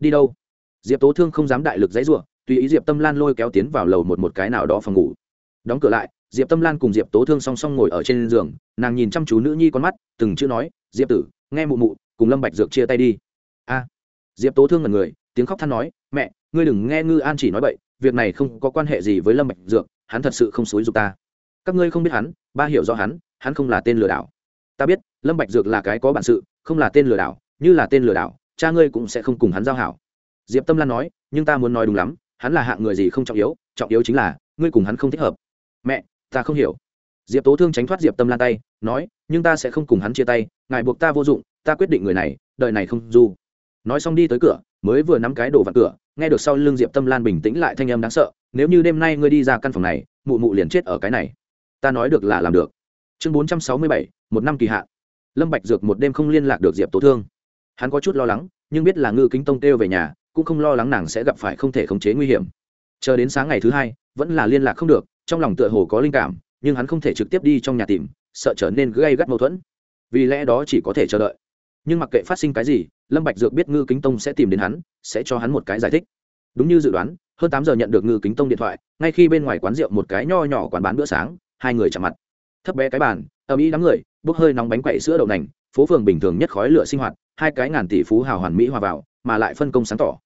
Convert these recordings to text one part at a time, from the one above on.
đi đâu? Diệp tố thương không dám đại lực dãy ruộng tùy ý diệp tâm lan lôi kéo tiến vào lầu một một cái nào đó phòng ngủ. Đóng cửa lại, diệp tâm lan cùng diệp tố thương song song ngồi ở trên giường, nàng nhìn chăm chú nữ nhi con mắt, từng chữ nói, diệp tử, nghe mụ mụ, cùng lâm bạch dược chia tay đi. A. Diệp tố thương là người, tiếng khóc than nói, mẹ, ngươi đừng nghe ngư an chỉ nói bậy, việc này không có quan hệ gì với lâm bạch dược, hắn thật sự không xúi giục ta. Các ngươi không biết hắn, ba hiểu rõ hắn hắn không là tên lừa đảo. Ta biết, lâm bạch dược là cái có bản sự, không là tên lừa đảo, như là tên lừa đảo cha ngươi cũng sẽ không cùng hắn giao hảo. Diệp tâm lan nói, nhưng ta muốn nói đúng lắm, hắn là hạng người gì không trọng yếu trọng yếu chính là, ngươi cùng hắn không thích hợp. Mẹ, ta không hiểu. Diệp tố thương tránh thoát diệp tâm lan tay, nói, nhưng ta sẽ không cùng hắn chia tay, ngài buộc ta vô dụng, ta quyết định người này đợi này không du nói xong đi tới cửa, mới vừa nắm cái đồ vặn cửa, nghe được sau lưng diệp tâm lan bình tĩnh lại thanh âm đáng sợ, nếu như đêm nay ngươi đi ra căn phòng này, mụ mụ liền chết ở cái này. Ta nói được là làm được. Chương bốn trăm sáu mươi bảy, một năm kỳ hạn. Lâm bạch dược một đêm không liên lạc được diệp tố thương hắn có chút lo lắng, nhưng biết là ngư kính tông kêu về nhà, cũng không lo lắng nàng sẽ gặp phải không thể khống chế nguy hiểm. Chờ đến sáng ngày thứ hai, vẫn là liên lạc không được, trong lòng tựa hồ có linh cảm, nhưng hắn không thể trực tiếp đi trong nhà tìm, sợ trở nên gây gắt mâu thuẫn. Vì lẽ đó chỉ có thể chờ đợi. Nhưng mặc kệ phát sinh cái gì, lâm bạch dược biết ngư kính tông sẽ tìm đến hắn, sẽ cho hắn một cái giải thích. Đúng như dự đoán, hơn tám giờ nhận được ngư kính tông điện thoại, ngay khi bên ngoài quán rượu một cái nho nhỏ quán bán bữa sáng, hai người chạm mặt. Thấp bé cái bàn ở mỹ đám người, bốc hơi nóng bánh quậy sữa đậu nành, phố phường bình thường nhất khói lửa sinh hoạt hai cái ngàn tỷ phú hào hoàn mỹ hòa vào, mà lại phân công sáng tỏ.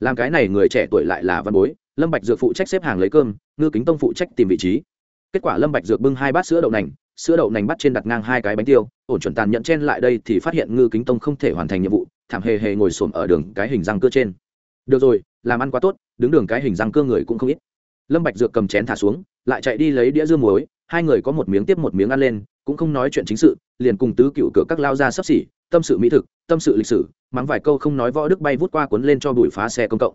Làm cái này người trẻ tuổi lại là văn bối, lâm bạch dược phụ trách xếp hàng lấy cơm, ngư kính tông phụ trách tìm vị trí. Kết quả lâm bạch dược bưng hai bát sữa đậu nành, sữa đậu nành bắt trên đặt ngang hai cái bánh tiêu, ổn chuẩn tàn nhận chen lại đây thì phát hiện ngư kính tông không thể hoàn thành nhiệm vụ, thảm hề hề ngồi xổm ở đường cái hình răng cưa trên. Được rồi, làm ăn quá tốt, đứng đường cái hình răng cưa người cũng không ít. Lâm bạch dược cầm chén thả xuống, lại chạy đi lấy đĩa dưa muối, hai người có một miếng tiếp một miếng ăn lên, cũng không nói chuyện chính sự, liền cùng tứ cựu cửa các lao ra sắp xỉ, tâm sự mỹ thực tâm sự lịch sử, mắng vài câu không nói võ đức bay vút qua cuốn lên cho bụi phá xe công cộng.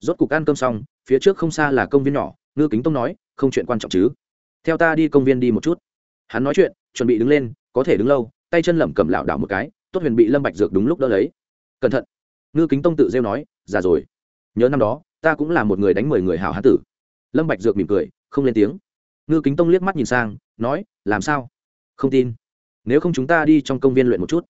Rốt cục ăn cơm xong, phía trước không xa là công viên nhỏ, ngư kính tông nói, không chuyện quan trọng chứ. Theo ta đi công viên đi một chút. Hắn nói chuyện, chuẩn bị đứng lên, có thể đứng lâu, tay chân lẩm cầm lảo đảo một cái, tốt huyền bị lâm bạch dược đúng lúc đỡ lấy. Cẩn thận. Ngư kính tông tự rêu nói, già rồi. Nhớ năm đó, ta cũng là một người đánh mười người hảo hán tử. Lâm bạch dược mỉm cười, không lên tiếng. Ngư kính tông liếc mắt nhìn sang, nói, làm sao? Không tin. Nếu không chúng ta đi trong công viên luyện một chút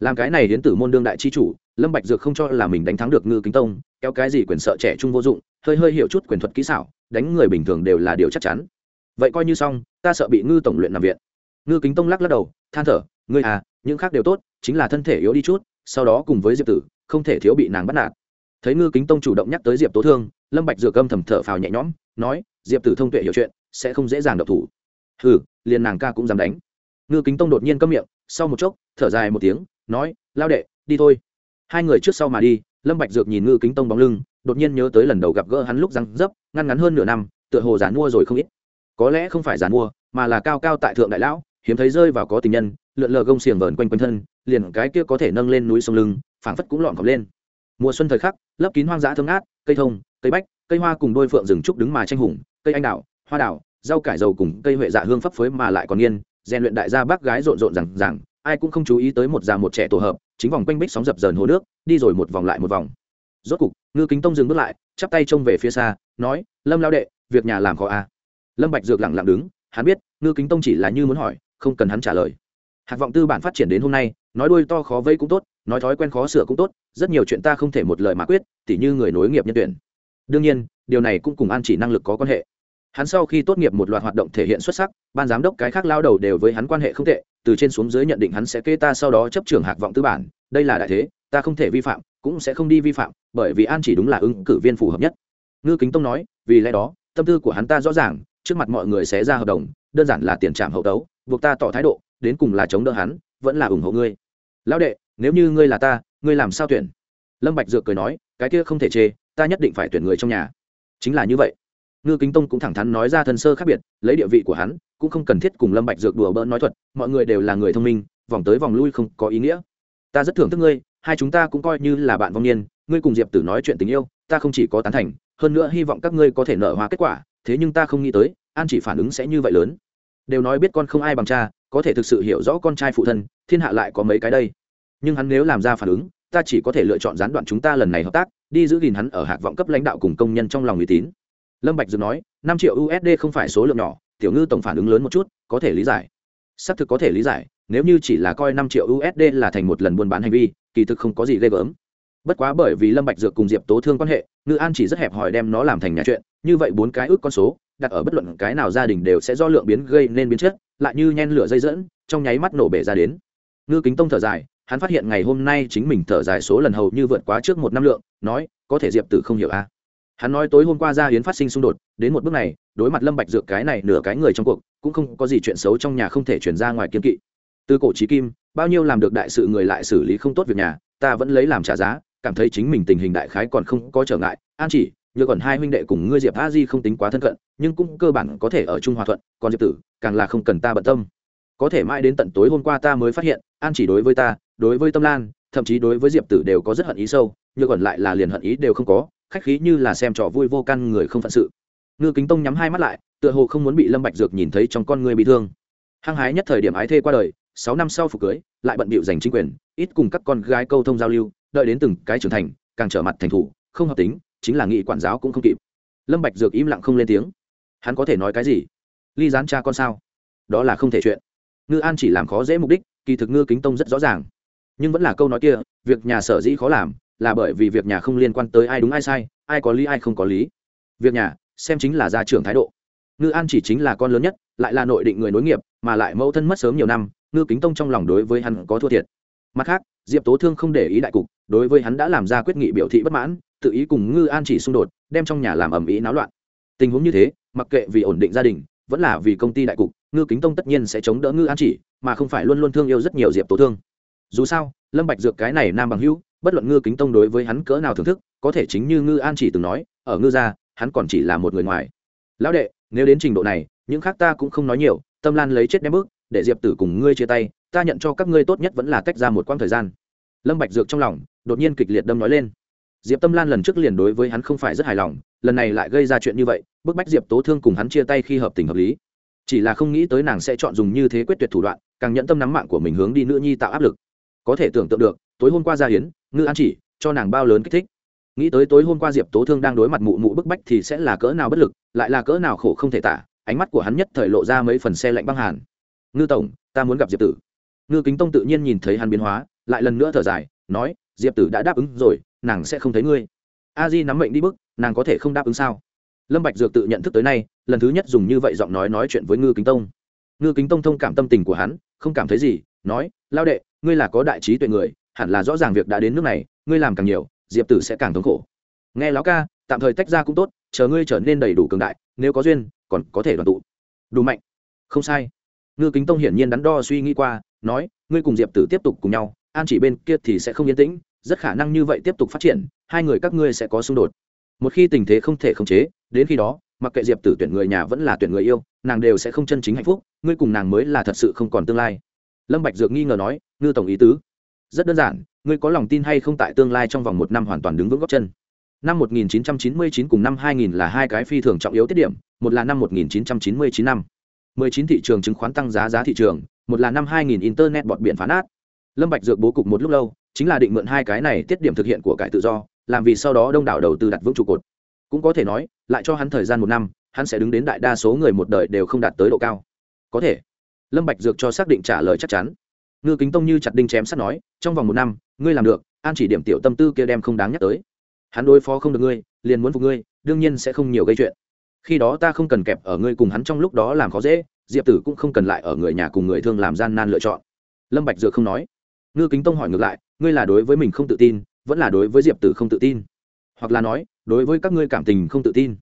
làm cái này đến tử môn đương đại chi chủ, lâm bạch dược không cho là mình đánh thắng được ngư kính tông, kéo cái gì quyền sợ trẻ trung vô dụng, hơi hơi hiểu chút quyền thuật kỹ xảo, đánh người bình thường đều là điều chắc chắn. Vậy coi như xong, ta sợ bị ngư tổng luyện nằm viện. Ngư kính tông lắc lắc đầu, than thở, ngươi à những khác đều tốt, chính là thân thể yếu đi chút, sau đó cùng với diệp tử, không thể thiếu bị nàng bắt nạt. Thấy ngư kính tông chủ động nhắc tới diệp tố thương, lâm bạch dược âm thầm thở phào nhẹ nhõm, nói, diệp tử thông tuệ hiểu chuyện, sẽ không dễ dàng độc thủ. Hừ, liền nàng ca cũng dám đánh. Ngư kính tông đột nhiên câm miệng, sau một chốc, thở dài một tiếng nói, lao đệ, đi thôi. Hai người trước sau mà đi, lâm bạch dược nhìn ngư kính tông bóng lưng, đột nhiên nhớ tới lần đầu gặp gỡ hắn lúc răng dấp, ngăn ngắn hơn nửa năm, tựa hồ giàn mua rồi không ít. Có lẽ không phải giàn mua mà là cao cao tại thượng đại lão, hiếm thấy rơi vào có tình nhân, lượn lờ gông xiềng vờn quanh quanh thân, liền cái kia có thể nâng lên núi sông lưng, phảng phất cũng lọn cọp lên. Mùa xuân thời khắc lấp kín hoang dã thơm ngát, cây thông, cây bách, cây hoa cùng đôi phượng rừng trúc đứng mà tranh hùng, cây anh đào, hoa đào, rau cải dầu cùng cây huệ dạ hương phấp phới mà lại còn nghiên rèn luyện đại gia bác gái rộn rộn rằng rằng ai cũng không chú ý tới một già một trẻ tổ hợp, chính vòng quanh bích sóng dập dờn hồ nước, đi rồi một vòng lại một vòng. Rốt cục, ngư kính tông dừng bước lại, chắp tay trông về phía xa, nói, lâm lao đệ, việc nhà làm khó a. À. lâm bạch dược lặng lặng đứng, hắn biết, ngư kính tông chỉ là như muốn hỏi, không cần hắn trả lời. Hạc vọng tư bản phát triển đến hôm nay, nói đuôi to khó vây cũng tốt, nói thói quen khó sửa cũng tốt, rất nhiều chuyện ta không thể một lời mà quyết, tỉ như người nối nghiệp nhân tuyển. Đương nhiên, điều này cũng cùng an chỉ năng lực có quan hệ. Hắn sau khi tốt nghiệp một loạt hoạt động thể hiện xuất sắc, ban giám đốc cái khác lao đầu đều với hắn quan hệ không tệ từ trên xuống dưới nhận định hắn sẽ kê ta sau đó chấp trường hạc vọng tư bản. Đây là đại thế, ta không thể vi phạm, cũng sẽ không đi vi phạm, bởi vì an chỉ đúng là ứng cử viên phù hợp nhất. Ngư kính tông nói, vì lẽ đó, tâm tư của hắn ta rõ ràng, trước mặt mọi người sẽ ra hợp đồng, đơn giản là tiền trạm hậu tấu, buộc ta tỏ thái độ, đến cùng là chống đỡ hắn, vẫn là ủng hộ ngươi. Lão đệ, nếu như ngươi là ta, ngươi làm sao tuyển? Lâm bạch dược cười nói, cái kia không thể chê, ta nhất định phải tuyển người trong nhà. Chính là như vậy ngư kính tông cũng thẳng thắn nói ra thân sơ khác biệt, lấy địa vị của hắn, cũng không cần thiết cùng lâm bạch dược đùa bỡn nói thuật, mọi người đều là người thông minh, vòng tới vòng lui không có ý nghĩa. Ta rất thưởng thức ngươi, hai chúng ta cũng coi như là bạn vong niên, ngươi cùng diệp tử nói chuyện tình yêu, ta không chỉ có tán thành, hơn nữa hy vọng các ngươi có thể nở hoa kết quả, thế nhưng ta không nghĩ tới, an chỉ phản ứng sẽ như vậy lớn. Đều nói biết con không ai bằng cha, có thể thực sự hiểu rõ con trai phụ thân, thiên hạ lại có mấy cái đây. Nhưng hắn nếu làm ra phản ứng, ta chỉ có thể lựa chọn gián đoạn chúng ta lần này hợp tác, đi giữ gìn hắn ở hạt vọng cấp lãnh đạo cùng công nhân trong lòng uy tín lâm bạch dược nói, năm triệu usd không phải số lượng nhỏ, tiểu ngư tổng phản ứng lớn một chút, có thể lý giải. Xác thực có thể lý giải, nếu như chỉ là coi năm triệu usd là thành một lần buôn bán hành vi, kỳ thực không có gì ghê gớm. Bất quá bởi vì lâm bạch dược cùng diệp tố thương quan hệ, ngư an chỉ rất hẹp hòi đem nó làm thành nhà chuyện, như vậy bốn cái ước con số, đặt ở bất luận cái nào gia đình đều sẽ do lượng biến gây nên biến chất, lại như nhen lửa dây dẫn, trong nháy mắt nổ bể ra đến. Ngư kính tông thở dài, hắn phát hiện ngày hôm nay chính mình thở dài số lần hầu như vượt quá trước một năm lượng, nói, có thể diệp tử không hiểu a à hắn nói tối hôm qua gia hiến phát sinh xung đột, đến một bước này, đối mặt lâm bạch dược cái này nửa cái người trong cuộc, cũng không có gì chuyện xấu trong nhà không thể chuyển ra ngoài kiên kỵ. Từ cổ chí kim, bao nhiêu làm được đại sự người lại xử lý không tốt việc nhà, ta vẫn lấy làm trả giá, cảm thấy chính mình tình hình đại khái còn không có trở ngại. An chỉ nhờ còn hai huynh đệ cùng ngươi diệp a di không tính quá thân cận, nhưng cũng cơ bản có thể ở chung hòa thuận, còn diệp tử, càng là không cần ta bận tâm. Có thể mãi đến tận tối hôm qua ta mới phát hiện, an chỉ đối với ta, đối với tâm lan, thậm chí đối với diệp tử đều có rất hận ý sâu nhưng còn lại là liền hận ý đều không có khách khí như là xem trò vui vô căn người không phận sự. Ngư kính tông nhắm hai mắt lại, tựa hồ không muốn bị lâm bạch dược nhìn thấy trong con người bị thương. Hăng hái nhất thời điểm ái thê qua đời, sáu năm sau phục cưới, lại bận bịu giành chính quyền, ít cùng các con gái câu thông giao lưu, đợi đến từng cái trưởng thành, càng trở mặt thành thủ, không hợp tính, chính là nghị quản giáo cũng không kịp. Lâm bạch dược im lặng không lên tiếng. Hắn có thể nói cái gì? Ly gián cha con sao? Đó là không thể chuyện. Ngư an chỉ làm khó dễ mục đích, kỳ thực ngư kính tông rất rõ ràng. Nhưng vẫn là câu nói kia, việc nhà sở dĩ khó làm là bởi vì việc nhà không liên quan tới ai đúng ai sai, ai có lý ai không có lý. Việc nhà, xem chính là gia trưởng thái độ. Ngư an chỉ chính là con lớn nhất, lại là nội định người nối nghiệp, mà lại mẫu thân mất sớm nhiều năm, ngư kính tông trong lòng đối với hắn có thua thiệt. Mặt khác, diệp tố thương không để ý đại cục, đối với hắn đã làm ra quyết nghị biểu thị bất mãn, tự ý cùng ngư an chỉ xung đột, đem trong nhà làm ầm ĩ náo loạn. Tình huống như thế, mặc kệ vì ổn định gia đình, vẫn là vì công ty đại cục, ngư kính tông tất nhiên sẽ chống đỡ ngư an chỉ, mà không phải luôn luôn thương yêu rất nhiều diệp tố thương. Dù sao, lâm bạch dược cái này nam bằng hữu bất luận ngư kính tông đối với hắn cỡ nào thưởng thức, có thể chính như ngư an chỉ từng nói, ở ngư gia, hắn còn chỉ là một người ngoài. Lão đệ, nếu đến trình độ này, những khác ta cũng không nói nhiều, tâm lan lấy chết đem bước, để diệp tử cùng ngươi chia tay, ta nhận cho các ngươi tốt nhất vẫn là tách ra một quãng thời gian. Lâm bạch dược trong lòng, đột nhiên kịch liệt đâm nói lên. Diệp tâm lan lần trước liền đối với hắn không phải rất hài lòng, lần này lại gây ra chuyện như vậy, bức bách diệp tố thương cùng hắn chia tay khi hợp tình hợp lý. Chỉ là không nghĩ tới nàng sẽ chọn dùng như thế quyết tuyệt thủ đoạn, càng nhẫn tâm nắm mạng của mình hướng đi nữ nhi tạo áp lực. Có thể tưởng tượng được, tối hôm qua gia hiến ngư an chỉ, cho nàng bao lớn kích thích. Nghĩ tới tối hôm qua diệp tố thương đang đối mặt mụ mụ bức bách thì sẽ là cỡ nào bất lực, lại là cỡ nào khổ không thể tả, ánh mắt của hắn nhất thời lộ ra mấy phần xe lạnh băng hàn. Ngư tổng, ta muốn gặp diệp tử. Ngư kính tông tự nhiên nhìn thấy hắn biến hóa, lại lần nữa thở dài, nói, diệp tử đã đáp ứng rồi, nàng sẽ không thấy ngươi. A di nắm mệnh đi bức nàng có thể không đáp ứng sao? Lâm bạch dược tự nhận thức tới nay, lần thứ nhất dùng như vậy giọng nói nói chuyện với ngư kính tông. Ngư kính tông thông cảm tâm tình của hắn, không cảm thấy gì, nói, lao đệ, ngươi là có đại trí tuệ người hẳn là rõ ràng việc đã đến nước này, ngươi làm càng nhiều, diệp tử sẽ càng thống khổ. Nghe lão ca, tạm thời tách ra cũng tốt, chờ ngươi trở nên đầy đủ cường đại, nếu có duyên, còn có thể đoàn tụ. Đủ mạnh. Không sai. Ngư kính tông hiển nhiên đắn đo suy nghĩ qua, nói, ngươi cùng diệp tử tiếp tục cùng nhau, an chỉ bên kia thì sẽ không yên tĩnh, rất khả năng như vậy tiếp tục phát triển, hai người các ngươi sẽ có xung đột. Một khi tình thế không thể khống chế, đến khi đó, mặc kệ diệp tử tuyển người nhà vẫn là tuyển người yêu, nàng đều sẽ không chân chính hạnh phúc, ngươi cùng nàng mới là thật sự không còn tương lai. Lâm bạch dược nghi ngờ nói, ngư tổng ý tứ? Rất đơn giản, ngươi có lòng tin hay không tại tương lai trong vòng một năm hoàn toàn đứng vững góc chân. Năm 1999 cùng năm 2000 là hai cái phi thường trọng yếu tiết điểm, một là năm 1999 năm. 19 thị trường chứng khoán tăng giá giá thị trường, một là năm 2000 internet bọt biển phá nát. Lâm bạch dược bố cục một lúc lâu, chính là định mượn hai cái này tiết điểm thực hiện của cải tự do, làm vì sau đó đông đảo đầu tư đặt vững trụ cột. Cũng có thể nói, lại cho hắn thời gian một năm, hắn sẽ đứng đến đại đa số người một đời đều không đạt tới độ cao. Có thể. Lâm bạch dược cho xác định trả lời chắc chắn ngư kính tông như chặt đinh chém sắt nói, trong vòng một năm, ngươi làm được, an chỉ điểm tiểu tâm tư kia đem không đáng nhắc tới. Hắn đối phó không được ngươi, liền muốn phục ngươi, đương nhiên sẽ không nhiều gây chuyện. Khi đó ta không cần kẹp ở ngươi cùng hắn trong lúc đó làm khó dễ, diệp tử cũng không cần lại ở người nhà cùng người thương làm gian nan lựa chọn. Lâm bạch dược không nói. Ngư kính tông hỏi ngược lại, ngươi là đối với mình không tự tin, vẫn là đối với diệp tử không tự tin? Hoặc là nói, đối với các ngươi cảm tình không tự tin?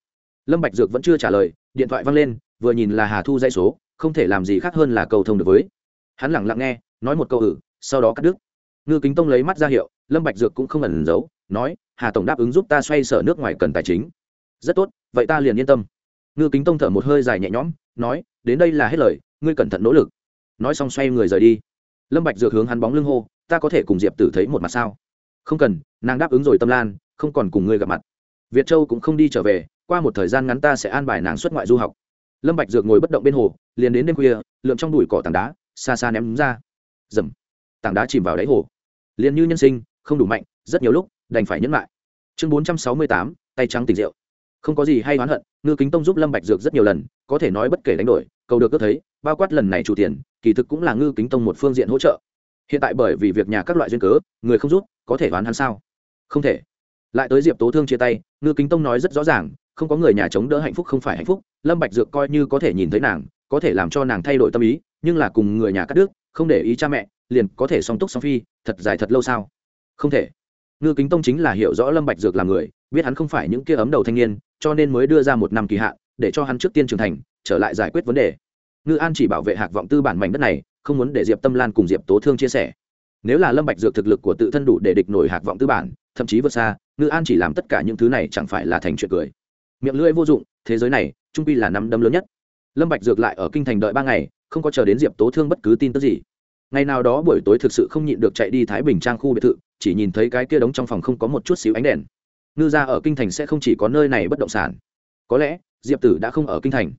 Lâm bạch dược vẫn chưa trả lời, điện thoại văng lên, vừa nhìn là hà thu dây số, không thể làm gì khác hơn là cầu thông được với. Hắn lặng lặng nghe nói một câu ử ừ, sau đó cắt đứt. Ngư kính tông lấy mắt ra hiệu lâm bạch dược cũng không ẩn giấu nói hà tổng đáp ứng giúp ta xoay sở nước ngoài cần tài chính. Rất tốt vậy ta liền yên tâm. Ngư kính tông thở một hơi dài nhẹ nhõm nói đến đây là hết lời ngươi cẩn thận nỗ lực. Nói xong xoay người rời đi. Lâm bạch dược hướng hắn bóng lưng hô ta có thể cùng diệp tử thấy một mặt sao? Không cần nàng đáp ứng rồi tâm lan không còn cùng ngươi gặp mặt. Việt châu cũng không đi trở về qua một thời gian ngắn ta sẽ an bài nàng xuất ngoại du học. Lâm bạch dược ngồi bất động bên hồ liền đến đêm khuya lượm trong đùi cỏ tảng đá xa xa ném ra dầm. Tảng đá chìm vào đáy hồ. Liền như nhân sinh, không đủ mạnh, rất nhiều lúc, đành phải nhẫn lại. Chương bốn trăm sáu mươi tám, tay trắng tỉnh rượu. Không có gì hay oán hận, ngư kính tông giúp lâm bạch dược rất nhiều lần, có thể nói bất kể đánh đổi, cầu được cứ thấy, bao quát lần này chủ tiền, kỳ thực cũng là ngư kính tông một phương diện hỗ trợ. Hiện tại bởi vì việc nhà các loại duyên cớ, người không rút có thể oán hắn sao? Không thể. Lại tới diệp tố thương chia tay, ngư kính tông nói rất rõ ràng, không có người nhà chống đỡ hạnh phúc không phải hạnh phúc, lâm bạch dược coi như có thể nhìn thấy nàng, có thể làm cho nàng thay đổi tâm ý, nhưng là cùng người nhà cắt đứt không để ý cha mẹ, liền có thể song túc song phi, thật dài thật lâu sao? Không thể. Ngư kính tông chính là hiểu rõ lâm bạch dược là người, biết hắn không phải những kia ấm đầu thanh niên, cho nên mới đưa ra một năm kỳ hạn, để cho hắn trước tiên trưởng thành, trở lại giải quyết vấn đề. Ngư an chỉ bảo vệ hạc vọng tư bản mảnh đất này, không muốn để diệp tâm lan cùng diệp tố thương chia sẻ. Nếu là lâm bạch dược thực lực của tự thân đủ để địch nổi hạc vọng tư bản, thậm chí vượt xa, ngư an chỉ làm tất cả những thứ này chẳng phải là thành chuyện cười. Miệng lưỡi vô dụng, thế giới này, trung quy là năm đấm lớn nhất. Lâm bạch dược lại ở kinh thành đợi ba ngày không có chờ đến diệp tố thương bất cứ tin tức gì ngày nào đó buổi tối thực sự không nhịn được chạy đi thái bình trang khu biệt thự chỉ nhìn thấy cái kia đóng trong phòng không có một chút xíu ánh đèn ngư ra ở kinh thành sẽ không chỉ có nơi này bất động sản có lẽ diệp tử đã không ở kinh thành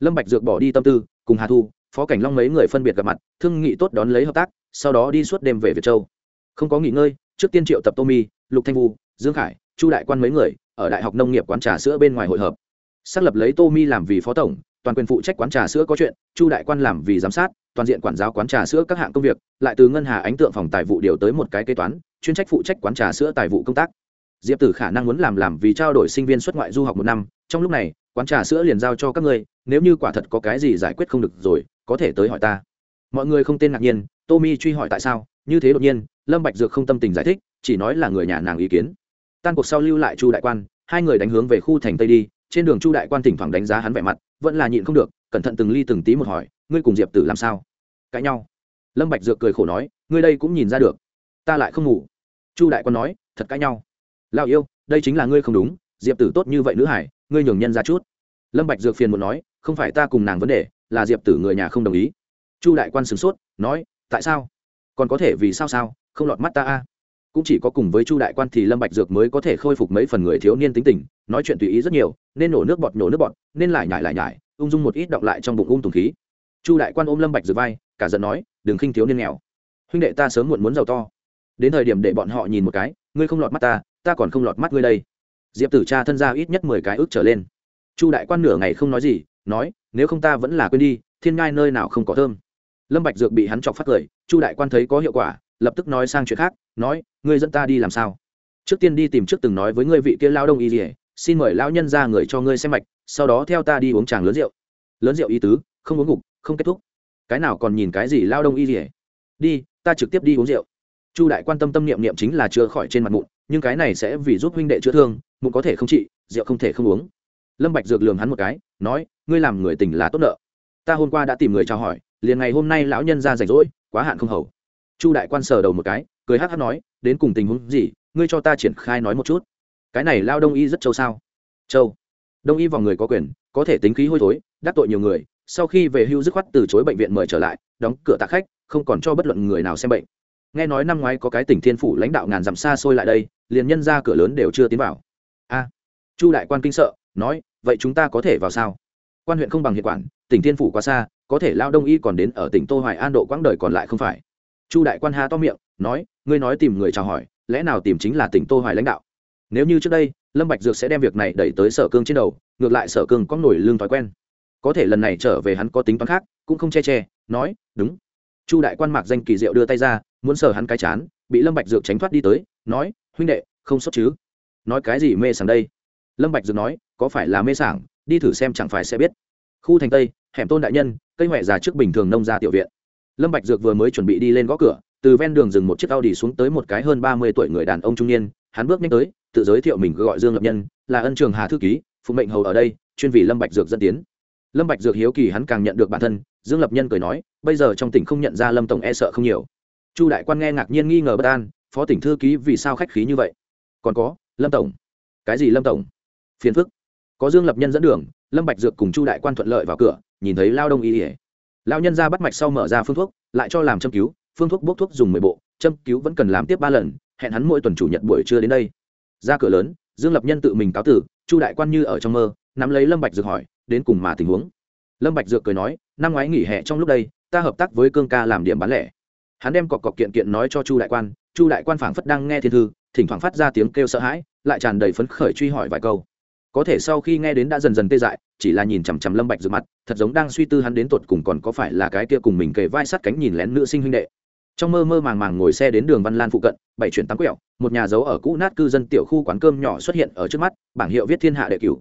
lâm bạch dược bỏ đi tâm tư cùng hà thu phó cảnh long mấy người phân biệt gặp mặt thương nghị tốt đón lấy hợp tác sau đó đi suốt đêm về việt châu không có nghỉ ngơi trước tiên triệu tập tô mi lục thanh vu dương khải chu đại quan mấy người ở đại học nông nghiệp quán trà sữa bên ngoài hội hợp xác lập lấy tô mi làm vì phó tổng toàn quyền phụ trách quán trà sữa có chuyện, chu đại quan làm vì giám sát, toàn diện quản giáo quán trà sữa các hạng công việc, lại từ ngân hà ánh tượng phòng tài vụ điều tới một cái kế toán, chuyên trách phụ trách quán trà sữa tài vụ công tác. Diệp tử khả năng muốn làm làm vì trao đổi sinh viên xuất ngoại du học một năm, trong lúc này, quán trà sữa liền giao cho các ngươi, nếu như quả thật có cái gì giải quyết không được rồi, có thể tới hỏi ta. Mọi người không tên ngạc nhiên, tommy truy hỏi tại sao, như thế đột nhiên, lâm bạch dược không tâm tình giải thích, chỉ nói là người nhà nàng ý kiến. Tan cuộc sau lưu lại chu đại quan, hai người đánh hướng về khu thành tây đi trên đường chu đại quan thỉnh thoảng đánh giá hắn vẻ mặt, vẫn là nhịn không được, cẩn thận từng ly từng tí một hỏi, ngươi cùng diệp tử làm sao? Cãi nhau. Lâm bạch dược cười khổ nói, ngươi đây cũng nhìn ra được, ta lại không ngủ. Chu đại quan nói, thật cãi nhau. Lão yêu, đây chính là ngươi không đúng, diệp tử tốt như vậy nữ hải, ngươi nhường nhân ra chút. Lâm bạch dược phiền muốn nói, không phải ta cùng nàng vấn đề, là diệp tử người nhà không đồng ý. Chu đại quan sửng sốt, nói, tại sao? Còn có thể vì sao sao, không lọt mắt ta a. Cũng chỉ có cùng với chu đại quan thì lâm bạch dược mới có thể khôi phục mấy phần người thiếu niên tính tình, nói chuyện tùy ý rất nhiều nên nổ nước bọt, nổ nước bọt, nên lại nhải lại nhải, ung dung một ít đọng lại trong bụng ung tùng khí. Chu đại quan ôm lâm bạch dược vai, cả giận nói, đừng khinh thiếu niên nghèo. Huynh đệ ta sớm muộn muốn giàu to. Đến thời điểm để bọn họ nhìn một cái, ngươi không lọt mắt ta ta còn không lọt mắt ngươi đây. Diệp tử cha thân ra ít nhất mười cái ước trở lên. Chu đại quan nửa ngày không nói gì, nói, nếu không ta vẫn là quên đi, thiên ngai nơi nào không có thơm. Lâm bạch dược bị hắn chọc phát cười, chu đại quan thấy có hiệu quả, lập tức nói sang chuyện khác, nói, ngươi dẫn ta đi làm sao? Trước tiên đi tìm trước từng nói với ngươi vị kia lao đông y gì xin mời lão nhân ra người cho ngươi xem mạch, sau đó theo ta đi uống tràng lớn rượu. Lớn rượu y tứ, không uống ngục, không kết thúc. Cái nào còn nhìn cái gì lao đông y gì đi, ta trực tiếp đi uống rượu. Chu đại quan tâm tâm niệm niệm chính là chữa khỏi trên mặt mụn, nhưng cái này sẽ vì giúp huynh đệ chữa thương, mụn có thể không trị, rượu không thể không uống. Lâm bạch dược lường hắn một cái, nói, ngươi làm người tình là tốt nợ. Ta hôm qua đã tìm người chào hỏi, liền ngày hôm nay lão nhân ra rảnh rỗi, quá hạn không hầu. Chu đại quan sờ đầu một cái, cười hắc hắc nói, đến cùng tình huống gì, ngươi cho ta triển khai nói một chút cái này lao đông y rất châu sao? Châu đông y vào người có quyền, có thể tính khí hôi thối, đắc tội nhiều người, sau khi về hưu dứt khoát từ chối bệnh viện mời trở lại, đóng cửa tạ khách, không còn cho bất luận người nào xem bệnh. Nghe nói năm ngoái có cái tỉnh thiên phủ lãnh đạo ngàn dặm xa xôi lại đây, liền nhân ra cửa lớn đều chưa tiến vào. A. Chu đại quan kinh sợ, nói, vậy chúng ta có thể vào sao? Quan huyện không bằng hiện quản, tỉnh thiên phủ quá xa, có thể lao đông y còn đến ở tỉnh tô hoài an độ quãng đời còn lại không phải. Chu đại quan ha to miệng, nói, ngươi nói tìm người chào hỏi, lẽ nào tìm chính là tỉnh tô hoài lãnh đạo? Nếu như trước đây, lâm bạch dược sẽ đem việc này đẩy tới sở cương trên đầu, ngược lại sở cương có nổi lương thói quen. Có thể lần này trở về hắn có tính toán khác, cũng không che che, nói, đúng. Chu đại quan mạc danh kỳ diệu đưa tay ra, muốn sờ hắn cái chán, bị lâm bạch dược tránh thoát đi tới, nói, huynh đệ, không sốt chứ? Nói cái gì mê sảng đây? Lâm bạch dược nói, có phải là mê sảng? Đi thử xem chẳng phải sẽ biết. Khu thành tây, hẻm tôn đại nhân, cây huệ già trước bình thường nông gia tiểu viện. Lâm bạch dược vừa mới chuẩn bị đi lên gõ cửa, từ ven đường dừng một chiếc Audi xuống tới một cái hơn ba mươi tuổi người đàn ông trung niên, hắn bước nhanh tới tự giới thiệu mình gọi dương lập nhân, là ân trường hà thư ký, phụ mệnh hầu ở đây, chuyên vì lâm bạch dược dẫn tiến. Lâm bạch dược hiếu kỳ hắn càng nhận được bản thân, dương lập nhân cười nói, bây giờ trong tỉnh không nhận ra lâm tổng e sợ không nhiều. Chu đại quan nghe ngạc nhiên nghi ngờ bất an, phó tỉnh thư ký vì sao khách khí như vậy? Còn có, lâm tổng. Cái gì lâm tổng? Phiền phức. Có dương lập nhân dẫn đường, lâm bạch dược cùng chu đại quan thuận lợi vào cửa, nhìn thấy lao đông y ỉa lao nhân ra bắt mạch sau mở ra phương thuốc, lại cho làm châm cứu, phương thuốc bốc thuốc dùng mười bộ, châm cứu vẫn cần làm tiếp ba lần, hẹn hắn mỗi tuần chủ nhật buổi trưa đến đây ra cửa lớn, dương lập nhân tự mình cáo tử, chu đại quan như ở trong mơ, nắm lấy lâm bạch dược hỏi, đến cùng mà tình huống? Lâm bạch dược cười nói, năm ngoái nghỉ hè trong lúc đây, ta hợp tác với cương ca làm điểm bán lẻ. Hắn đem cọc cọc kiện kiện nói cho chu đại quan, chu đại quan phảng phất đang nghe thiên thư, thỉnh thoảng phát ra tiếng kêu sợ hãi, lại tràn đầy phấn khởi truy hỏi vài câu. Có thể sau khi nghe đến đã dần dần tê dại, chỉ là nhìn chằm chằm lâm bạch rực mặt, thật giống đang suy tư hắn đến tột cùng còn có phải là cái kia cùng mình kề vai sát cánh nhìn lén nữ sinh huynh đệ trong mơ mơ màng màng ngồi xe đến đường văn lan phụ cận, bảy chuyển tám quẹo, một nhà giấu ở cũ nát cư dân tiểu khu quán cơm nhỏ xuất hiện ở trước mắt, bảng hiệu viết thiên hạ đệ cửu.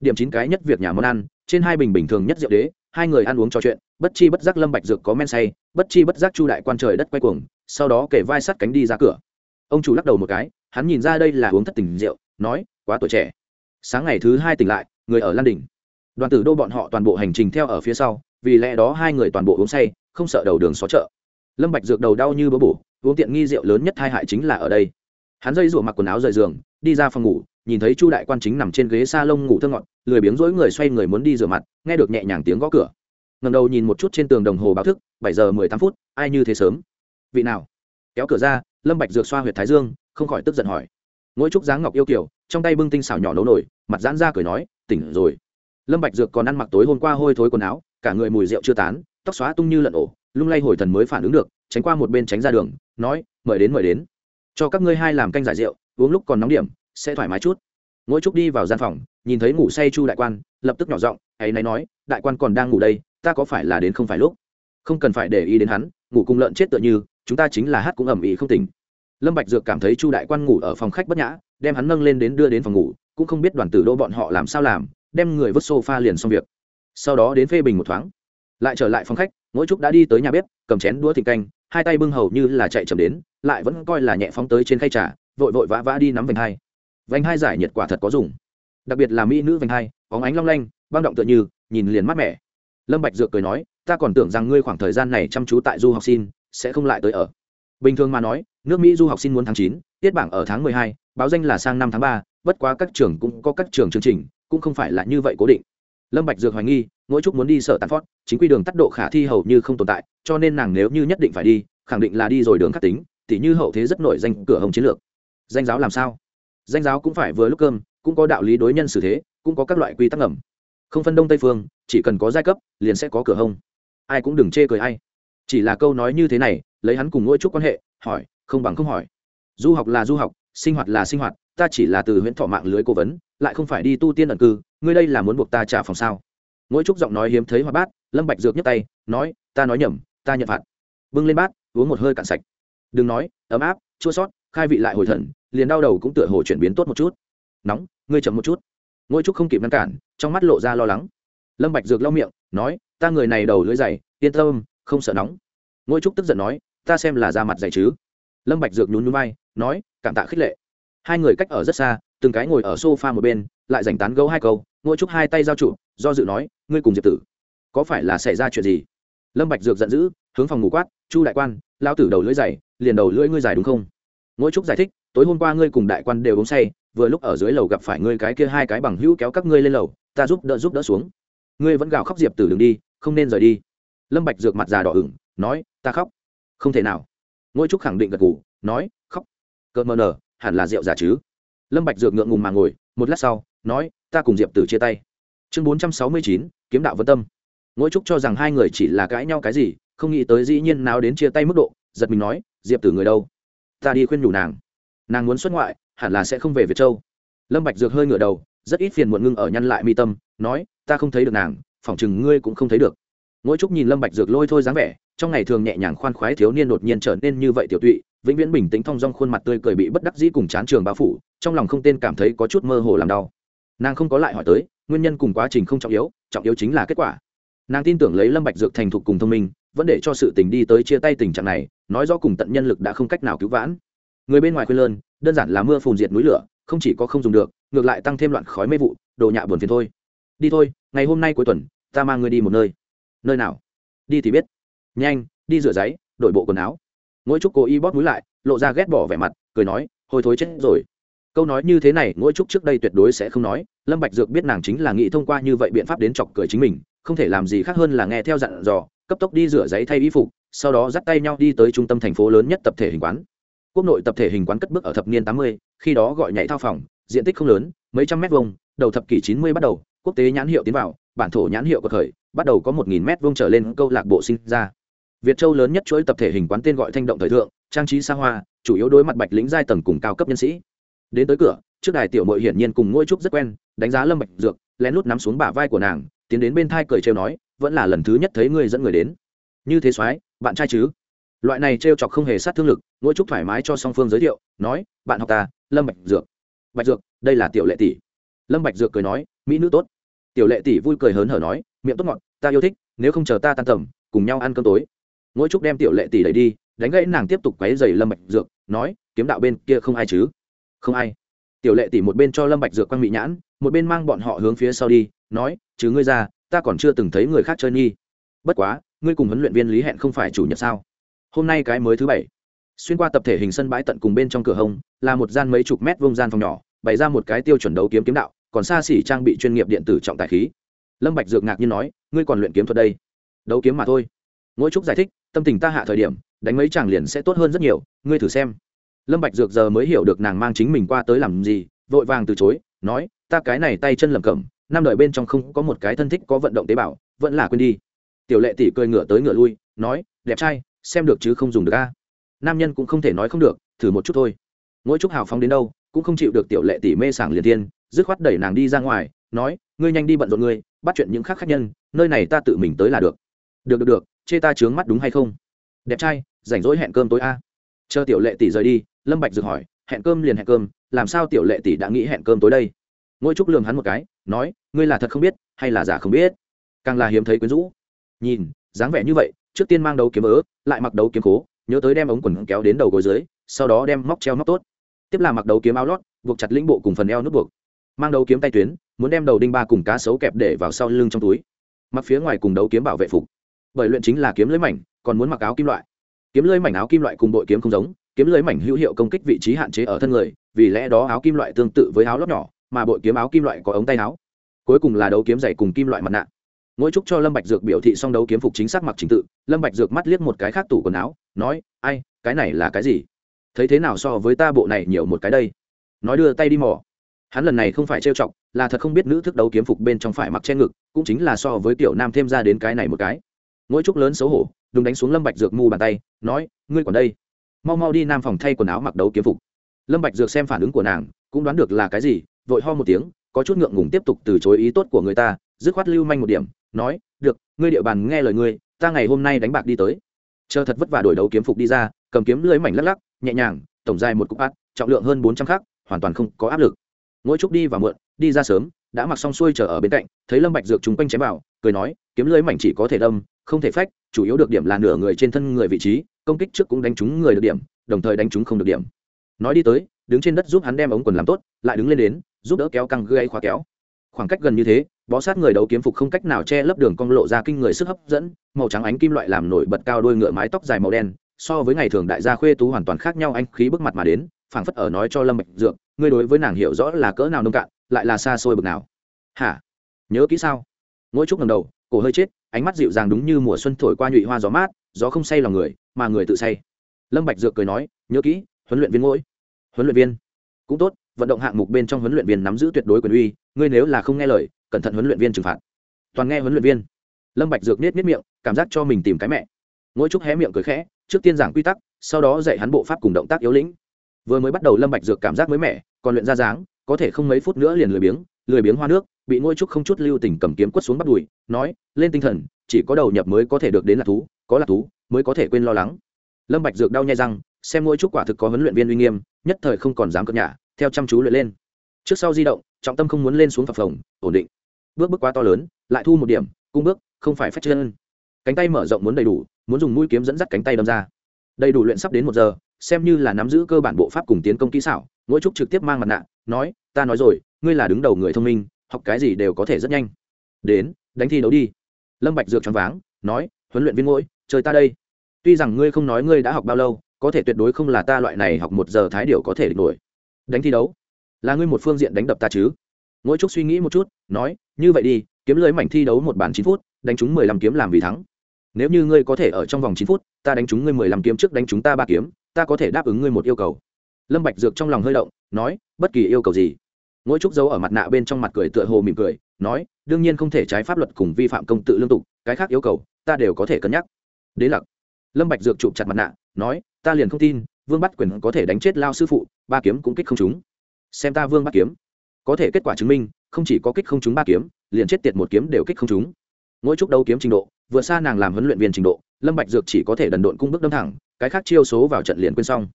Điểm chín cái nhất việc nhà món ăn, trên hai bình bình thường nhất rượu đế, hai người ăn uống trò chuyện, bất chi bất giác lâm bạch dược có men say, bất chi bất giác chu đại quan trời đất quay cuồng, sau đó kể vai sắt cánh đi ra cửa. Ông chủ lắc đầu một cái, hắn nhìn ra đây là uống thất tình rượu, nói, quá tuổi trẻ. Sáng ngày thứ hai tỉnh lại, người ở lan đỉnh. Đoàn tử đô bọn họ toàn bộ hành trình theo ở phía sau, vì lẽ đó hai người toàn bộ uống say, không sợ đầu đường xó chợ lâm bạch dược đầu đau như bỡ bổ, uống tiện nghi rượu lớn nhất hai hại chính là ở đây. Hắn dây rủa mặc quần áo rời giường, đi ra phòng ngủ, nhìn thấy chu đại quan chính nằm trên ghế sa lông ngủ thơ ngọt, lười biếng rỗi người xoay người muốn đi rửa mặt, nghe được nhẹ nhàng tiếng gõ cửa. Ngầm đầu nhìn một chút trên tường đồng hồ báo thức, bảy giờ mười tám phút, ai như thế sớm? Vị nào? Kéo cửa ra, lâm bạch dược xoa huyệt thái dương, không khỏi tức giận hỏi. Ngỗi trúc dáng ngọc yêu kiều, trong tay bưng tinh xảo nhỏ nấu nổi mặt giãn ra cười nói, tỉnh rồi. Lâm bạch dược còn ăn mặc tối hôm qua hôi thối quần áo, cả người mùi rượu chưa tán, tóc xóa tung như lợn ổ lung lay hồi thần mới phản ứng được, tránh qua một bên tránh ra đường, nói, mời đến mời đến. Cho các ngươi hai làm canh giải rượu, uống lúc còn nóng điểm, sẽ thoải mái chút. Ngỗi trúc đi vào gian phòng, nhìn thấy ngủ say chu đại quan, lập tức nhỏ giọng, ấy náy nói, đại quan còn đang ngủ đây, ta có phải là đến không phải lúc? Không cần phải để ý đến hắn, ngủ cùng lợn chết tựa như, chúng ta chính là hát cũng ẩm ý không tỉnh. Lâm bạch dược cảm thấy chu đại quan ngủ ở phòng khách bất nhã, đem hắn nâng lên đến đưa đến phòng ngủ, cũng không biết đoàn tử đô bọn họ làm sao làm, đem người vứt sofa liền xong việc. Sau đó đến phê bình một thoáng lại trở lại phòng khách, mỗi trúc đã đi tới nhà bếp, cầm chén đũa thịt canh, hai tay bưng hầu như là chạy chậm đến, lại vẫn coi là nhẹ phóng tới trên khay trà, vội vội vã vã đi nắm vành hai. Vành hai giải nhiệt quả thật có dùng. Đặc biệt là mỹ nữ vành hai óng ánh long lanh, băng động tựa như, nhìn liền mát mẻ. Lâm bạch dược cười nói, ta còn tưởng rằng ngươi khoảng thời gian này chăm chú tại du học sinh, sẽ không lại tới ở. Bình thường mà nói, nước mỹ du học sinh muốn tháng chín, tiết bảng ở tháng mười hai, báo danh là sang năm tháng ba, bất quá các trường cũng có các trường chương trình, cũng không phải là như vậy cố định lâm bạch dược hoài nghi, mỗi chút muốn đi sở tàn phót, chính quy đường tắt độ khả thi hầu như không tồn tại, cho nên nàng nếu như nhất định phải đi, khẳng định là đi rồi đường khắc tính, tỉ như hậu thế rất nổi danh cửa hồng chiến lược. Danh giáo làm sao? Danh giáo cũng phải vừa lúc cơm, cũng có đạo lý đối nhân xử thế, cũng có các loại quy tắc ngầm. Không phân đông tây phương, chỉ cần có giai cấp, liền sẽ có cửa hông ai cũng đừng chê cười ai. Chỉ là câu nói như thế này, lấy hắn cùng ngôi chút quan hệ, hỏi, không bằng không hỏi. Du học là du học, sinh hoạt là sinh hoạt, ta chỉ là từ huyện thọ mạng lưới cố vấn lại không phải đi tu tiên ẩn cư, ngươi đây là muốn buộc ta trả phòng sao? Ngỗi trúc giọng nói hiếm thấy hoa bát, lâm bạch dược nhấc tay, nói, ta nói nhầm, ta nhận phạt. Bưng lên bát, uống một hơi cạn sạch. Đừng nói, ấm áp, chua sót, khai vị lại hồi thần, liền đau đầu cũng tựa hồ chuyển biến tốt một chút. Nóng, ngươi chậm một chút. Ngôi trúc không kịp ngăn cản, trong mắt lộ ra lo lắng. Lâm bạch dược lau miệng, nói, ta người này đầu lưỡi dày, yên tâm, không sợ nóng. Ngôi trúc tức giận nói, ta xem là da mặt dày chứ. Lâm bạch dược nhún nhún vai, nói, cảm tạ khích lệ. Hai người cách ở rất xa từng cái ngồi ở sofa một bên, lại rảnh tán gấu hai câu, ngôi trúc hai tay giao trụ, do dự nói, ngươi cùng diệp tử, có phải là xảy ra chuyện gì? Lâm bạch dược giận dữ, hướng phòng ngủ quát, chu đại quan lao tử đầu lưỡi dày, liền đầu lưỡi ngươi dài đúng không? Ngôi trúc giải thích, tối hôm qua ngươi cùng đại quan đều uống say, vừa lúc ở dưới lầu gặp phải ngươi cái kia hai cái bằng hữu kéo các ngươi lên lầu, ta giúp đỡ giúp đỡ xuống. Ngươi vẫn gào khóc diệp tử đừng đi, không nên rời đi. Lâm bạch dược mặt già đỏ ửng, nói, ta khóc. Không thể nào. Ngôi trúc khẳng định gật gù, nói, khóc. Cơn mờ nở, hẳn là rượu giả chứ lâm bạch dược ngượng ngùng mà ngồi, một lát sau, nói, ta cùng diệp tử chia tay. Chương bốn trăm sáu mươi chín, kiếm đạo vân tâm. Ngũ trúc cho rằng hai người chỉ là cãi nhau cái gì, không nghĩ tới dĩ nhiên nào đến chia tay mức độ, giật mình nói, diệp tử người đâu? Ta đi khuyên nhủ nàng. Nàng muốn xuất ngoại, hẳn là sẽ không về việt châu. Lâm bạch dược hơi ngửa đầu, rất ít phiền muộn ngưng ở nhăn lại mi tâm, nói, ta không thấy được nàng, phỏng chừng ngươi cũng không thấy được. Ngỗi trúc nhìn lâm bạch dược lôi thôi dáng vẻ, trong ngày thường nhẹ nhàng khoan khoái thiếu niên đột nhiên trở nên như vậy tiểu tụy vĩnh viễn bình tĩnh thong dong khuôn mặt tươi cười bị bất đắc dĩ cùng chán trường bao phủ, trong lòng không tên cảm thấy có chút mơ hồ làm đau. Nàng không có lại hỏi tới, nguyên nhân cùng quá trình không trọng yếu trọng yếu chính là kết quả. Nàng tin tưởng lấy lâm bạch dược thành thục cùng thông minh, vẫn để cho sự tình đi tới chia tay tình trạng này, nói rõ cùng tận nhân lực đã không cách nào cứu vãn. Người bên ngoài khuyên lơn, đơn giản là mưa phùn diệt núi lửa, không chỉ có không dùng được, ngược lại tăng thêm loạn khói mê vụ, đồ nhạ buồn phiền thôi. Đi thôi, ngày hôm nay cuối tuần, ta mang ngươi đi một nơi. Nơi nào? Đi thì biết. Nhanh, đi rửa giấy, đổi bộ quần áo ngỗi trúc cố ý bóp mũi lại, lộ ra ghét bỏ vẻ mặt, cười nói, hôi thối chết rồi. Câu nói như thế này ngỗi trúc trước đây tuyệt đối sẽ không nói, lâm bạch dược biết nàng chính là nghĩ thông qua như vậy biện pháp đến chọc cười chính mình, không thể làm gì khác hơn là nghe theo dặn dò, cấp tốc đi rửa giấy thay y phục, sau đó dắt tay nhau đi tới trung tâm thành phố lớn nhất tập thể hình quán. Quốc nội tập thể hình quán cất bước ở thập niên tám mươi, khi đó gọi nhảy thao phòng, diện tích không lớn, mấy trăm mét vuông, đầu thập kỷ chín mươi bắt đầu, quốc tế nhãn hiệu tiến vào, bản thổ nhãn hiệu của khởi bắt đầu có một nghìn mét vuông trở lên câu lạc bộ sinh ra việt châu lớn nhất chuỗi tập thể hình quán tên gọi thanh động thời thượng, trang trí xa hoa, chủ yếu đối mặt bạch lĩnh giai tầng cùng cao cấp nhân sĩ. Đến tới cửa, trước đài tiểu mội hiển nhiên cùng ngôi trúc rất quen, đánh giá lâm bạch dược, lén lút nắm xuống bả vai của nàng, tiến đến bên thai cười trêu nói, vẫn là lần thứ nhất thấy ngươi dẫn người đến. Như thế soái, bạn trai chứ? Loại này trêu chọc không hề sát thương lực, ngôi trúc thoải mái cho song phương giới thiệu, nói, bạn học ta, lâm bạch dược. Bạch dược, đây là tiểu lệ tỷ. Lâm bạch dược cười nói, mỹ nữ tốt. Tiểu lệ tỷ vui cười hớn hở nói, miệng tốt ngọt, ta yêu thích, nếu không chờ ta tan tầm, cùng nhau ăn cơm tối ngỗi trúc đem tiểu lệ tỷ đẩy đi, đánh gãy nàng tiếp tục quấy giày lâm bạch dược, nói, kiếm đạo bên kia không ai chứ? Không ai. Tiểu lệ tỷ một bên cho lâm bạch dược quăng mỹ nhãn, một bên mang bọn họ hướng phía sau đi, nói, chứ ngươi ra, ta còn chưa từng thấy người khác chơi nghi bất quá, ngươi cùng huấn luyện viên lý hẹn không phải chủ nhật sao? Hôm nay cái mới thứ bảy. Xuyên qua tập thể hình sân bãi tận cùng bên trong cửa hông, là một gian mấy chục mét vuông gian phòng nhỏ, bày ra một cái tiêu chuẩn đấu kiếm kiếm đạo, còn xa xỉ trang bị chuyên nghiệp điện tử trọng tài khí. Lâm bạch dược ngạc nhiên nói, ngươi còn luyện kiếm thuật đây? Đấu kiếm mà thôi ngỗi trúc giải thích, tâm tình ta hạ thời điểm, đánh mấy chàng liền sẽ tốt hơn rất nhiều, ngươi thử xem. Lâm bạch dược giờ mới hiểu được nàng mang chính mình qua tới làm gì, vội vàng từ chối, nói, ta cái này tay chân lầm cẩm, năm đời bên trong không có một cái thân thích có vận động tế bào, vẫn là quên đi. Tiểu lệ tỷ cười ngửa tới ngửa lui, nói, đẹp trai, xem được chứ không dùng được a. Nam nhân cũng không thể nói không được, thử một chút thôi. Ngũ Trúc hào phóng đến đâu, cũng không chịu được tiểu lệ tỷ mê sảng liền tiên dứt khoát đẩy nàng đi ra ngoài, nói, ngươi nhanh đi bận rộn ngươi, bắt chuyện những khác khách nhân, nơi này ta tự mình tới là được được được được, chê ta trướng mắt đúng hay không? Đẹp trai, rảnh rỗi hẹn cơm tối a. Chờ tiểu lệ tỷ rời đi, lâm bạch dược hỏi, hẹn cơm liền hẹn cơm, làm sao tiểu lệ tỷ đã nghĩ hẹn cơm tối đây? Ngôi trúc lườm hắn một cái, nói, ngươi là thật không biết, hay là giả không biết? Càng là hiếm thấy quyến rũ. Nhìn, dáng vẻ như vậy, trước tiên mang đấu kiếm ớ, lại mặc đấu kiếm cố, nhớ tới đem ống quần kéo đến đầu gối dưới, sau đó đem móc treo móc tốt. Tiếp là mặc đấu kiếm áo lót, buộc chặt lĩnh bộ cùng phần eo nút buộc. Mang đấu kiếm tay tuyến, muốn đem đầu đinh ba cùng cá sấu kẹp để vào sau lưng trong túi. Mặc phía ngoài cùng đấu kiếm bảo vệ phục bởi luyện chính là kiếm lưới mảnh, còn muốn mặc áo kim loại. Kiếm lưới mảnh áo kim loại cùng bội kiếm không giống, kiếm lưới mảnh hữu hiệu công kích vị trí hạn chế ở thân người, vì lẽ đó áo kim loại tương tự với áo lót nhỏ, mà bội kiếm áo kim loại có ống tay áo. Cuối cùng là đấu kiếm dày cùng kim loại mặt nạ. Mỗi chúc cho lâm bạch dược biểu thị xong đấu kiếm phục chính xác mặc chỉnh tự, lâm bạch dược mắt liếc một cái khác tủ quần áo, nói, ai, cái này là cái gì? Thấy thế nào so với ta bộ này nhiều một cái đây? Nói đưa tay đi mò. Hắn lần này không phải trêu chọc, là thật không biết nữ thức đấu kiếm phục bên trong phải mặc che ngực, cũng chính là so với tiểu nam thêm ra đến cái này một cái. Ngũ chúc lớn xấu hổ đừng đánh xuống lâm bạch dược mu bàn tay, nói, ngươi còn đây? Mau mau đi nam phòng thay quần áo mặc đấu kiếm phục. Lâm bạch dược xem phản ứng của nàng, cũng đoán được là cái gì, vội ho một tiếng, có chút ngượng ngùng tiếp tục từ chối ý tốt của người ta, dứt khoát lưu manh một điểm, nói, được, ngươi địa bàn nghe lời ngươi, ta ngày hôm nay đánh bạc đi tới. Chờ thật vất vả đổi đấu kiếm phục đi ra, cầm kiếm lưới mảnh lắc lắc, nhẹ nhàng, tổng dài một cục át, trọng lượng hơn bốn trăm khắc, hoàn toàn không có áp lực. Ngũ Trúc đi và mượn đi ra sớm, đã mặc xong xuôi chờ ở bên cạnh, thấy lâm bạch dược chúng quanh chém vào, cười nói, kiếm lưới mảnh chỉ có thể đâm không thể phách, chủ yếu được điểm là nửa người trên thân người vị trí, công kích trước cũng đánh trúng người được điểm, đồng thời đánh trúng không được điểm. Nói đi tới, đứng trên đất giúp hắn đem ống quần làm tốt, lại đứng lên đến, giúp đỡ kéo căng gây khóa kéo. Khoảng cách gần như thế, bó sát người đấu kiếm phục không cách nào che lấp đường cong lộ ra kinh người sức hấp dẫn, màu trắng ánh kim loại làm nổi bật cao đôi ngựa mái tóc dài màu đen, so với ngày thường đại gia khuê tú hoàn toàn khác nhau anh khí bức mặt mà đến, phảng phất ở nói cho lâm bạch dược, ngươi đối với nàng hiểu rõ là cỡ nào nông cạn, lại là xa xôi bực nào? Hả? Nhớ kỹ sao? Ngỗi trúc ngẩng đầu, cổ hơi chết ánh mắt dịu dàng đúng như mùa xuân thổi qua nhụy hoa gió mát, gió không say lòng người, mà người tự say. Lâm bạch dược cười nói, nhớ kỹ, huấn luyện viên ngỗi huấn luyện viên? Cũng tốt, vận động hạng mục bên trong huấn luyện viên nắm giữ tuyệt đối quyền uy, ngươi nếu là không nghe lời, cẩn thận huấn luyện viên trừng phạt. Toàn nghe huấn luyện viên. Lâm bạch dược niết niết miệng, cảm giác cho mình tìm cái mẹ. Ngỗi trúc hé miệng cười khẽ, trước tiên giảng quy tắc, sau đó dạy hắn bộ pháp cùng động tác yếu lĩnh. Vừa mới bắt đầu lâm bạch dược cảm giác mới mẻ, còn luyện ra dáng, có thể không mấy phút nữa liền lười biếng lười biếng hoa nước, bị ngôi trúc không chút lưu tình cầm kiếm quất xuống bắt đùi, nói, lên tinh thần, chỉ có đầu nhập mới có thể được đến là thú, có là thú, mới có thể quên lo lắng. Lâm bạch dược đau nhai răng, xem ngôi trúc quả thực có huấn luyện viên uy nghiêm, nhất thời không còn dám cất nhả, theo chăm chú luyện lên. Trước sau di động, trọng tâm không muốn lên xuống phập phồng, ổn định. Bước bước quá to lớn, lại thu một điểm, cung bước, không phải phách chân. Cánh tay mở rộng muốn đầy đủ, muốn dùng mũi kiếm dẫn dắt cánh tay đâm ra. Đầy đủ luyện sắp đến một giờ, xem như là nắm giữ cơ bản bộ pháp cùng tiến công kỹ xảo, ngôi trúc trực tiếp mang mặt nạ, nói, ta nói rồi ngươi là đứng đầu người thông minh, học cái gì đều có thể rất nhanh. Đến, đánh thi đấu đi. Lâm bạch dược choáng váng, nói, huấn luyện viên ngỗi chơi ta đây. Tuy rằng ngươi không nói ngươi đã học bao lâu, có thể tuyệt đối không là ta loại này học một giờ thái điều có thể địch nổi. Đánh thi đấu? Là ngươi một phương diện đánh đập ta chứ? Ngỗi trúc suy nghĩ một chút, nói, như vậy đi, kiếm lưới mảnh thi đấu một bản chín phút, đánh chúng mười lăm kiếm làm vì thắng. Nếu như ngươi có thể ở trong vòng chín phút, ta đánh chúng ngươi mười lăm kiếm trước đánh chúng ta ba kiếm, ta có thể đáp ứng ngươi một yêu cầu. Lâm bạch dược trong lòng hơi động, nói, bất kỳ yêu cầu gì? Ngỗi trúc giấu ở mặt nạ bên trong mặt cười tựa hồ mỉm cười, nói, đương nhiên không thể trái pháp luật cùng vi phạm công tự lương tục, cái khác yêu cầu, ta đều có thể cân nhắc. Đế lặc, lâm bạch dược chụp chặt mặt nạ, nói, ta liền không tin, vương bắt quyền có thể đánh chết lao sư phụ, ba kiếm cũng kích không trúng. Xem ta vương bắt kiếm. Có thể kết quả chứng minh, không chỉ có kích không trúng ba kiếm, liền chết tiệt một kiếm đều kích không trúng. Ngỗi trúc đấu kiếm trình độ, vừa xa nàng làm huấn luyện viên trình độ, lâm bạch dược chỉ có thể đần độn cung bước đâm thẳng, cái khác chiêu số vào trận liền quên xong.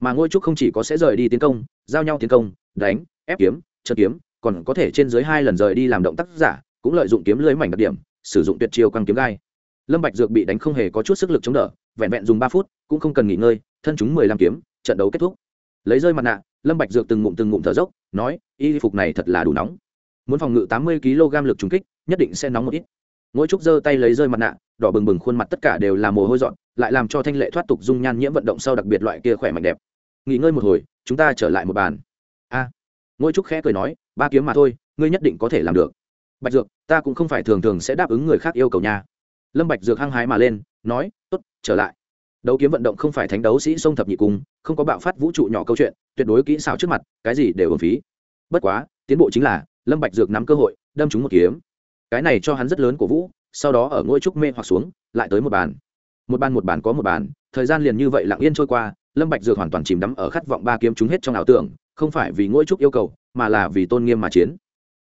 Mà ngôi trúc không chỉ có sẽ rời đi tiến công, giao nhau tiến công, đánh, ép kiếm chân kiếm, còn có thể trên dưới hai lần rời đi làm động tác giả, cũng lợi dụng kiếm lưới mảnh đặc điểm, sử dụng tuyệt chiêu quăng kiếm gai. Lâm bạch dược bị đánh không hề có chút sức lực chống đỡ, vẹn vẹn dùng ba phút, cũng không cần nghỉ ngơi, thân chúng mười lăm kiếm, trận đấu kết thúc. Lấy rơi mặt nạ, lâm bạch dược từng ngụm từng ngụm thở dốc, nói, y phục này thật là đủ nóng. Muốn phòng ngự tám mươi kg lực trùng kích, nhất định sẽ nóng một ít. Ngũ trúc giơ tay lấy rơi mặt nạ, đỏ bừng bừng khuôn mặt tất cả đều là mồ hôi dọn, lại làm cho thanh lệ thoát tục dung nhan nhiễm vận động sau đặc biệt loại kia khỏe mạnh đẹp. Nghỉ ngơi một hồi, chúng ta trở lại một bàn ngôi trúc khẽ cười nói, ba kiếm mà thôi, ngươi nhất định có thể làm được. Bạch dược, ta cũng không phải thường thường sẽ đáp ứng người khác yêu cầu nha. Lâm bạch dược hăng hái mà lên, nói, tốt, trở lại. Đấu kiếm vận động không phải thánh đấu sĩ sông thập nhị cung, không có bạo phát vũ trụ nhỏ câu chuyện, tuyệt đối kỹ xảo trước mặt, cái gì đều ổn phí. Bất quá, tiến bộ chính là, lâm bạch dược nắm cơ hội, đâm trúng một kiếm. Cái này cho hắn rất lớn của vũ, sau đó ở ngôi trúc mê hoặc xuống, lại tới một bàn. Một bàn một bàn có một bàn, thời gian liền như vậy lặng yên trôi qua, lâm bạch dược hoàn toàn chìm đắm ở khát vọng ba kiếm trúng hết trong ảo tưởng không phải vì ngôi trúc yêu cầu mà là vì tôn nghiêm mà chiến.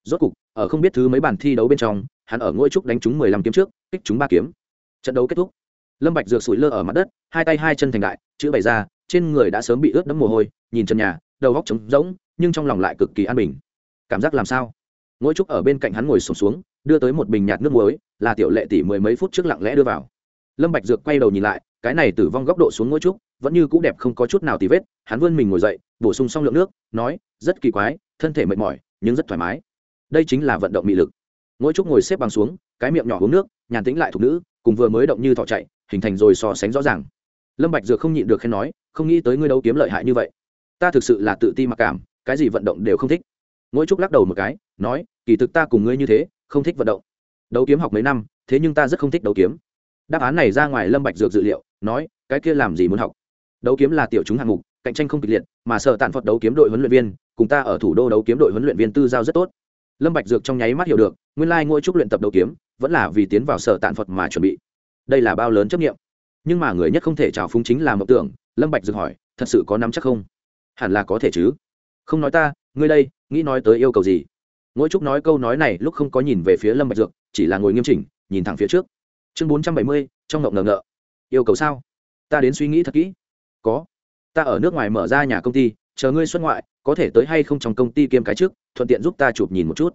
Rốt cục ở không biết thứ mấy bàn thi đấu bên trong hắn ở ngôi trúc đánh trúng mười lăm kiếm trước kích trúng ba kiếm. Trận đấu kết thúc. Lâm bạch dược sủi lơ ở mặt đất hai tay hai chân thành đại chữ bày ra trên người đã sớm bị ướt đẫm mồ hôi nhìn chân nhà đầu góc trống rỗng nhưng trong lòng lại cực kỳ an bình. Cảm giác làm sao? Ngôi trúc ở bên cạnh hắn ngồi sụp xuống, xuống đưa tới một bình nhạt nước muối là tiểu lệ tỷ mười mấy phút trước lặng lẽ đưa vào. Lâm bạch dược quay đầu nhìn lại cái này tử vong góc độ xuống ngôi trúc vẫn như cũ đẹp không có chút nào tì vết, hắn vươn mình ngồi dậy, bổ sung xong lượng nước, nói, rất kỳ quái, thân thể mệt mỏi, nhưng rất thoải mái. Đây chính là vận động mị lực. Mỗi trúc ngồi xếp bằng xuống, cái miệng nhỏ uống nước, nhàn tĩnh lại thục nữ, cùng vừa mới động như thọ chạy, hình thành rồi so sánh rõ ràng. Lâm bạch dược không nhịn được khen nói, không nghĩ tới ngươi đấu kiếm lợi hại như vậy. Ta thực sự là tự ti mặc cảm, cái gì vận động đều không thích. Mỗi trúc lắc đầu một cái, nói, kỳ thực ta cùng ngươi như thế, không thích vận động. Đấu kiếm học mấy năm, thế nhưng ta rất không thích đấu kiếm. Đáp án này ra ngoài lâm bạch dược dự liệu, nói, cái kia làm gì muốn học? Đấu kiếm là tiểu chúng hạng mục, cạnh tranh không kịch liệt, mà sợ tàn phật đấu kiếm đội huấn luyện viên, cùng ta ở thủ đô đấu kiếm đội huấn luyện viên tư giao rất tốt. Lâm bạch dược trong nháy mắt hiểu được, nguyên lai ngôi trúc luyện tập đấu kiếm, vẫn là vì tiến vào sở tạn phật mà chuẩn bị. Đây là bao lớn chấp nhiệm nhưng mà người nhất không thể trào phúng chính là mộng tưởng, lâm bạch dược hỏi, thật sự có nắm chắc không? Hẳn là có thể chứ. Không nói ta, ngươi đây, nghĩ nói tới yêu cầu gì? Ngôi trúc nói câu nói này lúc không có nhìn về phía lâm bạch dược, chỉ là ngồi nghiêm chỉnh, nhìn thẳng phía trước. Chương bốn trăm bảy mươi, trong ngộng ngờ ngợ. Yêu cầu sao? Ta đến suy nghĩ thật kỹ có. Ta ở nước ngoài mở ra nhà công ty, chờ ngươi xuất ngoại, có thể tới hay không trong công ty kiêm cái trước, thuận tiện giúp ta chụp nhìn một chút.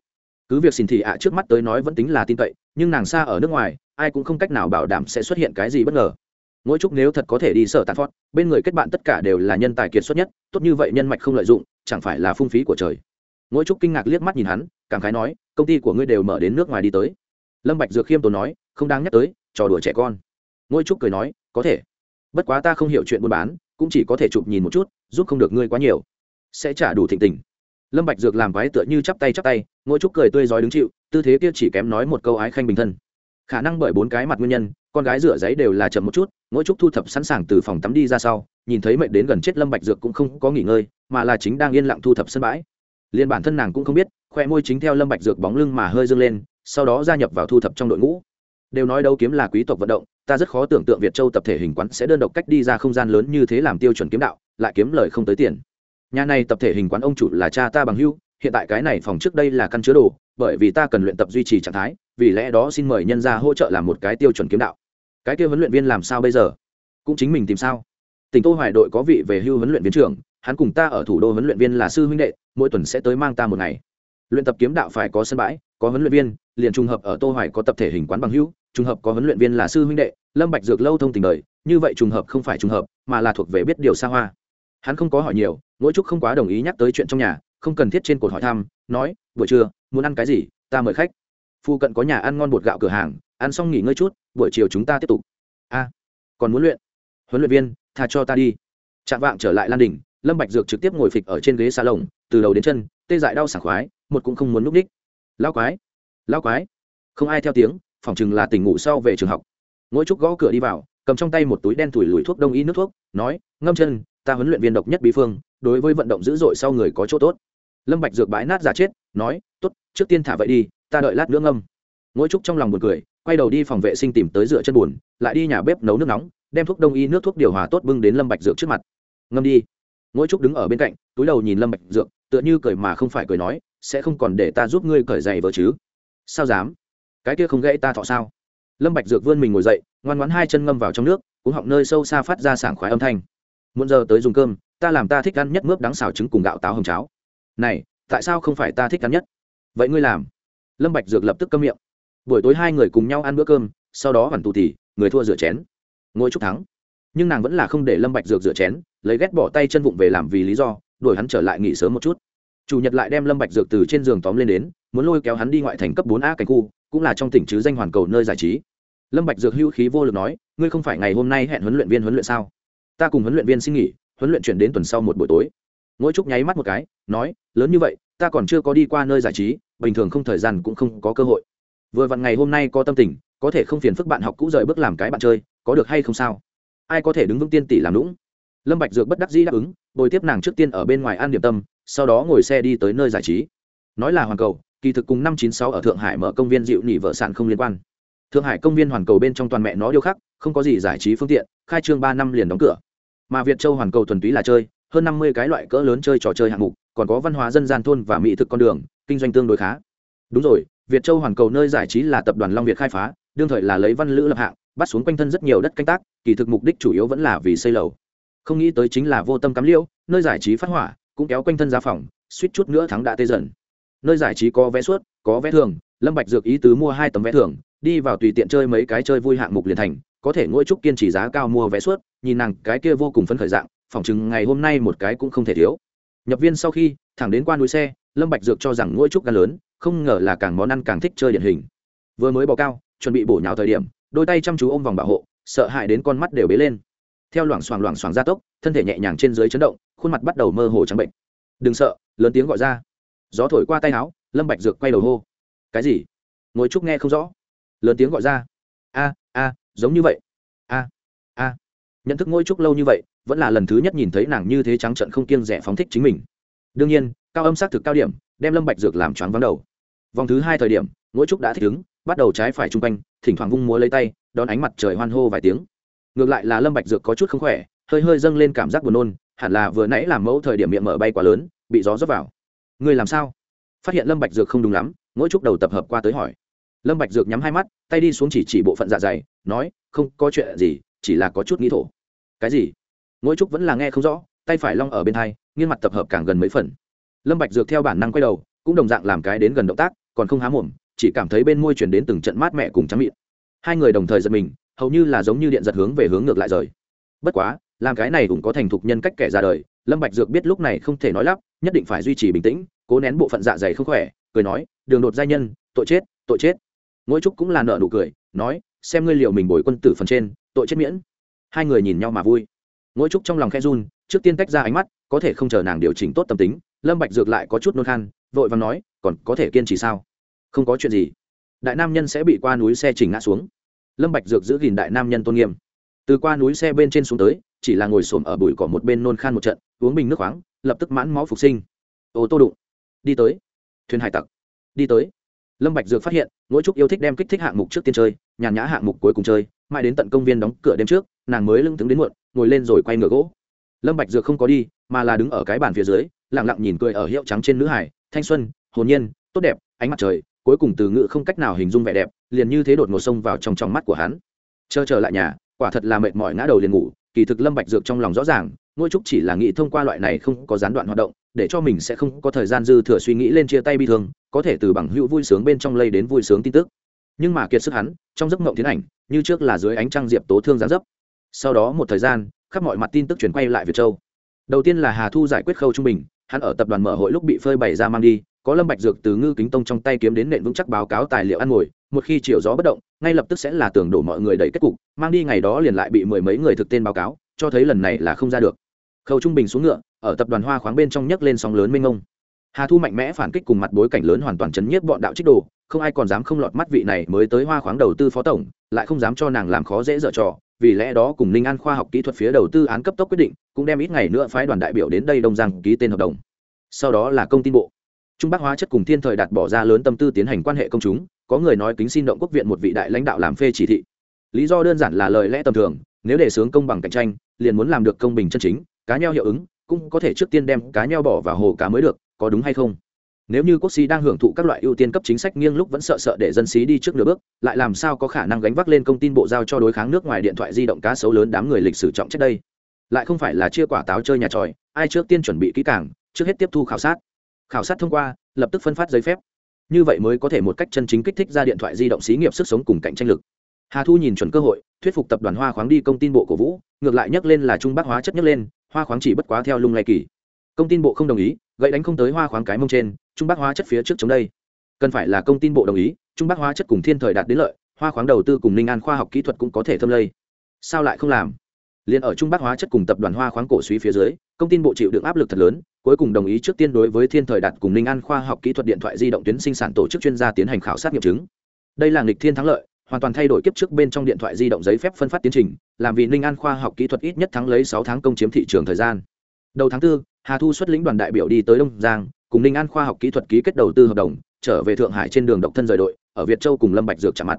Cứ việc xin thị ạ, trước mắt tới nói vẫn tính là tin cậy, nhưng nàng xa ở nước ngoài, ai cũng không cách nào bảo đảm sẽ xuất hiện cái gì bất ngờ. Mỗi trúc nếu thật có thể đi sở tàn phót, bên người kết bạn tất cả đều là nhân tài kiệt xuất nhất, tốt như vậy nhân mạch không lợi dụng, chẳng phải là phung phí của trời. Mỗi trúc kinh ngạc liếc mắt nhìn hắn, cảm khái nói, công ty của ngươi đều mở đến nước ngoài đi tới. Lâm bạch dược khiêm tốn nói, không đáng nhắc tới, trò đùa trẻ con. Mỗi trúc cười nói, có thể bất quá ta không hiểu chuyện buôn bán, cũng chỉ có thể chụp nhìn một chút, giúp không được ngươi quá nhiều. Sẽ trả đủ thịnh tình. Lâm bạch dược làm quái tựa như chắp tay chắp tay ngỗi trúc cười tươi rói đứng chịu, tư thế kia chỉ kém nói một câu ái khanh bình thân. Khả năng bởi bốn cái mặt nguyên nhân, con gái rửa giấy đều là chậm một chút mỗi trúc thu thập sẵn sàng từ phòng tắm đi ra sau, nhìn thấy mệt đến gần chết lâm bạch dược cũng không có nghỉ ngơi, mà là chính đang yên lặng thu thập sân bãi. Liên bản thân nàng cũng không biết khoe môi chính theo lâm bạch dược bóng lưng mà hơi dương lên, sau đó gia nhập vào thu thập trong đội ngũ đều nói đấu kiếm là quý tộc vận động, ta rất khó tưởng tượng việt châu tập thể hình quán sẽ đơn độc cách đi ra không gian lớn như thế làm tiêu chuẩn kiếm đạo, lại kiếm lời không tới tiền. Nhà này tập thể hình quán ông chủ là cha ta bằng hưu hiện tại cái này phòng trước đây là căn chứa đồ, bởi vì ta cần luyện tập duy trì trạng thái, vì lẽ đó xin mời nhân ra hỗ trợ làm một cái tiêu chuẩn kiếm đạo. Cái kia huấn luyện viên làm sao bây giờ? Cũng chính mình tìm sao? Tỉnh tô hoài đội có vị về hưu huấn luyện viên trưởng, hắn cùng ta ở thủ đô huấn luyện viên là sư huynh đệ, mỗi tuần sẽ tới mang ta một ngày. Luyện tập kiếm đạo phải có sân bãi có huấn luyện viên, liền trùng hợp ở tô hoài có tập thể hình quán bằng hưu trùng hợp có huấn luyện viên là sư huynh đệ, lâm bạch dược lâu thông tình đời, như vậy trùng hợp không phải trùng hợp, mà là thuộc về biết điều xa hoa. Hắn không có hỏi nhiều, mỗi chút không quá đồng ý nhắc tới chuyện trong nhà, không cần thiết trên cột hỏi thăm, nói, buổi trưa, muốn ăn cái gì, ta mời khách. Phu cận có nhà ăn ngon bột gạo cửa hàng, ăn xong nghỉ ngơi chút, buổi chiều chúng ta tiếp tục. A, còn muốn luyện? Huấn luyện viên, tha cho ta đi. Chạm vạng trở lại lan đình lâm bạch dược trực tiếp ngồi phịch ở trên ghế xa lồng từ đầu đến chân, tê dại đau sảng khoái, một cũng không muốn núp đích lao quái lao quái. Không ai theo tiếng phòng chừng là tỉnh ngủ sau về trường học. Ngỗi trúc gõ cửa đi vào, cầm trong tay một túi đen thủi lùi thuốc đông y nước thuốc, nói, ngâm chân, ta huấn luyện viên độc nhất bí phương, đối với vận động dữ dội sau người có chỗ tốt. Lâm bạch dược bãi nát giả chết, nói, tốt, trước tiên thả vậy đi, ta đợi lát nữa ngâm. Ngỗi trúc trong lòng buồn cười, quay đầu đi phòng vệ sinh tìm tới rửa chân buồn, lại đi nhà bếp nấu nước nóng, đem thuốc đông y nước thuốc điều hòa tốt bưng đến lâm bạch dược trước mặt. Ngâm đi. Ngỗi trúc đứng ở bên cạnh, túi đầu nhìn lâm bạch dược, tựa như cười mà không phải cười nói sẽ không còn để ta giúp ngươi cởi giày vợ chứ? Sao dám? Cái kia không gãy ta thọ sao? Lâm bạch dược vươn mình ngồi dậy, ngoan ngoãn hai chân ngâm vào trong nước cũng họng nơi sâu xa phát ra sảng khoái âm thanh. Muộn giờ tới dùng cơm, ta làm ta thích ăn nhất mướp đắng xào trứng cùng gạo táo hồng cháo. Này, tại sao không phải ta thích ăn nhất? Vậy ngươi làm. Lâm bạch dược lập tức câm miệng. Buổi tối hai người cùng nhau ăn bữa cơm, sau đó hoàn tù tỉ người thua rửa chén. Ngôi chúc thắng. Nhưng nàng vẫn là không để lâm bạch dược rửa chén, lấy ghét bỏ tay chân vụng về làm vì lý do, đuổi hắn trở lại nghỉ sớm một chút chủ nhật lại đem lâm bạch dược từ trên giường tóm lên đến, muốn lôi kéo hắn đi ngoại thành cấp bốn a cảnh khu, cũng là trong tỉnh chứ danh hoàn cầu nơi giải trí. Lâm bạch dược hưu khí vô lực nói, ngươi không phải ngày hôm nay hẹn huấn luyện viên huấn luyện sao? Ta cùng huấn luyện viên xin nghỉ, huấn luyện chuyển đến tuần sau một buổi tối. Ngỗi trúc nháy mắt một cái, nói, lớn như vậy, ta còn chưa có đi qua nơi giải trí, bình thường không thời gian cũng không có cơ hội. Vừa vặn ngày hôm nay có tâm tình, có thể không phiền phức bạn học cũ rời bước làm cái bạn chơi, có được hay không sao? Ai có thể đứng vững tiên tỷ làm lũng? Lâm bạch dược bất đắc dĩ đáp ứng, bồi tiếp nàng trước tiên ở bên ngoài ăn điểm tâm sau đó ngồi xe đi tới nơi giải trí. Nói là hoàn cầu kỳ thực cùng năm chín sáu ở thượng hải mở công viên dịu nỉ vợ sản không liên quan. Thượng hải công viên hoàn cầu bên trong toàn mẹ nó điêu khắc không có gì giải trí phương tiện khai trương ba năm liền đóng cửa. Mà việt châu hoàn cầu thuần túy là chơi hơn năm mươi cái loại cỡ lớn chơi trò chơi hạng mục còn có văn hóa dân gian thôn và mỹ thực con đường kinh doanh tương đối khá. Đúng rồi việt châu hoàn cầu nơi giải trí là tập đoàn long việt khai phá đương thời là lấy văn lữ lập hạng bắt xuống quanh thân rất nhiều đất canh tác kỳ thực mục đích chủ yếu vẫn là vì xây lầu. Không nghĩ tới chính là vô tâm cắm liễu, nơi giải trí phát hỏa cũng kéo quanh thân ra phòng, suýt chút nữa thắng đã tê dần. Nơi giải trí có vé suốt có vé thường lâm bạch dược ý tứ mua hai tấm vé thường đi vào tùy tiện chơi mấy cái chơi vui hạng mục liền thành, có thể ngôi trúc kiên trì giá cao mua vé suốt nhìn nàng cái kia vô cùng phấn khởi dạng, phỏng chừng ngày hôm nay một cái cũng không thể thiếu. Nhập viên sau khi, thẳng đến qua núi xe, lâm bạch dược cho rằng ngôi trúc gan lớn, không ngờ là càng món ăn càng thích chơi điển hình. Vừa mới bò cao, chuẩn bị bổ nhào thời điểm, đôi tay chăm chú ôm vòng bảo hộ, sợ hãi đến con mắt đều bế lên theo loảng xoảng loảng xoảng gia tốc, thân thể nhẹ nhàng trên dưới chấn động, khuôn mặt bắt đầu mơ hồ trắng bệnh. Đừng sợ, lớn tiếng gọi ra. Gió thổi qua tay áo, lâm bạch dược quay đầu hô. Cái gì? Ngồi trúc nghe không rõ. Lớn tiếng gọi ra. A a, giống như vậy. A a. Nhận thức ngôi trúc lâu như vậy, vẫn là lần thứ nhất nhìn thấy nàng như thế trắng trận không kiêng rẻ phóng thích chính mình. Đương nhiên, cao âm sát thực cao điểm, đem lâm bạch dược làm choáng vắng đầu. Vòng thứ hai thời điểm, ngôi trúc đã thích ứng, bắt đầu trái phải trung quanh, thỉnh thoảng vung múa lấy tay, đón ánh mặt trời hoan hô vài tiếng ngược lại là lâm bạch dược có chút không khỏe, hơi hơi dâng lên cảm giác buồn nôn, hẳn là vừa nãy làm mẫu thời điểm miệng mở bay quá lớn, bị gió rót vào. Người làm sao? Phát hiện lâm bạch dược không đúng lắm, mỗi chút đầu tập hợp qua tới hỏi. Lâm bạch dược nhắm hai mắt, tay đi xuống chỉ chỉ bộ phận dạ dày, nói, không, có chuyện gì, chỉ là có chút nghĩ thổ. Cái gì? Mỗi chút vẫn là nghe không rõ, tay phải long ở bên hai, nghiêng mặt tập hợp càng gần mấy phần. Lâm bạch dược theo bản năng quay đầu, cũng đồng dạng làm cái đến gần động tác, còn không há mồm, chỉ cảm thấy bên môi truyền đến từng trận mát mẻ cùng trắng miệng hai người đồng thời giật mình hầu như là giống như điện giật hướng về hướng ngược lại rời. Bất quá, làm cái này cũng có thành thục nhân cách kẻ ra đời, lâm bạch dược biết lúc này không thể nói lắp, nhất định phải duy trì bình tĩnh, cố nén bộ phận dạ dày không khỏe, cười nói, đường đột giai nhân, tội chết tội chết. Ngỗi trúc cũng là nợ nụ cười, nói, xem ngươi liệu mình bồi quân tử phần trên, tội chết miễn. Hai người nhìn nhau mà vui. Ngỗi trúc trong lòng khe run, trước tiên tách ra ánh mắt, có thể không chờ nàng điều chỉnh tốt tâm tính, lâm bạch dược lại có chút nôn khan, vội vàng nói, còn có thể kiên trì sao? Không có chuyện gì. Đại nam nhân sẽ bị qua núi xe chỉnh ngã xuống lâm bạch dược giữ gìn đại nam nhân tôn nghiêm. Từ qua núi xe bên trên xuống tới, chỉ là ngồi xổm ở bụi cỏ một bên nôn khan một trận, uống bình nước khoáng, lập tức mãn máu phục sinh. Ô tô đụng. Đi tới. Thuyền hải tặc. Đi tới. Lâm bạch dược phát hiện ngũ trúc yêu thích đem kích thích hạng mục trước tiên chơi, nhàn nhã hạng mục cuối cùng chơi, mãi đến tận công viên đóng cửa đêm trước, nàng mới lưng tướng đến muộn, ngồi lên rồi quay ngửa gỗ. Lâm bạch dược không có đi, mà là đứng ở cái bàn phía dưới, lặng lặng nhìn cười ở hiệu trắng trên nữ hải, thanh xuân, hồn nhiên, tốt đẹp, ánh mặt trời, cuối cùng từ ngữ không cách nào hình dung vẻ đẹp liền như thế đột ngột xông vào trong trong mắt của hắn. Chờ trở lại nhà, quả thật là mệt mỏi ngã đầu liền ngủ, kỳ thực lâm bạch dược trong lòng rõ ràng, ngôi trúc chỉ là nghĩ thông qua loại này không có gián đoạn hoạt động, để cho mình sẽ không có thời gian dư thừa suy nghĩ lên chia tay bi thương, có thể từ bằng hữu vui sướng bên trong lây đến vui sướng tin tức. Nhưng mà kiệt sức hắn, trong giấc mộng tiến ảnh, như trước là dưới ánh trăng diệp tố thương gián dấp. Sau đó một thời gian, khắp mọi mặt tin tức chuyển quay lại việt châu. Đầu tiên là hà thu giải quyết khâu trung bình, hắn ở tập đoàn mở hội lúc bị phơi bày ra mang đi có lâm bạch dược từ ngư kính tông trong tay kiếm đến nện vững chắc báo cáo tài liệu ăn ngồi, một khi chiều gió bất động, ngay lập tức sẽ là tưởng đổ mọi người đẩy kết cục, mang đi ngày đó liền lại bị mười mấy người thực tên báo cáo, cho thấy lần này là không ra được. Khâu trung bình xuống ngựa, ở tập đoàn hoa khoáng bên trong nhấc lên sóng lớn mênh ngông hà thu mạnh mẽ phản kích cùng mặt bối cảnh lớn hoàn toàn chấn nhiếp bọn đạo trích đồ, không ai còn dám không lọt mắt vị này mới tới hoa khoáng đầu tư phó tổng, lại không dám cho nàng làm khó dễ dở trò, vì lẽ đó cùng ninh an khoa học kỹ thuật phía đầu tư án cấp tốc quyết định, cũng đem ít ngày nữa phái đoàn đại biểu đến đây đông giang ký tên hợp đồng. Sau đó là công tin bộ trung bắc hóa chất cùng thiên thời đạt bỏ ra lớn tâm tư tiến hành quan hệ công chúng, có người nói kính xin động quốc viện một vị đại lãnh đạo làm phê chỉ thị. Lý do đơn giản là lời lẽ tầm thường, nếu để sướng công bằng cạnh tranh, liền muốn làm được công bình chân chính, cá nheo hiệu ứng, cũng có thể trước tiên đem cá nheo bỏ vào hồ cá mới được, có đúng hay không? Nếu như quốc sĩ đang hưởng thụ các loại ưu tiên cấp chính sách nghiêng lúc vẫn sợ sợ để dân sĩ đi trước nửa bước, lại làm sao có khả năng gánh vác lên công tin bộ giao cho đối kháng nước ngoài điện thoại di động cá sấu lớn đám người lịch sử trọng trách đây? Lại không phải là chia quả táo chơi nhà tròi, ai trước tiên chuẩn bị kỹ càng, trước hết tiếp thu khảo sát khảo sát thông qua, lập tức phân phát giấy phép. Như vậy mới có thể một cách chân chính kích thích ra điện thoại di động xí nghiệp sức sống cùng cạnh tranh lực. Hà thu nhìn chuẩn cơ hội, thuyết phục tập đoàn hoa khoáng đi công tin bộ cổ vũ, ngược lại nhắc lên là trung bắc hóa chất nhắc lên, hoa khoáng chỉ bất quá theo lung lay kỳ. Công tin bộ không đồng ý, gậy đánh không tới hoa khoáng cái mông trên, trung bắc hóa chất phía trước chống đây. Cần phải là công tin bộ đồng ý, trung bắc hóa chất cùng thiên thời đạt đến lợi, hoa khoáng đầu tư cùng ninh an khoa học kỹ thuật cũng có thể thâm lây. Sao lại không làm? Liền ở trung bắc hóa chất cùng tập đoàn hoa khoáng cổ suý phía dưới, công tin bộ chịu được áp lực thật lớn cuối cùng đồng ý trước tiên đối với thiên thời đạt cùng ninh an khoa học kỹ thuật điện thoại di động tuyến sinh sản tổ chức chuyên gia tiến hành khảo sát nghiệm chứng. Đây là nghịch thiên thắng lợi hoàn toàn thay đổi kiếp trước bên trong điện thoại di động giấy phép phân phát tiến trình làm vì ninh an khoa học kỹ thuật ít nhất thắng lấy sáu tháng công chiếm thị trường thời gian. Đầu tháng 4, hà thu xuất lĩnh đoàn đại biểu đi tới đông giang cùng ninh an khoa học kỹ thuật ký kết đầu tư hợp đồng trở về thượng hải trên đường độc thân rời đội ở việt châu cùng lâm bạch dược chạm mặt.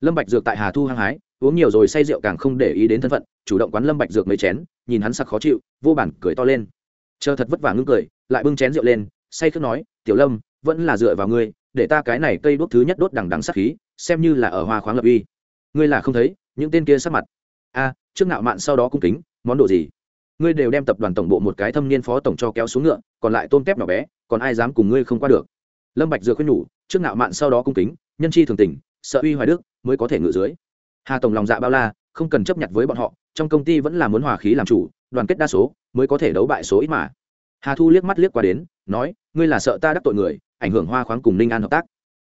Lâm bạch dược tại hà thu hăng hái uống nhiều rồi say rượu càng không để ý đến thân phận chủ động quán lâm bạch dược mấy chén nhìn hắn sắc khó chịu vô bản cười to lên chờ thật vất vả ngưng cười, lại bưng chén rượu lên, say khước nói, tiểu lâm, vẫn là dựa vào ngươi, để ta cái này cây đốt thứ nhất đốt đằng đằng sắc khí, xem như là ở hoa khoáng lập uy. Ngươi là không thấy, những tên kia sắc mặt. A, trước nạo mạn sau đó cung kính, món đồ gì? Ngươi đều đem tập đoàn tổng bộ một cái thâm niên phó tổng cho kéo xuống ngựa, còn lại tôm tép nhỏ bé, còn ai dám cùng ngươi không qua được? Lâm bạch dừa khuyên nhủ, trước nạo mạn sau đó cung kính, nhân chi thường tình, sợ uy hoài đức, mới có thể ngự dưới. Hà tổng lòng dạ bao la, không cần chấp nhận với bọn họ, trong công ty vẫn là muốn hòa khí làm chủ đoàn kết đa số mới có thể đấu bại số ít mà. Hà thu liếc mắt liếc qua đến, nói, ngươi là sợ ta đắc tội người, ảnh hưởng hoa khoáng cùng ninh an hợp tác.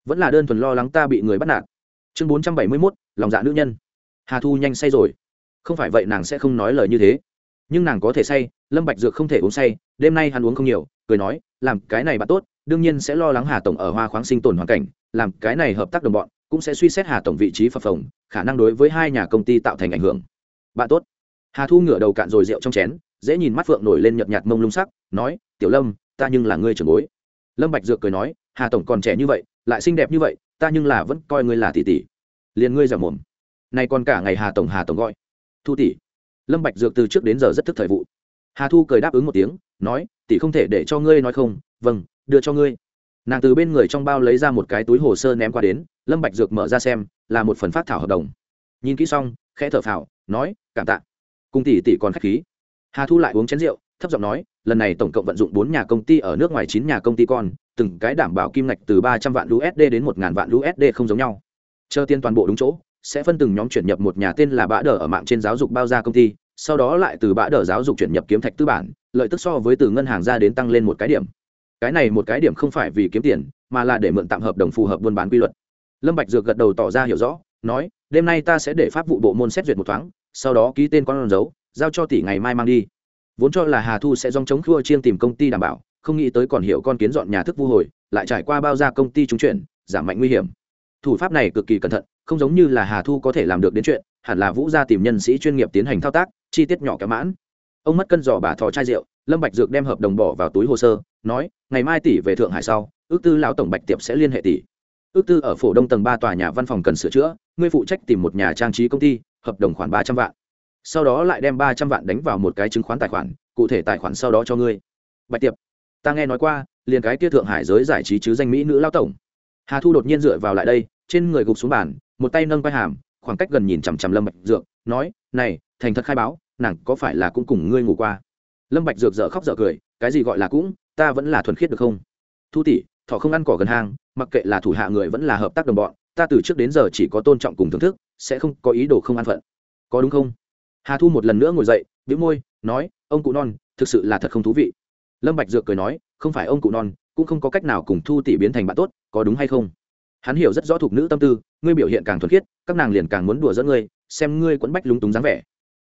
Vẫn là đơn thuần lo lắng ta bị người bắt nạt. Chương bốn trăm bảy mươi mốt, lòng dạ nữ nhân. Hà thu nhanh say rồi. Không phải vậy nàng sẽ không nói lời như thế. Nhưng nàng có thể say, lâm bạch dược không thể uống say, đêm nay hắn uống không nhiều, cười nói, làm cái này bạn tốt, đương nhiên sẽ lo lắng hà tổng ở hoa khoáng sinh tồn hoàn cảnh, làm cái này hợp tác đồng bọn, cũng sẽ suy xét hà tổng vị trí phập phồng, khả năng đối với hai nhà công ty tạo thành ảnh hưởng. Bạn tốt hà thu ngửa đầu cạn rồi rượu trong chén, dễ nhìn mắt phượng nổi lên nhợt nhạt mông lung sắc, nói, tiểu lâm, ta nhưng là ngươi trưởng bối. Lâm bạch dược cười nói, hà tổng còn trẻ như vậy, lại xinh đẹp như vậy, ta nhưng là vẫn coi ngươi là tỷ tỷ. Liền ngươi giả mồm. Nay còn cả ngày hà tổng hà tổng gọi. Thu tỷ. Lâm bạch dược từ trước đến giờ rất thức thời vụ. Hà thu cười đáp ứng một tiếng, nói, tỷ không thể để cho ngươi nói không vâng đưa cho ngươi. Nàng từ bên người trong bao lấy ra một cái túi hồ sơ ném qua đến, lâm bạch dược mở ra xem, là một phần phát thảo hợp đồng. Nhìn kỹ xong, khẽ thở phào, nói, cảm tạ cùng tỷ tỷ còn khách khí. Hà thu lại uống chén rượu, thấp giọng nói, lần này tổng cộng vận dụng bốn nhà công ty ở nước ngoài chín nhà công ty con, từng cái đảm bảo kim ngạch từ ba trăm vạn usd đến một ngàn vạn usd không giống nhau. Chờ tiên toàn bộ đúng chỗ, sẽ phân từng nhóm chuyển nhập một nhà tên là bã đờ ở mạng trên giáo dục bao gia công ty, sau đó lại từ bã đờ giáo dục chuyển nhập kiếm thạch tư bản, lợi tức so với từ ngân hàng ra đến tăng lên một cái điểm. Cái này một cái điểm không phải vì kiếm tiền, mà là để mượn tạm hợp đồng phù hợp buôn bán quy luật. Lâm bạch dược gật đầu tỏ ra hiểu rõ, nói, đêm nay ta sẽ để pháp vụ bộ môn xét duyệt một thoáng sau đó ký tên con dấu, giao cho tỷ ngày mai mang đi. Vốn cho là hà thu sẽ dòng chống khua chiên tìm công ty đảm bảo, không nghĩ tới còn hiểu con kiến dọn nhà thức vu hồi, lại trải qua bao gia công ty trúng chuyển giảm mạnh nguy hiểm. Thủ pháp này cực kỳ cẩn thận, không giống như là hà thu có thể làm được đến chuyện, hẳn là vũ gia tìm nhân sĩ chuyên nghiệp tiến hành thao tác, chi tiết nhỏ kéo mãn. Ông mất cân giỏ bà thò chai rượu, lâm bạch dược đem hợp đồng bỏ vào túi hồ sơ, nói, ngày mai tỷ về thượng hải sau, ước tư lão tổng bạch tiệp sẽ liên hệ tỷ. Ước tư ở phổ đông tầng ba tòa nhà văn phòng cần sửa chữa, ngươi phụ trách tìm một nhà trang trí công ty hợp đồng khoản ba trăm vạn. Sau đó lại đem ba trăm vạn đánh vào một cái chứng khoán tài khoản, cụ thể tài khoản sau đó cho ngươi. Bạch tiệp, ta nghe nói qua, liền cái kia thượng hải giới giải trí chứ danh mỹ nữ lao tổng. Hà thu đột nhiên dựa vào lại đây, trên người gục xuống bàn, một tay nâng vai hàm, khoảng cách gần nhìn chằm chằm lâm bạch dược, nói, này, thành thật khai báo, nàng có phải là cũng cùng ngươi ngủ qua? Lâm bạch dược dở khóc dở cười, cái gì gọi là cũng, ta vẫn là thuần khiết được không? Thu tỷ, thọ không ăn cỏ gần hang, mặc kệ là thủ hạ người vẫn là hợp tác đồng bọn ta từ trước đến giờ chỉ có tôn trọng cùng thưởng thức, sẽ không có ý đồ không an phận. Có đúng không? Hà thu một lần nữa ngồi dậy, bĩu môi, nói, ông cụ non, thực sự là thật không thú vị. Lâm bạch dược cười nói, không phải ông cụ non, cũng không có cách nào cùng thu tỷ biến thành bạn tốt, có đúng hay không? Hắn hiểu rất rõ thuộc nữ tâm tư, ngươi biểu hiện càng thuần khiết, các nàng liền càng muốn đùa dẫn ngươi, xem ngươi quẫn bách lúng túng dáng vẻ.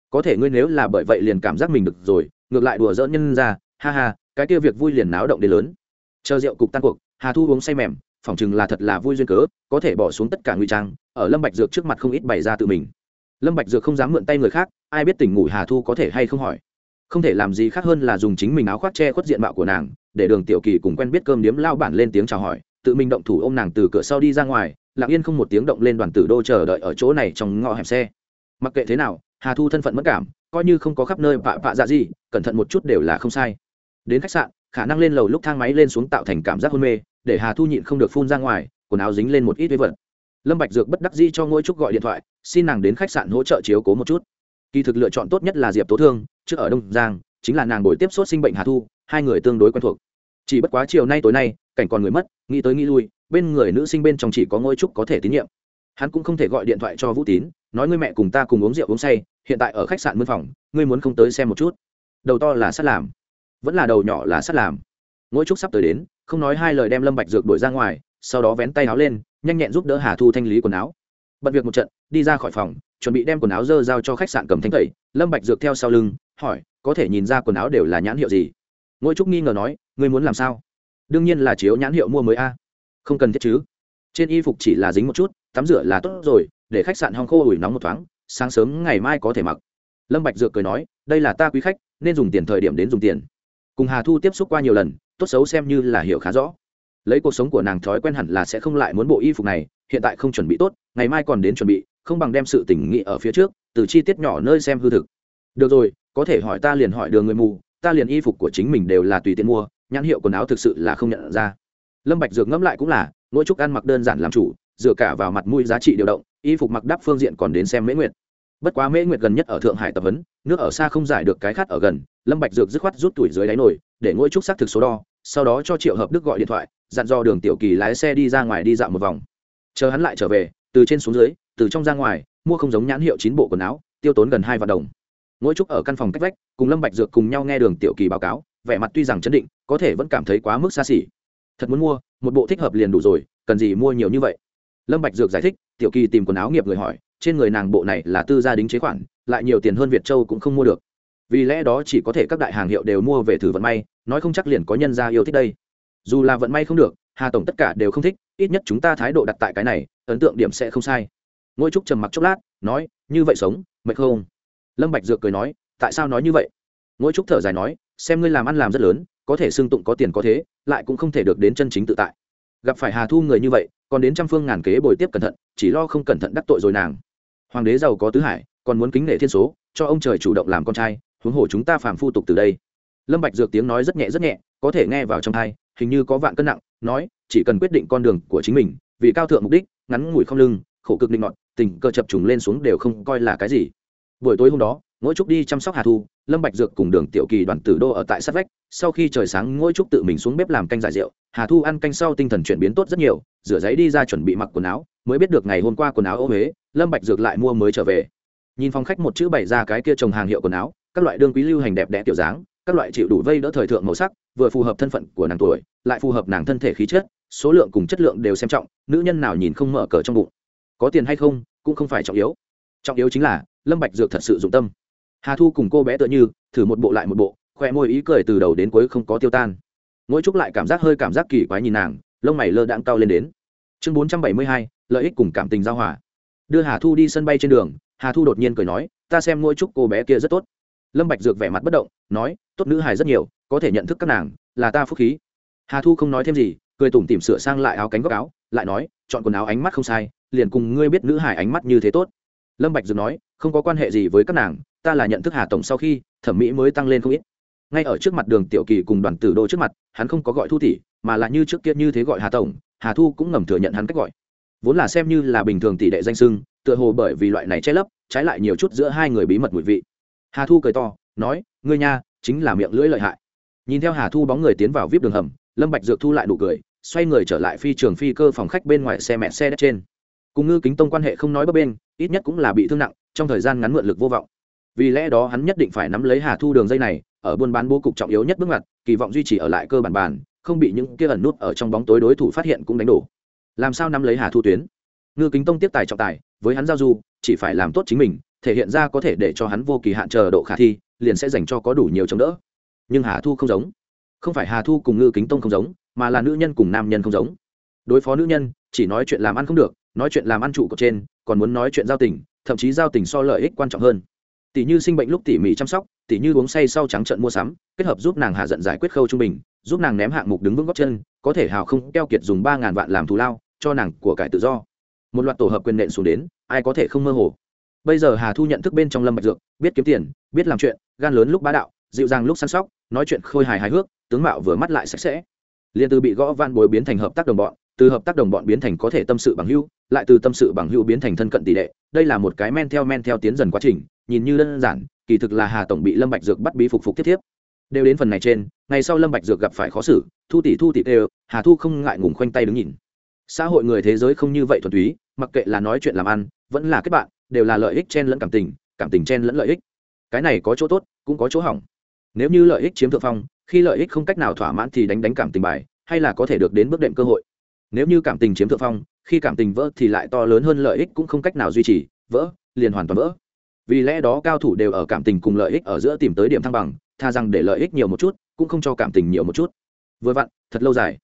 Có thể ngươi nếu là bởi vậy liền cảm giác mình được rồi, ngược lại đùa dỡ nhân ra, ha ha, cái kia việc vui liền náo động đến lớn. Chờ rượu cục tan cuộc, hà thu uống say mềm phỏng chừng là thật là vui duyên cớ, có thể bỏ xuống tất cả ngụy trang, ở lâm bạch dược trước mặt không ít bày ra tự mình. Lâm bạch dược không dám mượn tay người khác, ai biết tỉnh ngủ hà thu có thể hay không hỏi. Không thể làm gì khác hơn là dùng chính mình áo khoác che khuất diện mạo của nàng, để đường tiểu kỳ cùng quen biết cơm điếm lao bản lên tiếng chào hỏi, tự mình động thủ ôm nàng từ cửa sau đi ra ngoài, lặng yên không một tiếng động lên đoàn tử đô chờ đợi ở chỗ này trong ngõ hẻm xe. Mặc kệ thế nào, hà thu thân phận mất cảm, coi như không có khắp nơi vạ vạ dạ gì, cẩn thận một chút đều là không sai. Đến khách sạn, khả năng lên lầu lúc thang máy lên xuống tạo thành cảm giác hôn mê để hà thu nhịn không được phun ra ngoài, quần áo dính lên một ít với vật. Lâm bạch dược bất đắc dĩ cho ngôi trúc gọi điện thoại, xin nàng đến khách sạn hỗ trợ chiếu cố một chút. Kỳ thực lựa chọn tốt nhất là diệp tố thương trước ở đông giang, chính là nàng buổi tiếp sốt sinh bệnh hà thu, hai người tương đối quen thuộc. Chỉ bất quá chiều nay tối nay, cảnh còn người mất, nghĩ tới nghĩ lui, bên người nữ sinh bên trong chỉ có ngôi trúc có thể tín nhiệm. Hắn cũng không thể gọi điện thoại cho vũ tín, nói ngươi mẹ cùng ta cùng uống rượu uống say, hiện tại ở khách sạn mân phòng, ngươi muốn không tới xem một chút. Đầu to là sát làm, vẫn là đầu nhỏ là sát làm. Ngũ trúc sắp tới đến, không nói hai lời đem lâm bạch dược đuổi ra ngoài, sau đó vén tay áo lên, nhanh nhẹn giúp đỡ hà thu thanh lý quần áo. Bận việc một trận, đi ra khỏi phòng, chuẩn bị đem quần áo dơ giao cho khách sạn cầm thanh tẩy. Lâm bạch dược theo sau lưng, hỏi, có thể nhìn ra quần áo đều là nhãn hiệu gì? Ngũ trúc nghi ngờ nói, ngươi muốn làm sao? Đương nhiên là chiếu nhãn hiệu mua mới a. Không cần thiết chứ. Trên y phục chỉ là dính một chút, tắm rửa là tốt rồi, để khách sạn hong khô ủi nóng một thoáng, sáng sớm ngày mai có thể mặc. Lâm bạch dược cười nói, đây là ta quý khách, nên dùng tiền thời điểm đến dùng tiền. Cùng hà thu tiếp xúc qua nhiều lần tốt xấu xem như là hiểu khá rõ. Lấy cuộc sống của nàng thói quen hẳn là sẽ không lại muốn bộ y phục này, hiện tại không chuẩn bị tốt, ngày mai còn đến chuẩn bị, không bằng đem sự tỉnh nghị ở phía trước, từ chi tiết nhỏ nơi xem hư thực. Được rồi, có thể hỏi ta liền hỏi đường người mù, ta liền y phục của chính mình đều là tùy tiện mua, nhãn hiệu quần áo thực sự là không nhận ra. Lâm bạch dược ngẫm lại cũng là, mỗi chút ăn mặc đơn giản làm chủ, dựa cả vào mặt mũi giá trị điều động, y phục mặc đắp phương diện còn đến xem mễ nguyệt. Bất quá mễ nguyệt gần nhất ở thượng hải tập huấn, nước ở xa không giải được cái khát ở gần lâm bạch dược dứt khoát rút tuổi dưới đáy nồi, để ngôi trúc xác thực số đo, sau đó cho triệu hợp đức gọi điện thoại, dặn dò đường tiểu kỳ lái xe đi ra ngoài đi dạo một vòng. Chờ hắn lại trở về, từ trên xuống dưới, từ trong ra ngoài, mua không giống nhãn hiệu chín bộ quần áo, tiêu tốn gần hai vạn đồng. Ngôi trúc ở căn phòng cách vách, cùng lâm bạch dược cùng nhau nghe đường tiểu kỳ báo cáo, vẻ mặt tuy rằng chấn định, có thể vẫn cảm thấy quá mức xa xỉ. Thật muốn mua, một bộ thích hợp liền đủ rồi, cần gì mua nhiều như vậy? Lâm bạch dược giải thích, tiểu kỳ tìm quần áo nghiệp người hỏi, trên người nàng bộ này là tư gia đính chế khoản, lại nhiều tiền hơn việt châu cũng không mua được vì lẽ đó chỉ có thể các đại hàng hiệu đều mua về thử vận may, nói không chắc liền có nhân gia yêu thích đây. Dù là vận may không được, hà tổng tất cả đều không thích, ít nhất chúng ta thái độ đặt tại cái này, ấn tượng điểm sẽ không sai. Ngôi trúc trầm mặc chốc lát, nói, như vậy sống, mệt không? Lâm bạch dược cười nói, tại sao nói như vậy? Ngôi trúc thở dài nói, xem ngươi làm ăn làm rất lớn, có thể xương tụng có tiền có thế, lại cũng không thể được đến chân chính tự tại. Gặp phải hà thu người như vậy, còn đến trăm phương ngàn kế bồi tiếp cẩn thận, chỉ lo không cẩn thận đắc tội rồi nàng. Hoàng đế giàu có tứ hải, còn muốn kính nể thiên số, cho ông trời chủ động làm con trai huống hồ chúng ta phàm phu tục từ đây. Lâm bạch dược tiếng nói rất nhẹ rất nhẹ có thể nghe vào trong tai hình như có vạn cân nặng nói chỉ cần quyết định con đường của chính mình vì cao thượng mục đích ngắn ngủi không lưng khổ cực định ngọn, tình cơ chập trùng lên xuống đều không coi là cái gì. Buổi tối hôm đó ngỗi trúc đi chăm sóc hà thu lâm bạch dược cùng đường tiểu kỳ đoàn tử đô ở tại sát vách sau khi trời sáng ngỗi trúc tự mình xuống bếp làm canh giải rượu hà thu ăn canh sau tinh thần chuyển biến tốt rất nhiều rửa giấy đi ra chuẩn bị mặc quần áo mới biết được ngày hôm qua quần áo ô huế lâm bạch dược lại mua mới trở về. Nhìn phòng khách một chữ bày ra cái kia trồng hàng hiệu quần áo các loại đương quý lưu hành đẹp đẽ tiểu dáng, các loại chịu đủ vây đỡ thời thượng màu sắc, vừa phù hợp thân phận của nàng tuổi, lại phù hợp nàng thân thể khí chất, số lượng cùng chất lượng đều xem trọng, nữ nhân nào nhìn không mở cờ trong bụng. Có tiền hay không, cũng không phải trọng yếu. Trọng yếu chính là, lâm bạch dược thật sự dụng tâm. Hà thu cùng cô bé tựa như, thử một bộ lại một bộ, khoe môi ý cười từ đầu đến cuối không có tiêu tan. Mỗi chút lại cảm giác hơi cảm giác kỳ quái nhìn nàng, lông mày lơ đãng cao lên đến. Chương bốn trăm bảy mươi hai, lợi ích cùng cảm tình giao hòa. Đưa hà thu đi sân bay trên đường, hà thu đột nhiên cười nói, ta xem ngôi trúc cô bé kia rất tốt lâm bạch dược vẻ mặt bất động, nói, tốt nữ hài rất nhiều, có thể nhận thức các nàng, là ta phúc khí. Hà thu không nói thêm gì, cười tủm tỉm sửa sang lại áo cánh góc áo, lại nói, chọn quần áo ánh mắt không sai, liền cùng ngươi biết nữ hài ánh mắt như thế tốt. Lâm bạch dược nói, không có quan hệ gì với các nàng, ta là nhận thức hà tổng sau khi, thẩm mỹ mới tăng lên không ít. Ngay ở trước mặt đường tiểu kỳ cùng đoàn tử đô trước mặt, hắn không có gọi thu tỷ, mà là như trước kia như thế gọi hà tổng, hà thu cũng ngầm thừa nhận hắn cách gọi. Vốn là xem như là bình thường tỷ đệ danh sưng, tựa hồ bởi vì loại này che lấp, trái lại nhiều chút giữa hai người bí mật mùi vị hà thu cười to, nói, ngươi nha, chính là miệng lưỡi lợi hại. Nhìn theo hà thu bóng người tiến vào vip đường hầm, lâm bạch dược thu lại nụ cười, xoay người trở lại phi trường phi cơ phòng khách bên ngoài xe mẹ xe đất trên. Cùng ngư kính tông quan hệ không nói bấp bên ít nhất cũng là bị thương nặng, trong thời gian ngắn mượn lực vô vọng. Vì lẽ đó hắn nhất định phải nắm lấy hà thu đường dây này, ở buôn bán bố cục trọng yếu nhất bước ngoặt, kỳ vọng duy trì ở lại cơ bản bàn, không bị những kia ẩn nút ở trong bóng tối đối thủ phát hiện cũng đánh đổ. Làm sao nắm lấy hà thu tuyến? Ngư kính tông tiếp tài trọng tài, với hắn giao du, chỉ phải làm tốt chính mình thể hiện ra có thể để cho hắn vô kỳ hạn chờ độ khả thi, liền sẽ dành cho có đủ nhiều chống đỡ. Nhưng hà thu không giống. Không phải hà thu cùng ngư kính tông không giống, mà là nữ nhân cùng nam nhân không giống. Đối phó nữ nhân, chỉ nói chuyện làm ăn không được, nói chuyện làm ăn trụ của trên, còn muốn nói chuyện giao tình, thậm chí giao tình so lợi ích quan trọng hơn. Tỷ như sinh bệnh lúc tỉ mỉ chăm sóc, tỷ như uống say sau trắng trận mua sắm, kết hợp giúp nàng hạ giận giải quyết khâu trung bình, giúp nàng ném hạng mục đứng vững góc chân, có thể hào không keo kiệt dùng ba ngàn vạn làm thù lao cho nàng của cải tự do. Một loạt tổ hợp quyền nện xuống đến, ai có thể không mơ hồ? Bây giờ hà thu nhận thức bên trong lâm bạch dược, biết kiếm tiền, biết làm chuyện, gan lớn lúc bá đạo, dịu dàng lúc săn sóc, nói chuyện khôi hài hài hước, tướng mạo vừa mắt lại sạch sẽ. Liền từ bị gõ van bối biến thành hợp tác đồng bọn, từ hợp tác đồng bọn biến thành có thể tâm sự bằng hữu, lại từ tâm sự bằng hữu biến thành thân cận tỷ lệ. Đây là một cái men theo men theo tiến dần quá trình, nhìn như đơn giản, kỳ thực là hà tổng bị lâm bạch dược bắt bí phục phục tiếp tiếp đều đến phần này trên, ngày sau lâm bạch dược gặp phải khó xử, thu tỷ thu tỷ đều, hà thu không ngại ngùng khoanh tay đứng nhìn. Xã hội người thế giới không như vậy thuần túy, mặc kệ là nói chuyện làm ăn, vẫn là kết bạn đều là lợi ích chen lẫn cảm tình cảm tình chen lẫn lợi ích. Cái này có chỗ tốt, cũng có chỗ hỏng. Nếu như lợi ích chiếm thượng phong, khi lợi ích không cách nào thỏa mãn thì đánh đánh cảm tình bài, hay là có thể được đến bước đệm cơ hội. Nếu như cảm tình chiếm thượng phong, khi cảm tình vỡ thì lại to lớn hơn lợi ích cũng không cách nào duy trì, vỡ, liền hoàn toàn vỡ. Vì lẽ đó cao thủ đều ở cảm tình cùng lợi ích ở giữa tìm tới điểm thăng bằng, tha rằng để lợi ích nhiều một chút, cũng không cho cảm tình nhiều một chút. Vừa vặn, thật lâu dài.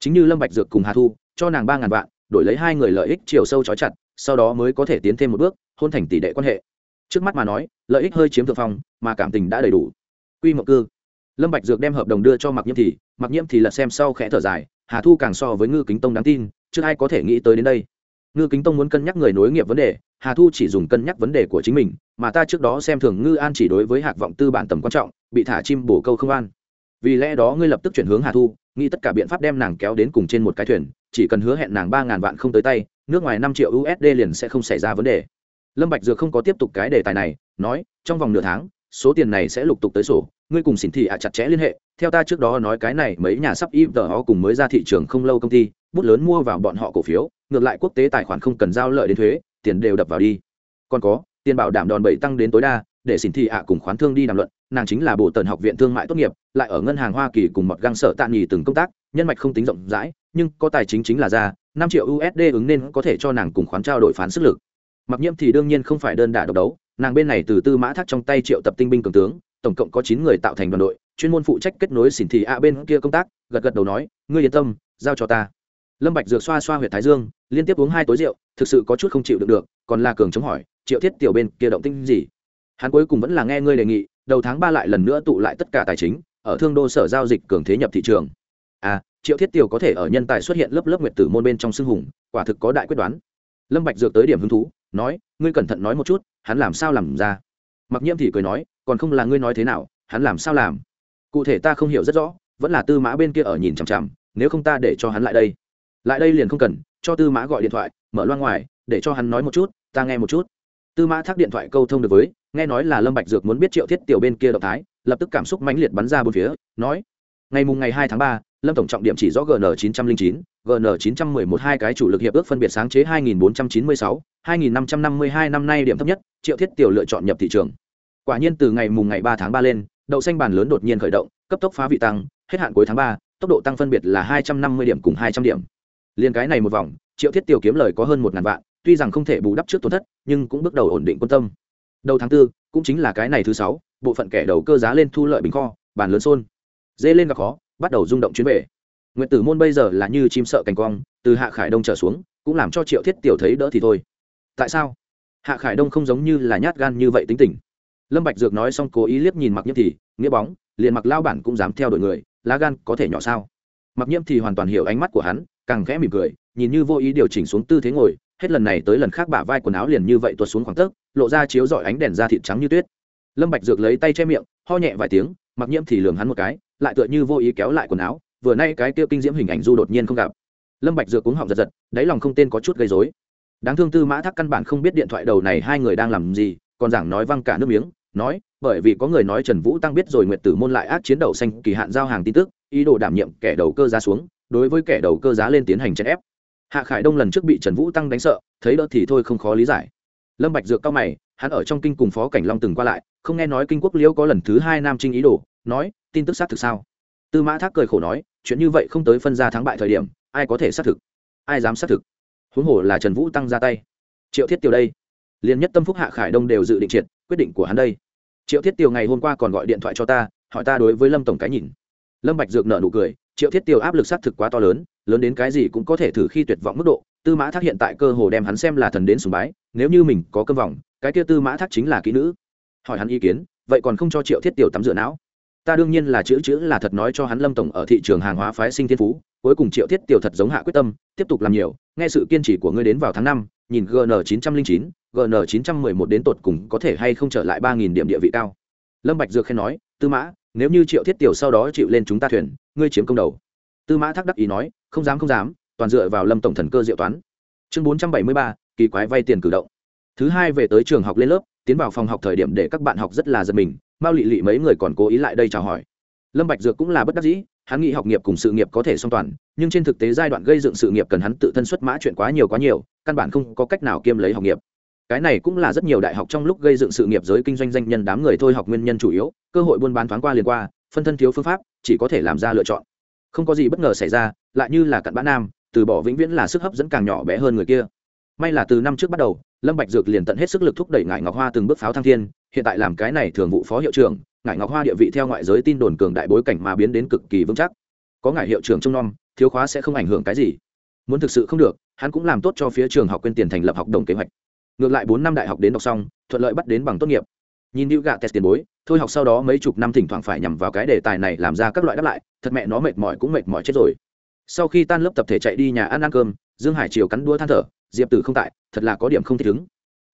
Chính như lâm bạch dược cùng hà thu, cho nàng ba ngàn vạn, đổi lấy hai người lợi ích chiều sâu chói chặt, sau đó mới có thể tiến thêm một bước hôn thành tỷ đệ quan hệ. Trước mắt mà nói, lợi ích hơi chiếm thượng phong, mà cảm tình đã đầy đủ. Quy mộng cư. Lâm bạch dược đem hợp đồng đưa cho mặc nhiễm thì. Mặc nhiễm thì lật xem sau khẽ thở dài, hà thu càng so với ngư kính tông đáng tin, chưa ai có thể nghĩ tới đến đây. Ngư kính tông muốn cân nhắc người nối nghiệp vấn đề, hà thu chỉ dùng cân nhắc vấn đề của chính mình, mà ta trước đó xem thường ngư an chỉ đối với hạc vọng tư bản tầm quan trọng, bị thả chim bổ câu không an. Vì lẽ đó ngươi lập tức chuyển hướng hà thu, nghĩ tất cả biện pháp đem nàng kéo đến cùng trên một cái thuyền, chỉ cần hứa hẹn nàng ba ngàn vạn không tới tay, nước ngoài năm triệu usd liền sẽ không xảy ra vấn đề lâm bạch dược không có tiếp tục cái đề tài này, nói, trong vòng nửa tháng, số tiền này sẽ lục tục tới sổ, ngươi cùng xỉn thị ạ chặt chẽ liên hệ, theo ta trước đó nói cái này mấy nhà sắp im tờ họ cùng mới ra thị trường không lâu công ty, bút lớn mua vào bọn họ cổ phiếu, ngược lại quốc tế tài khoản không cần giao lợi đến thuế, tiền đều đập vào đi. Còn có, tiền bảo đảm đòn bẩy tăng đến tối đa, để xỉn thị ạ cùng khoán thương đi đàm luận, nàng chính là bộ tần học viện thương mại tốt nghiệp, lại ở ngân hàng hoa kỳ cùng một găng sở tạ nghỉ từng công tác, nhân mạch không tính rộng rãi, nhưng có tài chính chính là ra, năm triệu usd ứng nên có thể cho nàng cùng khoán trao đổi phán sức lực mặc nhiễm thì đương nhiên không phải đơn đả độc đấu, nàng bên này từ tư mã thác trong tay triệu tập tinh binh cường tướng, tổng cộng có chín người tạo thành đoàn đội, chuyên môn phụ trách kết nối xỉn thị a bên kia công tác, gật gật đầu nói, ngươi yên tâm, giao cho ta. Lâm bạch dược xoa xoa huyệt thái dương, liên tiếp uống hai tối rượu, thực sự có chút không chịu được được, còn là cường chống hỏi, triệu thiết tiểu bên kia động tinh gì? Hắn cuối cùng vẫn là nghe ngươi đề nghị, đầu tháng ba lại lần nữa tụ lại tất cả tài chính, ở thương đô sở giao dịch cường thế nhập thị trường. À triệu thiết tiểu có thể ở nhân tài xuất hiện lớp lớp nguyệt tử môn bên trong xương hùng, quả thực có đại quyết đoán. Lâm bạch dược tới điểm hứng thú nói, ngươi cẩn thận nói một chút, hắn làm sao làm ra? Mặc nhiễm thì cười nói, còn không là ngươi nói thế nào, hắn làm sao làm? Cụ thể ta không hiểu rất rõ, vẫn là tư mã bên kia ở nhìn chằm chằm, nếu không ta để cho hắn lại đây. Lại đây liền không cần, cho tư mã gọi điện thoại, mở loa ngoài, để cho hắn nói một chút, ta nghe một chút. Tư mã thác điện thoại câu thông được với, nghe nói là lâm bạch dược muốn biết triệu thiết tiểu bên kia động thái, lập tức cảm xúc mãnh liệt bắn ra bốn phía, nói, ngày mùng ngày hai tháng ba lâm tổng trọng điểm chỉ rõ gn chín trăm linh chín gn chín trăm mười một hai cái chủ lực hiệp ước phân biệt sáng chế hai nghìn bốn trăm chín mươi sáu, hai nghìn năm trăm năm mươi hai năm nay điểm thấp nhất, triệu thiết tiểu lựa chọn nhập thị trường. Quả nhiên từ ngày mùng ngày ba tháng ba lên, đậu xanh bàn lớn đột nhiên khởi động, cấp tốc phá vị tăng, hết hạn cuối tháng ba, tốc độ tăng phân biệt là hai trăm năm mươi điểm cùng hai trăm điểm. Liên cái này một vòng, triệu thiết tiểu kiếm lời có hơn một ngàn vạn, tuy rằng không thể bù đắp trước tổn thất, nhưng cũng bước đầu ổn định quân tâm. Đầu tháng tư, cũng chính là cái này thứ sáu, bộ phận kẻ đầu cơ giá lên thu lợi bình kho, bàn lớn xôn. Dê lên gặp khó bắt đầu rung động chuyến về. Nguyện tử môn bây giờ là như chim sợ cành cong, từ hạ khải đông trở xuống, cũng làm cho triệu thiết tiểu thấy đỡ thì thôi. Tại sao? Hạ khải đông không giống như là nhát gan như vậy tính tình. Lâm bạch dược nói xong cố ý liếc nhìn mặc nhiễm thì, nghĩa bóng, liền mặc lao bản cũng dám theo đuổi người, lá gan có thể nhỏ sao? Mặc nhiễm thì hoàn toàn hiểu ánh mắt của hắn, càng khẽ mỉm cười, nhìn như vô ý điều chỉnh xuống tư thế ngồi, hết lần này tới lần khác bả vai quần áo liền như vậy tuột xuống khoảng tấc, lộ ra chiếu rọi ánh đèn da thịt trắng như tuyết. Lâm bạch dược lấy tay che miệng, ho nhẹ vài tiếng mặc nhiễm thì lườm hắn một cái lại tựa như vô ý kéo lại quần áo, vừa nay cái kia kinh diễm hình ảnh du đột nhiên không gặp. Lâm bạch dược cuống họng giật giật, đáy lòng không tên có chút gây rối. Đáng thương tư mã thác căn bản không biết điện thoại đầu này hai người đang làm gì, còn giảng nói văng cả nước miếng, nói, bởi vì có người nói trần vũ tăng biết rồi nguyệt tử môn lại ác chiến đầu xanh, kỳ hạn giao hàng tin tức, ý đồ đảm nhiệm kẻ đầu cơ giá xuống, đối với kẻ đầu cơ giá lên tiến hành chèn ép. Hạ khải đông lần trước bị trần vũ tăng đánh sợ, thấy đỡ thì thôi không khó lý giải. Lâm bạch dược cao mày, hắn ở trong kinh cùng phó cảnh long từng qua lại, không nghe nói kinh quốc liễu có lần thứ hai nam trinh ý đồ, nói tin tức xác thực sao? Tư mã thác cười khổ nói, chuyện như vậy không tới phân ra thắng bại thời điểm, ai có thể xác thực? Ai dám xác thực? Huống hồ là trần vũ tăng ra tay. Triệu thiết tiêu đây. Liền nhất tâm phúc hạ khải đông đều dự định triệt, quyết định của hắn đây. Triệu thiết tiêu ngày hôm qua còn gọi điện thoại cho ta, hỏi ta đối với lâm tổng cái nhìn. Lâm bạch dược nở nụ cười, triệu thiết tiêu áp lực xác thực quá to lớn lớn đến cái gì cũng có thể thử khi tuyệt vọng mức độ. Tư mã thác hiện tại cơ hồ đem hắn xem là thần đến sùng bái, nếu như mình có cơm vòng cái kia tư mã thác chính là kỹ nữ. Hỏi hắn ý kiến, vậy còn không cho triệu thiết tiêu tắm rửa não? Ta đương nhiên là chữ chữ là thật nói cho hắn lâm tổng ở thị trường hàng hóa phái sinh thiên phú, cuối cùng triệu thiết tiểu thật giống hạ quyết tâm, tiếp tục làm nhiều, nghe sự kiên trì của ngươi đến vào tháng năm, nhìn gn chín trăm linh chín gn chín trăm mười một đến tột cùng có thể hay không trở lại ba nghìn điểm địa vị cao. Lâm bạch dược khen nói, tư mã, nếu như triệu thiết tiểu sau đó chịu lên chúng ta thuyền, ngươi chiếm công đầu. Tư mã thác đắc ý nói, không dám không dám, toàn dựa vào lâm tổng thần cơ diệu toán. Chương bốn trăm bảy mươi ba, kỳ quái vay tiền cử động. Thứ hai về tới trường học lên lớp, tiến vào phòng học thời điểm để các bạn học rất là giật mình mao lị lị mấy người còn cố ý lại đây chào hỏi. Lâm bạch dược cũng là bất đắc dĩ, hắn nghĩ học nghiệp cùng sự nghiệp có thể song toàn, nhưng trên thực tế giai đoạn gây dựng sự nghiệp cần hắn tự thân xuất mã chuyện quá nhiều quá nhiều, căn bản không có cách nào kiêm lấy học nghiệp. Cái này cũng là rất nhiều đại học trong lúc gây dựng sự nghiệp giới kinh doanh danh nhân đám người thôi học nguyên nhân chủ yếu, cơ hội buôn bán thoáng qua liền qua, phân thân thiếu phương pháp, chỉ có thể làm ra lựa chọn. Không có gì bất ngờ xảy ra, lại như là cặn bã nam, từ bỏ vĩnh viễn là sức hấp dẫn càng nhỏ bé hơn người kia. May là từ năm trước bắt đầu, lâm bạch dược liền tận hết sức lực thúc đẩy ngải ngọc hoa từng bước pháo thăng thiên hiện tại làm cái này thường vụ phó hiệu trưởng, ngải ngọc hoa địa vị theo ngoại giới tin đồn cường đại bối cảnh mà biến đến cực kỳ vững chắc. Có ngải hiệu trưởng trông nom, thiếu khóa sẽ không ảnh hưởng cái gì. Muốn thực sự không được, hắn cũng làm tốt cho phía trường học quên tiền thành lập học đồng kế hoạch. Ngược lại bốn năm đại học đến đọc xong, thuận lợi bắt đến bằng tốt nghiệp. Nhìn điệu gạ test tiền bối, thôi học sau đó mấy chục năm thỉnh thoảng phải nhằm vào cái đề tài này làm ra các loại đáp lại, thật mẹ nó mệt mỏi cũng mệt mỏi chết rồi. Sau khi tan lớp tập thể chạy đi nhà ăn ăn cơm, dương hải triều cắn đua than thở, diệp tử không tại, thật là có điểm không thích ứng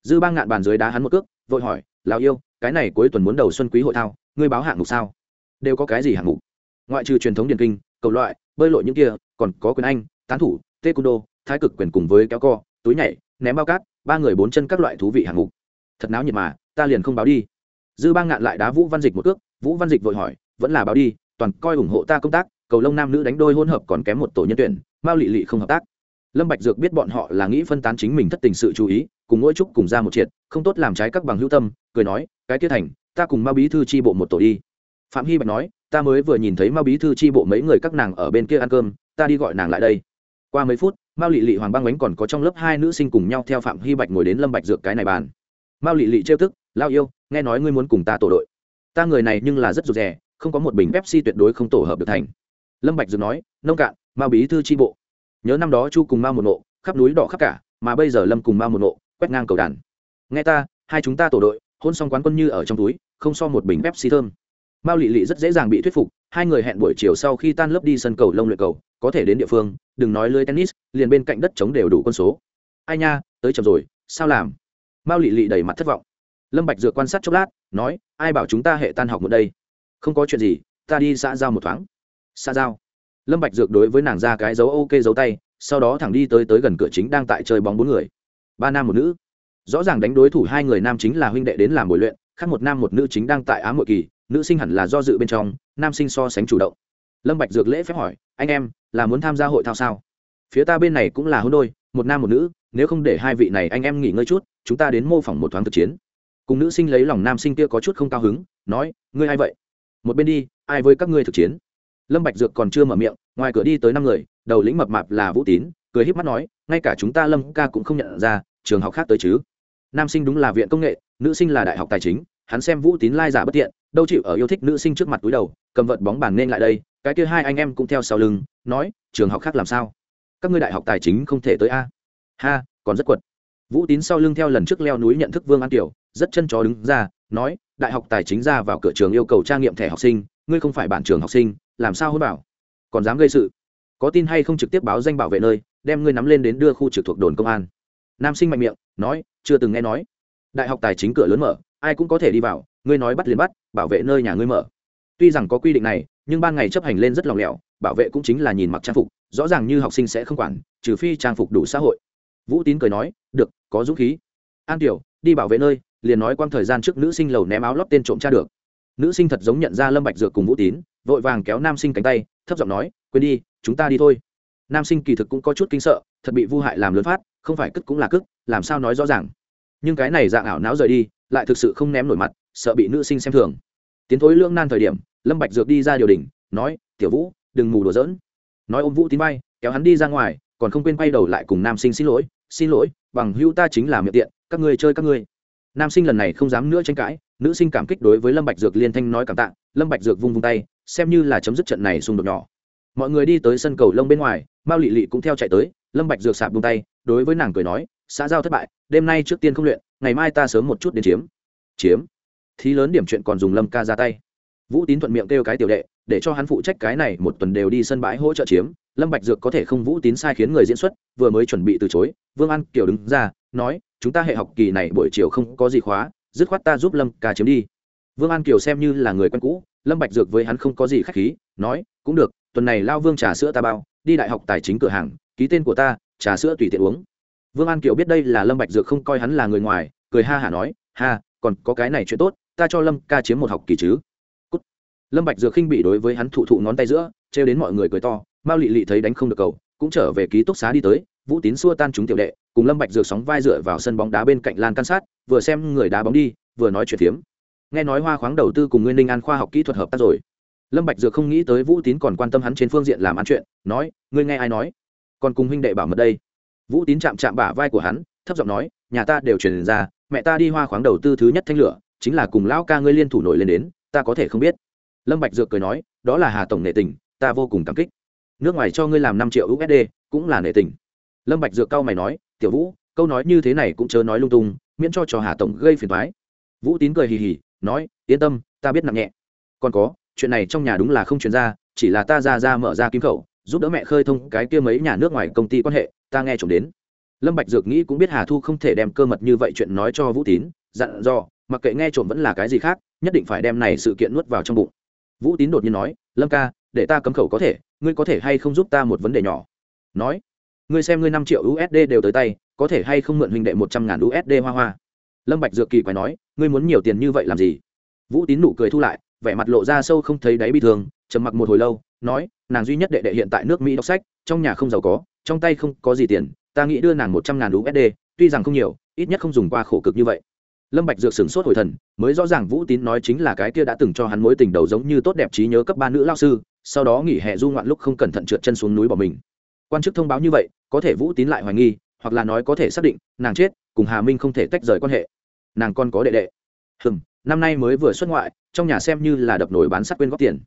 dư ba ngạn bàn dưới đá hắn một cước vội hỏi lào yêu, cái này cuối tuần muốn đầu xuân quý hội thao, ngươi báo hạng mục sao? Đều có cái gì hạng mục? Ngoại trừ truyền thống điền kinh, cầu loại, bơi lội những kia, còn có quyền anh, tán thủ tê cung đô thái cực quyền cùng với kéo co, túi nhảy, ném bao cát, ba người bốn chân các loại thú vị hạng mục. Thật náo nhiệt mà, ta liền không báo đi. Dư ba ngạn lại đá vũ văn dịch một cước, vũ văn dịch vội hỏi, vẫn là báo đi, toàn coi ủng hộ ta công tác, cầu lông nam nữ đánh đôi hôn hợp còn kém một tổ nhân tuyển, mao lị lị không hợp tác lâm bạch dược biết bọn họ là nghĩ phân tán chính mình thất tình sự chú ý, cùng mỗi chúc cùng ra một triệt, không tốt làm trái các bằng hữu tâm, cười nói, cái kia thành, ta cùng mao bí thư chi bộ một tổ đi. Phạm hy bạch nói, ta mới vừa nhìn thấy mao bí thư chi bộ mấy người các nàng ở bên kia ăn cơm, ta đi gọi nàng lại đây. Qua mấy phút, mao lị lị hoàng băng bánh còn có trong lớp hai nữ sinh cùng nhau theo phạm hy bạch ngồi đến lâm bạch dược cái này bàn. Mao lị lị trêu tức, lao yêu, nghe nói ngươi muốn cùng ta tổ đội. Ta người này nhưng là rất rụt rè, không có một bình pepsi tuyệt đối không tổ hợp được thành. Lâm bạch dược nói, nông cạn mao bí thư chi bộ nhớ năm đó chu cùng ma một nộ, khắp núi đỏ khắp cả, mà bây giờ lâm cùng ma một nộ, quét ngang cầu đàn. Nghe ta, hai chúng ta tổ đội, hôn xong quán quân như ở trong túi, không so một bình pepsi thơm. Mao lị lị rất dễ dàng bị thuyết phục, hai người hẹn buổi chiều sau khi tan lớp đi sân cầu lông luyện cầu, có thể đến địa phương, đừng nói lưới tennis, liền bên cạnh đất chống đều đủ quân số. Ai nha, tới chậm rồi, sao làm? Mao lị lị đầy mặt thất vọng. Lâm bạch dựa quan sát chốc lát, nói, ai bảo chúng ta hệ tan học một đây? Không có chuyện gì, ta đi xã giao một thoáng. Xã giao? Lâm bạch dược đối với nàng ra cái dấu ok dấu tay, sau đó thẳng đi tới tới gần cửa chính đang tại chơi bóng bốn người. Ba nam một nữ. Rõ ràng đánh đối thủ hai người nam chính là huynh đệ đến làm buổi luyện, khác một nam một nữ chính đang tại ám hội kỳ, nữ sinh hẳn là do dự bên trong, nam sinh so sánh chủ động. Lâm bạch dược lễ phép hỏi, anh em, là muốn tham gia hội thao sao? Phía ta bên này cũng là hôn đôi, một nam một nữ, nếu không để hai vị này anh em nghỉ ngơi chút, chúng ta đến mô phỏng một thoáng thực chiến. Cùng nữ sinh lấy lòng nam sinh kia có chút không cao hứng, nói, ngươi ai vậy? Một bên đi, ai với các ngươi thực chiến? Lâm bạch dược còn chưa mở miệng, ngoài cửa đi tới năm người, đầu lĩnh mập mạp là vũ tín, cười híp mắt nói, ngay cả chúng ta lâm ca cũng không nhận ra, trường học khác tới chứ? Nam sinh đúng là viện công nghệ, nữ sinh là đại học tài chính, hắn xem vũ tín lai giả bất tiện, đâu chịu ở yêu thích nữ sinh trước mặt túi đầu, cầm vật bóng bàn nên lại đây, cái kia hai anh em cũng theo sau lưng, nói, trường học khác làm sao? Các ngươi đại học tài chính không thể tới a. Ha, còn rất quật. Vũ tín sau lưng theo lần trước leo núi nhận thức vương an tiểu, rất chân chó đứng ra, nói, đại học tài chính ra vào cửa trường yêu cầu trang nghiệm thẻ học sinh, ngươi không phải bản trường học sinh làm sao hôn bảo còn dám gây sự? Có tin hay không trực tiếp báo danh bảo vệ nơi, đem ngươi nắm lên đến đưa khu trực thuộc đồn công an. Nam sinh mạnh miệng, nói, chưa từng nghe nói. Đại học tài chính cửa lớn mở, ai cũng có thể đi vào, ngươi nói bắt liền bắt, bảo vệ nơi nhà ngươi mở. Tuy rằng có quy định này, nhưng ban ngày chấp hành lên rất lòng lẻo, bảo vệ cũng chính là nhìn mặc trang phục, rõ ràng như học sinh sẽ không quản, trừ phi trang phục đủ xã hội. Vũ tín cười nói, được, có dũng khí. An tiểu, đi bảo vệ nơi, liền nói quang thời gian trước nữ sinh lầu ném áo lót tên trộm cha được. Nữ sinh thật giống nhận ra lâm bạch dược cùng vũ tín vội vàng kéo nam sinh cánh tay, thấp giọng nói, quên đi, chúng ta đi thôi. Nam sinh kỳ thực cũng có chút kinh sợ, thật bị vu hại làm lớn phát, không phải cất cũng là cất, làm sao nói rõ ràng. Nhưng cái này dạng ảo não rời đi, lại thực sự không ném nổi mặt, sợ bị nữ sinh xem thường. Tiến thối lưỡng nan thời điểm, lâm bạch dược đi ra điều đình nói, tiểu vũ, đừng mù đùa giỡn. Nói ôm vũ tín bay, kéo hắn đi ra ngoài, còn không quên quay đầu lại cùng nam sinh xin lỗi xin lỗi, bằng hữu ta chính là miệng tiện, các ngươi chơi các ngươi. Nam sinh lần này không dám nữa tranh cãi, nữ sinh cảm kích đối với lâm bạch dược liên thanh nói cảm tạ, lâm bạch dược vung vung tay xem như là chấm dứt trận này xung đột nhỏ. Mọi người đi tới sân cầu lông bên ngoài, mao lị lị cũng theo chạy tới, lâm bạch dược sạp buông tay, đối với nàng cười nói, xã giao thất bại, đêm nay trước tiên không luyện, ngày mai ta sớm một chút đến chiếm. Chiếm. Thì lớn điểm chuyện còn dùng lâm ca ra tay. Vũ tín thuận miệng kêu cái tiểu đệ, để cho hắn phụ trách cái này, một tuần đều đi sân bãi hỗ trợ chiếm. Lâm bạch dược có thể không vũ tín sai khiến người diễn xuất, vừa mới chuẩn bị từ chối, vương an kiều đứng ra, nói, chúng ta hệ học kỳ này buổi chiều không có gì khóa, dứt khoát ta giúp lâm ca chiếm đi. Vương an kiều xem như là người quen cũ lâm bạch dược với hắn không có gì khách khí, nói, cũng được, tuần này lao vương trà sữa ta bao, đi đại học tài chính cửa hàng, ký tên của ta, trà sữa tùy tiện uống. Vương an kiều biết đây là lâm bạch dược không coi hắn là người ngoài, cười ha hả nói, ha, còn có cái này chuyện tốt, ta cho lâm ca chiếm một học kỳ chứ. Cút. lâm bạch dược khinh bị đối với hắn thụ thụ ngón tay giữa treo đến mọi người cười to, mao lị lị thấy đánh không được cầu, cũng trở về ký túc xá đi tới, vũ tín xua tan chúng tiểu đệ, cùng lâm bạch dược sóng vai dựa vào sân bóng đá bên cạnh lan can sát, vừa xem người đá bóng đi, vừa nói chuyện phiếm nghe nói hoa khoáng đầu tư cùng nguyên ninh an khoa học kỹ thuật hợp tác rồi. Lâm bạch dược không nghĩ tới vũ tín còn quan tâm hắn trên phương diện làm ăn chuyện, nói, ngươi nghe ai nói? Còn cùng huynh đệ bảo mật đây. Vũ tín chạm chạm bả vai của hắn, thấp giọng nói, nhà ta đều truyền ra, mẹ ta đi hoa khoáng đầu tư thứ nhất thanh lửa, chính là cùng lão ca ngươi liên thủ nổi lên đến, ta có thể không biết. Lâm bạch dược cười nói, đó là hà tổng nệ tình, ta vô cùng cảm kích. Nước ngoài cho ngươi làm năm triệu usd cũng là nệ tình. Lâm bạch dược cao mày nói, tiểu vũ, câu nói như thế này cũng chớ nói lung tung, miễn cho cho hà tổng gây phiền toái. Vũ tín cười hì hì nói, yên tâm, ta biết nặng nhẹ. Còn có, chuyện này trong nhà đúng là không truyền ra, chỉ là ta ra ra mở ra kim khẩu, giúp đỡ mẹ khơi thông cái kia mấy nhà nước ngoài công ty quan hệ, ta nghe trộm đến. Lâm bạch dược nghĩ cũng biết hà thu không thể đem cơ mật như vậy chuyện nói cho vũ tín, dặn dò, mặc kệ nghe trộm vẫn là cái gì khác, nhất định phải đem này sự kiện nuốt vào trong bụng. Vũ tín đột nhiên nói, lâm ca, để ta cấm khẩu có thể, ngươi có thể hay không giúp ta một vấn đề nhỏ? Nói, ngươi xem ngươi năm triệu usd đều tới tay, có thể hay không mượn huynh đệ một trăm ngàn usd hoa hoa? Lâm bạch dược kỳ quái nói, ngươi muốn nhiều tiền như vậy làm gì? Vũ tín nụ cười thu lại, vẻ mặt lộ ra sâu không thấy đáy bi thường trầm mặc một hồi lâu, nói, nàng duy nhất đệ đệ hiện tại nước mỹ đọc sách, trong nhà không giàu có, trong tay không có gì tiền, ta nghĩ đưa nàng một trăm ngàn usd tuy rằng không nhiều, ít nhất không dùng qua khổ cực như vậy. Lâm bạch dược sửng sốt hồi thần, mới rõ ràng vũ tín nói chính là cái kia đã từng cho hắn mối tình đầu giống như tốt đẹp trí nhớ cấp ba nữ lao sư, sau đó nghỉ hè du ngoạn lúc không cẩn thận trượt chân xuống núi bỏ mình. Quan chức thông báo như vậy, có thể vũ tín lại hoài nghi, hoặc là nói có thể xác định, nàng chết, cùng hà minh không thể tách rời quan hệ nàng con có đệ đệ. Hừm, năm nay mới vừa xuất ngoại, trong nhà xem như là đập nổi bán sắt quên góp tiền.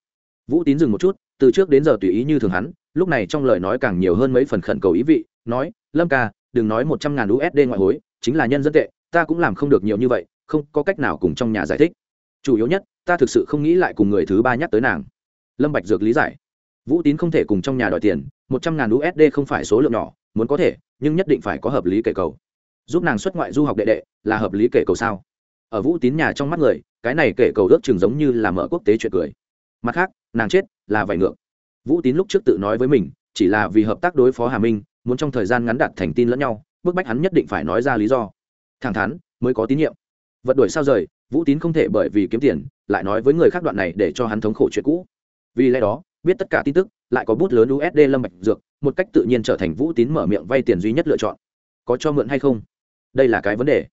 Vũ tín dừng một chút, từ trước đến giờ tùy ý như thường hắn, lúc này trong lời nói càng nhiều hơn mấy phần khẩn cầu ý vị, nói, lâm ca, đừng nói một trăm ngàn usd ngoại hối, chính là nhân dân tệ, ta cũng làm không được nhiều như vậy, không có cách nào cùng trong nhà giải thích. Chủ yếu nhất, ta thực sự không nghĩ lại cùng người thứ ba nhắc tới nàng. Lâm bạch dược lý giải. Vũ tín không thể cùng trong nhà đòi tiền, một trăm ngàn usd không phải số lượng nhỏ, muốn có thể, nhưng nhất định phải có hợp lý kể cầu giúp nàng xuất ngoại du học đệ đệ, là hợp lý kể cầu sao? Ở vũ tín nhà trong mắt người, cái này kể cầu ước chừng giống như là mở quốc tế chuyện cười. Mặt khác, nàng chết là vải ngược. Vũ tín lúc trước tự nói với mình, chỉ là vì hợp tác đối phó hà minh, muốn trong thời gian ngắn đạt thành tin lẫn nhau, bức bách hắn nhất định phải nói ra lý do. Thẳng thắn, mới có tín nhiệm. Vật đuổi sao rời, vũ tín không thể bởi vì kiếm tiền, lại nói với người khác đoạn này để cho hắn thống khổ chuyện cũ. Vì lẽ đó, biết tất cả tin tức, lại có bút lớn usd lâm bạch dược, một cách tự nhiên trở thành vũ tín mở miệng vay tiền duy nhất lựa chọn có cho mượn hay không? Đây là cái vấn đề.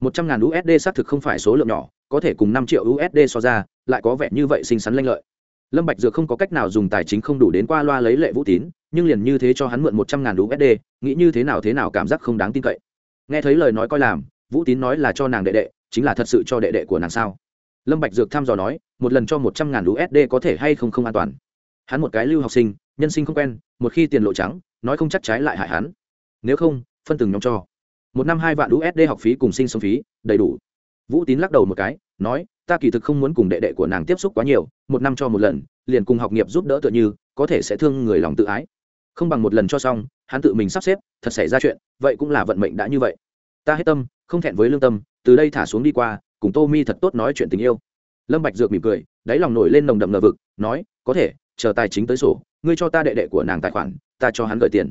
Một trăm ngàn usd xác thực không phải số lượng nhỏ, có thể cùng năm triệu usd so ra, lại có vẻ như vậy xinh xắn lanh lợi. Lâm bạch dược không có cách nào dùng tài chính không đủ đến qua loa lấy lệ vũ tín, nhưng liền như thế cho hắn mượn một trăm ngàn usd nghĩ như thế nào thế nào cảm giác không đáng tin cậy. Nghe thấy lời nói coi làm, vũ tín nói là cho nàng đệ đệ, chính là thật sự cho đệ đệ của nàng sao? Lâm bạch dược thăm dò nói, một lần cho một trăm ngàn usd có thể hay không không an toàn. Hắn một cái lưu học sinh, nhân sinh không quen, một khi tiền lộ trắng, nói không chắc trái lại hại hắn. Nếu không phân từng nhóm cho. Một năm hai vạn usd học phí cùng sinh sống phí đầy đủ. Vũ tín lắc đầu một cái nói ta kỳ thực không muốn cùng đệ đệ của nàng tiếp xúc quá nhiều một năm cho một lần liền cùng học nghiệp giúp đỡ tựa như có thể sẽ thương người lòng tự ái. Không bằng một lần cho xong hắn tự mình sắp xếp thật xảy ra chuyện vậy cũng là vận mệnh đã như vậy. Ta hết tâm không thẹn với lương tâm từ đây thả xuống đi qua cùng tô mi thật tốt nói chuyện tình yêu. Lâm bạch dược mỉm cười đáy lòng nổi lên nồng đậm ngờ vực nói có thể chờ tài chính tới sổ ngươi cho ta đệ đệ của nàng tài khoản ta cho hắn gửi tiền.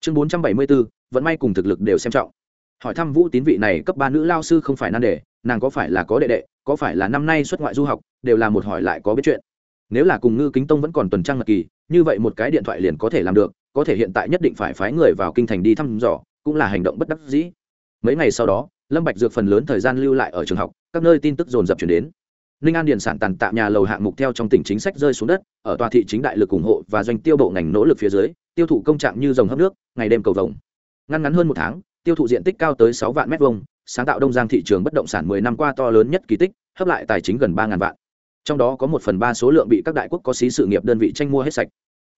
Chương bốn trăm bảy mươi 474, vẫn may cùng thực lực đều xem trọng. Hỏi thăm vũ tín vị này cấp ba nữ lao sư không phải nan đề, nàng có phải là có đệ đệ, có phải là năm nay xuất ngoại du học, đều là một hỏi lại có biết chuyện. Nếu là cùng ngư kính tông vẫn còn tuần trăng mật kỳ, như vậy một cái điện thoại liền có thể làm được, có thể hiện tại nhất định phải phái người vào kinh thành đi thăm dò, cũng là hành động bất đắc dĩ. Mấy ngày sau đó, lâm bạch dược phần lớn thời gian lưu lại ở trường học, các nơi tin tức dồn dập chuyển đến. Ninh an điền sản tàn tạ nhà lầu hạng mục theo trong tỉnh chính sách rơi xuống đất, ở tòa thị chính đại lực ủng hộ và doanh tiêu bộ ngành nỗ lực phía dưới, tiêu thụ công trạng như dòng hấp nước, ngày đêm cầu vồng ngăn ngắn hơn một tháng, tiêu thụ diện tích cao tới sáu vạn mét vuông, sáng tạo đông giang thị trường bất động sản 10 năm qua to lớn nhất kỳ tích, hấp lại tài chính gần ba ngàn vạn. Trong đó có một phần ba số lượng bị các đại quốc có xí sự nghiệp đơn vị tranh mua hết sạch.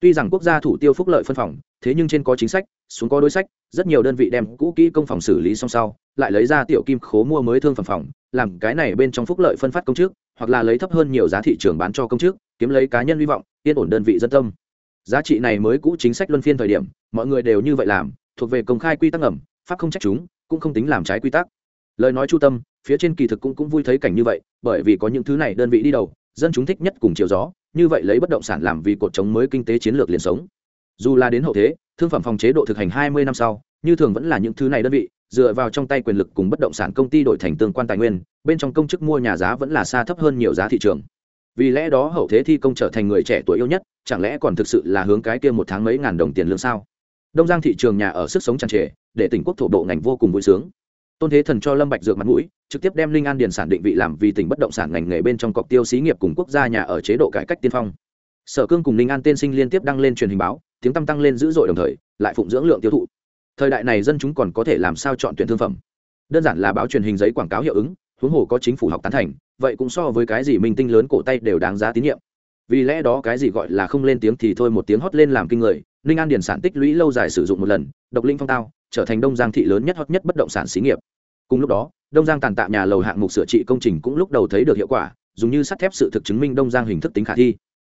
Tuy rằng quốc gia thủ tiêu phúc lợi phân phòng, thế nhưng trên có chính sách, xuống có đối sách, rất nhiều đơn vị đem cũ kỹ công phòng xử lý xong sau, lại lấy ra tiểu kim khố mua mới thương phẩm phòng, làm cái này bên trong phúc lợi phân phát công chức hoặc là lấy thấp hơn nhiều giá thị trường bán cho công chức kiếm lấy cá nhân hy vọng, yên ổn đơn vị dân tâm. Giá trị này mới cũ chính sách luân phiên thời điểm, mọi người đều như vậy làm thuộc về công khai quy tắc ngầm, pháp không trách chúng cũng không tính làm trái quy tắc. Lời nói chu tâm phía trên kỳ thực cũng cũng vui thấy cảnh như vậy bởi vì có những thứ này đơn vị đi đầu dân chúng thích nhất cùng chiều gió như vậy lấy bất động sản làm vì cột chống mới kinh tế chiến lược liền sống. Dù là đến hậu thế thương phẩm phòng chế độ thực hành hai mươi năm sau như thường vẫn là những thứ này đơn vị dựa vào trong tay quyền lực cùng bất động sản công ty đổi thành tương quan tài nguyên bên trong công chức mua nhà giá vẫn là xa thấp hơn nhiều giá thị trường. Vì lẽ đó hậu thế thi công trở thành người trẻ tuổi yêu nhất chẳng lẽ còn thực sự là hướng cái kia một tháng mấy ngàn đồng tiền lương sao? Đông giang thị trường nhà ở sức sống tràn trề, để tỉnh quốc thổ bộ ngành vô cùng vui sướng. Tôn thế thần cho lâm bạch dược mặt mũi, trực tiếp đem linh an điền sản định vị làm vì tỉnh bất động sản ngành nghề bên trong cọc tiêu xí nghiệp cùng quốc gia nhà ở chế độ cải cách tiên phong. Sở cương cùng linh an tiên sinh liên tiếp đăng lên truyền hình báo, tiếng tăm tăng lên dữ dội đồng thời, lại phụng dưỡng lượng tiêu thụ. Thời đại này dân chúng còn có thể làm sao chọn tuyển thương phẩm? Đơn giản là báo truyền hình giấy quảng cáo hiệu ứng, huống hồ có chính phủ học tán thành, vậy cũng so với cái gì minh tinh lớn cổ tay đều đáng giá tín nhiệm. Vì lẽ đó cái gì gọi là không lên tiếng thì thôi một tiếng hót lên làm kinh người ninh an điển sản tích lũy lâu dài sử dụng một lần, độc linh phong tao, trở thành đông giang thị lớn nhất hot nhất bất động sản xí nghiệp. Cùng lúc đó, đông giang tàn tạ nhà lầu hạng mục sửa trị công trình cũng lúc đầu thấy được hiệu quả, dùng như sắt thép sự thực chứng minh đông giang hình thức tính khả thi.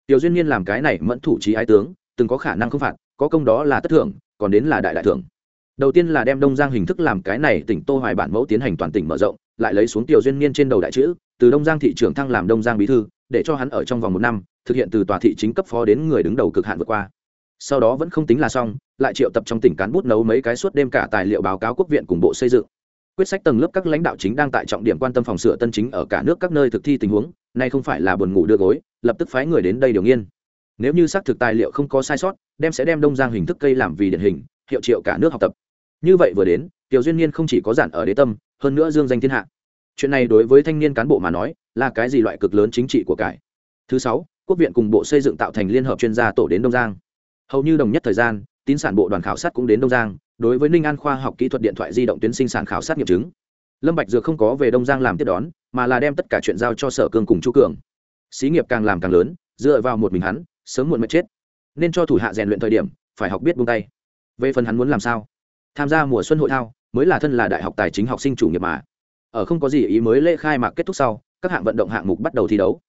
Tiểu duyên niên làm cái này mẫn thủ trí ái tướng, từng có khả năng không phạt, có công đó là tất thưởng, còn đến là đại đại thưởng. Đầu tiên là đem đông giang hình thức làm cái này tỉnh tô hoài bản mẫu tiến hành toàn tỉnh mở rộng, lại lấy xuống tiểu duyên niên trên đầu đại chữ, từ đông giang thị trưởng thăng làm đông giang bí thư, để cho hắn ở trong vòng một năm, thực hiện từ tòa thị chính cấp phó đến người đứng đầu cực hạn vượt qua sau đó vẫn không tính là xong, lại triệu tập trong tỉnh cán bút nấu mấy cái suốt đêm cả tài liệu báo cáo quốc viện cùng bộ xây dựng. Quyết sách tầng lớp các lãnh đạo chính đang tại trọng điểm quan tâm phòng sửa tân chính ở cả nước các nơi thực thi tình huống, nay không phải là buồn ngủ đưa gối, lập tức phái người đến đây điều nghiên. Nếu như xác thực tài liệu không có sai sót, đem sẽ đem đông giang hình thức cây làm vì điển hình, hiệu triệu cả nước học tập. Như vậy vừa đến, tiểu duyên niên không chỉ có giản ở đế tâm, hơn nữa dương danh thiên hạ. Chuyện này đối với thanh niên cán bộ mà nói, là cái gì loại cực lớn chính trị của cải? Thứ sáu, quốc viện cùng bộ xây dựng tạo thành liên hợp chuyên gia tổ đến đông giang hầu như đồng nhất thời gian, tín sản bộ đoàn khảo sát cũng đến đông giang, đối với ninh an khoa học kỹ thuật điện thoại di động tuyến sinh sản khảo sát nghiệm chứng. Lâm bạch dược không có về đông giang làm tiếp đón, mà là đem tất cả chuyện giao cho sở cương cùng chu cường. Xí nghiệp càng làm càng lớn, dựa vào một mình hắn, sớm muộn mất chết. Nên cho thủ hạ rèn luyện thời điểm, phải học biết buông tay. Về phần hắn muốn làm sao? Tham gia mùa xuân hội thao, mới là thân là đại học tài chính học sinh chủ nghiệp mà. Ở không có gì ý mới lễ khai mạc kết thúc sau, các hạng vận động hạng mục bắt đầu thi đấu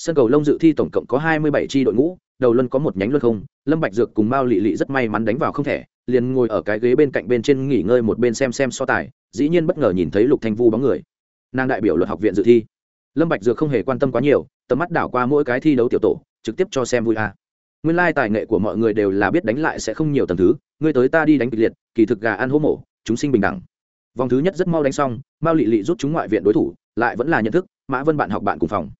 sân cầu lông dự thi tổng cộng có hai mươi bảy tri đội ngũ, đầu luân có một nhánh luân không, lâm bạch dược cùng mao lị lị rất may mắn đánh vào không thể liền ngồi ở cái ghế bên cạnh bên trên nghỉ ngơi một bên xem xem so tài, dĩ nhiên bất ngờ nhìn thấy lục thanh vu bóng người. Nàng đại biểu luật học viện dự thi. Lâm bạch dược không hề quan tâm quá nhiều, tầm mắt đảo qua mỗi cái thi đấu tiểu tổ, trực tiếp cho xem vui a nguyên lai tài nghệ của mọi người đều là biết đánh lại sẽ không nhiều tầng thứ, ngươi tới ta đi đánh kịch liệt, kỳ thực gà ăn hố mổ, chúng sinh bình đẳng. Vòng thứ nhất rất mau đánh xong, mao lị lị rút chúng ngoại viện đối thủ, lại vẫn là nhận thức, mã vân bạn học bạn cùng phòng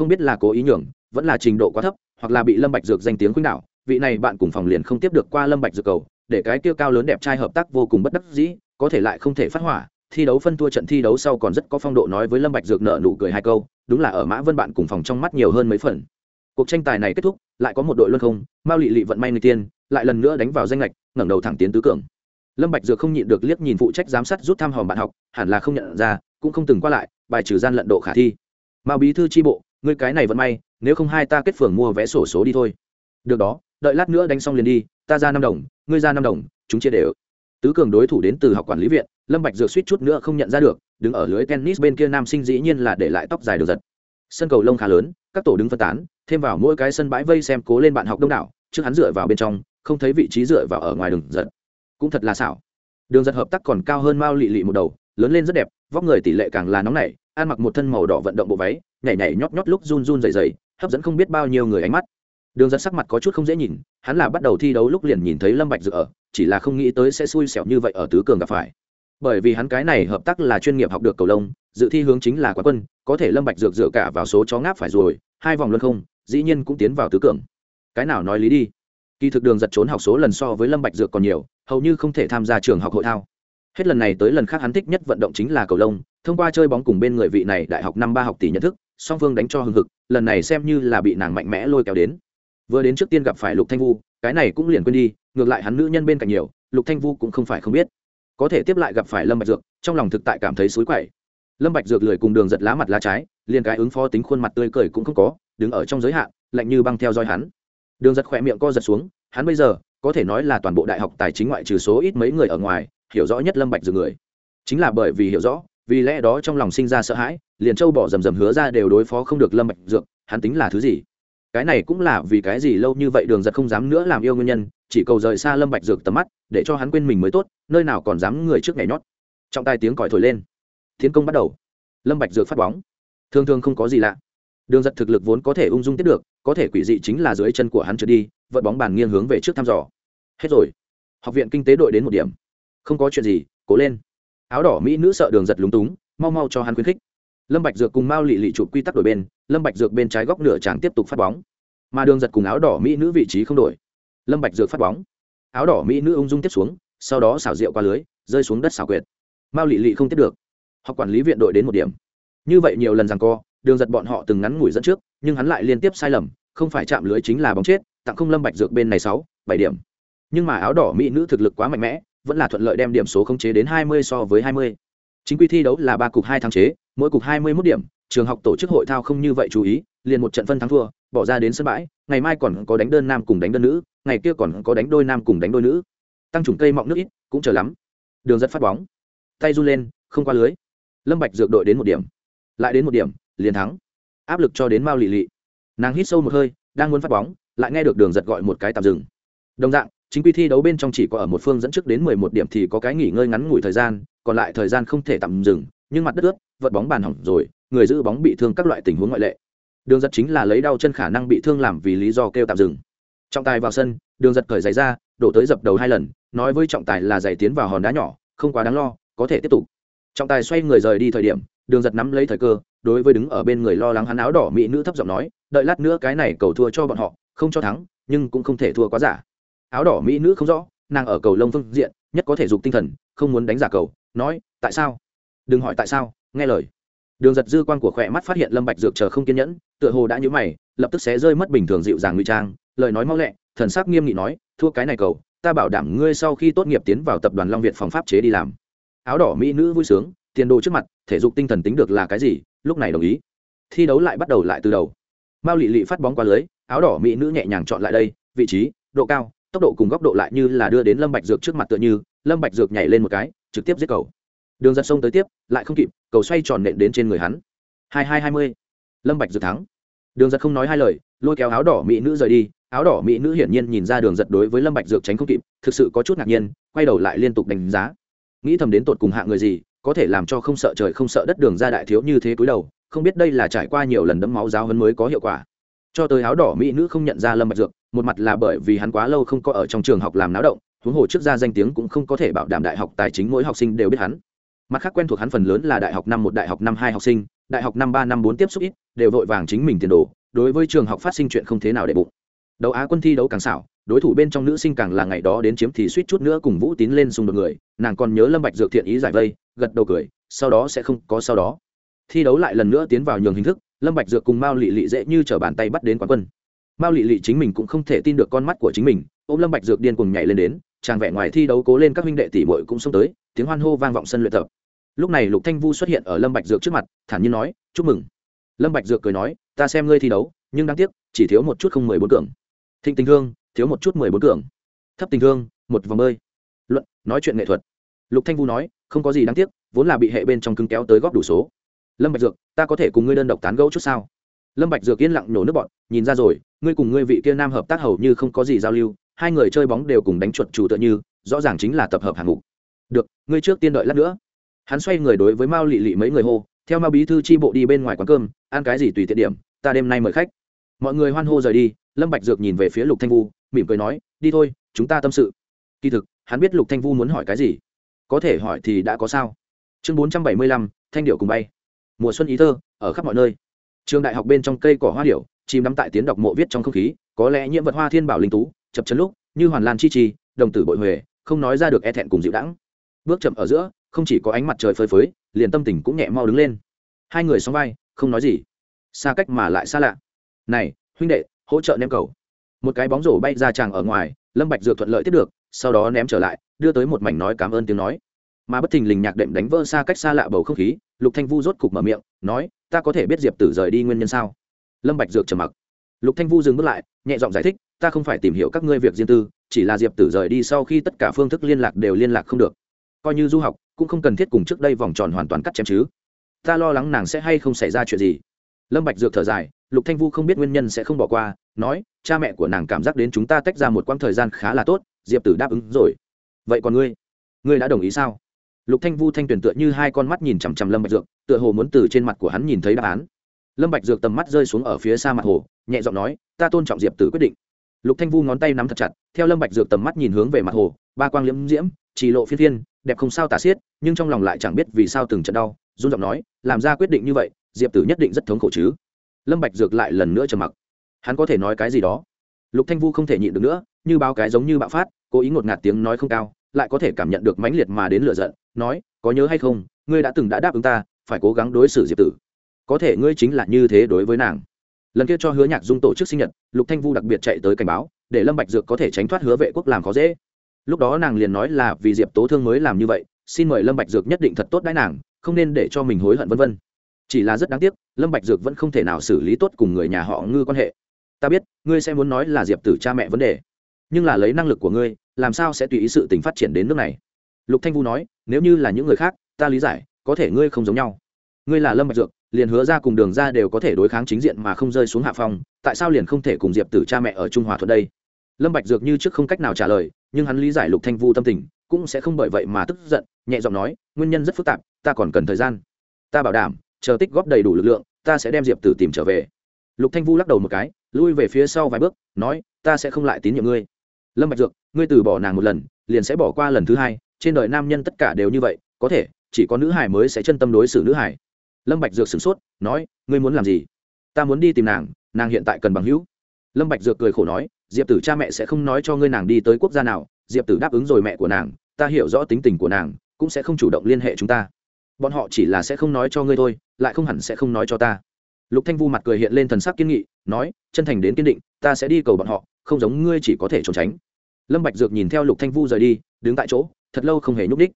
không biết là cố ý nhường, vẫn là trình độ quá thấp, hoặc là bị lâm bạch dược danh tiếng khuynh đảo, vị này bạn cùng phòng liền không tiếp được qua lâm bạch dược cầu, để cái tiêu cao lớn đẹp trai hợp tác vô cùng bất đắc dĩ, có thể lại không thể phát hỏa, thi đấu phân thua trận thi đấu sau còn rất có phong độ nói với lâm bạch dược nợ nụ cười hai câu, đúng là ở mã vân bạn cùng phòng trong mắt nhiều hơn mấy phần. Cuộc tranh tài này kết thúc, lại có một đội luân không, mao lị lị vận may người tiên, lại lần nữa đánh vào danh lệch, ngẩng đầu thẳng tiến tứ cường. Lâm bạch dược không nhịn được liếc nhìn phụ trách giám sát rút thăm hòm bạn học, hẳn là không nhận ra, cũng không từng qua lại, bài trừ gian lận độ khả thi. Mao bí thư tri bộ ngươi cái này vẫn may, nếu không hai ta kết phường mua vé sổ số đi thôi. Được đó, đợi lát nữa đánh xong liền đi, ta ra năm đồng, ngươi ra năm đồng, chúng chia đều. Tứ cường đối thủ đến từ học quản lý viện, lâm bạch dược suýt chút nữa không nhận ra được, đứng ở lưới tennis bên kia nam sinh dĩ nhiên là để lại tóc dài được giật. Sân cầu lông khá lớn, các tổ đứng phân tán, thêm vào mỗi cái sân bãi vây xem cố lên bạn học đông đảo, trước hắn dựa vào bên trong, không thấy vị trí dựa vào ở ngoài đường giật. Cũng thật là xảo. Đường giật hợp tác còn cao hơn mao lị lị một đầu, lớn lên rất đẹp, vóc người tỷ lệ càng là nóng nảy ăn mặc một thân màu đỏ vận động bộ váy, nhảy nhảy nhót nhót lúc run run dày dày hấp dẫn không biết bao nhiêu người ánh mắt. Đường giật sắc mặt có chút không dễ nhìn, hắn là bắt đầu thi đấu lúc liền nhìn thấy lâm bạch dự ở, chỉ là không nghĩ tới sẽ xui xẻo như vậy ở tứ cường gặp phải. Bởi vì hắn cái này hợp tác là chuyên nghiệp học được cầu lông, dự thi hướng chính là quá quân, có thể lâm bạch dược dựa cả vào số chó ngáp phải rồi, hai vòng luân không, dĩ nhiên cũng tiến vào tứ cường. Cái nào nói lý đi? Kỳ thực đường giật trốn học số lần so với lâm bạch dược còn nhiều, hầu như không thể tham gia trường học hội thao. Hết lần này tới lần khác hắn thích nhất vận động chính là cầu lông thông qua chơi bóng cùng bên người vị này đại học năm ba học tỷ nhận thức, song phương đánh cho hưng hực, lần này xem như là bị nàng mạnh mẽ lôi kéo đến. Vừa đến trước tiên gặp phải lục thanh vu, cái này cũng liền quên đi, ngược lại hắn nữ nhân bên cạnh nhiều, lục thanh vu cũng không phải không biết. Có thể tiếp lại gặp phải lâm bạch dược, trong lòng thực tại cảm thấy suối quậy. Lâm bạch dược lười cùng đường giật lá mặt lá trái, liền cái ứng phó tính khuôn mặt tươi cười cũng không có, đứng ở trong giới hạn, lạnh như băng theo dõi hắn. Đường giật khỏe miệng co giật xuống, hắn bây giờ, có thể nói là toàn bộ đại học tài chính ngoại trừ số ít mấy người ở ngoài, hiểu rõ nhất lâm bạch dược người. Chính là bởi vì hiểu rõ vì lẽ đó trong lòng sinh ra sợ hãi, liền châu bỏ rầm rầm hứa ra đều đối phó không được lâm bạch dược, hắn tính là thứ gì? Cái này cũng là vì cái gì lâu như vậy đường giật không dám nữa làm yêu nguyên nhân, chỉ cầu rời xa lâm bạch dược tầm mắt, để cho hắn quên mình mới tốt, nơi nào còn dám người trước nhảy nhót. Trọng tài tiếng còi thổi lên. Tiến công bắt đầu. Lâm bạch dược phát bóng. Thường thường không có gì lạ. Đường giật thực lực vốn có thể ung dung tiếp được, có thể quỷ dị chính là dưới chân của hắn trượt đi, vận bóng bàn nghiêng hướng về trước thăm dò. Hết rồi. Học viện kinh tế đội đến một điểm. Không có chuyện gì, cố lên áo đỏ mỹ nữ sợ đường giật lúng túng, mau mau cho hắn khuyến khích. Lâm bạch dược cùng mao lị lị chụp quy tắc đổi bên, lâm bạch dược bên trái góc nửa tràng tiếp tục phát bóng. Mà đường giật cùng áo đỏ mỹ nữ vị trí không đổi. Lâm bạch dược phát bóng. Áo đỏ mỹ nữ ung dung tiếp xuống, sau đó xảo rượu qua lưới, rơi xuống đất xảo quyệt. Mao lị lị không tiếp được. Học quản lý viện đội đến một điểm. Như vậy nhiều lần rằng co, đường giật bọn họ từng ngắn ngủi dẫn trước, nhưng hắn lại liên tiếp sai lầm, không phải chạm lưới chính là bóng chết, tặng không lâm bạch dược bên này sáu, bảy điểm. Nhưng mà áo đỏ mỹ nữ thực lực quá mạnh mẽ vẫn là thuận lợi đem điểm số khống chế đến hai mươi so với hai mươi. Chính quy thi đấu là ba cục hai thắng chế, mỗi cục hai mươi 21 điểm, trường học tổ chức hội thao không như vậy chú ý, liền một trận phân thắng thua, bỏ ra đến sân bãi, ngày mai còn có đánh đơn nam cùng đánh đơn nữ, ngày kia còn có đánh đôi nam cùng đánh đôi nữ. Tăng trùng cây mọng nước ít, cũng chờ lắm. Đường rất phát bóng. Tay run lên, không qua lưới. Lâm bạch dược đội đến một điểm. Lại đến một điểm, liền thắng. Áp lực cho đến mao Lệ Lệ. nàng hít sâu một hơi, đang muốn phát bóng, lại nghe được đường giật gọi một cái tạm dừng. Đồng dạng chính quy thi đấu bên trong chỉ có ở một phương dẫn trước đến mười một điểm thì có cái nghỉ ngơi ngắn ngủi thời gian, còn lại thời gian không thể tạm dừng, nhưng mặt đất ướt, vật bóng bàn hỏng rồi, người giữ bóng bị thương các loại tình huống ngoại lệ. Đường giật chính là lấy đau chân khả năng bị thương làm vì lý do kêu tạm dừng. Trọng tài vào sân, đường giật cởi giày ra, đổ tới dập đầu hai lần, nói với trọng tài là giày tiến vào hòn đá nhỏ, không quá đáng lo, có thể tiếp tục. Trọng tài xoay người rời đi thời điểm, đường giật nắm lấy thời cơ, đối với đứng ở bên người lo lắng hắn áo đỏ mỹ nữ thấp giọng nói, đợi lát nữa cái này cầu thua cho bọn họ, không cho thắng, nhưng cũng không thể thua quá giả áo đỏ mỹ nữ không rõ, nàng ở cầu lông phương diện, nhất có thể dục tinh thần, không muốn đánh giả cầu, nói, tại sao? Đừng hỏi tại sao, nghe lời. Đường giật dư quan của khỏe mắt phát hiện lâm bạch dược chờ không kiên nhẫn, tựa hồ đã nhíu mày, lập tức sẽ rơi mất bình thường dịu dàng ngụy trang, lời nói mau lẹ, thần sắc nghiêm nghị nói, thua cái này cầu, ta bảo đảm ngươi sau khi tốt nghiệp tiến vào tập đoàn long việt phòng pháp chế đi làm. Áo đỏ mỹ nữ vui sướng, tiền đồ trước mặt, thể dục tinh thần tính được là cái gì, lúc này đồng ý. Thi đấu lại bắt đầu lại từ đầu. Mao lị lị phát bóng qua lưới, áo đỏ mỹ nữ nhẹ nhàng chọn lại đây, vị trí, độ cao tốc độ cùng góc độ lại như là đưa đến lâm bạch dược trước mặt tựa như, lâm bạch dược nhảy lên một cái, trực tiếp giết cầu. Đường giật sông tới tiếp, lại không kịp, cầu xoay tròn nện đến trên người hắn. Hai hai hai mươi. Lâm bạch dược thắng. Đường giật không nói hai lời, lôi kéo áo đỏ mỹ nữ rời đi. Áo đỏ mỹ nữ hiển nhiên nhìn ra đường giật đối với lâm bạch dược tránh không kịp, thực sự có chút ngạc nhiên, quay đầu lại liên tục đánh giá. Nghĩ thầm đến tột cùng hạ người gì, có thể làm cho không sợ trời không sợ đất đường ra đại thiếu như thế cúi đầu, không biết đây là trải qua nhiều lần đấm máu giáo hơn mới có hiệu quả. Cho tới áo đỏ mỹ nữ không nhận ra lâm bạch dược một mặt là bởi vì hắn quá lâu không có ở trong trường học làm náo động, huống hồ trước ra danh tiếng cũng không có thể bảo đảm đại học tài chính mỗi học sinh đều biết hắn. Mặt khác quen thuộc hắn phần lớn là đại học năm một, đại học năm hai học sinh, đại học năm ba, năm bốn tiếp xúc ít, đều vội vàng chính mình tiền đồ, đối với trường học phát sinh chuyện không thế nào để bụng. Đấu á quân thi đấu càng xảo, đối thủ bên trong nữ sinh càng là ngày đó đến chiếm thì suýt chút nữa cùng vũ tín lên xung đột người, nàng còn nhớ lâm bạch dược thiện ý giải vây, gật đầu cười, sau đó sẽ không có sau đó. Thi đấu lại lần nữa tiến vào nhường hình thức, lâm bạch dược cùng mao lị lị dễ như trở bàn tay bắt đến quán quân mao lị lị chính mình cũng không thể tin được con mắt của chính mình, ôm lâm bạch dược điên cuồng nhảy lên đến, chàng vẻ ngoài thi đấu cố lên các huynh đệ tỷ muội cũng xông tới, tiếng hoan hô vang vọng sân luyện tập. Lúc này lục thanh vu xuất hiện ở lâm bạch dược trước mặt, thản nhiên nói, chúc mừng. Lâm bạch dược cười nói, ta xem ngươi thi đấu, nhưng đáng tiếc, chỉ thiếu một chút không mười bốn cường. Thịnh tình thương, thiếu một chút mười bốn cường. Thấp tình thương, một vòng bơi. Luận, nói chuyện nghệ thuật. Lục thanh vu nói, không có gì đáng tiếc, vốn là bị hệ bên trong cưng kéo tới góp đủ số. Lâm bạch dược, ta có thể cùng ngươi đơn độc tán gẫu chút sao? Lâm bạch dược yên lặng nổ nước bọn nhìn ra rồi, ngươi cùng ngươi vị kia nam hợp tác hầu như không có gì giao lưu, hai người chơi bóng đều cùng đánh chuột chủ tựa như, rõ ràng chính là tập hợp hàng ngũ. được, ngươi trước tiên đợi lát nữa. Hắn xoay người đối với mao lị lị mấy người hô, theo mao bí thư tri bộ đi bên ngoài quán cơm, ăn cái gì tùy tiện điểm, ta đêm nay mời khách. Mọi người hoan hô rời đi, lâm bạch dược nhìn về phía lục thanh vu, mỉm cười nói, đi thôi, chúng ta tâm sự. Kỳ thực, hắn biết lục thanh vu muốn hỏi cái gì. Có thể hỏi thì đã có sao. Chương bốn trăm bảy mươi lăm, thanh điệu cùng bay. Mùa xuân ý thơ, ở khắp mọi nơi trường đại học bên trong cây cỏ hoa điểu, chìm đắm tại tiến đọc mộ viết trong không khí, có lẽ nhiễm vật hoa thiên bảo linh tú, chập chấn lúc, như hoàn lan chi trì, đồng tử bội huệ không nói ra được e thẹn cùng dịu đãng. Bước chậm ở giữa, không chỉ có ánh mặt trời phơi phới, liền tâm tình cũng nhẹ mau đứng lên. Hai người song vai, không nói gì. Xa cách mà lại xa lạ. Này, huynh đệ, hỗ trợ ném cầu. Một cái bóng rổ bay ra tràng ở ngoài, lâm bạch dược thuận lợi tiếp được, sau đó ném trở lại, đưa tới một mảnh nói cảm ơn tiếng nói. Mà bất thình lình nhạc đệm đánh vỡ xa cách xa lạ bầu không khí, lục thanh vu rốt cục mở miệng, nói ta có thể biết diệp tử rời đi nguyên nhân sao? Lâm bạch dược trầm mặc. Lục thanh vu dừng bước lại, nhẹ giọng giải thích, ta không phải tìm hiểu các ngươi việc riêng tư, chỉ là diệp tử rời đi sau khi tất cả phương thức liên lạc đều liên lạc không được. Coi như du học, cũng không cần thiết cùng trước đây vòng tròn hoàn toàn cắt chém chứ. Ta lo lắng nàng sẽ hay không xảy ra chuyện gì. Lâm bạch dược thở dài, lục thanh vu không biết nguyên nhân sẽ không bỏ qua, nói, cha mẹ của nàng cảm giác đến chúng ta tách ra một quãng thời gian khá là tốt, diệp tử đáp ứng rồi. Vậy còn ngươi? Ngươi đã đồng ý sao? Lục thanh vu thanh tuyển tựa như hai con mắt nhìn chằm chằm lâm bạch dược tựa hồ muốn từ trên mặt của hắn nhìn thấy đáp án. Lâm bạch dược tầm mắt rơi xuống ở phía xa mặt hồ nhẹ giọng nói ta tôn trọng diệp tử quyết định. Lục thanh vu ngón tay nắm thật chặt theo lâm bạch dược tầm mắt nhìn hướng về mặt hồ ba quang liễm diễm chỉ lộ phi thiên, đẹp không sao tả xiết nhưng trong lòng lại chẳng biết vì sao từng trận đau run giọng nói làm ra quyết định như vậy diệp tử nhất định rất thống khổ chứ. Lâm bạch dược lại lần nữa trầm mặc. Hắn có thể nói cái gì đó? Lục thanh vu không thể nhịn được nữa như báo cái giống như bạo phát cố ý ngột ngạt tiếng nói không cao lại có thể cảm nhận được mãnh liệt mà đến lửa giận nói, có nhớ hay không, ngươi đã từng đã đáp ứng ta, phải cố gắng đối xử diệp tử. Có thể ngươi chính là như thế đối với nàng. Lần kia cho hứa nhạc dung tổ chức sinh nhật, lục thanh vu đặc biệt chạy tới cảnh báo, để lâm bạch dược có thể tránh thoát hứa vệ quốc làm khó dễ. Lúc đó nàng liền nói là vì diệp tố thương mới làm như vậy, xin mời lâm bạch dược nhất định thật tốt đãi nàng, không nên để cho mình hối hận vân vân. Chỉ là rất đáng tiếc, lâm bạch dược vẫn không thể nào xử lý tốt cùng người nhà họ ngư quan hệ. Ta biết, ngươi sẽ muốn nói là diệp tử cha mẹ vấn đề, nhưng là lấy năng lực của ngươi, làm sao sẽ tùy ý sự tình phát triển đến nước này? Lục thanh vu nói, nếu như là những người khác, ta lý giải, có thể ngươi không giống nhau. Ngươi là lâm bạch dược, liền hứa ra cùng đường ra đều có thể đối kháng chính diện mà không rơi xuống hạ phong, tại sao liền không thể cùng diệp tử cha mẹ ở trung hòa thuận đây? Lâm bạch dược như trước không cách nào trả lời, nhưng hắn lý giải lục thanh vu tâm tình, cũng sẽ không bởi vậy mà tức giận, nhẹ giọng nói, nguyên nhân rất phức tạp, ta còn cần thời gian. Ta bảo đảm, chờ tích góp đầy đủ lực lượng, ta sẽ đem diệp tử tìm trở về. Lục thanh vu lắc đầu một cái, lui về phía sau vài bước, nói, ta sẽ không lại tín nhiệm ngươi. Lâm bạch dược, ngươi từ bỏ nàng một lần, liền sẽ bỏ qua lần thứ hai trên đời nam nhân tất cả đều như vậy, có thể, chỉ có nữ hải mới sẽ chân tâm đối xử nữ hải. Lâm bạch dược sửng sốt, nói, ngươi muốn làm gì? Ta muốn đi tìm nàng nàng hiện tại cần bằng hữu. Lâm bạch dược cười khổ nói, diệp tử cha mẹ sẽ không nói cho ngươi nàng đi tới quốc gia nào, diệp tử đáp ứng rồi mẹ của nàng, ta hiểu rõ tính tình của nàng, cũng sẽ không chủ động liên hệ chúng ta. Bọn họ chỉ là sẽ không nói cho ngươi thôi, lại không hẳn sẽ không nói cho ta. Lục thanh vu mặt cười hiện lên thần sắc kiên nghị, nói, chân thành đến kiên định, ta sẽ đi cầu bọn họ, không giống ngươi chỉ có thể trốn tránh. Lâm bạch dược nhìn theo lục thanh vu rời đi, đứng tại chỗ thật lâu không hề nhúc đích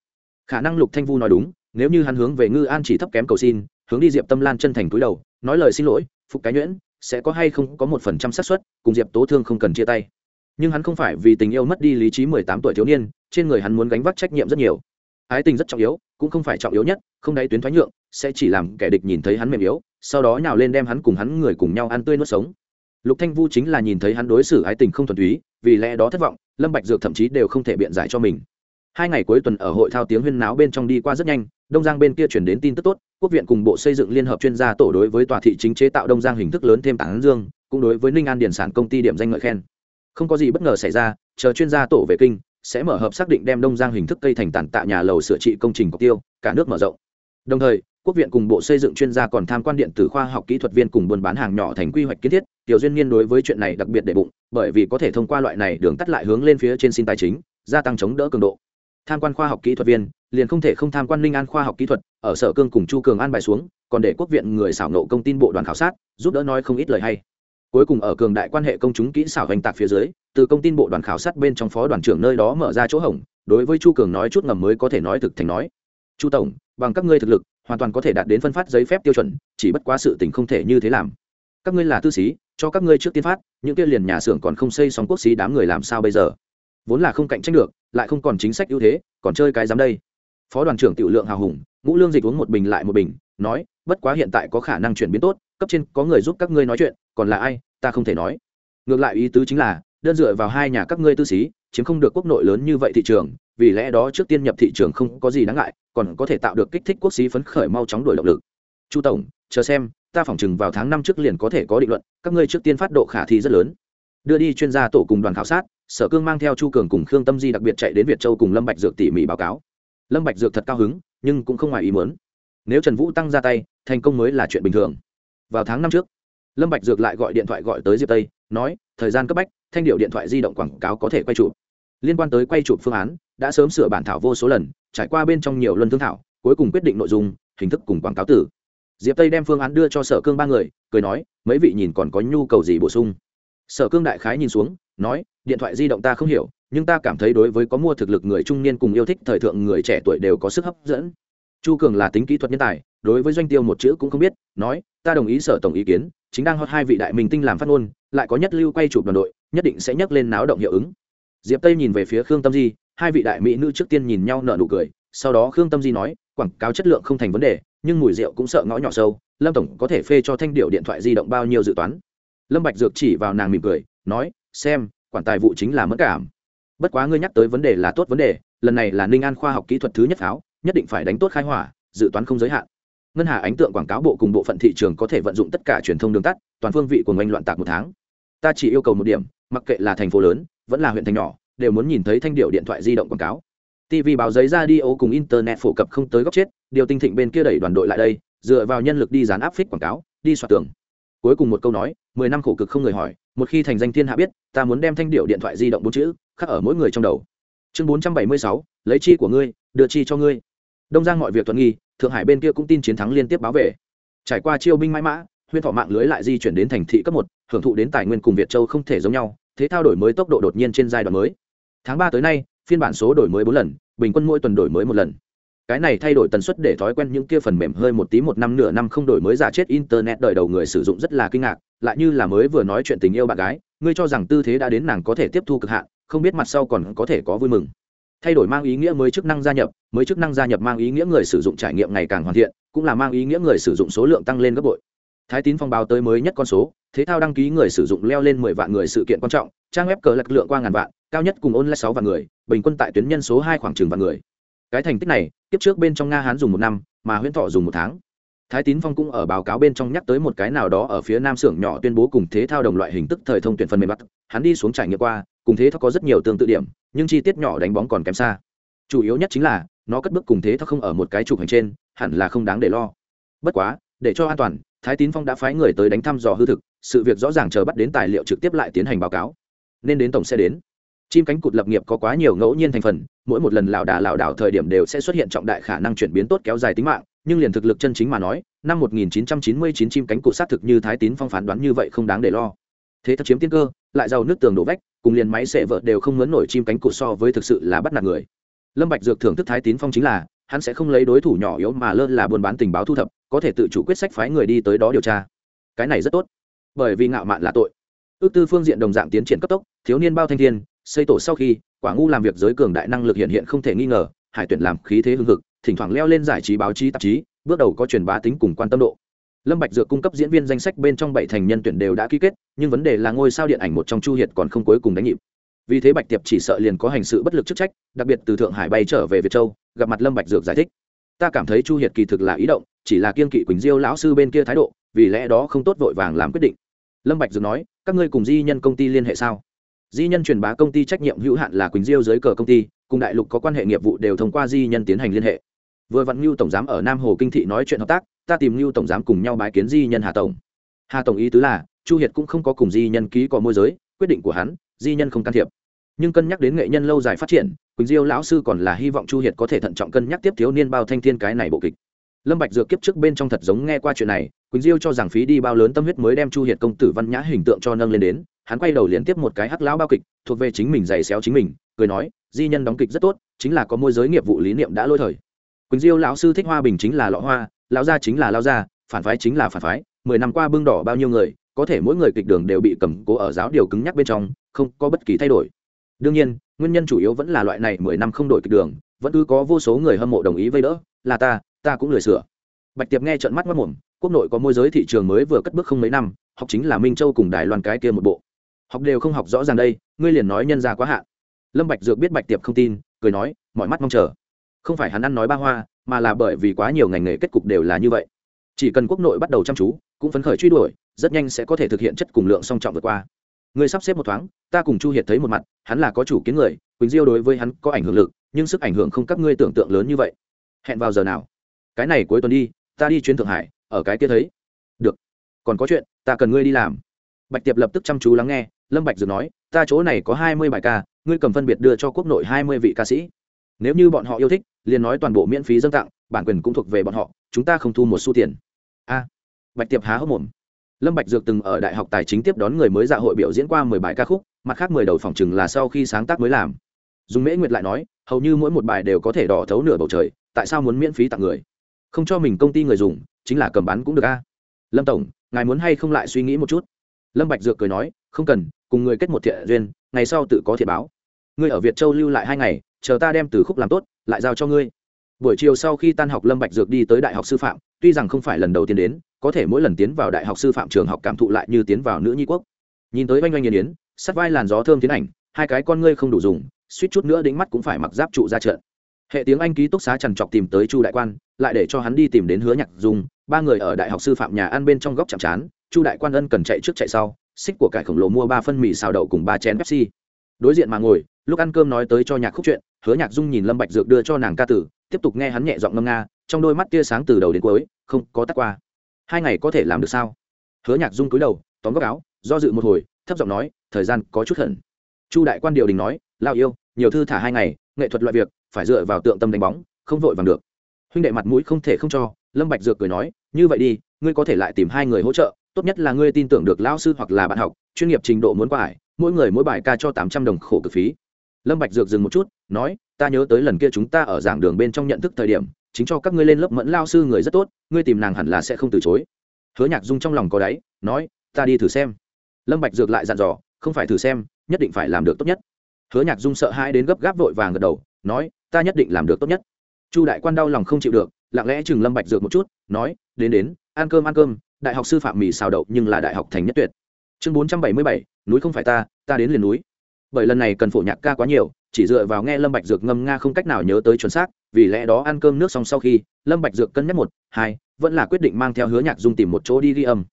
khả năng lục thanh vu nói đúng, nếu như hắn hướng về ngư an chỉ thấp kém cầu xin, hướng đi diệp tâm lan chân thành túi đầu, nói lời xin lỗi, phục cái nhuyễn, sẽ có hay không có một phần trăm xác suất, cùng diệp tố thương không cần chia tay. Nhưng hắn không phải vì tình yêu mất đi lý trí mười tám tuổi thiếu niên, trên người hắn muốn gánh vác trách nhiệm rất nhiều. Ái tình rất trọng yếu, cũng không phải trọng yếu nhất, không đáy tuyến thoái nhượng, sẽ chỉ làm kẻ địch nhìn thấy hắn mềm yếu, sau đó nhào lên đem hắn cùng hắn người cùng nhau ăn tươi nuốt sống. Lục thanh vu chính là nhìn thấy hắn đối xử ái tình không thuần túy, vì lẽ đó thất vọng, lâm bạch dược thậm chí đều không thể biện giải cho mình hai ngày cuối tuần ở hội thao tiếng huyên náo bên trong đi qua rất nhanh, đông giang bên kia chuyển đến tin tức tốt, quốc viện cùng bộ xây dựng liên hợp chuyên gia tổ đối với tòa thị chính chế tạo đông giang hình thức lớn thêm tảng dương, cũng đối với ninh an điển sản công ty điểm danh ngợi khen. Không có gì bất ngờ xảy ra, chờ chuyên gia tổ về kinh, sẽ mở hợp xác định đem đông giang hình thức cây thành tản tạ nhà lầu sửa trị công trình cọc tiêu, cả nước mở rộng. Đồng thời, quốc viện cùng bộ xây dựng chuyên gia còn tham quan điện tử khoa học kỹ thuật viên cùng buôn bán hàng nhỏ thành quy hoạch kiến thiết, tiểu duyên nhiên đối với chuyện này đặc biệt để bụng, bởi vì có thể thông qua loại này đường tắt lại hướng lên phía trên xin tài chính, gia tăng chống đỡ cường độ tham quan khoa học kỹ thuật viên, liền không thể không tham quan ninh an khoa học kỹ thuật, ở sở cương cùng chu cường an bài xuống, còn để quốc viện người xảo nộ công tin bộ đoàn khảo sát, giúp đỡ nói không ít lời hay. Cuối cùng ở cường đại quan hệ công chúng kỹ xảo hành tạc phía dưới, từ công tin bộ đoàn khảo sát bên trong phó đoàn trưởng nơi đó mở ra chỗ hỏng đối với chu cường nói chút ngầm mới có thể nói thực thành nói. Chu tổng, bằng các ngươi thực lực, hoàn toàn có thể đạt đến phân phát giấy phép tiêu chuẩn, chỉ bất quá sự tình không thể như thế làm. Các ngươi là tư sĩ cho các ngươi trước tiên phát, những kia liền nhà xưởng còn không xây xong quốc sĩ đám người làm sao bây giờ? Vốn là không cạnh tranh được, lại không còn chính sách ưu thế, còn chơi cái dám đây. Phó đoàn trưởng tiểu lượng hào hùng, ngũ lương dịch uống một bình lại một bình, nói, bất quá hiện tại có khả năng chuyển biến tốt, cấp trên có người giúp các ngươi nói chuyện, còn là ai, ta không thể nói. Ngược lại ý tứ chính là, đơn dựa vào hai nhà các ngươi tư sĩ chiếm không được quốc nội lớn như vậy thị trường, vì lẽ đó trước tiên nhập thị trường không có gì đáng ngại, còn có thể tạo được kích thích quốc xí phấn khởi mau chóng đổi động lực. Chu tổng, chờ xem, ta phỏng chừng vào tháng năm trước liền có thể có định luận, các ngươi trước tiên phát độ khả thi rất lớn đưa đi chuyên gia tổ cùng đoàn khảo sát, sở cương mang theo chu cường cùng khương tâm di đặc biệt chạy đến việt châu cùng lâm bạch dược tỉ mỉ báo cáo. Lâm bạch dược thật cao hứng, nhưng cũng không ngoài ý muốn. Nếu trần vũ tăng ra tay, thành công mới là chuyện bình thường. Vào tháng năm trước, lâm bạch dược lại gọi điện thoại gọi tới diệp tây, nói, thời gian cấp bách, thanh điệu điện thoại di động quảng cáo có thể quay chụp. Liên quan tới quay chụp phương án, đã sớm sửa bản thảo vô số lần, trải qua bên trong nhiều luân thương thảo, cuối cùng quyết định nội dung, hình thức cùng quảng cáo tử. Diệp tây đem phương án đưa cho sở cương ba người, cười nói, mấy vị nhìn còn có nhu cầu gì bổ sung? Sở cương đại khái nhìn xuống, nói, điện thoại di động ta không hiểu, nhưng ta cảm thấy đối với có mua thực lực người trung niên cùng yêu thích thời thượng người trẻ tuổi đều có sức hấp dẫn. Chu cường là tính kỹ thuật nhân tài, đối với doanh tiêu một chữ cũng không biết, nói, ta đồng ý sở tổng ý kiến, chính đang hot hai vị đại minh tinh làm phát ngôn, lại có nhất lưu quay chụp đoàn đội, nhất định sẽ nhắc lên náo động hiệu ứng. Diệp tây nhìn về phía khương tâm di, hai vị đại mỹ nữ trước tiên nhìn nhau nở nụ cười, sau đó khương tâm di nói, quảng cáo chất lượng không thành vấn đề, nhưng mùi rượu cũng sợ ngõ nhỏ sâu, lâm tổng có thể phê cho thanh điệu điện thoại di động bao nhiêu dự toán lâm bạch dược chỉ vào nàng mỉm cười, nói, xem, quản tài vụ chính là mất cảm. Bất quá ngươi nhắc tới vấn đề là tốt vấn đề, lần này là ninh an khoa học kỹ thuật thứ nhất pháo, nhất định phải đánh tốt khai hỏa, dự toán không giới hạn. Ngân hà ánh tượng quảng cáo bộ cùng bộ phận thị trường có thể vận dụng tất cả truyền thông đường tắt, toàn phương vị của ngành loạn tạc một tháng. Ta chỉ yêu cầu một điểm, mặc kệ là thành phố lớn, vẫn là huyện thành nhỏ, đều muốn nhìn thấy thanh điệu điện thoại di động quảng cáo. Tv báo giấy ra đi, ô cùng internet phổ cập không tới góc chết, điều tinh thịnh bên kia đẩy đoàn đội lại đây, dựa vào nhân lực đi dán áp phích quảng cáo, đi soạt tường cuối cùng một câu nói, mười năm khổ cực không người hỏi, một khi thành danh thiên hạ biết, ta muốn đem thanh điệu điện thoại di động bốn chữ, khắc ở mỗi người trong đầu. Chương bốn trăm bảy mươi sáu, lấy chi của ngươi, đưa chi cho ngươi. Đông giang mọi việc thuận nghi, thượng hải bên kia cũng tin chiến thắng liên tiếp báo về. Trải qua chiêu binh mãi mã, huyên thọ mạng lưới lại di chuyển đến thành thị cấp một, hưởng thụ đến tài nguyên cùng việt châu không thể giống nhau, thế thao đổi mới tốc độ đột nhiên trên giai đoạn mới. Tháng ba tới nay, phiên bản số đổi mới bốn lần, bình quân mỗi tuần đổi mới một lần cái này thay đổi tần suất để thói quen những kia phần mềm hơi một tí một năm nửa năm không đổi mới giả chết internet đời đầu người sử dụng rất là kinh ngạc, lại như là mới vừa nói chuyện tình yêu bạn gái, ngươi cho rằng tư thế đã đến nàng có thể tiếp thu cực hạn, không biết mặt sau còn có thể có vui mừng. Thay đổi mang ý nghĩa mới chức năng gia nhập, mới chức năng gia nhập mang ý nghĩa người sử dụng trải nghiệm ngày càng hoàn thiện, cũng là mang ý nghĩa người sử dụng số lượng tăng lên gấp bội. Thái tín phong báo tới mới nhất con số, thế thao đăng ký người sử dụng leo lên mười vạn người sự kiện quan trọng, trang web cờ lực lượng qua ngàn vạn, cao nhất cùng ôn lại sáu vạn người, bình quân tại tuyến nhân số hai khoảng chừng vạn người cái thành tích này tiếp trước bên trong nga hán dùng một năm, mà huyễn thọ dùng một tháng. Thái tín phong cũng ở báo cáo bên trong nhắc tới một cái nào đó ở phía nam xưởng nhỏ tuyên bố cùng thế thao đồng loại hình tức thời thông tuyển phần mềm bắt. Hắn đi xuống trải nghiệm qua, cùng thế thao có rất nhiều tương tự điểm, nhưng chi tiết nhỏ đánh bóng còn kém xa. Chủ yếu nhất chính là, nó cất bước cùng thế thao không ở một cái trục hành trên, hẳn là không đáng để lo. Bất quá, để cho an toàn, thái tín phong đã phái người tới đánh thăm dò hư thực, sự việc rõ ràng chờ bắt đến tài liệu trực tiếp lại tiến hành báo cáo. Nên đến tổng sẽ đến chim cánh cụt lập nghiệp có quá nhiều ngẫu nhiên thành phần, mỗi một lần lảo đà lảo đảo thời điểm đều sẽ xuất hiện trọng đại khả năng chuyển biến tốt kéo dài tính mạng, nhưng liền thực lực chân chính mà nói, năm 1999 chim cánh cụt xác thực như thái tín phong phán đoán như vậy không đáng để lo. Thế thật chiếm tiên cơ, lại giàu nước tường đổ vách, cùng liền máy xệ vợ đều không mướn nổi chim cánh cụt so với thực sự là bắt nạt người. Lâm bạch dược thưởng thức thái tín phong chính là, hắn sẽ không lấy đối thủ nhỏ yếu mà lơ là buôn bán tình báo thu thập, có thể tự chủ quyết sách phái người đi tới đó điều tra. Cái này rất tốt. Bởi vì ngạo mạn là tội. Ước tư phương diện đồng dạng tiến triển cấp tốc, thiếu niên bao thanh thiên xây tổ sau khi, quả ngu làm việc giới cường đại năng lực hiện hiện không thể nghi ngờ, hải tuyển làm khí thế hưng hực, thỉnh thoảng leo lên giải trí báo chí tạp chí, bước đầu có truyền bá tính cùng quan tâm độ. Lâm bạch dược cung cấp diễn viên danh sách bên trong bảy thành nhân tuyển đều đã ký kết, nhưng vấn đề là ngôi sao điện ảnh một trong chu hiệt còn không cuối cùng đánh nhịp. Vì thế bạch tiệp chỉ sợ liền có hành sự bất lực chức trách, đặc biệt từ thượng hải bay trở về việt châu, gặp mặt lâm bạch dược giải thích. Ta cảm thấy chu hiệt kỳ thực là ý động, chỉ là kiên kỵ quỳnh diêu lão sư bên kia thái độ, vì lẽ đó không tốt vội vàng làm quyết định. Lâm bạch dược nói, các ngươi cùng di nhân công ty liên hệ sao? Di nhân truyền bá công ty trách nhiệm hữu hạn là quỳnh diêu dưới cờ công ty, cùng đại lục có quan hệ nghiệp vụ đều thông qua di nhân tiến hành liên hệ. Vừa vặn ngưu tổng giám ở nam hồ kinh thị nói chuyện hợp tác, ta tìm ngưu tổng giám cùng nhau bái kiến di nhân hà tổng. Hà tổng ý tứ là, chu hiệt cũng không có cùng di nhân ký có môi giới, quyết định của hắn, di nhân không can thiệp. Nhưng cân nhắc đến nghệ nhân lâu dài phát triển, quỳnh diêu lão sư còn là hy vọng chu hiệt có thể thận trọng cân nhắc tiếp thiếu niên bao thanh thiên cái này bộ kịch. Lâm bạch dược kiếp trước bên trong thật giống nghe qua chuyện này, quỳnh diêu cho rằng phí đi bao lớn tâm huyết mới đem chu hiệt công tử văn nhã hình tượng cho nâng lên đến hắn quay đầu liên tiếp một cái hắc lão bao kịch, thuộc về chính mình giày xéo chính mình, cười nói, di nhân đóng kịch rất tốt, chính là có môi giới nghiệp vụ lý niệm đã lôi thời. Quỳnh diêu lão sư thích hoa bình chính là lọ hoa, lão gia chính là lão gia, phản phái chính là phản phái, mười năm qua bưng đỏ bao nhiêu người, có thể mỗi người kịch đường đều bị cầm cố ở giáo điều cứng nhắc bên trong, không có bất kỳ thay đổi. Đương nhiên, nguyên nhân chủ yếu vẫn là loại này mười năm không đổi kịch đường, vẫn cứ có vô số người hâm mộ đồng ý vây đỡ, là ta ta cũng lười sửa. Bạch tiệp nghe trận mắt mất mồm quốc nội có môi giới thị trường mới vừa cất bước không mấy năm, học chính là minh châu cùng đài loan cái kia một bộ học đều không học rõ ràng đây, ngươi liền nói nhân ra quá hạn. Lâm bạch dược biết bạch tiệp không tin, cười nói, mọi mắt mong chờ. Không phải hắn ăn nói ba hoa, mà là bởi vì quá nhiều ngành nghề kết cục đều là như vậy. Chỉ cần quốc nội bắt đầu chăm chú, cũng phấn khởi truy đuổi, rất nhanh sẽ có thể thực hiện chất cùng lượng song trọng vượt qua. Ngươi sắp xếp một thoáng, ta cùng chu hiệt thấy một mặt, hắn là có chủ kiến người, quỳnh diêu đối với hắn có ảnh hưởng lực, nhưng sức ảnh hưởng không các ngươi tưởng tượng lớn như vậy. Hẹn vào giờ nào? Cái này cuối tuần đi, ta đi chuyến thượng hải, ở cái kia thấy. Được. Còn có chuyện, ta cần ngươi đi làm. Bạch tiệp lập tức chăm chú lắng nghe lâm bạch dược nói, ta chỗ này có hai mươi bài ca, ngươi cầm phân biệt đưa cho quốc nội hai mươi vị ca sĩ. Nếu như bọn họ yêu thích, liền nói toàn bộ miễn phí dâng tặng, bản quyền cũng thuộc về bọn họ, chúng ta không thu một xu tiền. A. Bạch tiệp há hốc mồm. Lâm bạch dược từng ở đại học tài chính tiếp đón người mới dạ hội biểu diễn qua mười bài ca khúc, mặt khác mười đầu phòng chừng là sau khi sáng tác mới làm. Dùng mễ nguyệt lại nói, hầu như mỗi một bài đều có thể đỏ thấu nửa bầu trời, tại sao muốn miễn phí tặng người? Không cho mình công ty người dùng, chính là cầm bán cũng được a. Lâm tổng, ngài muốn hay không lại suy nghĩ một chút? Lâm bạch dược cười nói không cần, cùng người kết một thiện duyên, ngày sau tự có thiện báo. Ngươi ở việt châu lưu lại hai ngày, chờ ta đem từ khúc làm tốt, lại giao cho ngươi. Buổi chiều sau khi tan học lâm bạch dược đi tới đại học sư phạm, tuy rằng không phải lần đầu tiên đến, có thể mỗi lần tiến vào đại học sư phạm trường học cảm thụ lại như tiến vào nữ nhi quốc. Nhìn tới oanh oanh nghiền yến sắt vai làn gió thơm tiến ảnh, hai cái con ngươi không đủ dùng, suýt chút nữa đính mắt cũng phải mặc giáp trụ ra trận. Hệ tiếng anh ký túc xá trằn trọc tìm tới chu đại quan, lại để cho hắn đi tìm đến hứa nhạc dung, ba người ở đại học sư phạm nhà ăn bên trong góc chạm chán chu đại quan ân cần chạy trước chạy sau xích của cải khổng lồ mua ba phân mì xào đậu cùng ba chén pepsi. Đối diện mà ngồi, lúc ăn cơm nói tới cho nhạc khúc chuyện, hứa nhạc dung nhìn lâm bạch dược đưa cho nàng ca tử, tiếp tục nghe hắn nhẹ giọng ngâm nga, trong đôi mắt tia sáng từ đầu đến cuối, không có tắt qua. Hai ngày có thể làm được sao? Hứa nhạc dung cúi đầu, tóm góc áo, do dự một hồi, thấp giọng nói, thời gian có chút hận. Chu đại quan điều đình nói, lao yêu, nhiều thư thả hai ngày, nghệ thuật loại việc, phải dựa vào tượng tâm đánh bóng, không vội vàng được. Huynh đệ mặt mũi không thể không cho, lâm bạch dược cười nói, như vậy đi, ngươi có thể lại tìm hai người hỗ trợ tốt nhất là ngươi tin tưởng được lão sư hoặc là bạn học, chuyên nghiệp trình độ muốn qua ải, mỗi người mỗi bài ca cho tám trăm đồng khổ cực phí. Lâm bạch dược dừng một chút, nói, ta nhớ tới lần kia chúng ta ở giảng đường bên trong nhận thức thời điểm, chính cho các ngươi lên lớp mẫn lao sư người rất tốt, ngươi tìm nàng hẳn là sẽ không từ chối. Hứa nhạc dung trong lòng có đáy, nói, ta đi thử xem. Lâm bạch dược lại dặn dò, không phải thử xem, nhất định phải làm được tốt nhất. Hứa nhạc dung sợ hãi đến gấp gáp vội vàng gật đầu, nói, ta nhất định làm được tốt nhất. Chu đại quan đau lòng không chịu được, lặng lẽ chừng lâm bạch dược một chút, nói, đến đến, ăn cơm ăn cơm đại học sư phạm mì xào đậu nhưng là đại học thành nhất tuyệt. Chương bốn trăm bảy mươi bảy, núi không phải ta ta đến liền núi. Bởi lần này cần phổ nhạc ca quá nhiều, chỉ dựa vào nghe lâm bạch dược ngâm nga không cách nào nhớ tới chuẩn xác, vì lẽ đó ăn cơm nước xong sau khi, lâm bạch dược cân nhắc một, hai, vẫn là quyết định mang theo hứa nhạc dung tìm một chỗ đi ghi âm.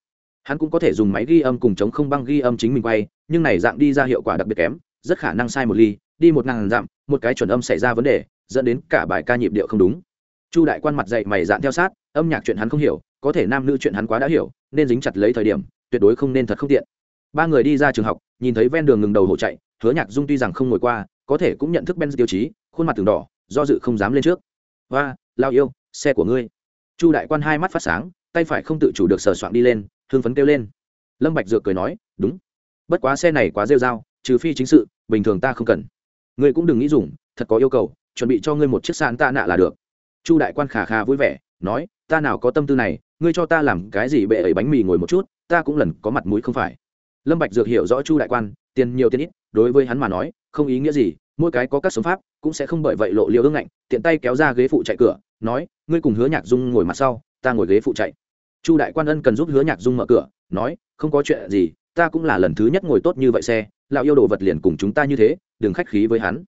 Hắn cũng có thể dùng máy ghi âm cùng chống không băng ghi âm chính mình quay, nhưng này dạng đi ra hiệu quả đặc biệt kém, rất khả năng sai một ly, đi một ngàn dặm, một cái chuẩn âm xảy ra vấn đề, dẫn đến cả bài ca nhịp điệu không đúng. Chu đại quan mặt dậy mày dạn theo sát, âm nhạc chuyện hắn không hiểu có thể nam nữ chuyện hắn quá đã hiểu, nên dính chặt lấy thời điểm, tuyệt đối không nên thật không tiện. Ba người đi ra trường học, nhìn thấy ven đường ngừng đầu hổ chạy, hứa nhạc dung tuy rằng không ngồi qua, có thể cũng nhận thức ben tiêu chí, khuôn mặt từng đỏ, do dự không dám lên trước. Và lao yêu, xe của ngươi. Chu đại quan hai mắt phát sáng, tay phải không tự chủ được sờ soạn đi lên hương phấn kêu lên. Lâm bạch dược cười nói, đúng. Bất quá xe này quá rêu rao, trừ phi chính sự, bình thường ta không cần. Ngươi cũng đừng nghĩ dùng, thật có yêu cầu, chuẩn bị cho ngươi một chiếc sàn ta nạ là được. Chu đại quan khà khà vui vẻ, nói ta nào có tâm tư này, ngươi cho ta làm cái gì bệ ấy bánh mì ngồi một chút, ta cũng lần có mặt mũi không phải. Lâm bạch dược hiểu rõ chu đại quan, tiền nhiều tiền ít, đối với hắn mà nói, không ý nghĩa gì, mỗi cái có các sống pháp, cũng sẽ không bởi vậy lộ liêu ương ngạnh, tiện tay kéo ra ghế phụ chạy cửa, nói, ngươi cùng hứa nhạc dung ngồi mặt sau, ta ngồi ghế phụ chạy. Chu đại quan ân cần giúp hứa nhạc dung mở cửa, nói, không có chuyện gì, ta cũng là lần thứ nhất ngồi tốt như vậy xe, lão yêu đồ vật liền cùng chúng ta như thế, đừng khách khí với hắn.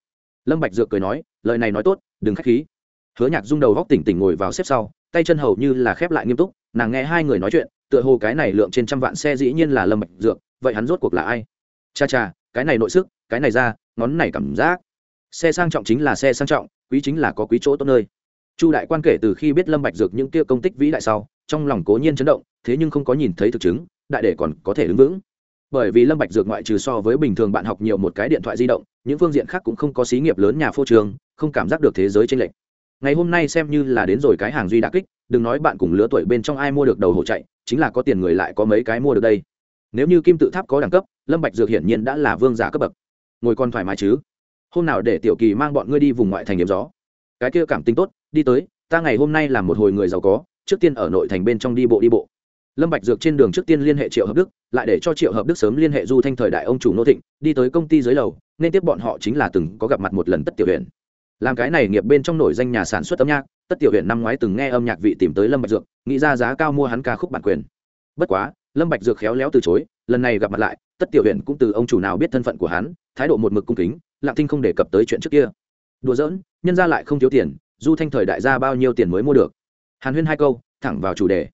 Lâm bạch dược cười nói, lời này nói tốt, đừng khách khí. Hứa nhạc dung đầu góc tỉnh tỉnh ngồi vào xếp sau tay chân hầu như là khép lại nghiêm túc, nàng nghe hai người nói chuyện, tựa hồ cái này lượng trên trăm vạn xe dĩ nhiên là lâm bạch dược, vậy hắn rốt cuộc là ai? Cha cha, cái này nội sức, cái này ra ngón này cảm giác. Xe sang trọng chính là xe sang trọng, quý chính là có quý chỗ tốt nơi. Chu đại quan kể từ khi biết lâm bạch dược những kia công tích vĩ đại sau, trong lòng cố nhiên chấn động, thế nhưng không có nhìn thấy thực chứng, đại để còn có thể đứng vững. Bởi vì lâm bạch dược ngoại trừ so với bình thường bạn học nhiều một cái điện thoại di động, những phương diện khác cũng không có xí nghiệp lớn nhà phô trường, không cảm giác được thế giới trên lệnh ngày hôm nay xem như là đến rồi cái hàng duy đặc kích, đừng nói bạn cùng lứa tuổi bên trong ai mua được đầu hổ chạy, chính là có tiền người lại có mấy cái mua được đây. Nếu như kim tự tháp có đẳng cấp, lâm bạch dược hiển nhiên đã là vương giả cấp bậc. Ngồi còn thoải mái chứ? Hôm nào để tiểu kỳ mang bọn ngươi đi vùng ngoại thành điểm gió. Cái kia cảm tính tốt, đi tới, ta ngày hôm nay làm một hồi người giàu có, trước tiên ở nội thành bên trong đi bộ đi bộ. Lâm bạch dược trên đường trước tiên liên hệ triệu hợp đức, lại để cho triệu hợp đức sớm liên hệ du thanh thời đại ông chủ nô thịnh, đi tới công ty dưới lầu, nên tiếp bọn họ chính là từng có gặp mặt một lần tất tiểu huyện làm cái này nghiệp bên trong nổi danh nhà sản xuất âm nhạc, tất tiểu huyện năm ngoái từng nghe âm nhạc vị tìm tới lâm bạch dược, nghĩ ra giá cao mua hắn ca khúc bản quyền. Bất quá, lâm bạch dược khéo léo từ chối, lần này gặp mặt lại, tất tiểu huyện cũng từ ông chủ nào biết thân phận của hắn, thái độ một mực cung kính, lặng thinh không đề cập tới chuyện trước kia. Đùa giỡn, nhân ra lại không thiếu tiền, du thanh thời đại ra bao nhiêu tiền mới mua được. Hàn huyên hai câu, thẳng vào chủ đề.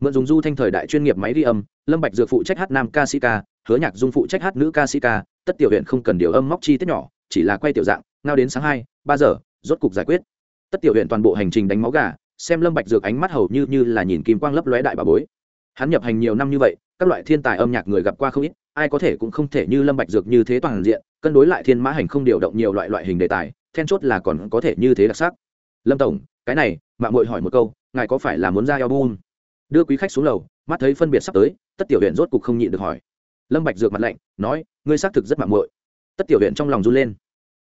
Mượn dùng du thanh thời đại chuyên nghiệp máy ghi âm, lâm bạch dược phụ trách hát nam ca sĩ ca, hứa nhạc dung phụ trách hát nữ ca sĩ ca, tất tiểu huyện không cần điều âm móc chi tiết nhỏ chỉ là quay tiểu dạng, ngao đến sáng hai, ba giờ, rốt cục giải quyết. Tất tiểu huyện toàn bộ hành trình đánh máu gà, xem lâm bạch dược ánh mắt hầu như như là nhìn kim quang lấp lóe đại bà bối. Hắn nhập hành nhiều năm như vậy, các loại thiên tài âm nhạc người gặp qua không ít, ai có thể cũng không thể như lâm bạch dược như thế toàn diện, cân đối lại thiên mã hành không điều động nhiều loại loại hình đề tài, then chốt là còn có thể như thế đặc sắc. Lâm tổng, cái này mạng muội hỏi một câu, ngài có phải là muốn ra album? Đưa quý khách xuống lầu, mắt thấy phân biệt sắp tới, tất tiểu huyện rốt cục không nhịn được hỏi. Lâm bạch dược mặt lạnh, nói, ngươi xác thực rất mạng muội. Tất tiểu huyện trong lòng run lên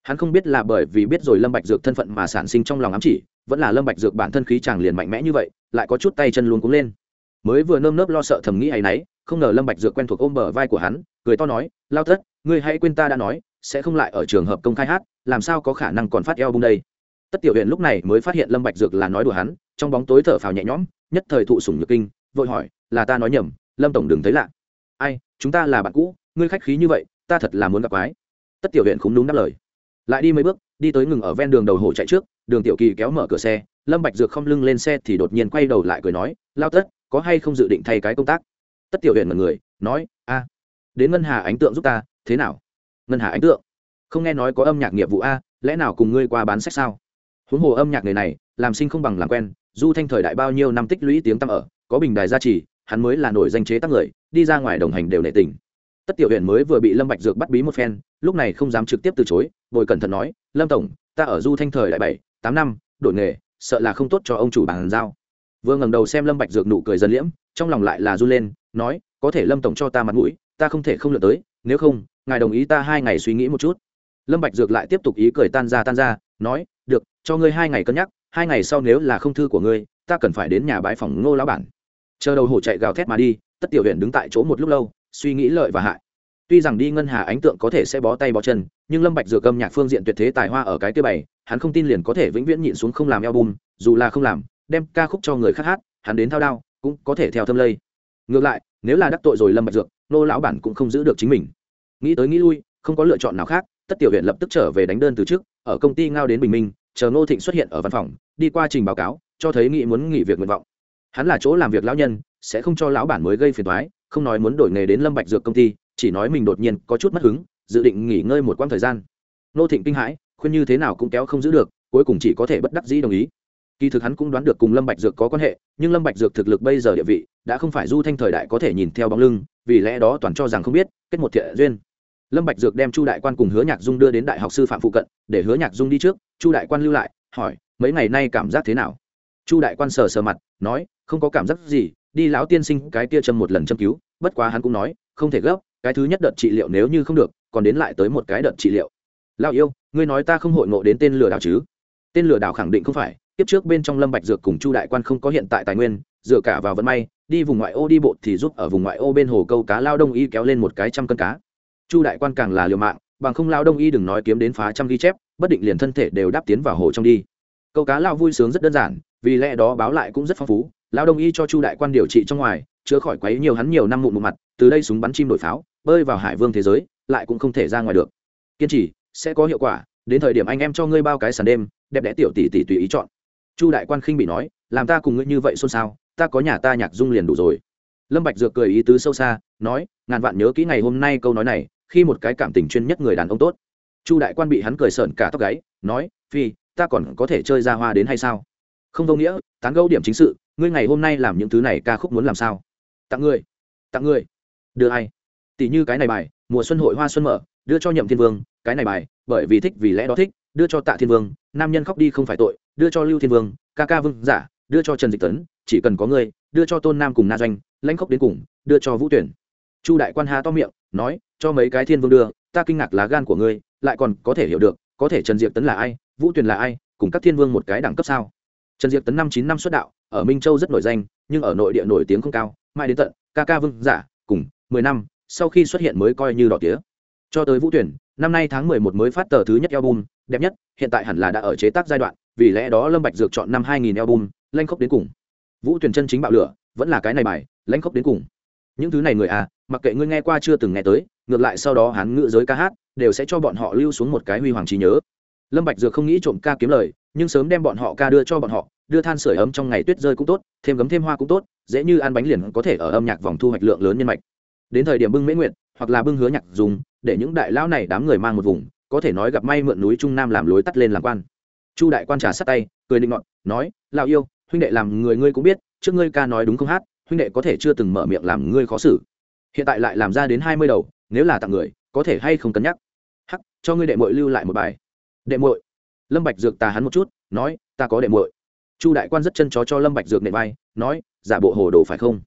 hắn không biết là bởi vì biết rồi lâm bạch dược thân phận mà sản sinh trong lòng ám chỉ, vẫn là lâm bạch dược bản thân khí chàng liền mạnh mẽ như vậy, lại có chút tay chân luôn cũng lên. Mới vừa nơm nớp lo sợ thầm nghĩ ấy nấy, không ngờ lâm bạch dược quen thuộc ôm bờ vai của hắn, cười to nói, lao thất, ngươi hãy quên ta đã nói, sẽ không lại ở trường hợp công khai hát, làm sao có khả năng còn phát eo bung đây? Tất tiểu huyện lúc này mới phát hiện lâm bạch dược là nói đùa hắn, trong bóng tối thở phào nhẹ nhõm, nhất thời thụ sủng nhược kinh, vội hỏi, là ta nói nhầm, lâm tổng đừng thấy lạ. Ai, chúng ta là bạn cũ, ngươi khách khí như vậy, ta thật là muốn gặp quái. Tất tiểu huyện không đúng đáp lời lại đi mấy bước, đi tới ngừng ở ven đường đầu hồ chạy trước, đường tiểu kỳ kéo mở cửa xe, lâm bạch dược không lưng lên xe thì đột nhiên quay đầu lại cười nói, lao tất, có hay không dự định thay cái công tác? Tất tiểu huyện mật người, nói, a, đến ngân hà ánh tượng giúp ta, thế nào? Ngân hà ánh tượng? Không nghe nói có âm nhạc nghiệp vụ a, lẽ nào cùng ngươi qua bán sách sao? Huống hồ âm nhạc người này, làm sinh không bằng làm quen, du thanh thời đại bao nhiêu năm tích lũy tiếng tăm ở, có bình đài gia trì, hắn mới là nổi danh chế tác người, đi ra ngoài đồng hành đều nệ tình tất tiểu huyện mới vừa bị lâm bạch dược bắt bí một phen, lúc này không dám trực tiếp từ chối, bồi cẩn thận nói, lâm tổng, ta ở du thanh thời đại bảy, tám năm, đổi nghề, sợ là không tốt cho ông chủ bàn giao. Vừa ngẩng đầu xem lâm bạch dược nụ cười dần liễm, trong lòng lại là du lên, nói, có thể lâm tổng cho ta mặt mũi, ta không thể không lựa tới, nếu không, ngài đồng ý ta hai ngày suy nghĩ một chút. Lâm bạch dược lại tiếp tục ý cười tan ra tan ra, nói, được, cho ngươi hai ngày cân nhắc, hai ngày sau nếu là không thư của ngươi, ta cần phải đến nhà bãi phòng ngô lão bản. Chờ đầu hổ chạy gào thét mà đi, tất tiểu huyện đứng tại chỗ một lúc lâu suy nghĩ lợi và hại. Tuy rằng đi ngân hà ánh tượng có thể sẽ bó tay bó chân, nhưng lâm bạch dược âm nhạc phương diện tuyệt thế tài hoa ở cái kia bày, hắn không tin liền có thể vĩnh viễn nhịn xuống không làm album, dù là không làm, đem ca khúc cho người khác hát, hắn đến thao đao, cũng có thể theo thâm lây. Ngược lại, nếu là đắc tội rồi lâm bạch dược, nô lão bản cũng không giữ được chính mình. Nghĩ tới nghĩ lui, không có lựa chọn nào khác, tất tiểu huyện lập tức trở về đánh đơn từ trước, ở công ty ngao đến bình minh, chờ ngô thịnh xuất hiện ở văn phòng, đi qua trình báo cáo, cho thấy nghị muốn nghỉ việc nguyện vọng. Hắn là chỗ làm việc lão nhân, sẽ không cho lão bản mới gây phiền toái không nói muốn đổi nghề đến lâm bạch dược công ty, chỉ nói mình đột nhiên có chút mất hứng, dự định nghỉ ngơi một quãng thời gian. Nô thịnh kinh hãi, khuyên như thế nào cũng kéo không giữ được, cuối cùng chỉ có thể bất đắc dĩ đồng ý. Kỳ thực hắn cũng đoán được cùng lâm bạch dược có quan hệ, nhưng lâm bạch dược thực lực bây giờ địa vị, đã không phải du thanh thời đại có thể nhìn theo bóng lưng, vì lẽ đó toàn cho rằng không biết, kết một thiện duyên. Lâm bạch dược đem chu đại quan cùng hứa nhạc dung đưa đến đại học sư phạm phụ cận, để hứa nhạc dung đi trước, chu đại quan lưu lại, hỏi, mấy ngày nay cảm giác thế nào? Chu đại quan sờ sờ mặt, nói, không có cảm giác gì đi lão tiên sinh cái kia châm một lần châm cứu, bất quá hắn cũng nói, không thể gấp, cái thứ nhất đợt trị liệu nếu như không được, còn đến lại tới một cái đợt trị liệu. Lão yêu, ngươi nói ta không hội ngộ đến tên lừa đảo chứ? Tên lừa đảo khẳng định không phải tiếp trước bên trong lâm bạch dược cùng chu đại quan không có hiện tại tài nguyên, dựa cả vào vận may, đi vùng ngoại ô đi bộ thì giúp ở vùng ngoại ô bên hồ câu cá lao đông y kéo lên một cái trăm cân cá. Chu đại quan càng là liều mạng, bằng không lao đông y đừng nói kiếm đến phá trăm ghi chép, bất định liền thân thể đều đáp tiến vào hồ trong đi. Câu cá lao vui sướng rất đơn giản, vì lẽ đó báo lại cũng rất phong phú lao đông y cho chu đại quan điều trị trong ngoài, chữa khỏi quấy nhiều hắn nhiều năm mụn một mặt, từ đây súng bắn chim đổi pháo, bơi vào hải vương thế giới, lại cũng không thể ra ngoài được. Kiên trì, sẽ có hiệu quả, đến thời điểm anh em cho ngươi bao cái sàn đêm, đẹp đẽ tiểu tỷ tỷ tùy ý chọn. Chu đại quan khinh bị nói, làm ta cùng ngươi như vậy xôn xao, ta có nhà ta nhạc dung liền đủ rồi. Lâm bạch dược cười ý tứ sâu xa, nói, ngàn vạn nhớ kỹ ngày hôm nay câu nói này, khi một cái cảm tình chuyên nhất người đàn ông tốt. Chu đại quan bị hắn cười sợn cả tóc gáy, nói, phi, ta còn có thể chơi ra hoa đến hay sao? Không vô nghĩa, tán gẫu điểm chính sự ngươi ngày hôm nay làm những thứ này ca khúc muốn làm sao? Tặng người, tặng người, đưa ai? Tỷ như cái này bài mùa xuân hội hoa xuân mở đưa cho nhậm thiên vương. Cái này bài bởi vì thích vì lẽ đó thích đưa cho tạ thiên vương. Nam nhân khóc đi không phải tội đưa cho lưu thiên vương. Ca ca vương giả đưa cho trần dịch tấn. Chỉ cần có ngươi đưa cho tôn nam cùng na doanh. Lãnh khóc đến cùng đưa cho vũ tuyển. Chu đại quan hà to miệng nói cho mấy cái thiên vương đưa ta kinh ngạc lá gan của ngươi lại còn có thể hiểu được có thể trần diệp tấn là ai vũ tuyển là ai cùng các thiên vương một cái đẳng cấp sao? Trần diệp tấn năm chín năm xuất đạo ở minh châu rất nổi danh, nhưng ở nội địa nổi tiếng không cao mai đến tận ca ca vương giả, cùng mười năm, sau khi xuất hiện mới coi như đỏ tía. Cho tới vũ tuyển, năm nay tháng mười một mới phát tờ thứ nhất album, đẹp nhất, hiện tại hẳn là đã ở chế tác giai đoạn, vì lẽ đó lâm bạch dược chọn năm hai nghìn album, lanh khốc đến cùng. Vũ tuyển chân chính bạo lửa, vẫn là cái này bài, lanh khốc đến cùng. Những thứ này người à mặc kệ ngươi nghe qua chưa từng nghe tới, ngược lại sau đó hắn ngựa giới ca hát, đều sẽ cho bọn họ lưu xuống một cái huy hoàng trí nhớ. Lâm bạch dược không nghĩ trộm ca kiếm lời nhưng sớm đem bọn họ ca đưa cho bọn họ, đưa than sưởi ấm trong ngày tuyết rơi cũng tốt, thêm gấm thêm hoa cũng tốt, dễ như ăn bánh liền có thể ở âm nhạc vòng thu hoạch lượng lớn nhân mạch. Đến thời điểm bưng mễ nguyện hoặc là bưng hứa nhạc dùng, để những đại lão này đám người mang một vùng, có thể nói gặp may mượn núi trung nam làm lối tắt lên làm quan. Chu đại quan trà sát tay, cười định ngọn nói, lão yêu, huynh đệ làm người ngươi cũng biết, trước ngươi ca nói đúng không hát, huynh đệ có thể chưa từng mở miệng làm ngươi khó xử. Hiện tại lại làm ra đến hai mươi đầu, nếu là tặng người, có thể hay không cân nhắc? Hắc, cho ngươi đệ muội lưu lại một bài. Đệ muội? Lâm bạch dược tà hắn một chút, nói, ta có đệ muội. Chu đại quan rất chân chó cho lâm bạch dược nệ vai, nói, giả bộ hồ đồ phải không?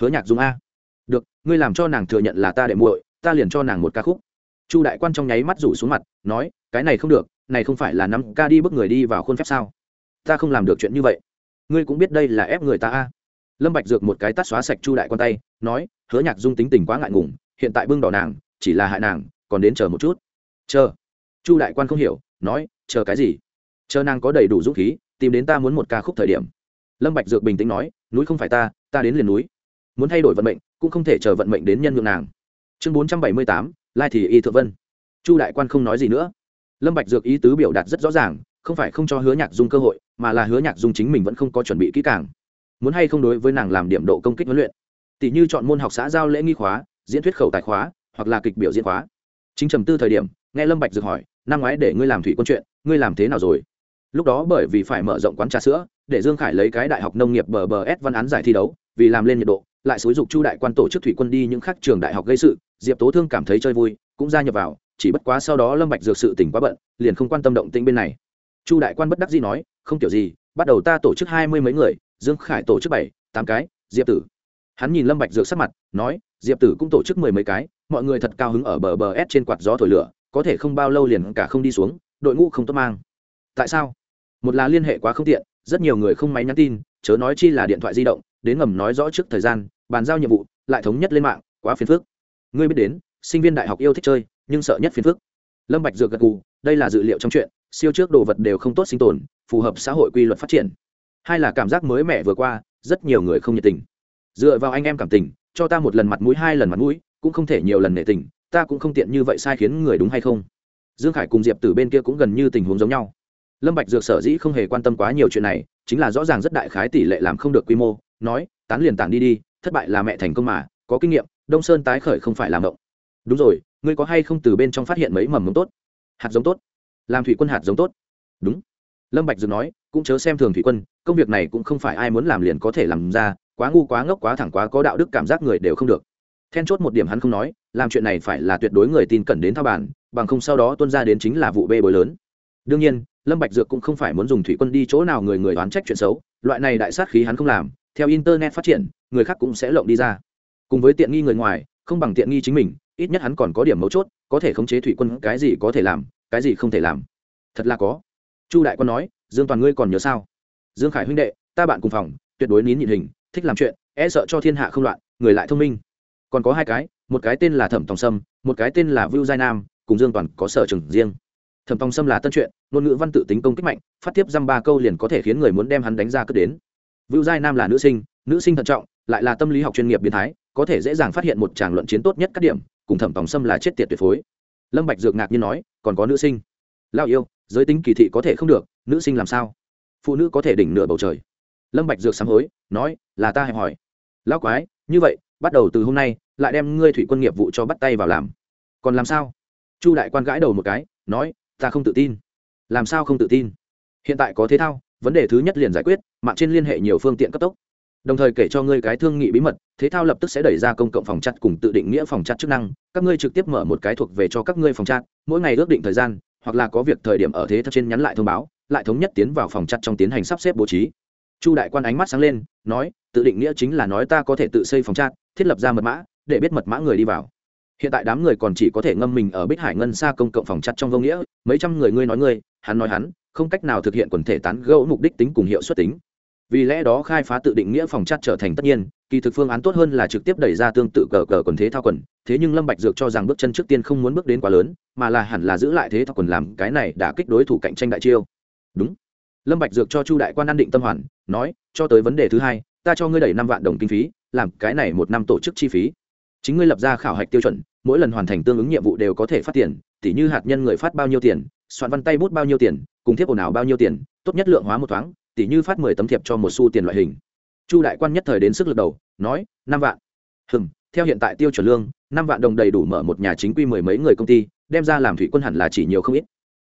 Hứa nhạc dung a. Được, ngươi làm cho nàng thừa nhận là ta đệ muội, ta liền cho nàng một ca khúc. Chu đại quan trong nháy mắt rủ xuống mặt, nói, cái này không được, này không phải là năm ca đi bước người đi vào khuôn phép sao? Ta không làm được chuyện như vậy. Ngươi cũng biết đây là ép người ta a. Lâm bạch dược một cái tát xóa sạch chu đại quan tay, nói, hứa nhạc dung tính tình quá ngại ngùng, hiện tại bưng đỏ nàng, chỉ là hại nàng, còn đến chờ một chút. Chờ. Chu đại quan không hiểu nói, chờ cái gì? Chờ nàng có đầy đủ dũng khí, tìm đến ta muốn một ca khúc thời điểm. Lâm bạch dược bình tĩnh nói, núi không phải ta ta đến liền núi. Muốn thay đổi vận mệnh, cũng không thể chờ vận mệnh đến nhân nhượng nàng. Chương bốn trăm bảy mươi tám, lai thì y thượng vân. Chu đại quan không nói gì nữa. Lâm bạch dược ý tứ biểu đạt rất rõ ràng, không phải không cho hứa nhạc dung cơ hội, mà là hứa nhạc dung chính mình vẫn không có chuẩn bị kỹ càng. Muốn hay không đối với nàng làm điểm độ công kích huấn luyện. Tỷ như chọn môn học xã giao lễ nghi khóa, diễn thuyết khẩu tài khóa, hoặc là kịch biểu diễn khóa. Chính trầm tư thời điểm, nghe lâm bạch dược hỏi năm ngoái để ngươi làm thủy quân chuyện, ngươi làm thế nào rồi? Lúc đó bởi vì phải mở rộng quán trà sữa, để dương khải lấy cái đại học nông nghiệp bờ bờ s văn án giải thi đấu, vì làm lên nhiệt độ, lại xúi dục chu đại quan tổ chức thủy quân đi những khác trường đại học gây sự, diệp tố thương cảm thấy chơi vui, cũng gia nhập vào, chỉ bất quá sau đó lâm bạch dược sự tỉnh quá bận, liền không quan tâm động tĩnh bên này. Chu đại quan bất đắc dĩ nói, không kiểu gì, bắt đầu ta tổ chức hai mươi mấy người, dương khải tổ chức bảy, tám cái, diệp tử. Hắn nhìn lâm bạch dược sắc mặt, nói, diệp tử cũng tổ chức mười mấy cái, mọi người thật cao hứng ở bờ bờ s trên quạt gió thổi lửa có thể không bao lâu liền cả không đi xuống, đội ngũ không tốt mang. Tại sao? Một là liên hệ quá không tiện, rất nhiều người không máy nhắn tin, chớ nói chi là điện thoại di động, đến ngầm nói rõ trước thời gian, bàn giao nhiệm vụ, lại thống nhất lên mạng, quá phiền phức. Ngươi biết đến, sinh viên đại học yêu thích chơi, nhưng sợ nhất phiền phức. Lâm bạch dược gật gù, đây là dự liệu trong chuyện, siêu trước đồ vật đều không tốt sinh tồn, phù hợp xã hội quy luật phát triển. Hai là cảm giác mới mẻ vừa qua, rất nhiều người không nhiệt tình. Dựa vào anh em cảm tình, cho ta một lần mặt mũi, hai lần mặt mũi, cũng không thể nhiều lần nể tình ta cũng không tiện như vậy sai khiến người đúng hay không? Dương khải cùng diệp từ bên kia cũng gần như tình huống giống nhau. Lâm bạch dược sở dĩ không hề quan tâm quá nhiều chuyện này, chính là rõ ràng rất đại khái tỷ lệ làm không được quy mô, nói, tán liền tản đi đi, thất bại là mẹ thành công mà, có kinh nghiệm, đông sơn tái khởi không phải làm động đúng rồi, ngươi có hay không từ bên trong phát hiện mấy mầm mống tốt? Hạt giống tốt. Làm thủy quân hạt giống tốt. Đúng. Lâm bạch dược nói, cũng chớ xem thường thủy quân, công việc này cũng không phải ai muốn làm liền có thể làm ra, quá ngu quá ngốc quá thẳng quá có đạo đức cảm giác người đều không được then chốt một điểm hắn không nói, làm chuyện này phải là tuyệt đối người tin cẩn đến thao bản bằng không sau đó tuân ra đến chính là vụ bê bối lớn. Đương nhiên, lâm bạch dược cũng không phải muốn dùng thủy quân đi chỗ nào người người đoán trách chuyện xấu, loại này đại sát khí hắn không làm, theo internet phát triển, người khác cũng sẽ lộng đi ra. Cùng với tiện nghi người ngoài, không bằng tiện nghi chính mình, ít nhất hắn còn có điểm mấu chốt, có thể khống chế thủy quân, cái gì có thể làm, cái gì không thể làm. Thật là có. Chu đại quân nói, dương toàn ngươi còn nhớ sao? Dương khải huynh đệ, ta bạn cùng phòng, tuyệt đối nín nhịn hình, thích làm chuyện e sợ cho thiên hạ không loạn, người lại thông minh còn có hai cái, một cái tên là thẩm tòng sâm, một cái tên là vưu giai nam, cùng dương toàn có sở trường riêng. Thẩm tòng sâm là tân truyện, ngôn ngữ văn tự tính công kích mạnh, phát tiếp dăm ba câu liền có thể khiến người muốn đem hắn đánh ra cất đến. Vưu giai nam là nữ sinh nữ sinh thận trọng, lại là tâm lý học chuyên nghiệp biến thái, có thể dễ dàng phát hiện một tràng luận chiến tốt nhất các điểm, cùng thẩm tòng sâm là chết tiệt tuyệt phối. Lâm bạch dược ngạc nhiên nói, còn có nữ sinh. Lao yêu, giới tính kỳ thị có thể không được, nữ sinh làm sao? Phụ nữ có thể đỉnh nửa bầu trời. Lâm bạch dược sám hối, nói, là ta hẹp hỏi. Lão quái, như vậy, bắt đầu từ hôm nay lại đem ngươi thủy quân nghiệp vụ cho bắt tay vào làm. Còn làm sao? Chu đại quan gãi đầu một cái, nói, ta không tự tin. Làm sao không tự tin? Hiện tại có thế thao, vấn đề thứ nhất liền giải quyết, mạng trên liên hệ nhiều phương tiện cấp tốc. Đồng thời kể cho ngươi cái thương nghị bí mật, thế thao lập tức sẽ đẩy ra công cộng phòng chặt cùng tự định nghĩa phòng chặt chức năng. Các ngươi trực tiếp mở một cái thuộc về cho các ngươi phòng chặt, mỗi ngày ước định thời gian, hoặc là có việc thời điểm ở thế thao trên nhắn lại thông báo, lại thống nhất tiến vào phòng chặt trong tiến hành sắp xếp bố trí. Chu đại quan ánh mắt sáng lên, nói, tự định nghĩa chính là nói ta có thể tự xây phòng chặt, thiết lập ra mật mã để biết mật mã người đi vào. Hiện tại đám người còn chỉ có thể ngâm mình ở bích hải ngân xa công cộng phòng chặt trong vô nghĩa, mấy trăm người ngươi nói ngươi, hắn nói hắn, không cách nào thực hiện quần thể tán gẫu mục đích tính cùng hiệu suất tính. Vì lẽ đó khai phá tự định nghĩa phòng chặt trở thành tất nhiên, kỳ thực phương án tốt hơn là trực tiếp đẩy ra tương tự cờ cờ quần thế thao quần, thế nhưng lâm bạch dược cho rằng bước chân trước tiên không muốn bước đến quá lớn, mà là hẳn là giữ lại thế thao quần làm cái này đã kích đối thủ cạnh tranh đại chiêu. Đúng. Lâm bạch dược cho chu đại quan an định tâm hoàn, nói, cho tới vấn đề thứ hai, ta cho ngươi đẩy năm vạn đồng kinh phí, làm cái này một năm tổ chức chi phí chính ngươi lập ra khảo hạch tiêu chuẩn, mỗi lần hoàn thành tương ứng nhiệm vụ đều có thể phát tiền, tỉ như hạt nhân người phát bao nhiêu tiền, soạn văn tay bút bao nhiêu tiền, cùng thiếp ồn ào bao nhiêu tiền, tốt nhất lượng hóa một thoáng, tỉ như phát mười tấm thiệp cho một xu tiền loại hình. Chu đại quan nhất thời đến sức lực đầu, nói, năm vạn. Hừng theo hiện tại tiêu chuẩn lương, năm vạn đồng đầy đủ mở một nhà chính quy mười mấy người công ty, đem ra làm thủy quân hẳn là chỉ nhiều không ít.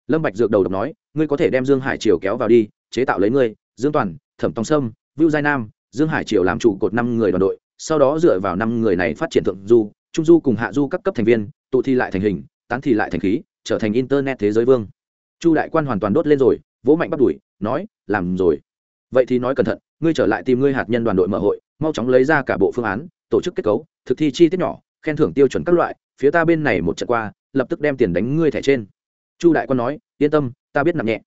Lâm bạch dược đầu độc nói, ngươi có thể đem dương hải triều kéo vào đi, chế tạo lấy ngươi, dương toàn, thẩm tòng sâm, vưu giai nam, dương hải triều làm chủ cột năm người đoàn đội sau đó dựa vào năm người này phát triển thượng du, trung du cùng hạ du các cấp thành viên, tụ thi lại thành hình, tán thi lại thành khí, trở thành internet thế giới vương. Chu đại quan hoàn toàn đốt lên rồi, vỗ mạnh bắt đuổi, nói, làm rồi. Vậy thì nói cẩn thận, ngươi trở lại tìm ngươi hạt nhân đoàn đội mở hội, mau chóng lấy ra cả bộ phương án, tổ chức kết cấu, thực thi chi tiết nhỏ, khen thưởng tiêu chuẩn các loại, phía ta bên này một trận qua, lập tức đem tiền đánh ngươi thẻ trên. Chu đại quan nói, yên tâm, ta biết nặng nhẹ.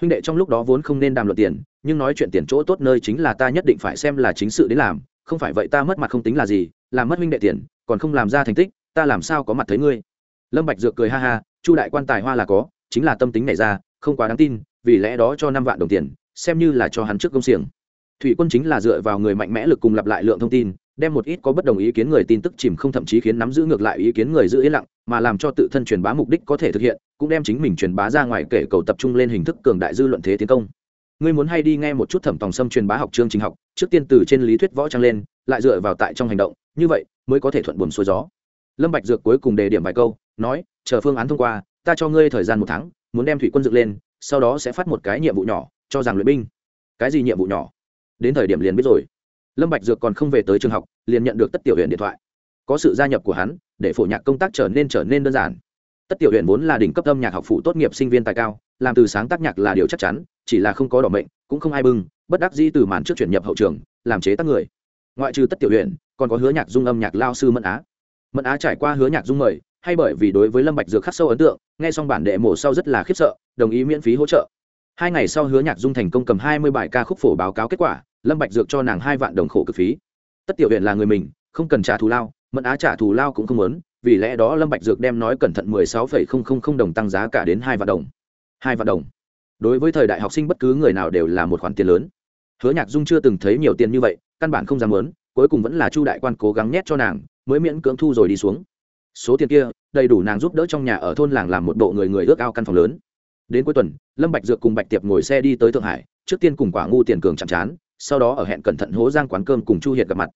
Huynh đệ trong lúc đó vốn không nên đàm luận tiền, nhưng nói chuyện tiền chỗ tốt nơi chính là ta nhất định phải xem là chính sự đến làm không phải vậy ta mất mặt không tính là gì, làm mất huynh đệ tiền, còn không làm ra thành tích, ta làm sao có mặt thấy ngươi? Lâm bạch dược cười ha ha, chu đại quan tài hoa là có, chính là tâm tính này ra, không quá đáng tin, vì lẽ đó cho năm vạn đồng tiền, xem như là cho hắn trước công xiềng. Thủy quân chính là dựa vào người mạnh mẽ lực cùng lặp lại lượng thông tin, đem một ít có bất đồng ý kiến người tin tức chìm không thậm chí khiến nắm giữ ngược lại ý kiến người giữ yên lặng, mà làm cho tự thân truyền bá mục đích có thể thực hiện, cũng đem chính mình truyền bá ra ngoài kể cầu tập trung lên hình thức cường đại dư luận thế tiến công ngươi muốn hay đi nghe một chút thẩm tòng sâm truyền bá học chương trình học, trước tiên từ trên lý thuyết võ trang lên, lại dựa vào tại trong hành động, như vậy, mới có thể thuận buồm xuôi gió. Lâm bạch dược cuối cùng đề điểm vài câu, nói, chờ phương án thông qua, ta cho ngươi thời gian một tháng, muốn đem thủy quân dựng lên, sau đó sẽ phát một cái nhiệm vụ nhỏ, cho rằng luyện binh. Cái gì nhiệm vụ nhỏ? Đến thời điểm liền biết rồi. Lâm bạch dược còn không về tới trường học, liền nhận được tất tiểu huyện điện thoại. Có sự gia nhập của hắn, để phổ nhạc công tác trở nên trở nên đơn giản. Tất tiểu huyện vốn là đỉnh cấp âm nhạc học phụ tốt nghiệp sinh viên tài cao, làm từ sáng tác nhạc là điều chắc chắn chỉ là không có đỏ mệnh, cũng không ai bưng, bất đắc dĩ từ màn trước chuyển nhập hậu trường, làm chế tác người. Ngoại trừ tất tiểu huyện còn có hứa nhạc dung âm nhạc lao sư mẫn á. Mẫn á trải qua hứa nhạc dung mời, hay bởi vì đối với lâm bạch dược khắc sâu ấn tượng, nghe xong bản đệ mổ sau rất là khiếp sợ, đồng ý miễn phí hỗ trợ. Hai ngày sau hứa nhạc dung thành công cầm hai mươi bài ca khúc phổ báo cáo kết quả, lâm bạch dược cho nàng hai vạn đồng khổ cực phí. Tất tiểu huyện là người mình, không cần trả thù lao, mẫn á trả thù lao cũng không muốn, vì lẽ đó lâm bạch dược đem nói cẩn thận mười sáu phẩy không không không đồng tăng giá cả đến hai vạn đồng. Hai vạn đồng đối với thời đại học sinh bất cứ người nào đều là một khoản tiền lớn. Hứa nhạc dung chưa từng thấy nhiều tiền như vậy, căn bản không dám muốn, cuối cùng vẫn là chu đại quan cố gắng nhét cho nàng, mới miễn cưỡng thu rồi đi xuống. Số tiền kia, đầy đủ nàng giúp đỡ trong nhà ở thôn làng làm một bộ người người ước ao căn phòng lớn. Đến cuối tuần, lâm bạch dược cùng bạch tiệp ngồi xe đi tới thượng hải, trước tiên cùng quả ngu tiền cường chạm chán, sau đó ở hẹn cẩn thận hố giang quán cơm cùng chu hiệt gặp mặt.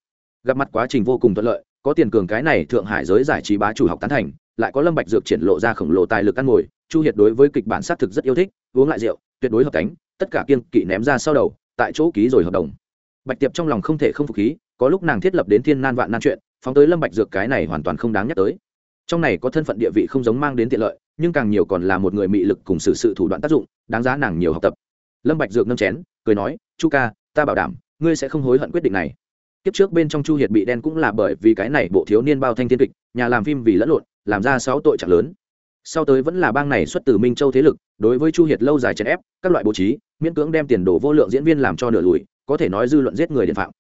Gặp mặt quá trình vô cùng thuận lợi, có tiền cường cái này thượng hải giới giải trí bá chủ học tán thành, lại có lâm bạch dược triển lộ ra khổng lồ tài lực ăn ngồi, chu hiệt đối với kịch bản sát thực rất yêu thích uống lại rượu, tuyệt đối hợp cánh tất cả kiên kỵ ném ra sau đầu, tại chỗ ký rồi hợp đồng. Bạch tiệp trong lòng không thể không phục khí, có lúc nàng thiết lập đến thiên nan vạn nan chuyện, phóng tới lâm bạch dược cái này hoàn toàn không đáng nhắc tới. Trong này có thân phận địa vị không giống mang đến tiện lợi, nhưng càng nhiều còn là một người mị lực cùng sự sự thủ đoạn tác dụng, đáng giá nàng nhiều học tập. Lâm bạch dược nâng chén, cười nói, chu ca, ta bảo đảm, ngươi sẽ không hối hận quyết định này. Kiếp trước bên trong chu hiệt bị đen cũng là bởi vì cái này bộ thiếu niên bao thanh thiên kịch, nhà làm phim vì lẫn lộn, làm ra sáu tội trạng lớn sau tới vẫn là bang này xuất từ minh châu thế lực, đối với chu hiệt lâu dài chèn ép, các loại bố trí, miễn cưỡng đem tiền đồ vô lượng diễn viên làm cho nửa lùi, có thể nói dư luận giết người điện phạm.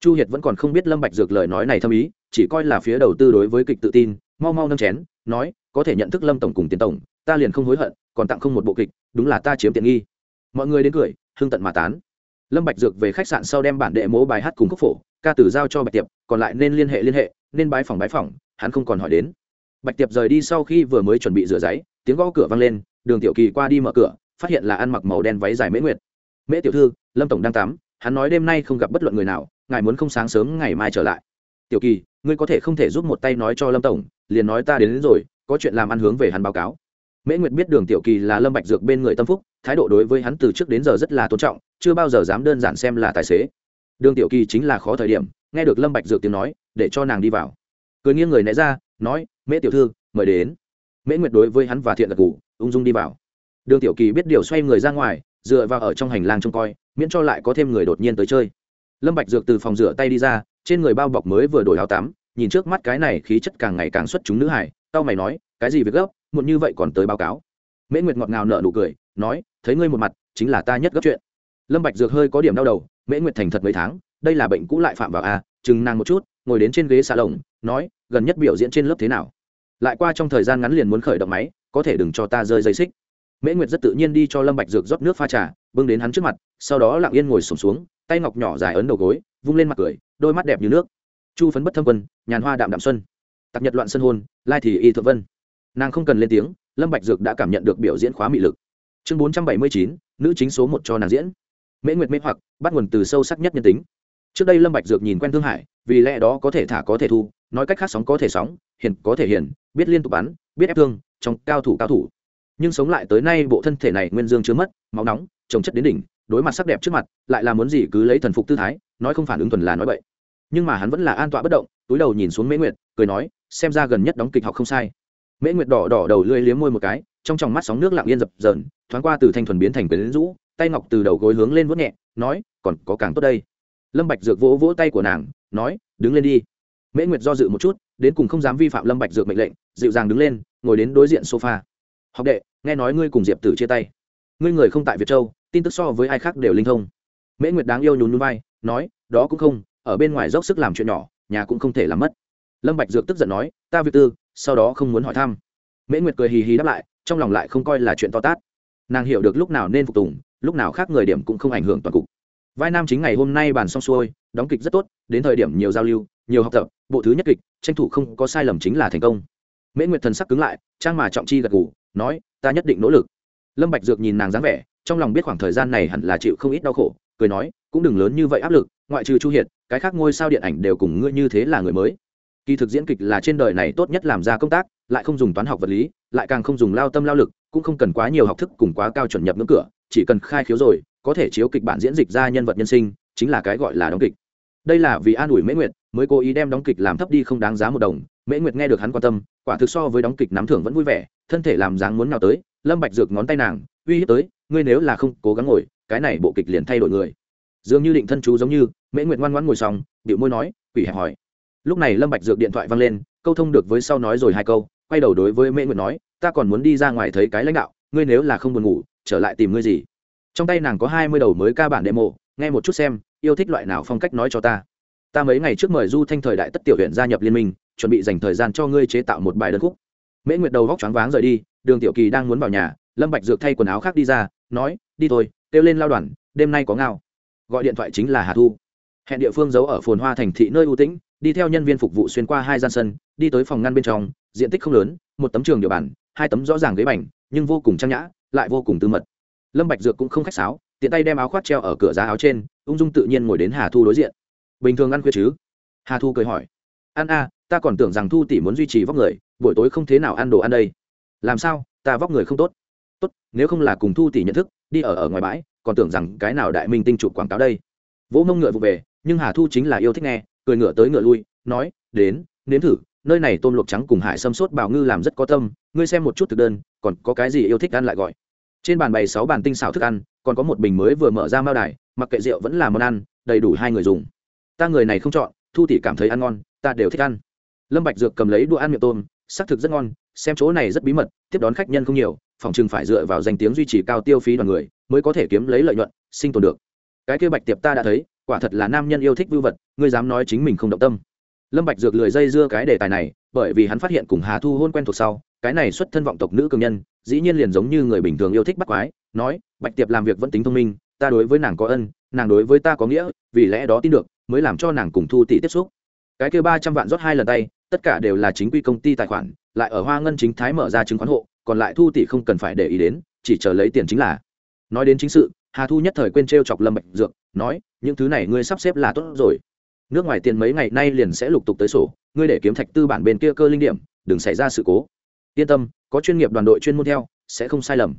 Chu hiệt vẫn còn không biết lâm bạch dược lời nói này thâm ý, chỉ coi là phía đầu tư đối với kịch tự tin, mau mau nâng chén, nói, có thể nhận thức lâm tổng cùng tiền tổng, ta liền không hối hận, còn tặng không một bộ kịch, đúng là ta chiếm tiện nghi. Mọi người đến cười, hưng tận mà tán. Lâm bạch dược về khách sạn sau đem bản đệ mố bài hát cùng khúc phổ, ca tử giao cho bạch tiệp, còn lại nên liên hệ liên hệ, nên bái phòng bái phòng, hắn không còn hỏi đến bạch tiệp rời đi sau khi vừa mới chuẩn bị rửa giấy tiếng gõ cửa vang lên đường tiểu kỳ qua đi mở cửa phát hiện là ăn mặc màu đen váy dài mễ nguyệt. Mễ tiểu thư lâm tổng đang tắm hắn nói đêm nay không gặp bất luận người nào ngài muốn không sáng sớm ngày mai trở lại. Tiểu kỳ ngươi có thể không thể giúp một tay nói cho lâm tổng liền nói ta đến, đến rồi có chuyện làm ăn hướng về hắn báo cáo. Mễ nguyệt biết đường tiểu kỳ là lâm bạch dược bên người tâm phúc thái độ đối với hắn từ trước đến giờ rất là tôn trọng chưa bao giờ dám đơn giản xem là tài xế. Đường tiểu kỳ chính là khó thời điểm nghe được lâm bạch dược tiếng nói để cho nàng đi vào. Cười nghiêng người né ra nói, mễ tiểu thư, mời đến. Mễ nguyệt đối với hắn và thiện gật gù, ung dung đi vào. Đường tiểu kỳ biết điều xoay người ra ngoài, dựa vào ở trong hành lang trông coi, miễn cho lại có thêm người đột nhiên tới chơi. Lâm bạch dược từ phòng rửa tay đi ra, trên người bao bọc mới vừa đổi áo tắm, nhìn trước mắt cái này khí chất càng ngày càng xuất chúng nữ hải tao mày nói, cái gì việc gấp, muộn như vậy còn tới báo cáo. Mễ nguyệt ngọt ngào nở nụ cười, nói, thấy ngươi một mặt, chính là ta nhất gấp chuyện. Lâm bạch dược hơi có điểm đau đầu, mễ nguyệt thành thật mấy tháng, đây là bệnh cũ lại phạm vào a, chừng nàng một chút, ngồi đến trên ghế xà lồng, nói gần nhất biểu diễn trên lớp thế nào? Lại qua trong thời gian ngắn liền muốn khởi động máy có thể đừng cho ta rơi dây xích. Mễ nguyệt rất tự nhiên đi cho lâm bạch dược rót nước pha trà bưng đến hắn trước mặt sau đó lặng yên ngồi sụp xuống, xuống tay ngọc nhỏ dài ấn đầu gối vung lên mặt cười đôi mắt đẹp như nước. Chu phấn bất thâm quân nhàn hoa đạm đạm xuân. Tặc nhật loạn sân hôn lai thì y thượng vân. Nàng không cần lên tiếng lâm bạch dược đã cảm nhận được biểu diễn khóa mị lực. Chương bốn trăm bảy mươi chín nữ chính số một cho nàng diễn. Mễ nguyệt mê hoặc bắt nguồn từ sâu sắc nhất nhân tính trước đây lâm bạch dược nhìn quen thương hải, vì lẽ đó có thể thả có thể thu, nói cách khác sóng có thể sóng hiền có thể hiền biết liên tục bắn, biết ép thương, trong cao thủ cao thủ. Nhưng sống lại tới nay bộ thân thể này nguyên dương chưa mất, máu nóng, trồng chất đến đỉnh, đối mặt sắc đẹp trước mặt, lại là muốn gì cứ lấy thần phục tư thái, nói không phản ứng thuần là nói vậy nhưng mà hắn vẫn là an tọa bất động, túi đầu nhìn xuống mễ nguyệt, cười nói, xem ra gần nhất đóng kịch học không sai. Mễ nguyệt đỏ đỏ đầu lưỡi liếm môi một cái, trong tròng mắt sóng nước lặng yên dập dờn, thoáng qua từ thanh thuần biến thành quyến rũ, tay ngọc từ đầu gối hướng lên vuốt nhẹ, nói, còn có càng tốt đây lâm bạch dược vỗ vỗ tay của nàng, nói, đứng lên đi. Mễ nguyệt do dự một chút, đến cùng không dám vi phạm lâm bạch dược mệnh lệnh, dịu dàng đứng lên, ngồi đến đối diện sofa. Học đệ, nghe nói ngươi cùng diệp tử chia tay. Ngươi người không tại việt châu, tin tức so với ai khác đều linh thông. Mễ nguyệt đáng yêu nhún nhún vai, nói, đó cũng không, ở bên ngoài dốc sức làm chuyện nhỏ, nhà cũng không thể làm mất. Lâm bạch dược tức giận nói, ta việc tư, sau đó không muốn hỏi thăm. Mễ nguyệt cười hì hì đáp lại, trong lòng lại không coi là chuyện to tát. Nàng hiểu được lúc nào nên phục tùng, lúc nào khác người điểm cũng không ảnh hưởng toàn cục vai nam chính ngày hôm nay bàn xong xuôi, đóng kịch rất tốt, đến thời điểm nhiều giao lưu, nhiều học tập, bộ thứ nhất kịch, tranh thủ không có sai lầm chính là thành công. Mễ nguyệt thần sắc cứng lại, trang mà trọng chi gật gù, nói, ta nhất định nỗ lực. Lâm bạch dược nhìn nàng dáng vẻ, trong lòng biết khoảng thời gian này hẳn là chịu không ít đau khổ, cười nói, cũng đừng lớn như vậy áp lực, ngoại trừ chu hiệt, cái khác ngôi sao điện ảnh đều cùng ngươi như thế là người mới. Kỳ thực diễn kịch là trên đời này tốt nhất làm ra công tác, lại không dùng toán học vật lý, lại càng không dùng lao tâm lao lực, cũng không cần quá nhiều học thức cùng quá cao chuẩn nhập ngưỡng cửa, chỉ cần khai khiếu rồi có thể chiếu kịch bản diễn dịch ra nhân vật nhân sinh, chính là cái gọi là đóng kịch. Đây là vì an ủi mễ nguyệt, mới cố ý đem đóng kịch làm thấp đi không đáng giá một đồng. Mễ nguyệt nghe được hắn quan tâm, quả thực so với đóng kịch nắm thưởng vẫn vui vẻ, thân thể làm dáng muốn nào tới, lâm bạch dược ngón tay nàng, uy hiếp tới, ngươi nếu là không cố gắng ngồi, cái này bộ kịch liền thay đổi người. Dường như định thân chú giống như, mễ nguyệt ngoan ngoãn ngồi xong, điệu môi nói, quỷ hẹp hỏi. Lúc này lâm bạch dược điện thoại vang lên, câu thông được với sau nói rồi hai câu, quay đầu đối với mễ nguyệt nói, ta còn muốn đi ra ngoài thấy cái lãnh đạo, ngươi nếu là không buồn ngủ, trở lại tìm ngươi gì? Trong tay nàng có hai mươi đầu mới ca bản demo, nghe một chút xem, yêu thích loại nào phong cách nói cho ta. Ta mấy ngày trước mời du thanh thời đại tất tiểu huyện gia nhập liên minh, chuẩn bị dành thời gian cho ngươi chế tạo một bài đơn khúc. Mễ nguyệt đầu vóc choáng váng rời đi, đường tiểu kỳ đang muốn vào nhà, lâm bạch dược thay quần áo khác đi ra, nói, đi thôi, kêu lên lao đoàn, đêm nay có ngao. Gọi điện thoại chính là hà thu. Hẹn địa phương giấu ở phồn hoa thành thị nơi ưu tĩnh, đi theo nhân viên phục vụ xuyên qua hai gian sân, đi tới phòng ngăn bên trong, diện tích không lớn, một tấm trường điều bàn, hai tấm rõ ràng ghế bành, nhưng vô cùng trang nhã, lại vô cùng tư mật lâm bạch dược cũng không khách sáo, tiện tay đem áo khoác treo ở cửa giá áo trên, ung dung tự nhiên ngồi đến hà thu đối diện. Bình thường ăn khuya chứ? Hà thu cười hỏi. Ăn a ta còn tưởng rằng thu tỷ muốn duy trì vóc người, buổi tối không thế nào ăn đồ ăn đây. Làm sao, ta vóc người không tốt? Tốt, nếu không là cùng thu tỷ nhận thức, đi ở ở ngoài bãi, còn tưởng rằng cái nào đại minh tinh chụp quảng cáo đây. Vỗ mông ngựa vụ về, nhưng hà thu chính là yêu thích nghe, cười ngựa tới ngựa lui, nói, đến, nếm thử, nơi này tôm luộc trắng cùng hải sâm sốt bào ngư làm rất có tâm, ngươi xem một chút thực đơn, còn có cái gì yêu thích ăn lại gọi trên bàn bày sáu bàn tinh xảo thức ăn, còn có một bình mới vừa mở ra mao đài, mặc kệ rượu vẫn là món ăn, đầy đủ hai người dùng. Ta người này không chọn, thu tỷ cảm thấy ăn ngon, ta đều thích ăn. Lâm bạch dược cầm lấy đũa ăn miệng tôm xác thực rất ngon, xem chỗ này rất bí mật, tiếp đón khách nhân không nhiều, phòng trường phải dựa vào danh tiếng duy trì cao tiêu phí đoàn người, mới có thể kiếm lấy lợi nhuận, sinh tồn được. Cái kia bạch tiệp ta đã thấy, quả thật là nam nhân yêu thích vưu vật, ngươi dám nói chính mình không động tâm. Lâm bạch dược lười dây dưa cái đề tài này, bởi vì hắn phát hiện cùng hà thu hôn quen thuộc sau cái này xuất thân vọng tộc nữ cường nhân, dĩ nhiên liền giống như người bình thường yêu thích bắt quái, nói, bạch tiệp làm việc vẫn tính thông minh, ta đối với nàng có ân, nàng đối với ta có nghĩa, vì lẽ đó tin được, mới làm cho nàng cùng thu tỷ tiếp xúc. Cái kia ba trăm vạn rót hai lần tay, tất cả đều là chính quy công ty tài khoản, lại ở hoa ngân chính thái mở ra chứng khoán hộ, còn lại thu tỷ không cần phải để ý đến, chỉ chờ lấy tiền chính là. Nói đến chính sự, hà thu nhất thời quên t chọc lâm bạch dược, nói, những thứ này ngươi sắp xếp là tốt rồi. Nước ngoài tiền mấy ngày nay liền sẽ lục tục tới sổ, ngươi để kiếm thạch tư bản bên kia cơ linh điểm, đừng xảy ra sự cố yên tâm, có chuyên nghiệp đoàn đội chuyên môn theo, sẽ không sai lầm.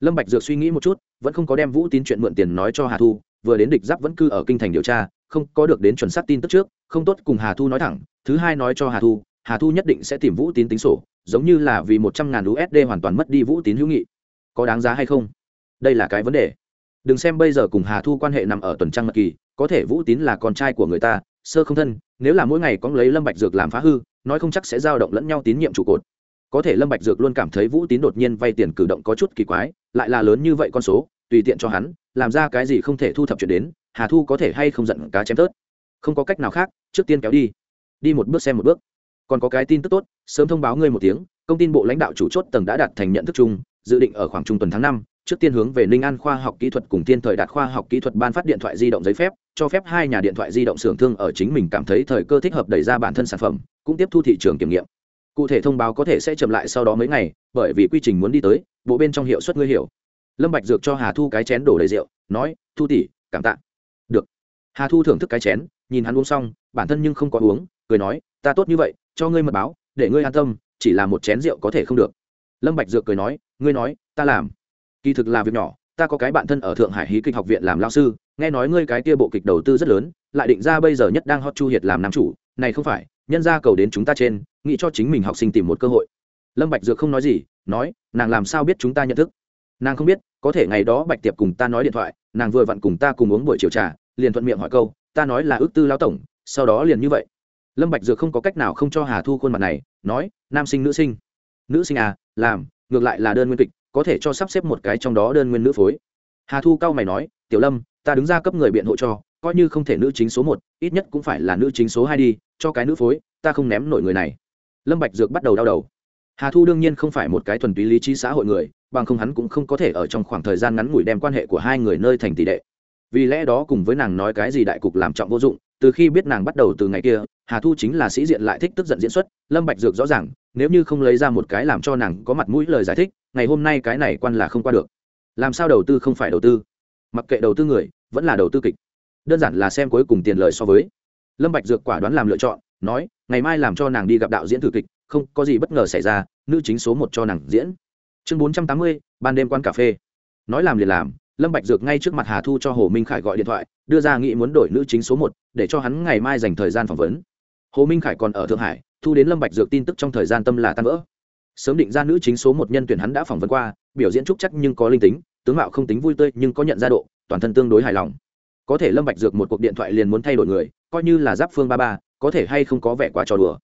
Lâm bạch dược suy nghĩ một chút, vẫn không có đem vũ tín chuyện mượn tiền nói cho hà thu, vừa đến địch giáp vẫn cư ở kinh thành điều tra, không có được đến chuẩn xác tin tức trước, không tốt cùng hà thu nói thẳng, thứ hai nói cho hà thu hà thu nhất định sẽ tìm vũ tín tính sổ, giống như là vì một trăm ngàn usd hoàn toàn mất đi vũ tín hữu nghị. Có đáng giá hay không? Đây là cái vấn đề. Đừng xem bây giờ cùng hà thu quan hệ nằm ở tuần trăng mật kỳ, có thể vũ tín là con trai của người ta, sơ không thân, nếu là mỗi ngày có lấy lâm bạch dược làm phá hư, nói không chắc sẽ giao động lẫn nhau tín nhiệm trụ cột có thể lâm bạch dược luôn cảm thấy vũ tín đột nhiên vay tiền cử động có chút kỳ quái, lại là lớn như vậy con số, tùy tiện cho hắn, làm ra cái gì không thể thu thập chuyện đến, hà thu có thể hay không giận cá chém tớt. Không có cách nào khác, trước tiên kéo đi. Đi một bước xem một bước. Còn có cái tin tức tốt, sớm thông báo ngươi một tiếng, công tin bộ lãnh đạo chủ chốt tầng đã đạt thành nhận thức chung, dự định ở khoảng trung tuần tháng năm, trước tiên hướng về ninh an khoa học kỹ thuật cùng tiên thời đạt khoa học kỹ thuật ban phát điện thoại di động giấy phép, cho phép hai nhà điện thoại di động xưởng thương ở chính mình cảm thấy thời cơ thích hợp đẩy ra bản thân sản phẩm, cũng tiếp thu thị trường kiểm nghiệm cụ thể thông báo có thể sẽ chậm lại sau đó mấy ngày, bởi vì quy trình muốn đi tới, bộ bên trong hiệu suất ngươi hiểu. Lâm bạch dược cho hà thu cái chén đổ đầy rượu, nói, thu tỷ, cảm tạ. Được. Hà thu thưởng thức cái chén, nhìn hắn uống xong, bản thân nhưng không có uống, cười nói, ta tốt như vậy, cho ngươi mật báo, để ngươi an tâm, chỉ là một chén rượu có thể không được. Lâm bạch dược cười nói, ngươi nói, ta làm. Kỳ thực là việc nhỏ, ta có cái bạn thân ở thượng hải hí kịch học viện làm lao sư, nghe nói ngươi cái kia bộ kịch đầu tư rất lớn, lại định ra bây giờ nhất đang hot chu hiệt làm nam chủ, này không phải nhân ra cầu đến chúng ta trên, nghĩ cho chính mình học sinh tìm một cơ hội. Lâm bạch dược không nói gì, nói, nàng làm sao biết chúng ta nhận thức? Nàng không biết, có thể ngày đó bạch tiệp cùng ta nói điện thoại, nàng vừa vặn cùng ta cùng uống buổi chiều trà, liền thuận miệng hỏi câu, ta nói là ước tư lão tổng, sau đó liền như vậy. Lâm bạch dược không có cách nào không cho hà thu khuôn mặt này, nói, nam sinh nữ sinh. Nữ sinh à làm, ngược lại là đơn nguyên kịch, có thể cho sắp xếp một cái trong đó đơn nguyên nữ phối. Hà thu cao mày nói, tiểu lâm, ta đứng ra cấp người biện hộ cho coi như không thể nữ chính số một, ít nhất cũng phải là nữ chính số hai đi, cho cái nữ phối, ta không ném nổi người này. Lâm bạch dược bắt đầu đau đầu. Hà thu đương nhiên không phải một cái thuần túy lý trí xã hội người, bằng không hắn cũng không có thể ở trong khoảng thời gian ngắn ngủi đem quan hệ của hai người nơi thành tỷ đệ. Vì lẽ đó cùng với nàng nói cái gì đại cục làm trọng vô dụng, từ khi biết nàng bắt đầu từ ngày kia, hà thu chính là sĩ diện lại thích tức giận diễn xuất, lâm bạch dược rõ ràng, nếu như không lấy ra một cái làm cho nàng có mặt mũi lời giải thích, ngày hôm nay cái này quan là không qua được. Làm sao đầu tư không phải đầu tư? Mặc kệ đầu tư người, vẫn là đầu tư kịch đơn giản là xem cuối cùng tiền lời so với. Lâm bạch dược quả đoán làm lựa chọn, nói, ngày mai làm cho nàng đi gặp đạo diễn thử kịch, không có gì bất ngờ xảy ra, nữ chính số một cho nàng diễn. Chương bốn trăm tám mươi, ban đêm quán cà phê. Nói làm liền làm, lâm bạch dược ngay trước mặt hà thu cho hồ minh khải gọi điện thoại, đưa ra nghị muốn đổi nữ chính số một, để cho hắn ngày mai dành thời gian phỏng vấn. Hồ minh khải còn ở thượng hải, thu đến lâm bạch dược tin tức trong thời gian tâm là tan vỡ. Sớm định ra nữ chính số một nhân tuyển hắn đã phỏng vấn qua, biểu diễn trúc chắc nhưng có linh tính, tướng mạo không tính vui tươi nhưng có nhận ra độ, toàn thân tương đối hài lòng có thể lâm bạch dược một cuộc điện thoại liền muốn thay đổi người, coi như là giáp phương ba ba, có thể hay không có vẻ quá trò đùa.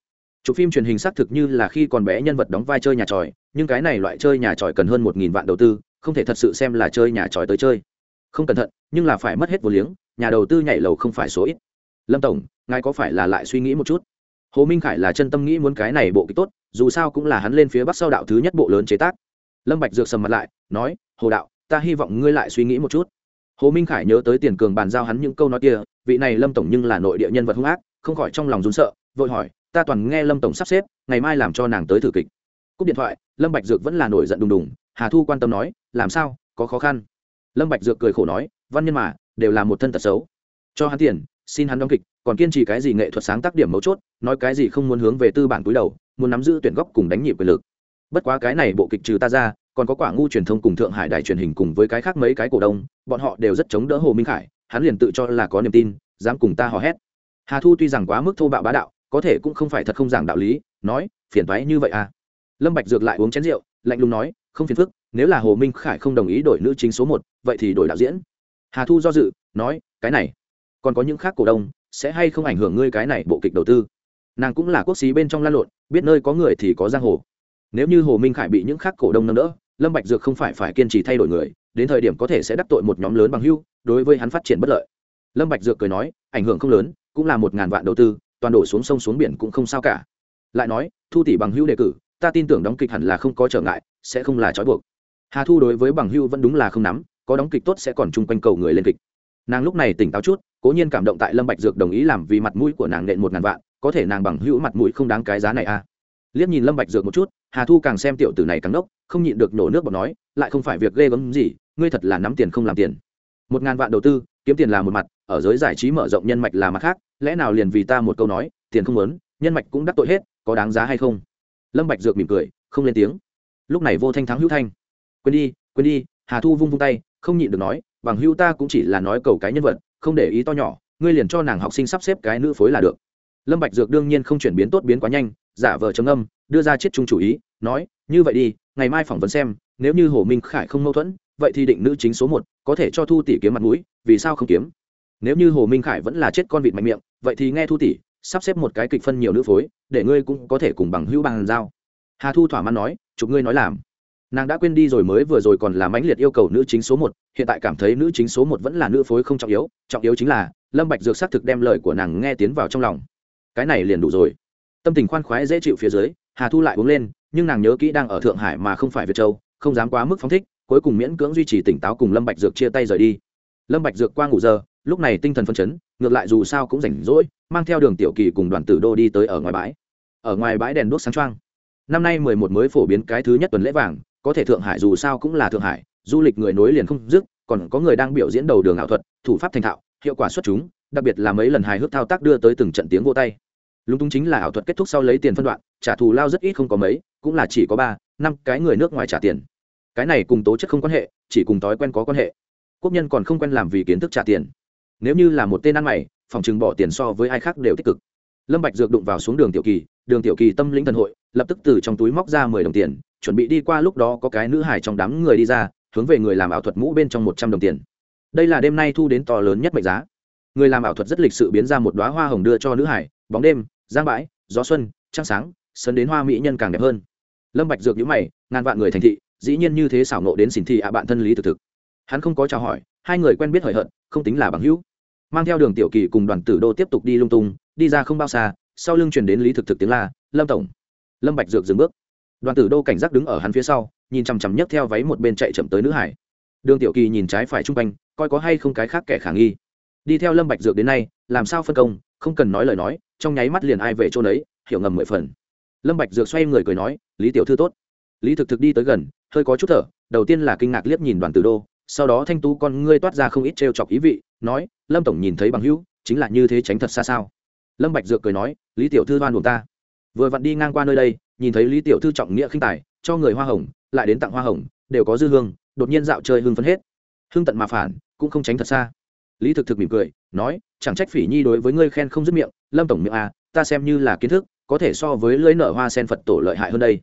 Chụp phim truyền hình xác thực như là khi còn bé nhân vật đóng vai chơi nhà tròi, nhưng cái này loại chơi nhà tròi cần hơn một nghìn vạn đầu tư, không thể thật sự xem là chơi nhà tròi tới chơi. Không cẩn thận, nhưng là phải mất hết vô liếng, nhà đầu tư nhảy lầu không phải số ít. Lâm tổng, ngài có phải là lại suy nghĩ một chút? Hồ minh khải là chân tâm nghĩ muốn cái này bộ kịch tốt, dù sao cũng là hắn lên phía bắc sau đạo thứ nhất bộ lớn chế tác. Lâm bạch dược sầm mặt lại, nói, hồ đạo, ta hy vọng ngươi lại suy nghĩ một chút hồ minh khải nhớ tới tiền cường bàn giao hắn những câu nói kia, vị này lâm tổng nhưng là nội địa nhân vật hung ác, không khỏi trong lòng run sợ, vội hỏi, ta toàn nghe lâm tổng sắp xếp, ngày mai làm cho nàng tới thử kịch. Cúp điện thoại, lâm bạch dược vẫn là nổi giận đùng đùng, hà thu quan tâm nói, làm sao, có khó khăn? Lâm bạch dược cười khổ nói, văn nhân mà, đều là một thân tật xấu. Cho hắn tiền, xin hắn đóng kịch, còn kiên trì cái gì nghệ thuật sáng tác điểm mấu chốt, nói cái gì không muốn hướng về tư bản túi đầu, muốn nắm giữ tuyển góc cùng đánh nhịp quyền lực. Bất quá cái này bộ kịch trừ ta ra còn có quả ngu truyền thông cùng thượng hải đài truyền hình cùng với cái khác mấy cái cổ đông, bọn họ đều rất chống đỡ hồ minh khải, hắn liền tự cho là có niềm tin, dám cùng ta hò hét. Hà thu tuy rằng quá mức thô bạo bá đạo, có thể cũng không phải thật không giảng đạo lý, nói, phiền toái như vậy à. Lâm bạch dược lại uống chén rượu, lạnh lùng nói, không phiền phức, nếu là hồ minh khải không đồng ý đổi nữ chính số một, vậy thì đổi đạo diễn. Hà thu do dự, nói, cái này, còn có những khác cổ đông, sẽ hay không ảnh hưởng ngươi cái này bộ kịch đầu tư? Nàng cũng là quốc sĩ bên trong lan lộn, biết nơi có người thì có giang hồ. Nếu như hồ minh khải bị những khác cổ đông nâng đỡ lâm bạch dược không phải phải kiên trì thay đổi người, đến thời điểm có thể sẽ đắc tội một nhóm lớn bằng hưu, đối với hắn phát triển bất lợi. Lâm bạch dược cười nói, ảnh hưởng không lớn, cũng là một ngàn vạn đầu tư, toàn đổ xuống sông xuống biển cũng không sao cả. Lại nói, thu tỷ bằng hưu đề cử, ta tin tưởng đóng kịch hẳn là không có trở ngại, sẽ không là trói buộc. Hà thu đối với bằng hưu vẫn đúng là không nắm, có đóng kịch tốt sẽ còn chung quanh cầu người lên kịch. Nàng lúc này tỉnh táo chút, cố nhiên cảm động tại lâm bạch dược đồng ý làm vì mặt mũi của nàng nện một ngàn vạn, có thể nàng bằng hữu mặt mũi không đáng cái giá này à liếc nhìn lâm bạch dược một chút hà thu càng xem tiểu tử này càng đốc không nhịn được nổ nước bọt nói lại không phải việc ghê gớm gì ngươi thật là nắm tiền không làm tiền. Một ngàn vạn đầu tư kiếm tiền là một mặt ở giới giải trí mở rộng nhân mạch là mặt khác lẽ nào liền vì ta một câu nói tiền không lớn, nhân mạch cũng đắc tội hết có đáng giá hay không? Lâm bạch dược mỉm cười không lên tiếng. Lúc này vô thanh thắng hữu thanh. Quên đi quên đi hà thu vung vung tay không nhịn được nói bằng hữu ta cũng chỉ là nói cầu cái nhân vật không để ý to nhỏ ngươi liền cho nàng học sinh sắp xếp cái nữ phối là được. Lâm bạch dược đương nhiên không chuyển biến tốt biến quá nhanh giả vờ chống âm đưa ra chiết trung chủ ý, nói, như vậy đi, ngày mai phỏng vấn xem, nếu như hồ minh khải không mâu thuẫn, vậy thì định nữ chính số một, có thể cho thu tỷ kiếm mặt mũi, vì sao không kiếm? Nếu như hồ minh khải vẫn là chết con vịt mạnh miệng, vậy thì nghe thu tỷ sắp xếp một cái kịch phân nhiều nữ phối, để ngươi cũng có thể cùng bằng hữu bằng giao. Hà thu thỏa mãn nói, chụp ngươi nói làm. Nàng đã quên đi rồi mới vừa rồi còn là mãnh liệt yêu cầu nữ chính số một, hiện tại cảm thấy nữ chính số một vẫn là nữ phối không trọng yếu trọng yếu chính là lâm bạch dược xác thực đem lời của nàng nghe tiến vào trong lòng. Cái này liền đủ rồi tâm tình khoan khoái dễ chịu phía dưới, hà thu lại uống lên, nhưng nàng nhớ kỹ đang ở thượng hải mà không phải việt châu, không dám quá mức phóng thích, cuối cùng miễn cưỡng duy trì tỉnh táo cùng lâm bạch dược chia tay rời đi. Lâm bạch dược qua ngủ giờ, lúc này tinh thần phân chấn, ngược lại dù sao cũng rảnh rỗi, mang theo đường tiểu kỳ cùng đoàn tử đô đi tới ở ngoài bãi. Ở ngoài bãi đèn đuốc sáng choang. Năm nay mười một mới phổ biến cái thứ nhất tuần lễ vàng, có thể thượng hải dù sao cũng là thượng hải, du lịch người nối liền không dứt, còn có người đang biểu diễn đầu đường ảo thuật, thủ pháp thành thạo, hiệu quả xuất chúng, đặc biệt là mấy lần hài hước thao tác đưa tới từng trận tiếng vô tay lúng túng chính là ảo thuật kết thúc sau lấy tiền phân đoạn, trả thù lao rất ít không có mấy, cũng là chỉ có ba, năm cái người nước ngoài trả tiền. Cái này cùng tố chất không quan hệ, chỉ cùng thói quen có quan hệ. Quốc nhân còn không quen làm vì kiến thức trả tiền. Nếu như là một tên ăn mày, phòng chừng bỏ tiền so với ai khác đều tích cực. Lâm bạch dược đụng vào xuống đường tiểu kỳ, đường tiểu kỳ tâm lĩnh thần hội, lập tức từ trong túi móc ra mười đồng tiền, chuẩn bị đi qua lúc đó có cái nữ hải trong đám người đi ra, hướng về người làm ảo thuật mũ bên trong một trăm đồng tiền. Đây là đêm nay thu đến to lớn nhất mệnh giá. Người làm ảo thuật rất lịch sự biến ra một đóa hoa hồng đưa cho nữ hải bóng đêm giang bãi, gió xuân, trăng sáng, sân đến hoa mỹ nhân càng đẹp hơn. Lâm bạch dược nhíu mày, ngàn vạn người thành thị, dĩ nhiên như thế xảo nộ đến xỉn thị ạ bạn thân lý thực thực. Hắn không có chào hỏi, hai người quen biết hời hợt, không tính là bằng hữu. Mang theo đường tiểu kỳ cùng đoàn tử đô tiếp tục đi lung tung, đi ra không bao xa, sau lưng truyền đến lý thực thực tiếng la, lâm tổng. Lâm bạch dược dừng bước. Đoàn tử đô cảnh giác đứng ở hắn phía sau, nhìn chằm chằm nhấc theo váy một bên chạy chậm tới nữ hải. Đường tiểu kỳ nhìn trái phải trung quanh, coi có hay không cái khác kẻ khả nghi. Đi theo lâm bạch dược đến nay, làm sao phân công không cần nói lời nói, trong nháy mắt liền ai về chỗ đấy hiểu ngầm mười phần. Lâm bạch dược xoay người cười nói, lý tiểu thư tốt. Lý thực thực đi tới gần, hơi có chút thở, đầu tiên là kinh ngạc liếc nhìn đoàn tử đô, sau đó thanh tú con ngươi toát ra không ít trêu chọc ý vị, nói, lâm tổng nhìn thấy bằng hữu, chính là như thế tránh thật xa sao? Lâm bạch dược cười nói, lý tiểu thư đoan buồn ta. Vừa vặn đi ngang qua nơi đây, nhìn thấy lý tiểu thư trọng nghĩa khinh tài, cho người hoa hồng, lại đến tặng hoa hồng, đều có dư hương, đột nhiên dạo chơi hương phấn hết. Hương tận mà phản, cũng không tránh thật xa lý thực thực mỉm cười, nói, chẳng trách phỉ nhi đối với ngươi khen không dứt miệng, lâm tổng miệng à ta xem như là kiến thức, có thể so với lưỡi nở hoa sen phật tổ lợi hại hơn đây.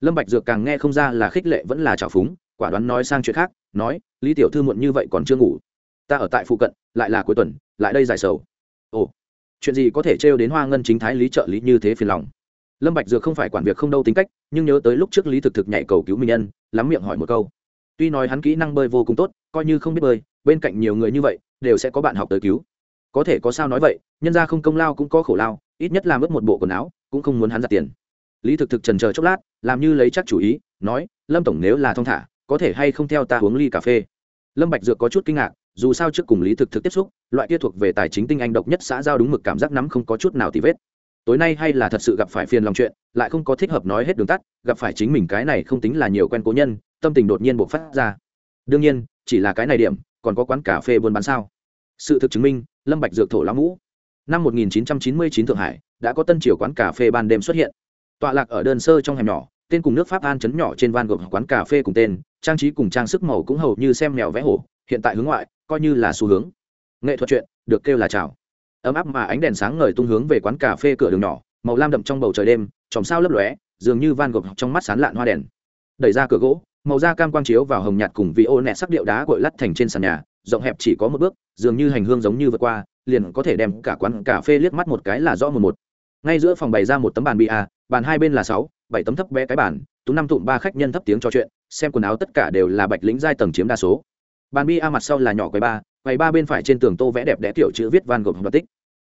Lâm bạch dược càng nghe không ra là khích lệ vẫn là trào phúng, quả đoán nói sang chuyện khác, nói, lý tiểu thư muộn như vậy còn chưa ngủ. Ta ở tại phụ cận, lại là cuối tuần, lại đây giải sầu. Ồ, chuyện gì có thể trêu đến hoa ngân chính thái lý trợ lý như thế phiền lòng? Lâm bạch dược không phải quản việc không đâu tính cách, nhưng nhớ tới lúc trước lý thực thực nhảy cầu cứu minh nhân, lắm miệng hỏi một câu. Tuy nói hắn kỹ năng bơi vô cùng tốt, coi như không biết bơi, bên cạnh nhiều người như vậy đều sẽ có bạn học tới cứu. Có thể có sao nói vậy, nhân ra không công lao cũng có khổ lao, ít nhất làm ướt một bộ quần áo, cũng không muốn hắn giặt tiền. Lý thực thực trần chờ chốc lát, làm như lấy chắc chủ ý, nói, lâm tổng nếu là thong thả, có thể hay không theo ta uống ly cà phê? Lâm bạch dược có chút kinh ngạc, dù sao trước cùng lý thực thực tiếp xúc, loại kia thuộc về tài chính tinh anh độc nhất xã giao đúng mực cảm giác nắm không có chút nào tì vết. Tối nay hay là thật sự gặp phải phiền lòng chuyện, lại không có thích hợp nói hết đường tắt, gặp phải chính mình cái này không tính là nhiều quen cố nhân, tâm tình đột nhiên bộc phát ra. Đương nhiên, chỉ là cái này điểm, còn có quán cà phê buôn bán sao? Sự thực chứng minh, lâm bạch dược thổ lão mũ năm 1999 thượng hải, đã có tân triều quán cà phê ban đêm xuất hiện. Tọa lạc ở đơn sơ trong hẻm nhỏ, tên cùng nước pháp an chấn nhỏ trên van gộp quán cà phê cùng tên, trang trí cùng trang sức màu cũng hầu như xem mèo vẽ hổ, hiện tại hướng ngoại, coi như là xu hướng. Nghệ thuật chuyện, được kêu là chào. Ấm áp mà ánh đèn sáng ngời tung hướng về quán cà phê cửa đường nhỏ, màu lam đậm trong bầu trời đêm, chòm sao lấp lóe, dường như van gộp trong mắt sán lạn hoa đèn. Đẩy ra cửa gỗ, màu da cam quang chiếu vào hồng nhạt cùng vị ô nẹt sắc điệu đá cuội lắt thành trên sàn nhà rộng hẹp chỉ có một bước, dường như hành hương giống như vượt qua, liền có thể đem cả quán cà phê liếc mắt một cái là rõ một một. Ngay giữa phòng bày ra một tấm bàn bia, bàn hai bên là sáu, bảy tấm thấp bé cái bàn tú năm tụm ba khách nhân thấp tiếng trò chuyện, xem quần áo tất cả đều là bạch lĩnh giai tầng chiếm đa số. Bàn bia mặt sau là nhỏ quầy ba quầy ba bên phải trên tường tô vẽ đẹp đẽ tiểu chữ viết van gộp hoạt tích.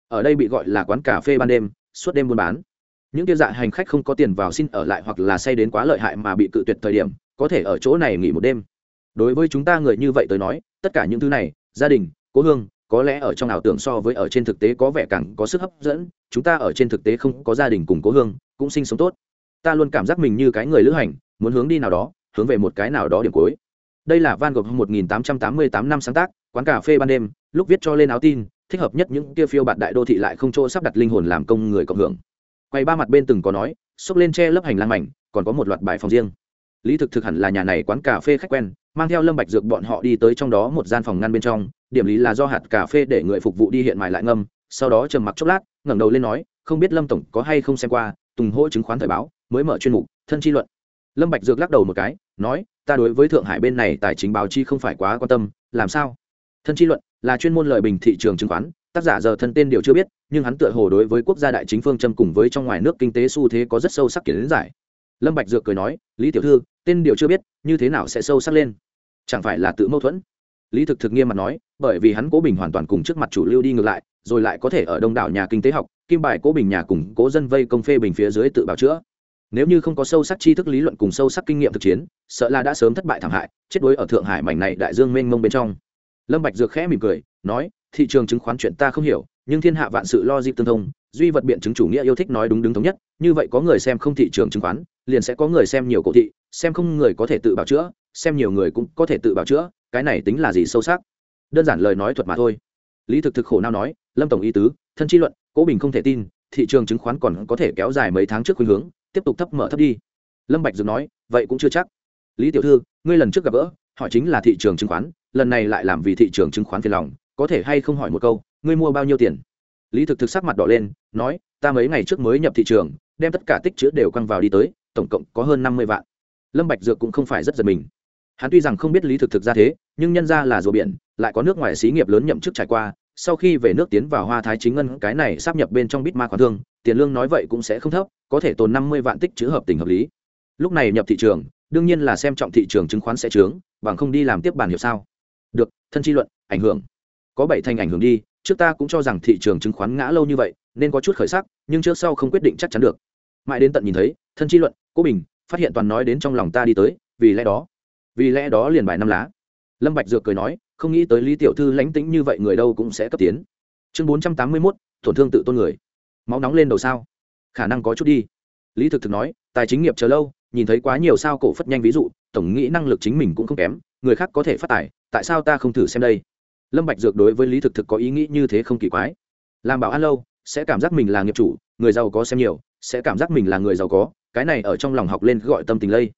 Ở đây bị gọi là quán cà phê ban đêm, suốt đêm buôn bán. Những tiêu dạ hành khách không có tiền vào xin ở lại hoặc là say đến quá lợi hại mà bị cự tuyệt thời điểm, có thể ở chỗ này nghỉ một đêm đối với chúng ta người như vậy tới nói, tất cả những thứ này, gia đình, cố hương, có lẽ ở trong ảo tưởng so với ở trên thực tế có vẻ càng có sức hấp dẫn, chúng ta ở trên thực tế không có gia đình cùng cố hương, cũng sinh sống tốt. Ta luôn cảm giác mình như cái người lữ hành, muốn hướng đi nào đó, hướng về một cái nào đó điểm cuối. Đây là van gogh 1888 năm sáng tác, quán cà phê ban đêm, lúc viết cho lên áo tin, thích hợp nhất những kia phiêu bạt đại đô thị lại không chỗ sắp đặt linh hồn làm công người cộng hưởng. Quay ba mặt bên từng có nói, xốc lên che lớp hành lang mảnh, còn có một loạt bài phòng riêng. Lý thực thực hẳn là nhà này quán cà phê khách quen mang theo lâm bạch dược bọn họ đi tới trong đó một gian phòng ngăn bên trong, điểm lý là do hạt cà phê để người phục vụ đi hiện mài lại ngâm, sau đó trầm mặc chốc lát, ngẩng đầu lên nói, không biết lâm tổng có hay không xem qua tùng hỗ chứng khoán thời báo, mới mở chuyên mục, thân chi luận. Lâm bạch dược lắc đầu một cái, nói, ta đối với thượng hải bên này tài chính báo chi không phải quá quan tâm, làm sao? Thân chi luận là chuyên môn lợi bình thị trường chứng khoán, tác giả giờ thân tên đều chưa biết, nhưng hắn tựa hồ đối với quốc gia đại chính phương châm cùng với trong ngoài nước kinh tế xu thế có rất sâu sắc kiến giải lâm bạch dược cười nói, lý tiểu thư, tên điều chưa biết, như thế nào sẽ sâu sắc lên? Chẳng phải là tự mâu thuẫn? Lý thực thực nghiêm mặt nói, bởi vì hắn cố bình hoàn toàn cùng trước mặt chủ lưu đi ngược lại, rồi lại có thể ở đông đảo nhà kinh tế học, kim bài cố bình nhà cùng cố dân vây công phê bình phía dưới tự bảo chữa. Nếu như không có sâu sắc tri thức lý luận cùng sâu sắc kinh nghiệm thực chiến, sợ là đã sớm thất bại thảm hại, chết đuối ở thượng hải mảnh này đại dương mênh mông bên trong. Lâm bạch dược khẽ mỉm cười, nói, thị trường chứng khoán chuyện ta không hiểu, nhưng thiên hạ vạn sự lo dịp tương thông, duy vật biện chứng chủ nghĩa yêu thích nói đúng đứng thống nhất, như vậy có người xem không thị trường chứng khoán liền sẽ có người xem nhiều cổ thị, xem không người có thể tự bảo chữa, xem nhiều người cũng có thể tự bảo chữa, cái này tính là gì sâu sắc? Đơn giản lời nói thuật mà thôi. Lý thực thực khổ nào nói, lâm tổng y tứ, thân chi luận, cố bình không thể tin, thị trường chứng khoán còn có thể kéo dài mấy tháng trước khuynh hướng, tiếp tục thấp mở thấp đi. Lâm bạch dừng nói, vậy cũng chưa chắc. Lý tiểu thư, ngươi lần trước gặp gỡ, hỏi chính là thị trường chứng khoán, lần này lại làm vì thị trường chứng khoán phiền lòng, có thể hay không hỏi một câu, ngươi mua bao nhiêu tiền? Lý thực thực sắc mặt đỏ lên, nói, ta mấy ngày trước mới nhập thị trường, đem tất cả tích chữ đều quăng vào đi tới tổng cộng có hơn năm mươi vạn. Lâm bạch dược cũng không phải rất giật mình. Hắn tuy rằng không biết lý thực thực ra thế, nhưng nhân ra là rùa biển, lại có nước ngoài xí nghiệp lớn nhậm chức trải qua, sau khi về nước tiến vào hoa thái chính ngân, cái này sắp nhập bên trong bít ma khoản thương, tiền lương nói vậy cũng sẽ không thấp, có thể tồn năm mươi vạn tích chữ hợp tình hợp lý. Lúc này nhập thị trường, đương nhiên là xem trọng thị trường chứng khoán sẽ trướng bằng không đi làm tiếp bàn hiệu sao? Được, thân chi luận, ảnh hưởng. Có bảy thành ảnh hưởng đi, trước ta cũng cho rằng thị trường chứng khoán ngã lâu như vậy, nên có chút khởi sắc, nhưng trước sau không quyết định chắc chắn được. Mãi đến tận nhìn thấy thân chi luận cố bình phát hiện toàn nói đến trong lòng ta đi tới vì lẽ đó vì lẽ đó liền bài năm lá. Lâm bạch dược cười nói không nghĩ tới lý tiểu thư lãnh tĩnh như vậy người đâu cũng sẽ cấp tiến. Chương bốn trăm tám mươi 481, tổn thương tự tôn người. Máu nóng lên đầu sao? Khả năng có chút đi. Lý thực thực nói tài chính nghiệp chờ lâu nhìn thấy quá nhiều sao cổ phất nhanh ví dụ tổng nghĩ năng lực chính mình cũng không kém người khác có thể phát tài tại sao ta không thử xem đây? Lâm bạch dược đối với lý thực thực có ý nghĩ như thế không kỳ quái. Làm bảo an lâu sẽ cảm giác mình là nghiệp chủ người giàu có xem nhiều sẽ cảm giác mình là người giàu có, cái này ở trong lòng học lên gọi tâm tình lây.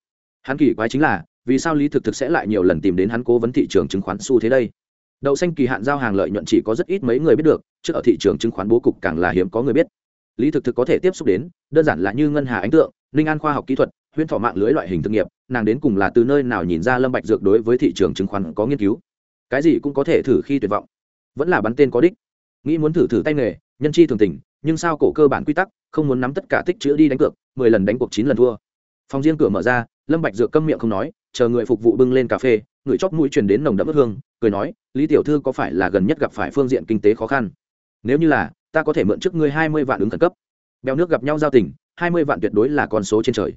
Hắn kỳ quái chính là, vì sao lý thực thực sẽ lại nhiều lần tìm đến hắn cố vấn thị trường chứng khoán xu thế đây? Đậu xanh kỳ hạn giao hàng lợi nhuận chỉ có rất ít mấy người biết được, trước ở thị trường chứng khoán bố cục càng là hiếm có người biết. Lý thực thực có thể tiếp xúc đến, đơn giản là như ngân hà ánh tượng, ninh an khoa học kỹ thuật, huyễn thọ mạng lưới loại hình thực nghiệp, nàng đến cùng là từ nơi nào nhìn ra lâm bạch dược đối với thị trường chứng khoán có nghiên cứu? Cái gì cũng có thể thử khi tuyệt vọng. Vẫn là bắn tên có đích. Nghĩ muốn thử thử tay nghề, nhân chi thường tình nhưng sao cổ cơ bản quy tắc, không muốn nắm tất cả tích chữ đi đánh cược, mười lần đánh cuộc chín lần thua. Phòng riêng cửa mở ra, lâm bạch dược câm miệng không nói, chờ người phục vụ bưng lên cà phê, người chóp mũi truyền đến nồng đậm ướt hương, cười nói, lý tiểu thư có phải là gần nhất gặp phải phương diện kinh tế khó khăn? Nếu như là, ta có thể mượn trước ngươi hai mươi vạn ứng khẩn cấp. Bèo nước gặp nhau giao tình, hai mươi vạn tuyệt đối là con số trên trời.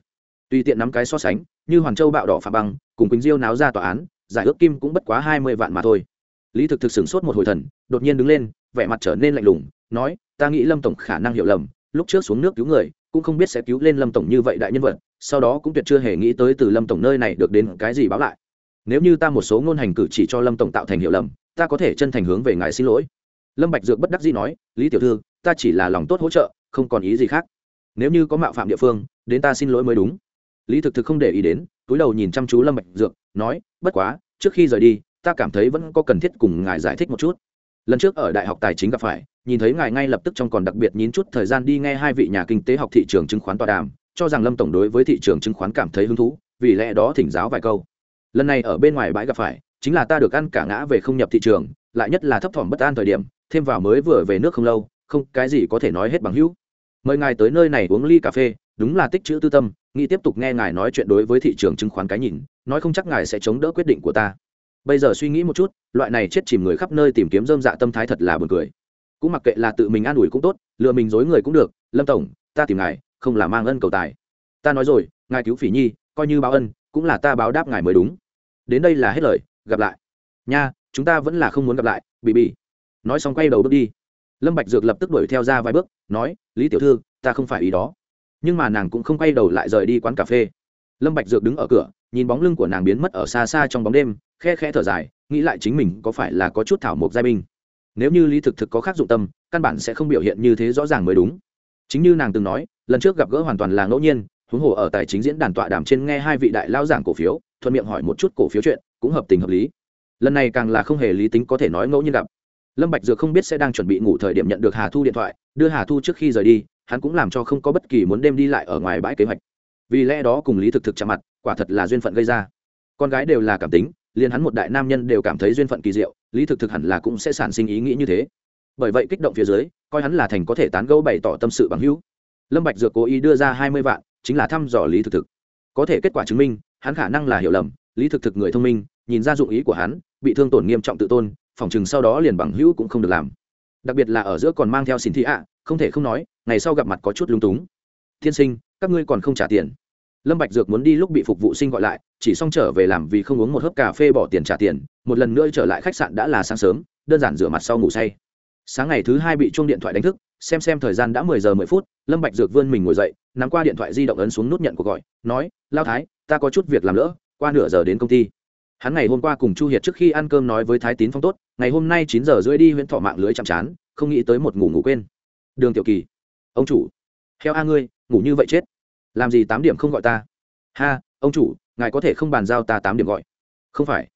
Tùy tiện nắm cái so sánh, như hoàn châu bạo đỏ phá băng, cùng quỳnh diêu náo ra tòa án, giải ước kim cũng bất quá hai mươi vạn mà thôi. Lý thực thực sửng sốt một hồi thần, đột nhiên đứng lên, vẻ mặt trở nên lạnh lùng nói, ta nghĩ lâm tổng khả năng hiểu lầm, lúc trước xuống nước cứu người, cũng không biết sẽ cứu lên lâm tổng như vậy đại nhân vật, sau đó cũng tuyệt chưa hề nghĩ tới từ lâm tổng nơi này được đến cái gì báo lại. Nếu như ta một số ngôn hành cử chỉ cho lâm tổng tạo thành hiểu lầm, ta có thể chân thành hướng về ngài xin lỗi. Lâm bạch dược bất đắc dĩ nói, lý tiểu thư, ta chỉ là lòng tốt hỗ trợ, không còn ý gì khác. Nếu như có mạo phạm địa phương, đến ta xin lỗi mới đúng. Lý thực thực không để ý đến, túi đầu nhìn chăm chú lâm bạch dược, nói, bất quá, trước khi rời đi, ta cảm thấy vẫn có cần thiết cùng ngài giải thích một chút. Lần trước ở đại học tài chính gặp phải nhìn thấy ngài ngay lập tức trong còn đặc biệt nhín chút thời gian đi nghe hai vị nhà kinh tế học thị trường chứng khoán tọa đàm, cho rằng lâm tổng đối với thị trường chứng khoán cảm thấy hứng thú, vì lẽ đó thỉnh giáo vài câu. Lần này ở bên ngoài bãi gặp phải, chính là ta được ăn cả ngã về không nhập thị trường, lại nhất là thấp thỏm bất an thời điểm, thêm vào mới vừa về nước không lâu, không, cái gì có thể nói hết bằng hữu. Mời ngài tới nơi này uống ly cà phê, đúng là tích chữ tư tâm, nghĩ tiếp tục nghe ngài nói chuyện đối với thị trường chứng khoán cái nhìn, nói không chắc ngài sẽ chống đỡ quyết định của ta. Bây giờ suy nghĩ một chút, loại này chết chìm người khắp nơi tìm kiếm dơm dạ tâm thái thật là buồn cười cũng mặc kệ là tự mình an ủi cũng tốt, lừa mình dối người cũng được, lâm tổng, ta tìm ngài, không là mang ân cầu tài. Ta nói rồi, ngài cứu phỉ nhi, coi như báo ân, cũng là ta báo đáp ngài mới đúng. Đến đây là hết lời, gặp lại. Nha, chúng ta vẫn là không muốn gặp lại bị bị nói xong quay đầu bước đi. Lâm bạch dược lập tức đuổi theo ra vài bước, nói, lý tiểu thư, ta không phải ý đó. Nhưng mà nàng cũng không quay đầu lại rời đi quán cà phê. Lâm bạch dược đứng ở cửa, nhìn bóng lưng của nàng biến mất ở xa xa trong bóng đêm, khe khẽ thở dài, nghĩ lại chính mình có phải là có chút thảo mộc giai binh nếu như lý thực thực có khác dụng tâm, căn bản sẽ không biểu hiện như thế rõ ràng mới đúng. Chính như nàng từng nói, lần trước gặp gỡ hoàn toàn là ngẫu nhiên, huống hồ ở tài chính diễn đàn tọa đàm trên nghe hai vị đại lao giảng cổ phiếu, thuận miệng hỏi một chút cổ phiếu chuyện, cũng hợp tình hợp lý. Lần này càng là không hề lý tính có thể nói ngẫu nhiên gặp. Lâm bạch dược không biết sẽ đang chuẩn bị ngủ thời điểm nhận được hà thu điện thoại, đưa hà thu trước khi rời đi, hắn cũng làm cho không có bất kỳ muốn đêm đi lại ở ngoài bãi kế hoạch. Vì lẽ đó cùng lý thực thực chạm mặt, quả thật là duyên phận gây ra. Con gái đều là cảm tính liền hắn một đại nam nhân đều cảm thấy duyên phận kỳ diệu, lý thực thực hẳn là cũng sẽ sản sinh ý nghĩ như thế. Bởi vậy kích động phía dưới, coi hắn là thành có thể tán gẫu bày tỏ tâm sự bằng hữu. Lâm bạch dược cố ý đưa ra hai mươi vạn, chính là thăm dò lý thực thực. Có thể kết quả chứng minh, hắn khả năng là hiểu lầm, lý thực thực người thông minh, nhìn ra dụng ý của hắn, bị thương tổn nghiêm trọng tự tôn phỏng chừng sau đó liền bằng hữu cũng không được làm. Đặc biệt là ở giữa còn mang theo xin thị ạ, không thể không nói, ngày sau gặp mặt có chút lung túng. Thiên sinh, các ngươi còn không trả tiền? Lâm bạch dược muốn đi lúc bị phục vụ sinh gọi lại, chỉ xong trở về làm vì không uống một hớp cà phê bỏ tiền trả tiền, một lần nữa trở lại khách sạn đã là sáng sớm, đơn giản rửa mặt sau ngủ say. Sáng ngày thứ hai bị chuông điện thoại đánh thức, xem xem thời gian đã mười giờ mười phút, lâm bạch dược vươn mình ngồi dậy, nắm qua điện thoại di động ấn xuống nút nhận cuộc gọi, nói, lao thái, ta có chút việc làm lỡ, qua nửa giờ đến công ty. Hắn ngày hôm qua cùng chu hiệt trước khi ăn cơm nói với thái tín phong tốt, ngày hôm nay chín giờ rưỡi đi huyện thọ mạng lưới chạm chán, không nghĩ tới một ngủ ngủ quên. Đường tiểu kỳ. Ông chủ. Theo a ngươi, ngủ như vậy chết làm gì tám điểm không gọi ta? Ha ông chủ ngài có thể không bàn giao ta tám điểm gọi. Không phải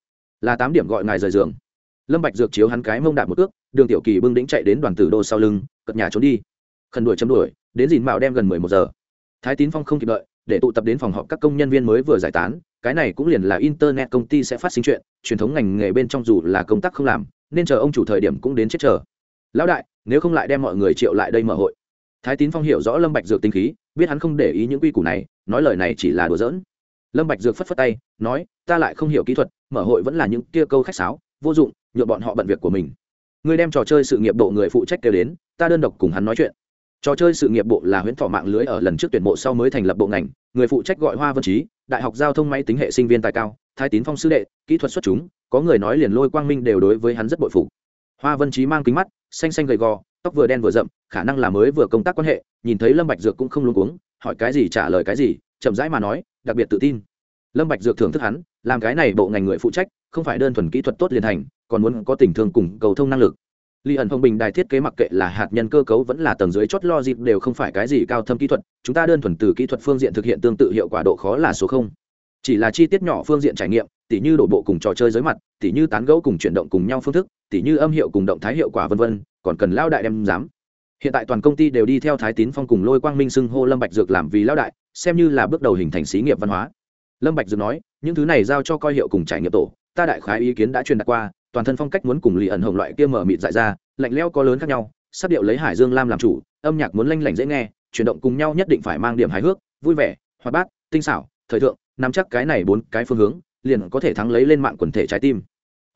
là tám điểm gọi ngài rời giường. Lâm bạch dược chiếu hắn cái mông đạp một cước, đường tiểu kỳ bưng đĩnh chạy đến đoàn tử đô sau lưng cật nhà trốn đi. Khẩn đuổi chấm đuổi đến dìn mạo đem gần mười một giờ. Thái tín phong không kịp đợi để tụ tập đến phòng họp các công nhân viên mới vừa giải tán cái này cũng liền là internet công ty sẽ phát sinh chuyện truyền thống ngành nghề bên trong dù là công tác không làm nên chờ ông chủ thời điểm cũng đến chết chờ. Lão đại nếu không lại đem mọi người triệu lại đây mở hội thái tín phong hiểu rõ lâm bạch dược tinh khí, biết hắn không để ý những quy củ này, nói lời này chỉ là đùa giỡn. Lâm bạch dược phất phất tay, nói, ta lại không hiểu kỹ thuật, mở hội vẫn là những kia câu khách sáo, vô dụng, nhượng bọn họ bận việc của mình. Ngươi đem trò chơi sự nghiệp bộ người phụ trách kêu đến, ta đơn độc cùng hắn nói chuyện. Trò chơi sự nghiệp bộ là huyễn thọ mạng lưới ở lần trước tuyển mộ sau mới thành lập bộ ngành, người phụ trách gọi hoa vân trí, đại học giao thông máy tính hệ sinh viên tài cao, thái tín phong sư đệ, kỹ thuật xuất chúng, có người nói liền lôi quang minh đều đối với hắn rất bội phục. Hoa vân trí mang kính mắt xanh xanh gầy gò tóc vừa đen vừa rậm khả năng là mới vừa công tác quan hệ nhìn thấy lâm bạch dược cũng không luống cuống hỏi cái gì trả lời cái gì chậm rãi mà nói đặc biệt tự tin lâm bạch dược thưởng thức hắn làm cái này bộ ngành người phụ trách không phải đơn thuần kỹ thuật tốt liền thành còn muốn có tình thương cùng cầu thông năng lực Lý ẩn thông bình đài thiết kế mặc kệ là hạt nhân cơ cấu vẫn là tầng dưới chốt dịp đều không phải cái gì cao thâm kỹ thuật, chúng ta đơn thuần từ kỹ thuật phương diện thực hiện tương tự hiệu quả độ khó là số không. Chỉ là chi tiết nhỏ phương diện trải nghiệm, tỉ như đổ bộ cùng trò chơi giới mặt, tỉ như tán gẫu cùng chuyển động cùng nhau phương thức, tỉ như âm hiệu cùng động thái hiệu quả vân vân, còn cần lao đại đem dám. Hiện tại toàn công ty đều đi theo Thái Tín Phong cùng Lôi Quang Minh xưng hô Lâm Bạch Dược làm vì lao đại, xem như là bước đầu hình thành xí nghiệp văn hóa. Lâm Bạch Dược nói, những thứ này giao cho coi hiệu cùng trải nghiệm tổ, ta đại khái ý kiến đã truyền đạt qua, toàn thân phong cách muốn cùng Lý ẩn hồng loại kia mở mịt dại ra, lạnh lẽo có lớn khác nhau sắp điệu lấy hải dương lam làm chủ âm nhạc muốn lanh lảnh dễ nghe chuyển động cùng nhau nhất định phải mang điểm hài hước vui vẻ hoạt bát tinh xảo thời thượng nắm chắc cái này bốn cái phương hướng liền có thể thắng lấy lên mạng quần thể trái tim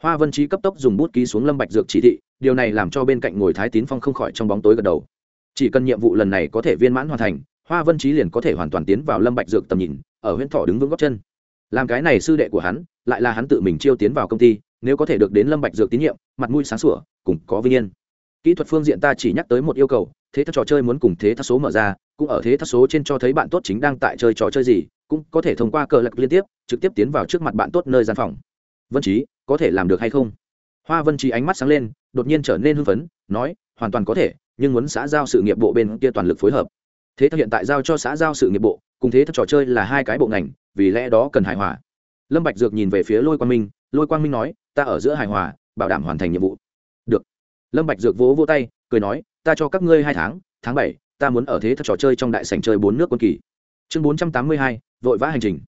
hoa vân trí cấp tốc dùng bút ký xuống lâm bạch dược chỉ thị, điều này làm cho bên cạnh ngồi thái tín phong không khỏi trong bóng tối gật đầu. Chỉ cần nhiệm vụ lần này có thể viên mãn hoàn thành, hoa vân trí liền có thể hoàn toàn tiến vào lâm bạch dược tầm nhìn, ở huyện thọ đứng vững góc chân. Làm cái này sư đệ của hắn, lại là hắn tự mình chiêu tiến vào công ty, nếu có thể được đến lâm bạch dược tín nhiệm, mặt mũi sáng sủa cũng có vinh yên. Kỹ thuật phương diện ta chỉ nhắc tới một yêu cầu, thế thao trò chơi muốn cùng thế thao số mở ra, cũng ở thế thao số trên cho thấy bạn tốt chính đang tại chơi trò chơi gì, cũng có thể thông qua cờ lạc liên tiếp, trực tiếp tiến vào trước mặt bạn tốt nơi gian phòng. Vân trí có thể làm được hay không? Hoa vân trí ánh mắt sáng lên, đột nhiên trở nên hưng phấn, nói, hoàn toàn có thể, nhưng muốn xã giao sự nghiệp bộ bên kia toàn lực phối hợp. Thế thật hiện tại giao cho xã giao sự nghiệp bộ, cùng thế thật trò chơi là hai cái bộ ngành, vì lẽ đó cần hài hòa. Lâm bạch dược nhìn về phía lôi quang minh, lôi quang minh nói, ta ở giữa hài hòa, bảo đảm hoàn thành nhiệm vụ. Được. Lâm bạch dược vỗ vỗ tay, cười nói, ta cho các ngươi hai tháng tháng bảy, ta muốn ở thế thật trò chơi trong đại sảnh chơi bốn nước quân kỳ. Chương bốn trăm tám mươi hai, vội vã hành trình.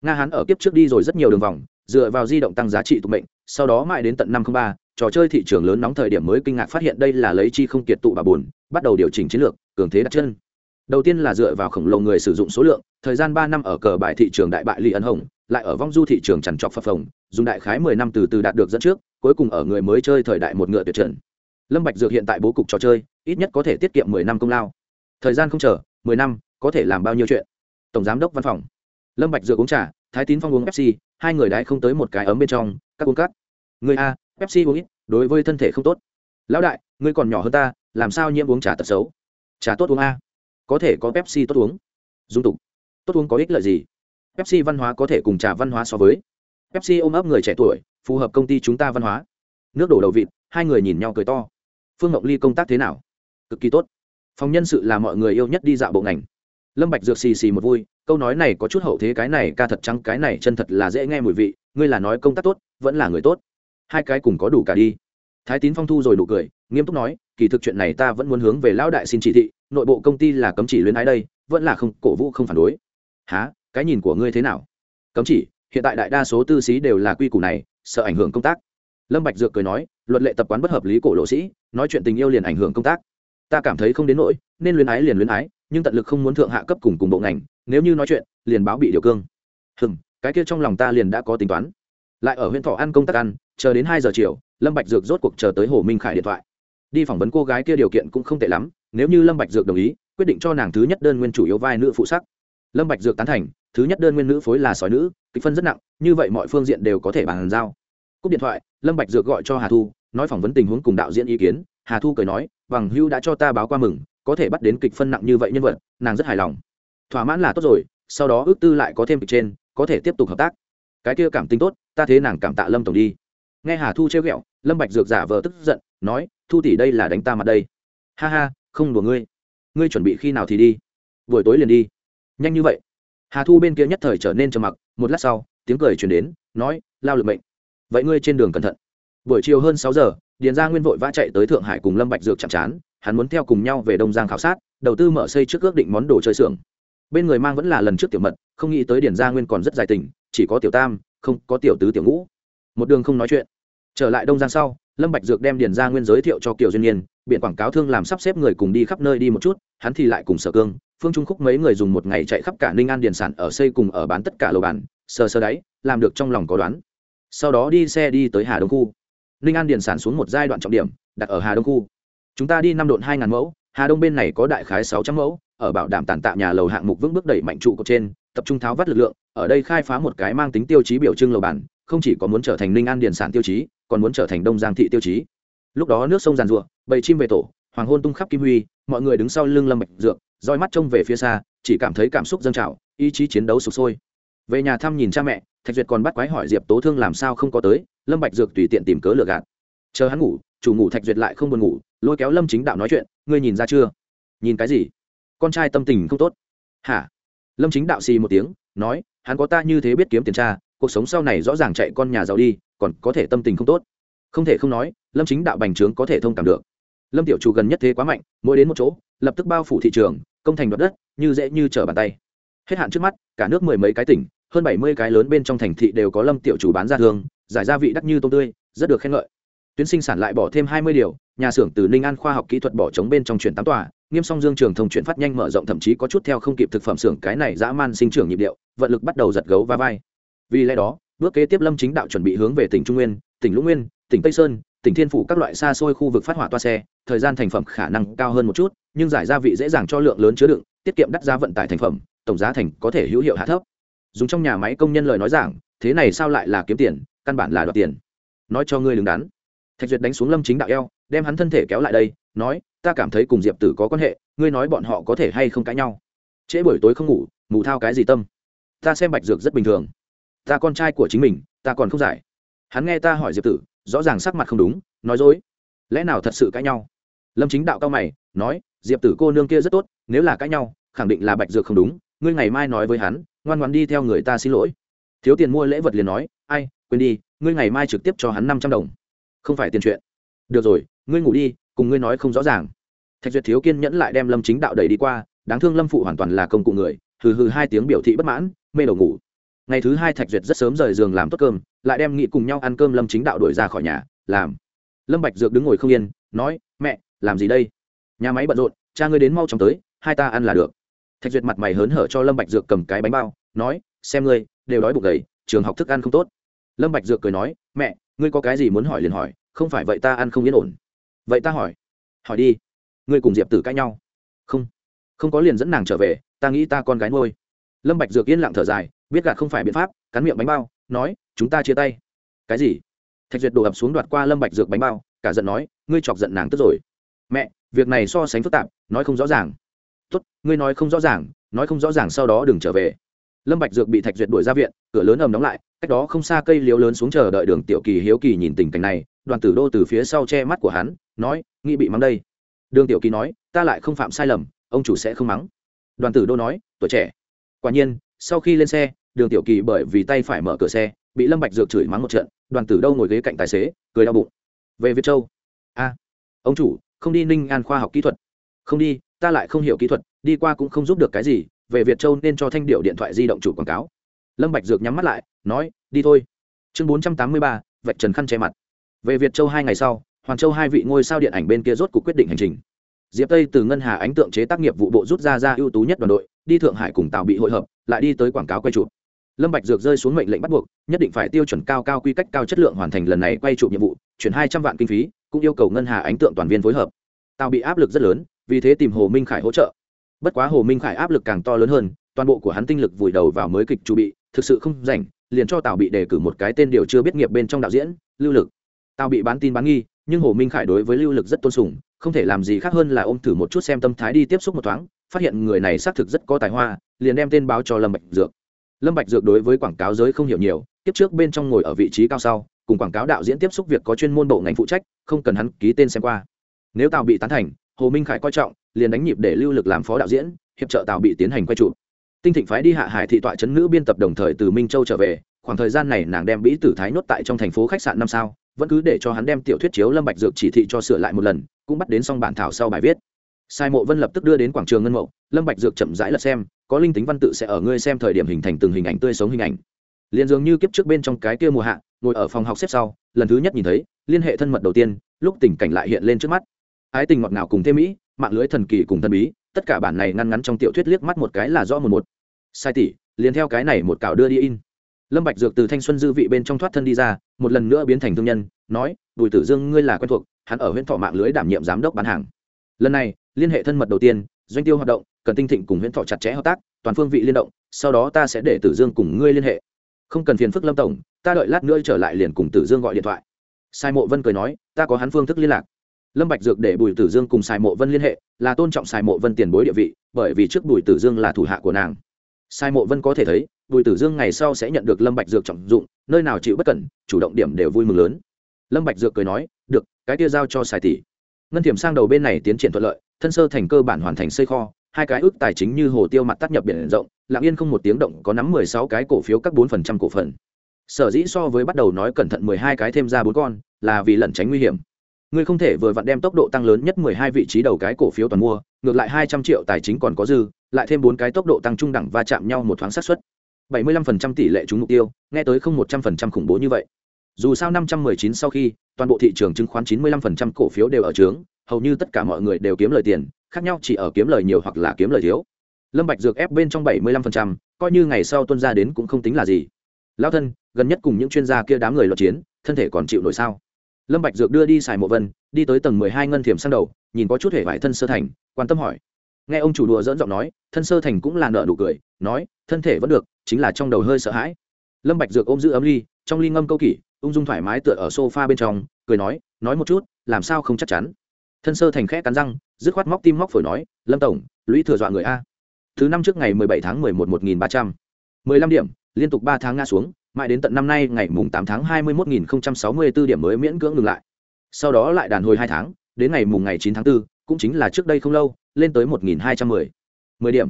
Nga hán ở kiếp trước đi rồi rất nhiều đường vòng dựa vào di động tăng giá trị tụ mệnh, sau đó mãi đến tận năm không ba, trò chơi thị trường lớn nóng thời điểm mới kinh ngạc phát hiện đây là lấy chi không kiệt tụ bà buồn, bắt đầu điều chỉnh chiến lược, cường thế đặt chân. Đầu tiên là dựa vào khổng lồ người sử dụng số lượng, thời gian ba năm ở cờ bài thị trường đại bại lì ân hồng, lại ở vong du thị trường chằn trọc phập phồng, dùng đại khái mười năm từ từ đạt được dẫn trước, cuối cùng ở người mới chơi thời đại một ngựa tuyệt trần lâm bạch dược hiện tại bố cục trò chơi, ít nhất có thể tiết kiệm mười năm công lao. Thời gian không chờ, mười năm, có thể làm bao nhiêu chuyện? Tổng giám đốc văn phòng. Lâm bạch dược uống trà thái tín phong uống pepsi, hai người đái không tới một cái ấm bên trong, các uống cắt người a, pepsi uống ít, đối với thân thể không tốt. Lão đại ngươi còn nhỏ hơn ta, làm sao nhiễm uống trà tật xấu? Trà tốt uống a. Có thể có pepsi tốt uống. Dung tục. Tốt uống có ích lợi gì? Pepsi văn hóa có thể cùng trà văn hóa so với. Pepsi ôm ấp người trẻ tuổi, phù hợp công ty chúng ta văn hóa. Nước đổ đầu vịt, hai người nhìn nhau cười to. Phương ngọc ly công tác thế nào? Cực kỳ tốt. Phòng nhân sự là mọi người yêu nhất đi dạo bộ ngành. Lâm bạch dược xì xì một vui câu nói này có chút hậu thế, cái này ca thật trắng, cái này chân thật là dễ nghe mùi vị, ngươi là nói công tác tốt, vẫn là người tốt. Hai cái cùng có đủ cả đi. Thái tín phong thu rồi nụ cười, nghiêm túc nói, kỳ thực chuyện này ta vẫn muốn hướng về lão đại xin chỉ thị, nội bộ công ty là cấm chỉ luyến ái đây, vẫn là không, cổ vũ không phản đối. Há cái nhìn của ngươi thế nào? Cấm chỉ? Hiện tại đại đa số tư sĩ đều là quy củ này, sợ ảnh hưởng công tác. Lâm bạch dược cười nói, luật lệ tập quán bất hợp lý cổ lộ sĩ, nói chuyện tình yêu liền ảnh hưởng công tác. Ta cảm thấy không đến nỗi, nên luyến ái liền luyến ái, nhưng tận lực không muốn thượng hạ cấp cùng cùng bộ ngành nếu như nói chuyện, liền báo bị điều cương. Hừm, cái kia trong lòng ta liền đã có tính toán. Lại ở huyện thọ ăn công tác ăn, chờ đến hai giờ chiều, lâm bạch dược rốt cuộc chờ tới hồ minh khải điện thoại. Đi phỏng vấn cô gái kia điều kiện cũng không tệ lắm, nếu như lâm bạch dược đồng ý, quyết định cho nàng thứ nhất đơn nguyên chủ yếu vai nữ phụ sắc. Lâm bạch dược tán thành, thứ nhất đơn nguyên nữ phối là sói nữ, kịch phân rất nặng, như vậy mọi phương diện đều có thể bàn giao. Cúp điện thoại, lâm bạch dược gọi cho hà thu, nói phỏng vấn tình huống cùng đạo diễn ý kiến. Hà thu cười nói, bằng hưu đã cho ta báo qua mừng, có thể bắt đến kịch phân nặng như vậy nhân vật, nàng rất hài lòng thỏa mãn là tốt rồi, sau đó ước tư lại có thêm kịch trên, có thể tiếp tục hợp tác. Cái kia cảm tính tốt, ta thế nàng cảm tạ lâm tổng đi. Nghe hà thu trêu ghẹo, lâm bạch dược giả vờ tức giận, nói, thu tỷ đây là đánh ta mặt đây. Ha ha, không đùa ngươi. Ngươi chuẩn bị khi nào thì đi? Buổi tối liền đi. Nhanh như vậy. Hà thu bên kia nhất thời trở nên trầm mặc, một lát sau, tiếng cười truyền đến, nói, lao lực mệnh. Vậy ngươi trên đường cẩn thận. Buổi chiều hơn sáu giờ, điền gia nguyên vội vã chạy tới thượng hải cùng lâm bạch dược chạm chán, hắn muốn theo cùng nhau về đông giang khảo sát, đầu tư mở xây trước ước định món đồ chơi xưởng bên người mang vẫn là lần trước tiểu mật, không nghĩ tới điển gia nguyên còn rất dài tình, chỉ có tiểu tam, không, có tiểu tứ tiểu ngũ. Một đường không nói chuyện. Trở lại đông giang sau, lâm bạch dược đem điển gia nguyên giới thiệu cho kiều duyên nhiên biển quảng cáo thương làm sắp xếp người cùng đi khắp nơi đi một chút, hắn thì lại cùng sở cương, phương trung khúc mấy người dùng một ngày chạy khắp cả ninh an điền sản ở xây cùng ở bán tất cả lầu bản sờ sờ đáy, làm được trong lòng có đoán. Sau đó đi xe đi tới hà đông khu. Ninh an điền sản xuống một giai đoạn trọng điểm, đặt ở hà đông khu. Chúng ta đi năm độn hai ngàn mẫu, hà đông bên này có đại khái sáu trăm mẫu ở bảo đảm tàn tạ nhà lầu hạng mục vững bước đẩy mạnh trụ cột trên, tập trung tháo vắt lực lượng, ở đây khai phá một cái mang tính tiêu chí biểu trưng lầu bản không chỉ có muốn trở thành ninh an điền sản tiêu chí, còn muốn trở thành đông giang thị tiêu chí. Lúc đó nước sông giàn ruộng bầy chim về tổ, hoàng hôn tung khắp kim huy, mọi người đứng sau lưng lâm bạch dược, roi mắt trông về phía xa, chỉ cảm thấy cảm xúc dâng trào, ý chí chiến đấu sục sôi. Về nhà thăm nhìn cha mẹ, thạch duyệt còn bắt quái hỏi diệp tố thương làm sao không có tới, lâm bạch dược tùy tiện tìm cớ lừa gạt. Chờ hắn ngủ, chủ ngủ thạch duyệt lại không buồn ngủ, lôi kéo lâm chính đạo nói chuyện, ngươi nhìn ra chưa? Nhìn cái gì? Con trai tâm tình không tốt. Hả? Lâm chính đạo xì một tiếng, nói, hắn có ta như thế biết kiếm tiền tra cuộc sống sau này rõ ràng chạy con nhà giàu đi, còn có thể tâm tình không tốt. Không thể không nói, lâm chính đạo bành trướng có thể thông cảm được. Lâm tiểu chủ gần nhất thế quá mạnh, mỗi đến một chỗ, lập tức bao phủ thị trường, công thành đoạt đất, như dễ như trở bàn tay. Hết hạn trước mắt, cả nước mười mấy cái tỉnh, hơn bảy mươi cái lớn bên trong thành thị đều có lâm tiểu chủ bán ra thương, giải gia vị đắt như tôm tươi, rất được khen ngợi. Tuyến sinh sản lại bỏ thêm hai mươi điều, nhà xưởng từ ninh an khoa học kỹ thuật bỏ trống bên trong chuyển tám tòa nghiêm song dương trường thông chuyển phát nhanh mở rộng thậm chí có chút theo không kịp thực phẩm xưởng cái này dã man sinh trưởng nhịp điệu, vận lực bắt đầu giật gấu va vai. Vì lẽ đó, bước kế tiếp lâm chính đạo chuẩn bị hướng về tỉnh trung nguyên, tỉnh lũng nguyên, tỉnh tây sơn, tỉnh thiên phủ các loại xa xôi khu vực phát hỏa toa xe, thời gian thành phẩm khả năng cao hơn một chút, nhưng giải gia vị dễ dàng cho lượng lớn chứa đựng, tiết kiệm đắt giá vận tải thành phẩm, tổng giá thành có thể hữu hiệu hạ thấp. Dùng trong nhà máy công nhân lời nói giảng, thế này sao lại là kiếm tiền, căn bản là đoạt tiền. Nói cho ngươi đứng đắn. Thạch duyệt đánh xuống lâm chính đạo eo, đem hắn thân thể kéo lại đây, nói ta cảm thấy cùng diệp tử có quan hệ, ngươi nói bọn họ có thể hay không cãi nhau. Trễ buổi tối không ngủ, mù thao cái gì tâm? Ta xem bạch dược rất bình thường. Ta con trai của chính mình, ta còn không giải. Hắn nghe ta hỏi diệp tử, rõ ràng sắc mặt không đúng, nói dối. Lẽ nào thật sự cãi nhau? Lâm chính đạo cao mày, nói, diệp tử cô nương kia rất tốt, nếu là cãi nhau, khẳng định là bạch dược không đúng, ngươi ngày mai nói với hắn, ngoan ngoan đi theo người ta xin lỗi. Thiếu tiền mua lễ vật liền nói, ai, quên đi, ngươi ngày mai trực tiếp cho hắn năm trăm đồng. Không phải tiền chuyện. Được rồi, ngươi ngủ đi cùng ngươi nói không rõ ràng. Thạch duyệt thiếu kiên nhẫn lại đem lâm chính đạo đẩy đi qua, đáng thương lâm phụ hoàn toàn là công cụ người, hừ hừ hai tiếng biểu thị bất mãn, mê đầu ngủ. Ngày thứ hai thạch duyệt rất sớm rời giường làm tốt cơm, lại đem nghị cùng nhau ăn cơm lâm chính đạo đuổi ra khỏi nhà, làm. Lâm bạch dược đứng ngồi không yên, nói, mẹ, làm gì đây? Nhà máy bận rộn, cha ngươi đến mau chóng tới, hai ta ăn là được. Thạch duyệt mặt mày hớn hở cho lâm bạch dược cầm cái bánh bao, nói, xem ngươi, đều đói bụng gầy, trường học thức ăn không tốt. Lâm bạch dược cười nói, mẹ, ngươi có cái gì muốn hỏi liền hỏi, không phải vậy ta ăn không yên ổn vậy ta hỏi. Hỏi đi. Ngươi cùng diệp tử cãi nhau. Không. Không có liền dẫn nàng trở về, ta nghĩ ta con gái nuôi. Lâm bạch dược yên lặng thở dài, biết gạt không phải biện pháp, cắn miệng bánh bao, nói, chúng ta chia tay. Cái gì? Thạch duyệt đổ ập xuống đoạt qua lâm bạch dược bánh bao, cả giận nói, ngươi chọc giận nàng tức rồi. Mẹ, việc này so sánh phức tạp, nói không rõ ràng. Tốt, ngươi nói không rõ ràng, nói không rõ ràng sau đó đừng trở về. Lâm bạch dược bị thạch duyệt đuổi ra viện, cửa lớn ầm đóng lại, cách đó không xa cây liễu lớn xuống chờ đợi đường tiểu kỳ hiếu kỳ nhìn tình cảnh này đoàn tử đô từ phía sau che mắt của hắn, nói, nghĩ bị mắng đây. Đường tiểu kỳ nói, ta lại không phạm sai lầm, ông chủ sẽ không mắng. Đoàn tử đô nói, tuổi trẻ. Quả nhiên, sau khi lên xe, đường tiểu kỳ bởi vì tay phải mở cửa xe, bị lâm bạch dược chửi mắng một trận, đoàn tử đô ngồi ghế cạnh tài xế, cười đau bụng. Về việt châu. A, ông chủ, không đi ninh an khoa học kỹ thuật. Không đi, ta lại không hiểu kỹ thuật, đi qua cũng không giúp được cái gì, về việt châu nên cho thanh điệu điện thoại di động chủ quảng cáo. Lâm bạch dược nhắm mắt lại, nói, đi thôi. Chương bốn trăm tám mươi ba, vạch trần khăn che mặt về việt châu hai ngày sau, hoàn châu hai vị ngôi sao điện ảnh bên kia rốt cuộc quyết định hành trình. Diệp tây từ ngân hà ánh tượng chế tác nghiệp vụ bộ rút ra ra ưu tú nhất đoàn đội, đi thượng hải cùng tàu bị hội hợp, lại đi tới quảng cáo quay chụp. Lâm bạch dược rơi xuống mệnh lệnh bắt buộc, nhất định phải tiêu chuẩn cao cao quy cách cao chất lượng hoàn thành lần này quay chụp nhiệm vụ, chuyển hai trăm vạn kinh phí, cũng yêu cầu ngân hà ánh tượng toàn viên phối hợp. Tàu bị áp lực rất lớn, vì thế tìm hồ minh khải hỗ trợ. Bất quá hồ minh khải áp lực càng to lớn hơn, toàn bộ của hắn tinh lực vùi đầu vào mới kịch chu bị, thực sự không rảnh, liền cho tào bị đề cử một cái tên điều chưa biết nghiệp bên trong đạo diễn, lưu lực tào bị bán tin bán nghi, nhưng hồ minh khải đối với lưu lực rất tôn sùng, không thể làm gì khác hơn là ôm thử một chút xem tâm thái đi tiếp xúc một thoáng, phát hiện người này xác thực rất có tài hoa, liền đem tên báo cho lâm bạch dược. Lâm bạch dược đối với quảng cáo giới không hiểu nhiều, tiếp trước bên trong ngồi ở vị trí cao sau, cùng quảng cáo đạo diễn tiếp xúc việc có chuyên môn bộ ngành phụ trách, không cần hắn ký tên xem qua. Nếu tào bị tán thành, hồ minh khải coi trọng, liền đánh nhịp để lưu lực làm phó đạo diễn, hiệp trợ tào bị tiến hành quay trụ tinh thịnh phái đi hạ hải thị tọa chấn nữ biên tập đồng thời từ minh châu trở về, khoảng thời gian này nàng đem bĩ tử thái nhốt tại trong thành phố khách sạn năm sao vẫn cứ để cho hắn đem tiểu thuyết chiếu lâm bạch dược chỉ thị cho sửa lại một lần, cũng bắt đến xong bản thảo sau bài viết. Sai mộ vân lập tức đưa đến quảng trường ngân mậu lâm bạch dược chậm rãi lật xem, có linh tính văn tự sẽ ở ngươi xem thời điểm hình thành từng hình ảnh tươi sống hình ảnh. Liền dường như kiếp trước bên trong cái kia mùa hạ, ngồi ở phòng học xếp sau, lần thứ nhất nhìn thấy, liên hệ thân mật đầu tiên, lúc tình cảnh lại hiện lên trước mắt. Ái tình ngọt ngào cùng thêm mỹ, mạng lưới thần kỳ cùng thân bí, tất cả bản này ngăn ngắn trong tiểu thuyết liếc mắt một cái là rõ một một. Sai tỷ, liền theo cái này một cào đưa đi in lâm bạch dược từ thanh xuân dư vị bên trong thoát thân đi ra, một lần nữa biến thành thương nhân, nói, bùi tử dương, ngươi là quen thuộc, hắn ở huyện thọ mạng lưới đảm nhiệm giám đốc bán hàng. Lần này, liên hệ thân mật đầu tiên, doanh tiêu hoạt động, cần tinh thịnh cùng huyện thọ chặt chẽ hợp tác, toàn phương vị liên động, sau đó ta sẽ để tử dương cùng ngươi liên hệ. Không cần phiền phức lâm tổng, ta đợi lát nữa trở lại liền cùng tử dương gọi điện thoại. Sai mộ vân cười nói, ta có hắn phương thức liên lạc. Lâm bạch dược để bùi tử dương cùng sai mộ vân liên hệ, là tôn trọng sai mộ vân tiền bối địa vị, bởi vì trước bùi tử dương là thủ hạ của nàng sai mộ vân có thể thấy, bùi tử dương ngày sau sẽ nhận được lâm bạch dược trọng dụng, nơi nào chịu bất cẩn, chủ động điểm đều vui mừng lớn. Lâm bạch dược cười nói, được, cái kia giao cho xài tỷ. Ngân thiểm sang đầu bên này tiến triển thuận lợi, thân sơ thành cơ bản hoàn thành xây kho, hai cái ước tài chính như hồ tiêu mặt tắt nhập biển rộng, lặng yên không một tiếng động có nắm mười sáu cái cổ phiếu các bốn phần trăm cổ phần. Sở dĩ so với bắt đầu nói cẩn thận mười hai cái thêm ra bốn con, là vì lẩn tránh nguy hiểm. Ngươi không thể vừa vặn đem tốc độ tăng lớn nhất mười hai vị trí đầu cái cổ phiếu toàn mua, ngược lại hai trăm triệu tài chính còn có dư lại thêm bốn cái tốc độ tăng trung đẳng va chạm nhau một thoáng sát xuất bảy mươi lăm phần trăm tỷ lệ trúng mục tiêu, nghe tới không một trăm phần trăm khủng bố như vậy. Dù sao năm trăm mười chín sau khi, toàn bộ thị trường chứng khoán chín mươi lăm phần trăm cổ phiếu đều ở trướng, hầu như tất cả mọi người đều kiếm lời tiền, khác nhau chỉ ở kiếm lời nhiều hoặc là kiếm lời thiếu. Lâm bạch dược ép bên trong bảy mươi lăm phần trăm, coi như ngày sau tuân ra đến cũng không tính là gì. Lão thân, gần nhất cùng những chuyên gia kia đám người luận chiến, thân thể còn chịu nổi sao? Lâm bạch dược đưa đi xài mộ vân, đi tới tầng mười hai ngân thiểm sang đầu, nhìn có chút hề vải thân sơ thành, quan tâm hỏi nghe ông chủ đùa dỡn giọng nói thân sơ thành cũng là nợ nụ cười nói thân thể vẫn được chính là trong đầu hơi sợ hãi. Lâm bạch dược ôm giữ ấm ly trong ly ngâm câu kỷ ung dung thoải mái tựa ở sofa bên trong cười nói nói một chút làm sao không chắc chắn? Thân sơ thành khẽ cắn răng dứt khoát móc tim móc phổi nói lâm tổng lũy thừa dọa người a. Thứ năm trước ngày mười bảy tháng mười một một nghìn ba trăm mười lăm điểm liên tục ba tháng ngã xuống mãi đến tận năm nay ngày mùng tám tháng hai mươi một nghìn sáu mươi 24 điểm mới miễn cưỡng ngừng lại. Sau đó lại đàn hồi hai tháng đến ngày mùng ngày chín tháng 4, cũng chính là trước đây không lâu, lên tới một nghìn hai trăm mười. Mười điểm.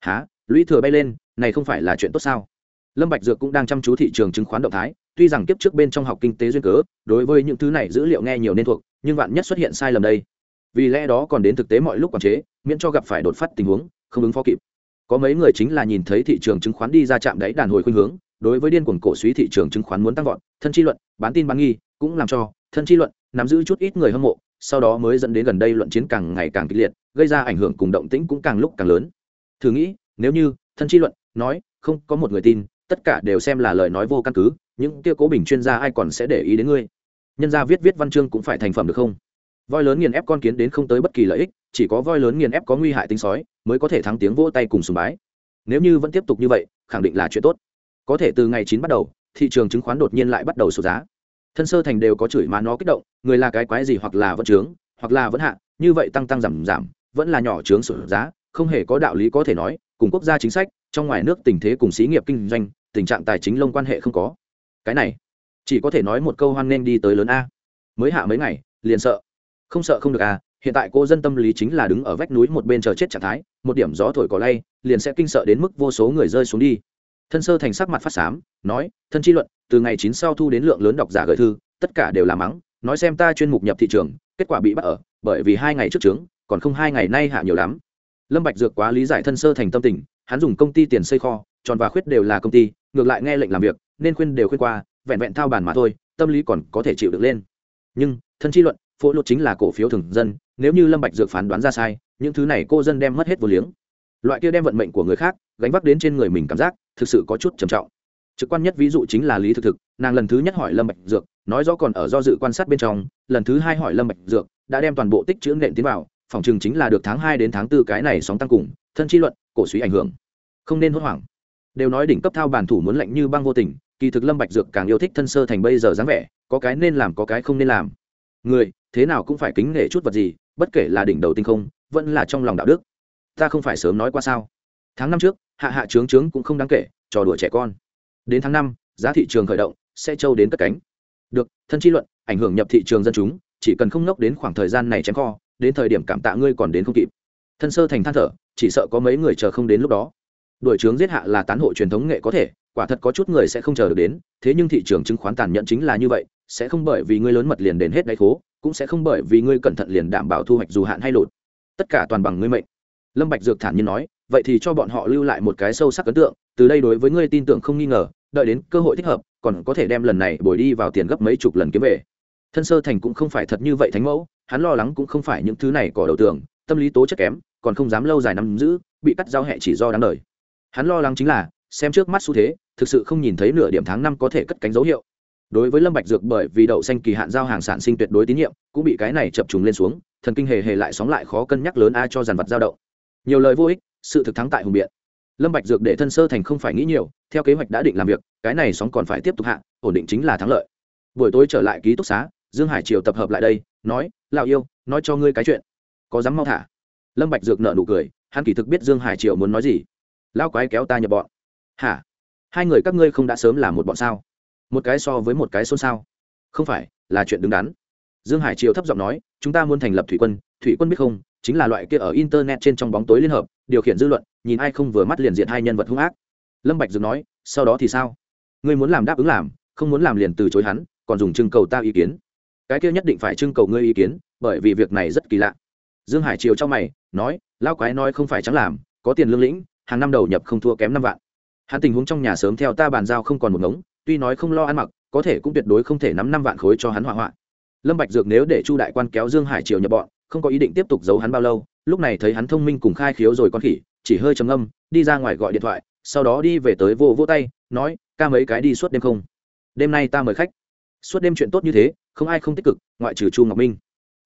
Há lũy thừa bay lên, này không phải là chuyện tốt sao? Lâm bạch dược cũng đang chăm chú thị trường chứng khoán động thái, tuy rằng kiếp trước bên trong học kinh tế duyên cớ, đối với những thứ này dữ liệu nghe nhiều nên thuộc, nhưng vạn nhất xuất hiện sai lầm đây. Vì lẽ đó còn đến thực tế mọi lúc quản chế, miễn cho gặp phải đột phát tình huống, không ứng phó kịp. Có mấy người chính là nhìn thấy thị trường chứng khoán đi ra chạm đáy đàn hồi khuynh hướng, đối với điên cuồng cổ suý thị trường chứng khoán muốn tăng vọt, thân chi luận, bán tin bán nghi, cũng làm cho, thân chi luận, nắm giữ chút ít người hâm mộ sau đó mới dẫn đến gần đây luận chiến càng ngày càng kịch liệt, gây ra ảnh hưởng cùng động tĩnh cũng càng lúc càng lớn. Thử nghĩ, nếu như thân chi luận nói, không có một người tin, tất cả đều xem là lời nói vô căn cứ, những kia cố bình chuyên gia ai còn sẽ để ý đến ngươi? Nhân gia viết viết văn chương cũng phải thành phẩm được không? Voi lớn nghiền ép con kiến đến không tới bất kỳ lợi ích, chỉ có voi lớn nghiền ép có nguy hại tính sói, mới có thể thắng tiếng vỗ tay cùng sùng bái. Nếu như vẫn tiếp tục như vậy, khẳng định là chuyện tốt. Có thể từ ngày chín bắt đầu, thị trường chứng khoán đột nhiên lại bắt đầu sụt giá thân sơ thành đều có chửi mà nó kích động, người là cái quái gì hoặc là vẫn trướng, hoặc là vẫn hạ, như vậy tăng tăng giảm giảm, vẫn là nhỏ trướng sụt giá, không hề có đạo lý có thể nói, cùng quốc gia chính sách, trong ngoài nước tình thế cùng xí nghiệp kinh doanh, tình trạng tài chính lông quan hệ không có. Cái này, chỉ có thể nói một câu hoan nghênh đi tới lớn a. Mới hạ mấy ngày, liền sợ. Không sợ không được à hiện tại cô dân tâm lý chính là đứng ở vách núi một bên chờ chết trạng thái, một điểm gió thổi cỏ lay, liền sẽ kinh sợ đến mức vô số người rơi xuống đi thân sơ thành sắc mặt phát xám nói, thân chi luận, từ ngày chín sau thu đến lượng lớn độc giả gửi thư, tất cả đều là mắng, nói xem ta chuyên mục nhập thị trường, kết quả bị bắt ở, bởi vì hai ngày trước trướng, còn không hai ngày nay hạ nhiều lắm. Lâm bạch dược quá lý giải thân sơ thành tâm tình, hắn dùng công ty tiền xây kho, tròn và khuyết đều là công ty, ngược lại nghe lệnh làm việc, nên khuyên đều khuyên qua, vẹn vẹn thao bản mà thôi, tâm lý còn có thể chịu được lên. Nhưng, thân chi luận, phổ lột chính là cổ phiếu thường dân, nếu như lâm bạch dược phán đoán ra sai, những thứ này cô dân đem mất hết vô liếng. Loại kia đem vận mệnh của người khác gánh vác đến trên người mình cảm giác thực sự có chút trầm trọng. Trực quan nhất ví dụ chính là lý thực thực, nàng lần thứ nhất hỏi lâm bạch dược, nói rõ còn ở do dự quan sát bên trong, lần thứ hai hỏi lâm bạch dược, đã đem toàn bộ tích chữ nện tiến vào, phòng trường chính là được tháng hai đến tháng 4 cái này sóng tăng cùng, thân chi luận, cổ suý ảnh hưởng. Không nên hốt hoảng. Đều nói đỉnh cấp thao bản thủ muốn lạnh như băng vô tình, kỳ thực lâm bạch dược càng yêu thích thân sơ thành bây giờ dáng vẻ, có cái nên làm có cái không nên làm. Người, thế nào cũng phải kính nể chút vật gì, bất kể là đỉnh đầu tinh không, vẫn là trong lòng đạo đức. Ta không phải sớm nói qua sao? Tháng năm trước, hạ hạ trướng trướng cũng không đáng kể, trò đùa trẻ con. Đến tháng năm, giá thị trường khởi động, sẽ trâu đến cất cánh. Được, thân chi luận, ảnh hưởng nhập thị trường dân chúng, chỉ cần không ngốc đến khoảng thời gian này chém kho, đến thời điểm cảm tạ ngươi còn đến không kịp. Thân sơ thành than thở, chỉ sợ có mấy người chờ không đến lúc đó. Đuổi trướng giết hạ là tán hộ truyền thống nghệ có thể, quả thật có chút người sẽ không chờ được đến, thế nhưng thị trường chứng khoán tàn nhẫn chính là như vậy, sẽ không bởi vì ngươi lớn mật liền đến hết đáy khố, cũng sẽ không bởi vì ngươi cẩn thận liền đảm bảo thu hoạch dù hạn hay lụt tất cả toàn bằng ngươi mệnh. Lâm bạch dược thản nhiên nói vậy thì cho bọn họ lưu lại một cái sâu sắc ấn tượng, từ đây đối với ngươi tin tưởng không nghi ngờ, đợi đến cơ hội thích hợp, còn có thể đem lần này bồi đi vào tiền gấp mấy chục lần kiếm về. Thân sơ thành cũng không phải thật như vậy thánh mẫu, hắn lo lắng cũng không phải những thứ này cỏ đầu tường tâm lý tố chất kém, còn không dám lâu dài nắm giữ, bị cắt giao hẹ chỉ do đáng đời. Hắn lo lắng chính là, xem trước mắt xu thế, thực sự không nhìn thấy nửa điểm tháng năm có thể cất cánh dấu hiệu. Đối với lâm bạch dược bởi vì đậu xanh kỳ hạn giao hàng sản sinh tuyệt đối tín nhiệm, cũng bị cái này chập trùng lên xuống, thần kinh hề hề lại sóng lại khó cân nhắc lớn ai cho dàn vật dao động. Nhiều lời vô ích sự thực thắng tại hùng biện. Lâm bạch dược để thân sơ thành không phải nghĩ nhiều, theo kế hoạch đã định làm việc, cái này sóng còn phải tiếp tục hạ, ổn định chính là thắng lợi. Buổi tối trở lại ký túc xá, dương hải triều tập hợp lại đây, nói, lão yêu, nói cho ngươi cái chuyện. Có dám mau thả? Lâm bạch dược nở nụ cười, hắn kỳ thực biết dương hải triều muốn nói gì. Lão quái kéo ta nhập bọn. Hả? Hai người các ngươi không đã sớm là một bọn sao? Một cái so với một cái xôn xao. Không phải, là chuyện đứng đắn. Dương hải triều thấp giọng nói, chúng ta muốn thành lập thủy quân thủy quân biết không chính là loại kia ở internet trên trong bóng tối liên hợp, điều khiển dư luận, nhìn ai không vừa mắt liền diện hai nhân vật hung ác. Lâm bạch dược nói, sau đó thì sao? Ngươi muốn làm đáp ứng làm, không muốn làm liền từ chối hắn, còn dùng trưng cầu ta ý kiến. Cái kia nhất định phải trưng cầu ngươi ý kiến, bởi vì việc này rất kỳ lạ. Dương hải triều trong mày, nói, lão quái nói không phải chẳng làm, có tiền lương lĩnh, hàng năm đầu nhập không thua kém năm vạn. Hắn tình huống trong nhà sớm theo ta bàn giao không còn một ngống, tuy nói không lo ăn mặc, có thể cũng tuyệt đối không thể nắm năm vạn khối cho hắn hỏa hoạn. Lâm bạch dược nếu để chu đại quan kéo dương hải triều nhập bọn không có ý định tiếp tục giấu hắn bao lâu, lúc này thấy hắn thông minh cùng khai khiếu rồi con khỉ, chỉ hơi trầm âm đi ra ngoài gọi điện thoại, sau đó đi về tới vô vô tay, nói, ca mấy cái đi suốt đêm không? Đêm nay ta mời khách. Suốt đêm chuyện tốt như thế, không ai không tích cực, ngoại trừ chu ngọc minh.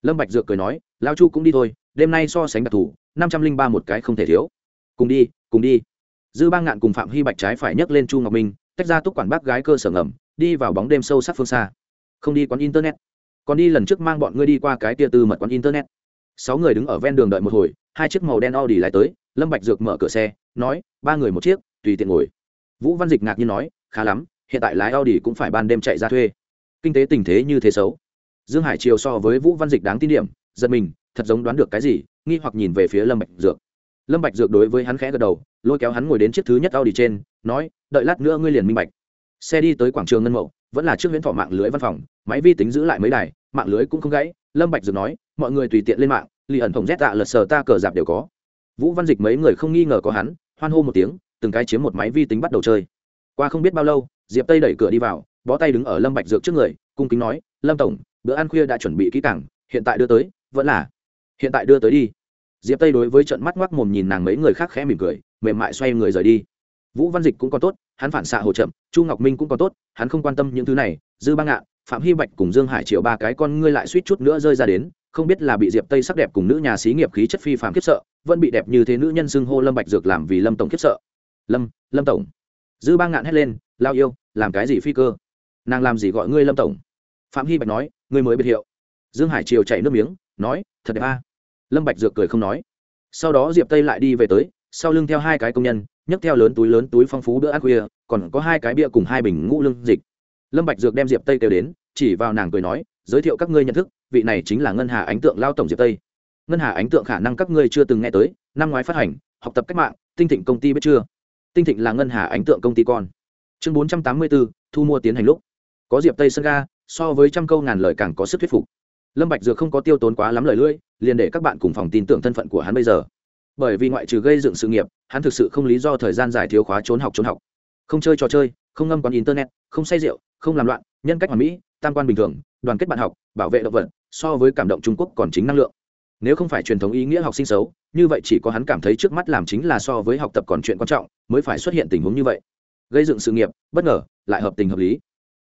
Lâm bạch dược cười nói, lao chu cũng đi thôi, đêm nay so sánh đặc thù, năm trăm linh ba một cái không thể thiếu. Cùng đi cùng đi. Dư bang ngạn cùng phạm hy bạch trái phải nhấc lên chu ngọc minh, tách ra túc quản bác gái cơ sở ngầm, đi vào bóng đêm sâu sắc phương xa. Không đi quán internet còn đi lần trước mang bọn ngươi đi qua cái tia tư mật quán internet. Sáu người đứng ở ven đường đợi một hồi, hai chiếc màu đen audi lại tới, lâm bạch dược mở cửa xe, nói, ba người một chiếc, tùy tiện ngồi. Vũ văn dịch ngạc nhiên nói, khá lắm, hiện tại lái audi cũng phải ban đêm chạy ra thuê. Kinh tế tình thế như thế xấu. Dương hải Triều so với vũ văn dịch đáng tin điểm, giật mình, thật giống đoán được cái gì, nghi hoặc nhìn về phía lâm bạch dược. Lâm bạch dược đối với hắn khẽ gật đầu, lôi kéo hắn ngồi đến chiếc thứ nhất audi trên, nói, đợi lát nữa ngươi liền minh bạch. Xe đi tới quảng trường ngân mậu vẫn là trước huyễn thọ mạng lưới văn phòng, máy vi tính giữ lại mấy đài, mạng lưới cũng không gãy. Lâm bạch dược nói, mọi người tùy tiện lên mạng lì ẩn tổng z tạ lật sờ ta cờ dạp đều có. Vũ văn dịch mấy người không nghi ngờ có hắn, hoan hô một tiếng, từng cái chiếm một máy vi tính bắt đầu chơi. Qua không biết bao lâu, diệp tây đẩy cửa đi vào, bó tay đứng ở lâm bạch dược trước người, cung kính nói, lâm tổng, bữa ăn khuya đã chuẩn bị kỹ càng, hiện tại đưa tới, vẫn là, hiện tại đưa tới đi. Diệp tây đối với trận mắt ngoác mồm nhìn nàng mấy người khác khẽ mỉm cười, mềm mại xoay người rời đi. Vũ văn dịch cũng còn tốt hắn phản xạ hồ chậm, chu ngọc minh cũng còn tốt, hắn không quan tâm những thứ này, dư ba ngạn phạm hy bạch cùng dương hải triệu ba cái con ngươi lại suýt chút nữa rơi ra đến, không biết là bị diệp tây sắc đẹp cùng nữ nhà xí nghiệp khí chất phi phạm khiếp sợ, vẫn bị đẹp như thế nữ nhân xưng hô lâm bạch dược làm vì lâm tổng khiếp sợ. Lâm lâm tổng. Dư ba ngạn hét lên, lao yêu, làm cái gì phi cơ? Nàng làm gì gọi ngươi lâm tổng? Phạm hy bạch nói, ngươi mới biệt hiệu. Dương hải triều chạy nước miếng, nói, thật đẹp a. Lâm bạch dược cười không nói. Sau đó diệp tây lại đi về tới sau lưng theo hai cái công nhân, nhấc theo lớn túi lớn túi phong phú bữa ăn khuya, còn có hai cái bia cùng hai bình ngũ lương dịch. Lâm bạch dược đem diệp tây kêu đến, chỉ vào nàng cười nói, giới thiệu các ngươi nhận thức, vị này chính là ngân hà ánh tượng lao tổng diệp tây. Ngân hà ánh tượng khả năng các ngươi chưa từng nghe tới, năm ngoái phát hành, học tập cách mạng, tinh thịnh công ty biết chưa? Tinh thịnh là ngân hà ánh tượng công ty con. Chương bốn trăm tám mươi bốn thu mua tiến hành lúc. Có diệp tây sân ga, so với trăm câu ngàn lời càng có sức thuyết phục. Lâm bạch dược không có tiêu tốn quá lắm lời lưỡi, liền để các bạn cùng phòng tin tưởng thân phận của hắn bây giờ bởi vì ngoại trừ gây dựng sự nghiệp, hắn thực sự không lý do thời gian dài thiếu khóa trốn học trốn học. Không chơi trò chơi, không ngâm quán internet, không say rượu, không làm loạn, nhân cách hoàn mỹ, tam quan bình thường, đoàn kết bạn học, bảo vệ động vật, so với cảm động trung quốc còn chính năng lượng. Nếu không phải truyền thống ý nghĩa học sinh xấu, như vậy chỉ có hắn cảm thấy trước mắt làm chính là so với học tập còn chuyện quan trọng, mới phải xuất hiện tình huống như vậy. Gây dựng sự nghiệp, bất ngờ, lại hợp tình hợp lý.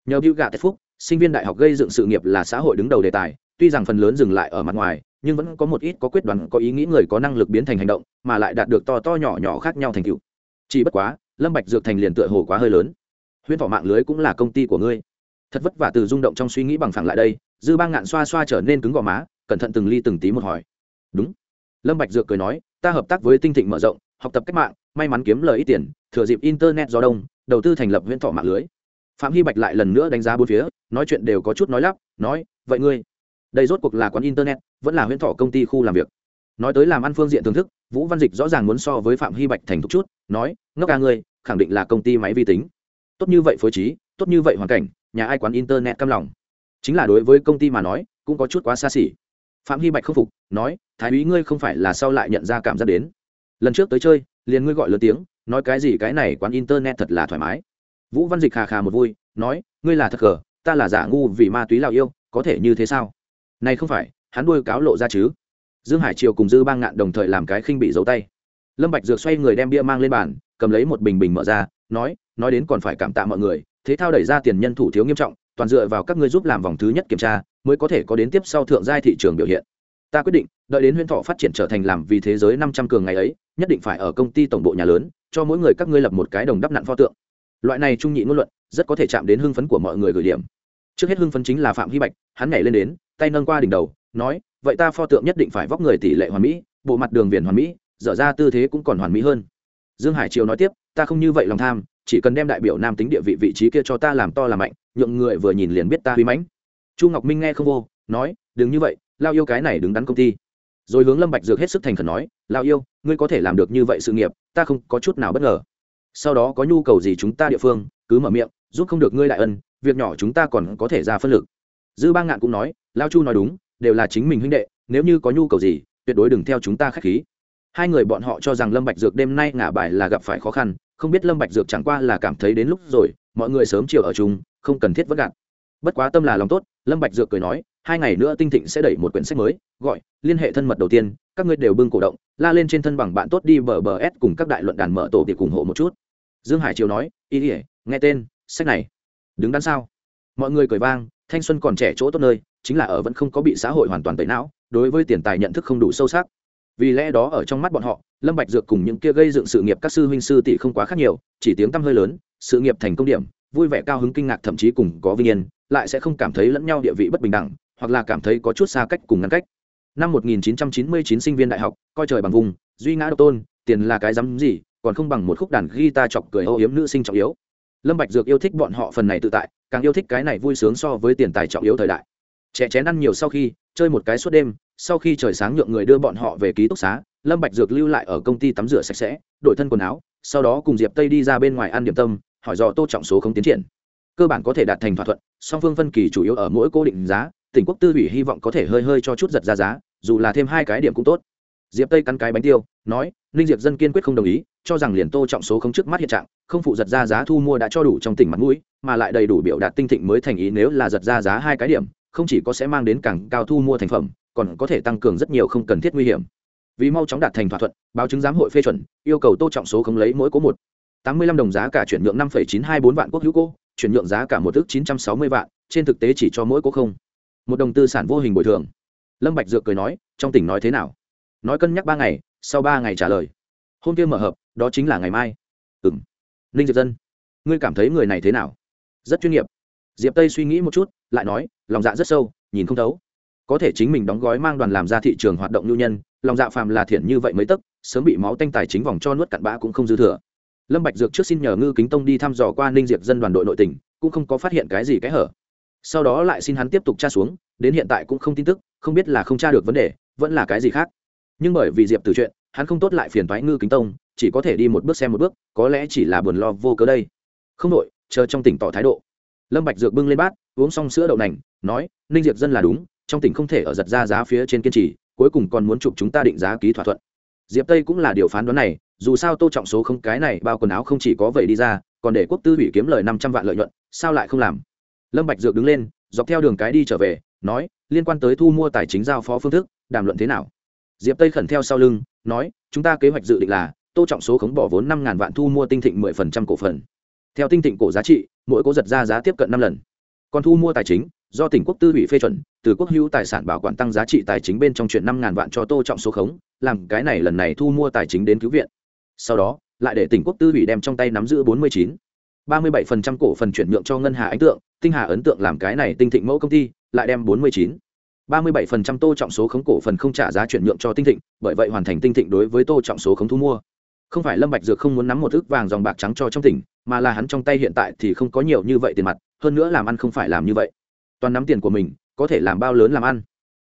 Nhờ bill gạ tết phúc, sinh viên đại học gây dựng sự nghiệp là xã hội đứng đầu đề tài, tuy rằng phần lớn dừng lại ở mặt ngoài nhưng vẫn có một ít có quyết đoán, có ý nghĩ người có năng lực biến thành hành động, mà lại đạt được to to nhỏ nhỏ khác nhau thành tựu. Chỉ bất quá, lâm bạch dược thành liền tựa hồ quá hơi lớn. Huyễn thọ mạng lưới cũng là công ty của ngươi. Thật vất vả từ rung động trong suy nghĩ bằng phẳng lại đây, dư bang ngạn xoa xoa trở nên cứng gò má, cẩn thận từng ly từng tí một hỏi. Đúng. Lâm bạch dược cười nói, ta hợp tác với tinh thịnh mở rộng, học tập cách mạng, may mắn kiếm lời ít tiền, thừa dịp internet gió đông, đầu tư thành lập huyễn thọ mạng lưới. Phạm hy bạch lại lần nữa đánh giá bốn phía, nói chuyện đều có chút nói lắp, nói, vậy ngươi đây rốt cuộc là quán internet, vẫn là huyễn thọ công ty khu làm việc. Nói tới làm ăn phương diện thưởng thức, vũ văn dịch rõ ràng muốn so với phạm hy bạch thành thúc chút, nói, ngốc ca ngươi, khẳng định là công ty máy vi tính. Tốt như vậy phối trí, tốt như vậy hoàn cảnh, nhà ai quán internet căm lòng? Chính là đối với công ty mà nói, cũng có chút quá xa xỉ. Phạm hy bạch không phục, nói, thái úy ngươi không phải là sau lại nhận ra cảm giác đến. Lần trước tới chơi, liền ngươi gọi lớn tiếng, nói cái gì cái này quán internet thật là thoải mái. Vũ văn dịch khà khà một vui, nói, ngươi là thật cờ ta là giả ngu vì ma túy lào yêu, có thể như thế sao? Này không phải, hắn đuôi cáo lộ ra chứ. Dương hải triều cùng dư bang ngạn đồng thời làm cái khinh bị giấu tay. Lâm bạch dược xoay người đem bia mang lên bàn, cầm lấy một bình bình mở ra, nói nói đến còn phải cảm tạ mọi người, thế thao đẩy ra tiền nhân thủ thiếu nghiêm trọng, toàn dựa vào các ngươi giúp làm vòng thứ nhất kiểm tra, mới có thể có đến tiếp sau thượng giai thị trường biểu hiện. Ta quyết định, đợi đến huyễn thọ phát triển trở thành làm vì thế giới năm trăm cường ngày ấy, nhất định phải ở công ty tổng bộ nhà lớn, cho mỗi người các ngươi lập một cái đồng đắp nặn pho tượng. Loại này trung nhị ngôn luận, rất có thể chạm đến hưng phấn của mọi người gửi điểm. Trước hết hưng phấn chính là phạm hy bạch, hắn nhảy lên đến tay nâng qua đỉnh đầu, nói, vậy ta pho tượng nhất định phải vóc người tỷ lệ hoàn mỹ, bộ mặt đường viền hoàn mỹ, dở ra tư thế cũng còn hoàn mỹ hơn. Dương hải triều nói tiếp, ta không như vậy lòng tham, chỉ cần đem đại biểu nam tính địa vị vị trí kia cho ta làm to làm mạnh, nhượng người vừa nhìn liền biết ta huy mãnh. Chu ngọc minh nghe không vô, nói, đừng như vậy, lao yêu cái này đứng đắn công ty. Rồi hướng lâm bạch dược hết sức thành khẩn nói, lao yêu, ngươi có thể làm được như vậy sự nghiệp, ta không có chút nào bất ngờ. Sau đó có nhu cầu gì chúng ta địa phương, cứ mở miệng, giúp không được ngươi đại ân, việc nhỏ chúng ta còn có thể ra phân lực dư ba ngạn cũng nói, lao chu nói đúng, đều là chính mình huynh đệ, nếu như có nhu cầu gì, tuyệt đối đừng theo chúng ta khách khí. Hai người bọn họ cho rằng lâm bạch dược đêm nay ngả bài là gặp phải khó khăn, không biết lâm bạch dược chẳng qua là cảm thấy đến lúc rồi, mọi người sớm chiều ở chung, không cần thiết vất gạt. Bất quá tâm là lòng tốt, lâm bạch dược cười nói, hai ngày nữa tinh thịnh sẽ đẩy một quyển sách mới, gọi, liên hệ thân mật đầu tiên, các ngươi đều bưng cổ động, la lên trên thân bằng bạn tốt đi bờ bờ s cùng các đại luận đàn mở tổ tiệc ủng hộ một chút. Dương hải triều nói, ý ỉa nghe tên, sách này, đứng đắn sao? Mọi người cười vang thanh xuân còn trẻ chỗ tốt nơi, chính là ở vẫn không có bị xã hội hoàn toàn tẩy não, đối với tiền tài nhận thức không đủ sâu sắc. Vì lẽ đó ở trong mắt bọn họ, lâm bạch dược cùng những kia gây dựng sự nghiệp các sư huynh sư tỷ không quá khác nhiều, chỉ tiếng tăm hơi lớn, sự nghiệp thành công điểm, vui vẻ cao hứng kinh ngạc thậm chí cùng có vinh yên, lại sẽ không cảm thấy lẫn nhau địa vị bất bình đẳng, hoặc là cảm thấy có chút xa cách cùng ngăn cách. Năm 1999 sinh viên đại học, coi trời bằng vùng, duy ngã độc tôn, tiền là cái dám gì, còn không bằng một khúc đàn guitar chọc cười ô yếm nữ sinh trọng yếu. Lâm bạch dược yêu thích bọn họ phần này tự tại càng yêu thích cái này vui sướng so với tiền tài trọng yếu thời đại. Trẻ chén ăn nhiều sau khi, chơi một cái suốt đêm, sau khi trời sáng nhượng người đưa bọn họ về ký túc xá, lâm bạch dược lưu lại ở công ty tắm rửa sạch sẽ, đổi thân quần áo, sau đó cùng diệp tây đi ra bên ngoài ăn điểm tâm, hỏi dò tô trọng số không tiến triển. Cơ bản có thể đạt thành thỏa thuận, song phương phân kỳ chủ yếu ở mỗi cố định giá, tỉnh quốc tư ủy hy vọng có thể hơi hơi cho chút giật ra giá, dù là thêm hai cái điểm cũng tốt diệp tây cắn cái bánh tiêu, nói, ninh diệp dân kiên quyết không đồng ý, cho rằng liền tô trọng số không trước mắt hiện trạng, không phụ giật ra giá thu mua đã cho đủ trong tỉnh mặt mũi, mà lại đầy đủ biểu đạt tinh thịnh mới thành ý nếu là giật ra giá hai cái điểm, không chỉ có sẽ mang đến càng cao thu mua thành phẩm, còn có thể tăng cường rất nhiều không cần thiết nguy hiểm. Vì mau chóng đạt thành thỏa thuận, báo chứng giám hội phê chuẩn, yêu cầu tô trọng số không lấy mỗi cố một. Tám mươi lăm đồng giá cả chuyển nhượng năm phẩy chín hai bốn vạn quốc hữu cô chuyển nhượng giá cả một ước chín trăm sáu mươi vạn, trên thực tế chỉ cho mỗi cố không. Một đồng tư sản vô hình bồi thường. Lâm bạch dược cười nói, trong tỉnh nói thế nào? Nói cân nhắc ba ngày, sau ba ngày trả lời. Hôm kia mở hợp, đó chính là ngày mai. Ừ m ninh diệp dân, ngươi cảm thấy người này thế nào? Rất chuyên nghiệp. Diệp tây suy nghĩ một chút, lại nói, lòng dạ rất sâu, nhìn không thấu. Có thể chính mình đóng gói mang đoàn làm ra thị trường hoạt động nhu nhân, lòng dạ phàm là thiện như vậy mới tấc sớm bị máu tanh tài chính vòng cho nuốt cặn bã cũng không dư thừa. Lâm bạch dược trước xin nhờ ngư kính tông đi thăm dò qua ninh diệp dân đoàn đội nội tỉnh cũng không có phát hiện cái gì cái hở. Sau đó lại xin hắn tiếp tục tra xuống, đến hiện tại cũng không tin tức, không biết là không tra được vấn đề, vẫn là cái gì khác nhưng bởi vì diệp từ chuyện, hắn không tốt lại phiền thoái ngư kính tông, chỉ có thể đi một bước xem một bước, có lẽ chỉ là buồn lo vô cớ đây. Không đội chờ trong tỉnh tỏ thái độ. Lâm bạch dược bưng lên bát, uống xong sữa đậu nành, nói, ninh diệp dân là đúng, trong tỉnh không thể ở giật ra giá phía trên kiên trì, cuối cùng còn muốn chụp chúng ta định giá ký thỏa thuận. Diệp tây cũng là điều phán đoán này, dù sao tô trọng số không cái này, bao quần áo không chỉ có vậy đi ra, còn để quốc tư hủy kiếm lời năm trăm vạn lợi nhuận, sao lại không làm? Lâm bạch dược đứng lên, dọc theo đường cái đi trở về, nói, liên quan tới thu mua tài chính giao phó phương thức, đàm luận thế nào? Diệp tây khẩn theo sau lưng, nói, chúng ta kế hoạch dự định là, tô trọng số khống bỏ vốn năm ngàn vạn thu mua tinh thịnh mười phần trăm cổ phần. Theo tinh thịnh cổ giá trị, mỗi cố giật ra giá tiếp cận năm lần. Còn thu mua tài chính, do tỉnh quốc tư ủy phê chuẩn, từ quốc hữu tài sản bảo quản tăng giá trị tài chính bên trong chuyện năm ngàn vạn cho tô trọng số khống, làm cái này lần này thu mua tài chính đến cứu viện. Sau đó, lại để tỉnh quốc tư ủy đem trong tay nắm giữ bốn mươi chín, ba mươi bảy phần trăm cổ phần chuyển nhượng cho ngân hà ấn tượng, tinh hà ấn tượng làm cái này tinh thịnh mẫu công ty, lại đem bốn mươi chín ba mươi bảy phần trăm tô trọng số khống cổ phần không trả giá chuyển nhượng cho tinh thịnh, bởi vậy hoàn thành tinh thịnh đối với tô trọng số khống thu mua. Không phải lâm bạch dược không muốn nắm một ức vàng dòng bạc trắng cho trong tỉnh, mà là hắn trong tay hiện tại thì không có nhiều như vậy tiền mặt, hơn nữa làm ăn không phải làm như vậy. Toàn nắm tiền của mình, có thể làm bao lớn làm ăn?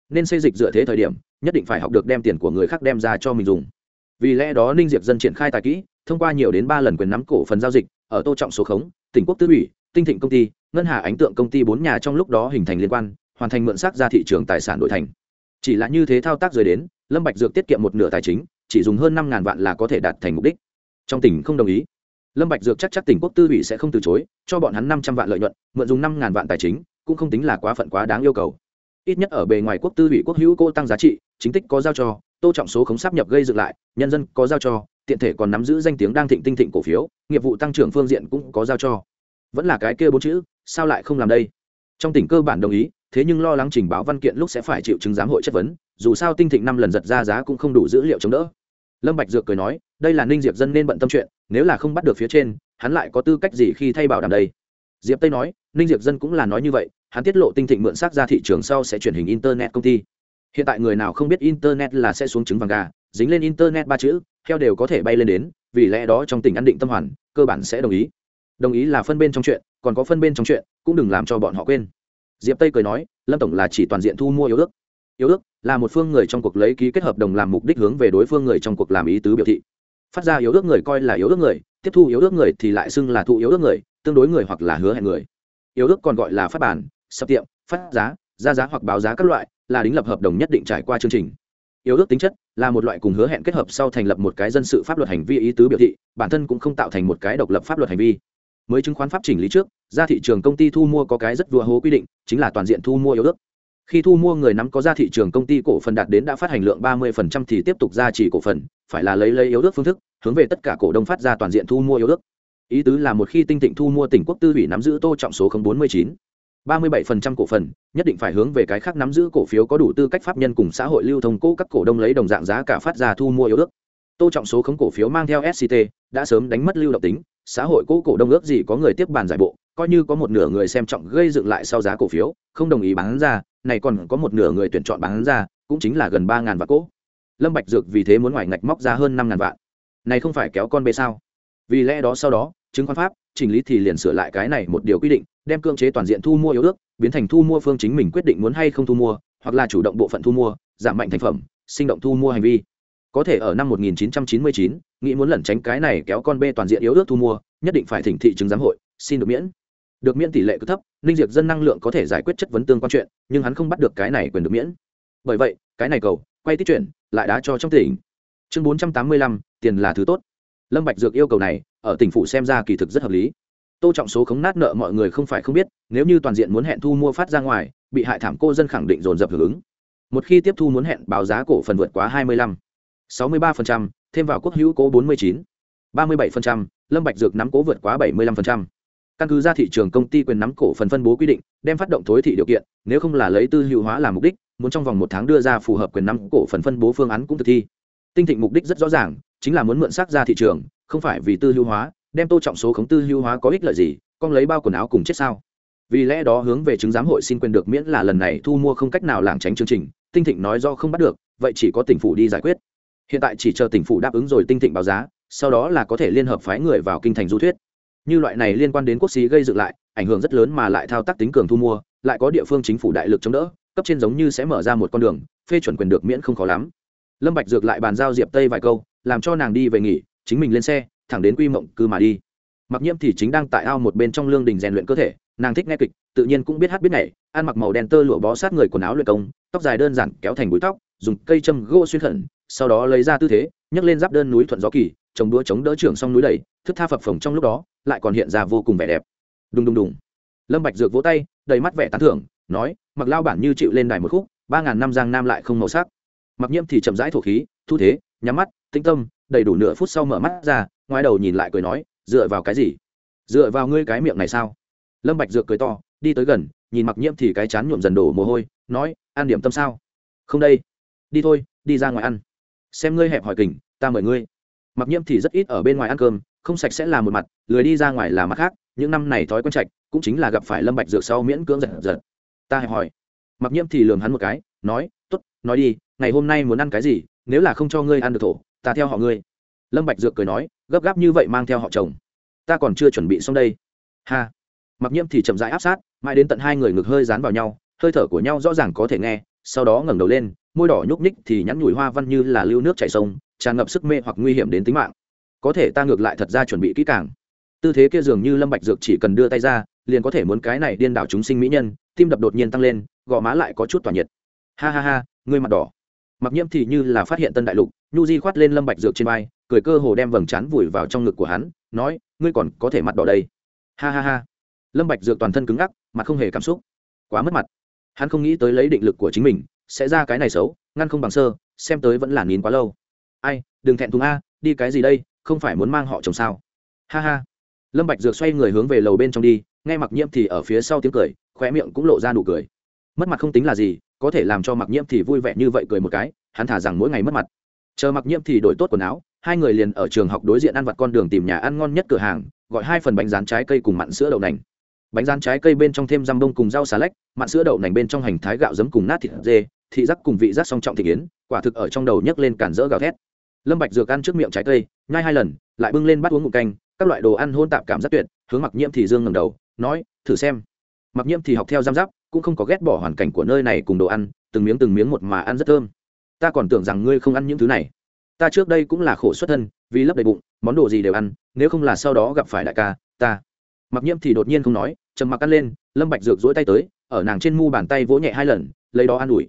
Nên xây dịch dựa thế thời điểm, nhất định phải học được đem tiền của người khác đem ra cho mình dùng. Vì lẽ đó ninh diệp dân triển khai tài kỹ, thông qua nhiều đến ba lần quyền nắm cổ phần giao dịch, ở tô trọng số khống, tỉnh quốc tư ủy, tinh thịnh công ty, ngân hà ánh tượng công ty bốn nhà trong lúc đó hình thành liên quan hoàn thành mượn xác ra thị trường tài sản đổi thành. Chỉ là như thế thao tác rời đến, lâm bạch dược tiết kiệm một nửa tài chính, chỉ dùng hơn năm ngàn vạn là có thể đạt thành mục đích. Trong tỉnh không đồng ý. Lâm bạch dược chắc chắc tỉnh quốc tư ủy sẽ không từ chối, cho bọn hắn năm trăm vạn lợi nhuận, mượn dùng năm ngàn vạn tài chính, cũng không tính là quá phận quá đáng yêu cầu. Ít nhất ở bề ngoài quốc tư ủy quốc hữu cô tăng giá trị, chính tích có giao cho, tô trọng số khống sắp nhập gây dựng lại, nhân dân có giao cho, tiện thể còn nắm giữ danh tiếng đang thịnh tinh thịnh cổ phiếu, nghiệp vụ tăng trưởng phương diện cũng có giao cho. Vẫn là cái kia bốn chữ, sao lại không làm đây? Trong tỉnh cơ bản đồng ý thế nhưng lo lắng trình báo văn kiện lúc sẽ phải chịu chứng giám hội chất vấn, dù sao tinh thịnh năm lần giật ra giá cũng không đủ dữ liệu chống đỡ. Lâm bạch dược cười nói, đây là ninh diệp dân nên bận tâm chuyện, nếu là không bắt được phía trên, hắn lại có tư cách gì khi thay bảo đảm đây? Diệp tây nói, ninh diệp dân cũng là nói như vậy, hắn tiết lộ tinh thịnh mượn xác ra thị trường sau sẽ chuyển hình internet công ty. Hiện tại người nào không biết internet là sẽ xuống trứng vàng gà, dính lên internet ba chữ theo đều có thể bay lên đến, vì lẽ đó trong tỉnh an định tâm hoàn, cơ bản sẽ đồng ý. Đồng ý là phân bên trong chuyện, còn có phân bên trong chuyện, cũng đừng làm cho bọn họ quên diệp tây cười nói, lâm tổng là chỉ toàn diện thu mua yếu ước. Yếu ước là một phương người trong cuộc lấy ký kết hợp đồng làm mục đích hướng về đối phương người trong cuộc làm ý tứ biểu thị. Phát ra yếu ước người coi là yếu ước người, tiếp thu yếu ước người thì lại xưng là thụ yếu ước người, tương đối người hoặc là hứa hẹn người. Yếu ước còn gọi là phát bản, sập tiệm, phát giá, ra giá hoặc báo giá các loại, là đính lập hợp đồng nhất định trải qua chương trình. Yếu ước tính chất là một loại cùng hứa hẹn kết hợp sau thành lập một cái dân sự pháp luật hành vi ý tứ biểu thị, bản thân cũng không tạo thành một cái độc lập pháp luật hành vi mới chứng khoán pháp chỉnh lý trước, ra thị trường công ty thu mua có cái rất vừa hố quy định, chính là toàn diện thu mua yếu ước. Khi thu mua người nắm có ra thị trường công ty cổ phần đạt đến đã phát hành lượng ba 30% thì tiếp tục ra chỉ cổ phần, phải là lấy lấy yếu ước phương thức, hướng về tất cả cổ đông phát ra toàn diện thu mua yếu ước. Ý tứ là một khi tinh tịnh thu mua tỉnh quốc tư ủy nắm giữ tô trọng số không bốn mươi chín, ba mươi bảy phần trăm cổ phần, nhất định phải hướng về cái khác nắm giữ cổ phiếu có đủ tư cách pháp nhân cùng xã hội lưu thông cố các cổ đông lấy đồng dạng giá cả phát ra thu mua yếu ước. Tô trọng số khống cổ phiếu mang theo sct đã sớm đánh mất lưu động tính xã hội cũ cổ đông ước gì có người tiếp bàn giải bộ, coi như có một nửa người xem trọng gây dựng lại sau giá cổ phiếu, không đồng ý bán ra, này còn có một nửa người tuyển chọn bán ra, cũng chính là gần ba ngàn vạn cỗ lâm bạch dược vì thế muốn ngoài ngạch móc ra hơn năm ngàn vạn. Này không phải kéo con bê sao? Vì lẽ đó sau đó, chứng khoán pháp, chỉnh lý thì liền sửa lại cái này một điều quy định, đem cưỡng chế toàn diện thu mua yếu ước, biến thành thu mua phương chính mình quyết định muốn hay không thu mua, hoặc là chủ động bộ phận thu mua, giảm mạnh thành phẩm, sinh động thu mua hành vi có thể ở năm 1999, nghĩ muốn lẩn tránh cái này kéo con bê toàn diện yếu ước thu mua nhất định phải thỉnh thị chứng giám hội xin được miễn. Được miễn tỷ lệ cứ thấp ninh diệt dân năng lượng có thể giải quyết chất vấn tương quan chuyện nhưng hắn không bắt được cái này quyền được miễn. Bởi vậy cái này cầu quay tiết chuyển lại đá cho trong tỉnh. Chương 485, tiền là thứ tốt. Lâm bạch dược yêu cầu này ở tỉnh phủ xem ra kỳ thực rất hợp lý. Tô trọng số khống nát nợ mọi người không phải không biết nếu như toàn diện muốn hẹn thu mua phát ra ngoài bị hại thảm cô dân khẳng định dồn dập hưởng ứng. Một khi tiếp thu muốn hẹn báo giá cổ phần vượt quá 25, 63%, thêm vào quốc hữu cố 49, 37%, lâm bạch dược nắm cố vượt quá 75%. căn cứ ra thị trường công ty quyền nắm cổ phần phân bố quy định đem phát động thối thị điều kiện nếu không là lấy tư hữu hóa làm mục đích muốn trong vòng một tháng đưa ra phù hợp quyền nắm cổ phần phân bố phương án cũng thực thi. Tinh thịnh mục đích rất rõ ràng chính là muốn mượn xác ra thị trường không phải vì tư hữu hóa đem tô trọng số khống tư hữu hóa có ích lợi gì con lấy bao quần áo cùng chết sao. Vì lẽ đó hướng về chứng giám hội xin quyền được miễn là lần này thu mua không cách nào lảng tránh chương trình tinh thịnh nói do không bắt được vậy chỉ có tỉnh phủ đi giải quyết hiện tại chỉ chờ tỉnh phủ đáp ứng rồi tinh thịnh báo giá, sau đó là có thể liên hợp phái người vào kinh thành du thuyết. Như loại này liên quan đến quốc xí gây dựng lại, ảnh hưởng rất lớn mà lại thao tác tính cường thu mua, lại có địa phương chính phủ đại lực chống đỡ, cấp trên giống như sẽ mở ra một con đường, phê chuẩn quyền được miễn không khó lắm. Lâm bạch dược lại bàn giao diệp tây vài câu, làm cho nàng đi về nghỉ, chính mình lên xe, thẳng đến quy mộng cư mà đi. Mặc nhiễm thì chính đang tại ao một bên trong lương đình rèn luyện cơ thể, nàng thích nghe kịch, tự nhiên cũng biết hát biết nhảy, ăn mặc màu đen tơ lụa bó sát người quần áo luyện công, tóc dài đơn giản kéo thành búi tóc, dùng cây châm gỗ xuyên khẩn sau đó lấy ra tư thế, nhấc lên giáp đơn núi thuận gió kỳ chống đũa chống đỡ trưởng song núi đầy, thức tha phập phồng trong lúc đó, lại còn hiện ra vô cùng vẻ đẹp. Đùng đùng đùng. Lâm bạch dược vỗ tay, đầy mắt vẻ tán thưởng, nói, mặc lao bản như chịu lên đài một khúc, ba ngàn năm giang nam lại không màu sắc. Mặc nhiễm thì chậm rãi thổ khí, thu thế, nhắm mắt, tĩnh tâm, đầy đủ nửa phút sau mở mắt ra, ngoái đầu nhìn lại cười nói, dựa vào cái gì? Dựa vào ngươi cái miệng này sao? Lâm bạch dược cười to, đi tới gần, nhìn mặc nhiễm thì cái chán nhuộm dần đổ mồ hôi, nói, ăn điểm tâm sao? Không đây. Đi thôi, đi ra ngoài ăn xem ngươi hẹp hỏi kình, ta mời ngươi. Mặc nhiễm thì rất ít ở bên ngoài ăn cơm, không sạch sẽ là một mặt, lười đi ra ngoài là mặt khác, những năm này thói quen trạch, cũng chính là gặp phải lâm bạch dược sau miễn cưỡng giật giật. Ta hẹp hỏi. Mặc nhiễm thì lườm hắn một cái, nói, tốt, nói đi, ngày hôm nay muốn ăn cái gì, nếu là không cho ngươi ăn được thổ, ta theo họ ngươi. Lâm bạch dược cười nói, gấp gáp như vậy mang theo họ chồng. Ta còn chưa chuẩn bị xong đây. Ha. Mặc nhiễm thì chậm rãi áp sát, mãi đến tận hai người ngực hơi dán vào nhau, hơi thở của nhau rõ ràng có thể nghe sau đó ngẩng đầu lên, môi đỏ nhúc nhích thì nhắn nhủi hoa văn như là lưu nước chảy sông, tràn ngập sức mê hoặc nguy hiểm đến tính mạng. Có thể ta ngược lại thật ra chuẩn bị kỹ càng. Tư thế kia dường như lâm bạch dược chỉ cần đưa tay ra, liền có thể muốn cái này điên đảo chúng sinh mỹ nhân, tim đập đột nhiên tăng lên, gò má lại có chút tỏa nhiệt. Ha ha ha, ngươi mặt đỏ. Mặc nhiễm thì như là phát hiện tân đại lục, nhu di khoát lên lâm bạch dược trên vai, cười cơ hồ đem vầng trán vùi vào trong ngực của hắn, nói, ngươi còn có thể mặt đỏ đây. Ha ha ha. Lâm bạch dược toàn thân cứng ngắc, mặt không hề cảm xúc. Quá mất mặt hắn không nghĩ tới lấy định lực của chính mình, sẽ ra cái này xấu, ngăn không bằng sơ, xem tới vẫn là nín quá lâu. Ai, đừng thẹn thùng a, đi cái gì đây, không phải muốn mang họ chồng sao? Ha ha. Lâm bạch dược xoay người hướng về lầu bên trong đi, nghe mặc nhiễm thì ở phía sau tiếng cười, khóe miệng cũng lộ ra nụ cười. Mất mặt không tính là gì, có thể làm cho mặc nhiễm thì vui vẻ như vậy cười một cái, hắn thả rằng mỗi ngày mất mặt. Chờ mặc nhiễm thì đổi tốt quần áo, hai người liền ở trường học đối diện ăn vặt con đường tìm nhà ăn ngon nhất cửa hàng, gọi hai phần bánh rán trái cây cùng mặn sữa đậu nành bánh rán trái cây bên trong thêm răm bông cùng rau xà lách, mặn sữa đậu nành bên trong hành thái gạo giấm cùng nát thịt dê, thị giác cùng vị giác song trọng thị kiến, quả thực ở trong đầu nhấc lên cản rỡ gào thét. Lâm bạch dược ăn trước miệng trái cây, nhai hai lần, lại bưng lên bắt uống ngụm canh, các loại đồ ăn hôn tạp cảm rất tuyệt, hướng mặc nhiễm thì dương ngẩng đầu, nói, thử xem. Mặc nhiễm thì học theo giam giáp, cũng không có ghét bỏ hoàn cảnh của nơi này cùng đồ ăn, từng miếng từng miếng một mà ăn rất thơm. Ta còn tưởng rằng ngươi không ăn những thứ này. Ta trước đây cũng là khổ xuất thân, vì lấp đầy bụng, món đồ gì đều ăn, nếu không là sau đó gặp phải đại ca, ta mặc nhiễm thì đột nhiên không nói, trầm mặc ăn lên, lâm bạch dược dỗi tay tới, ở nàng trên mu bàn tay vỗ nhẹ hai lần, lấy đó ăn ủi.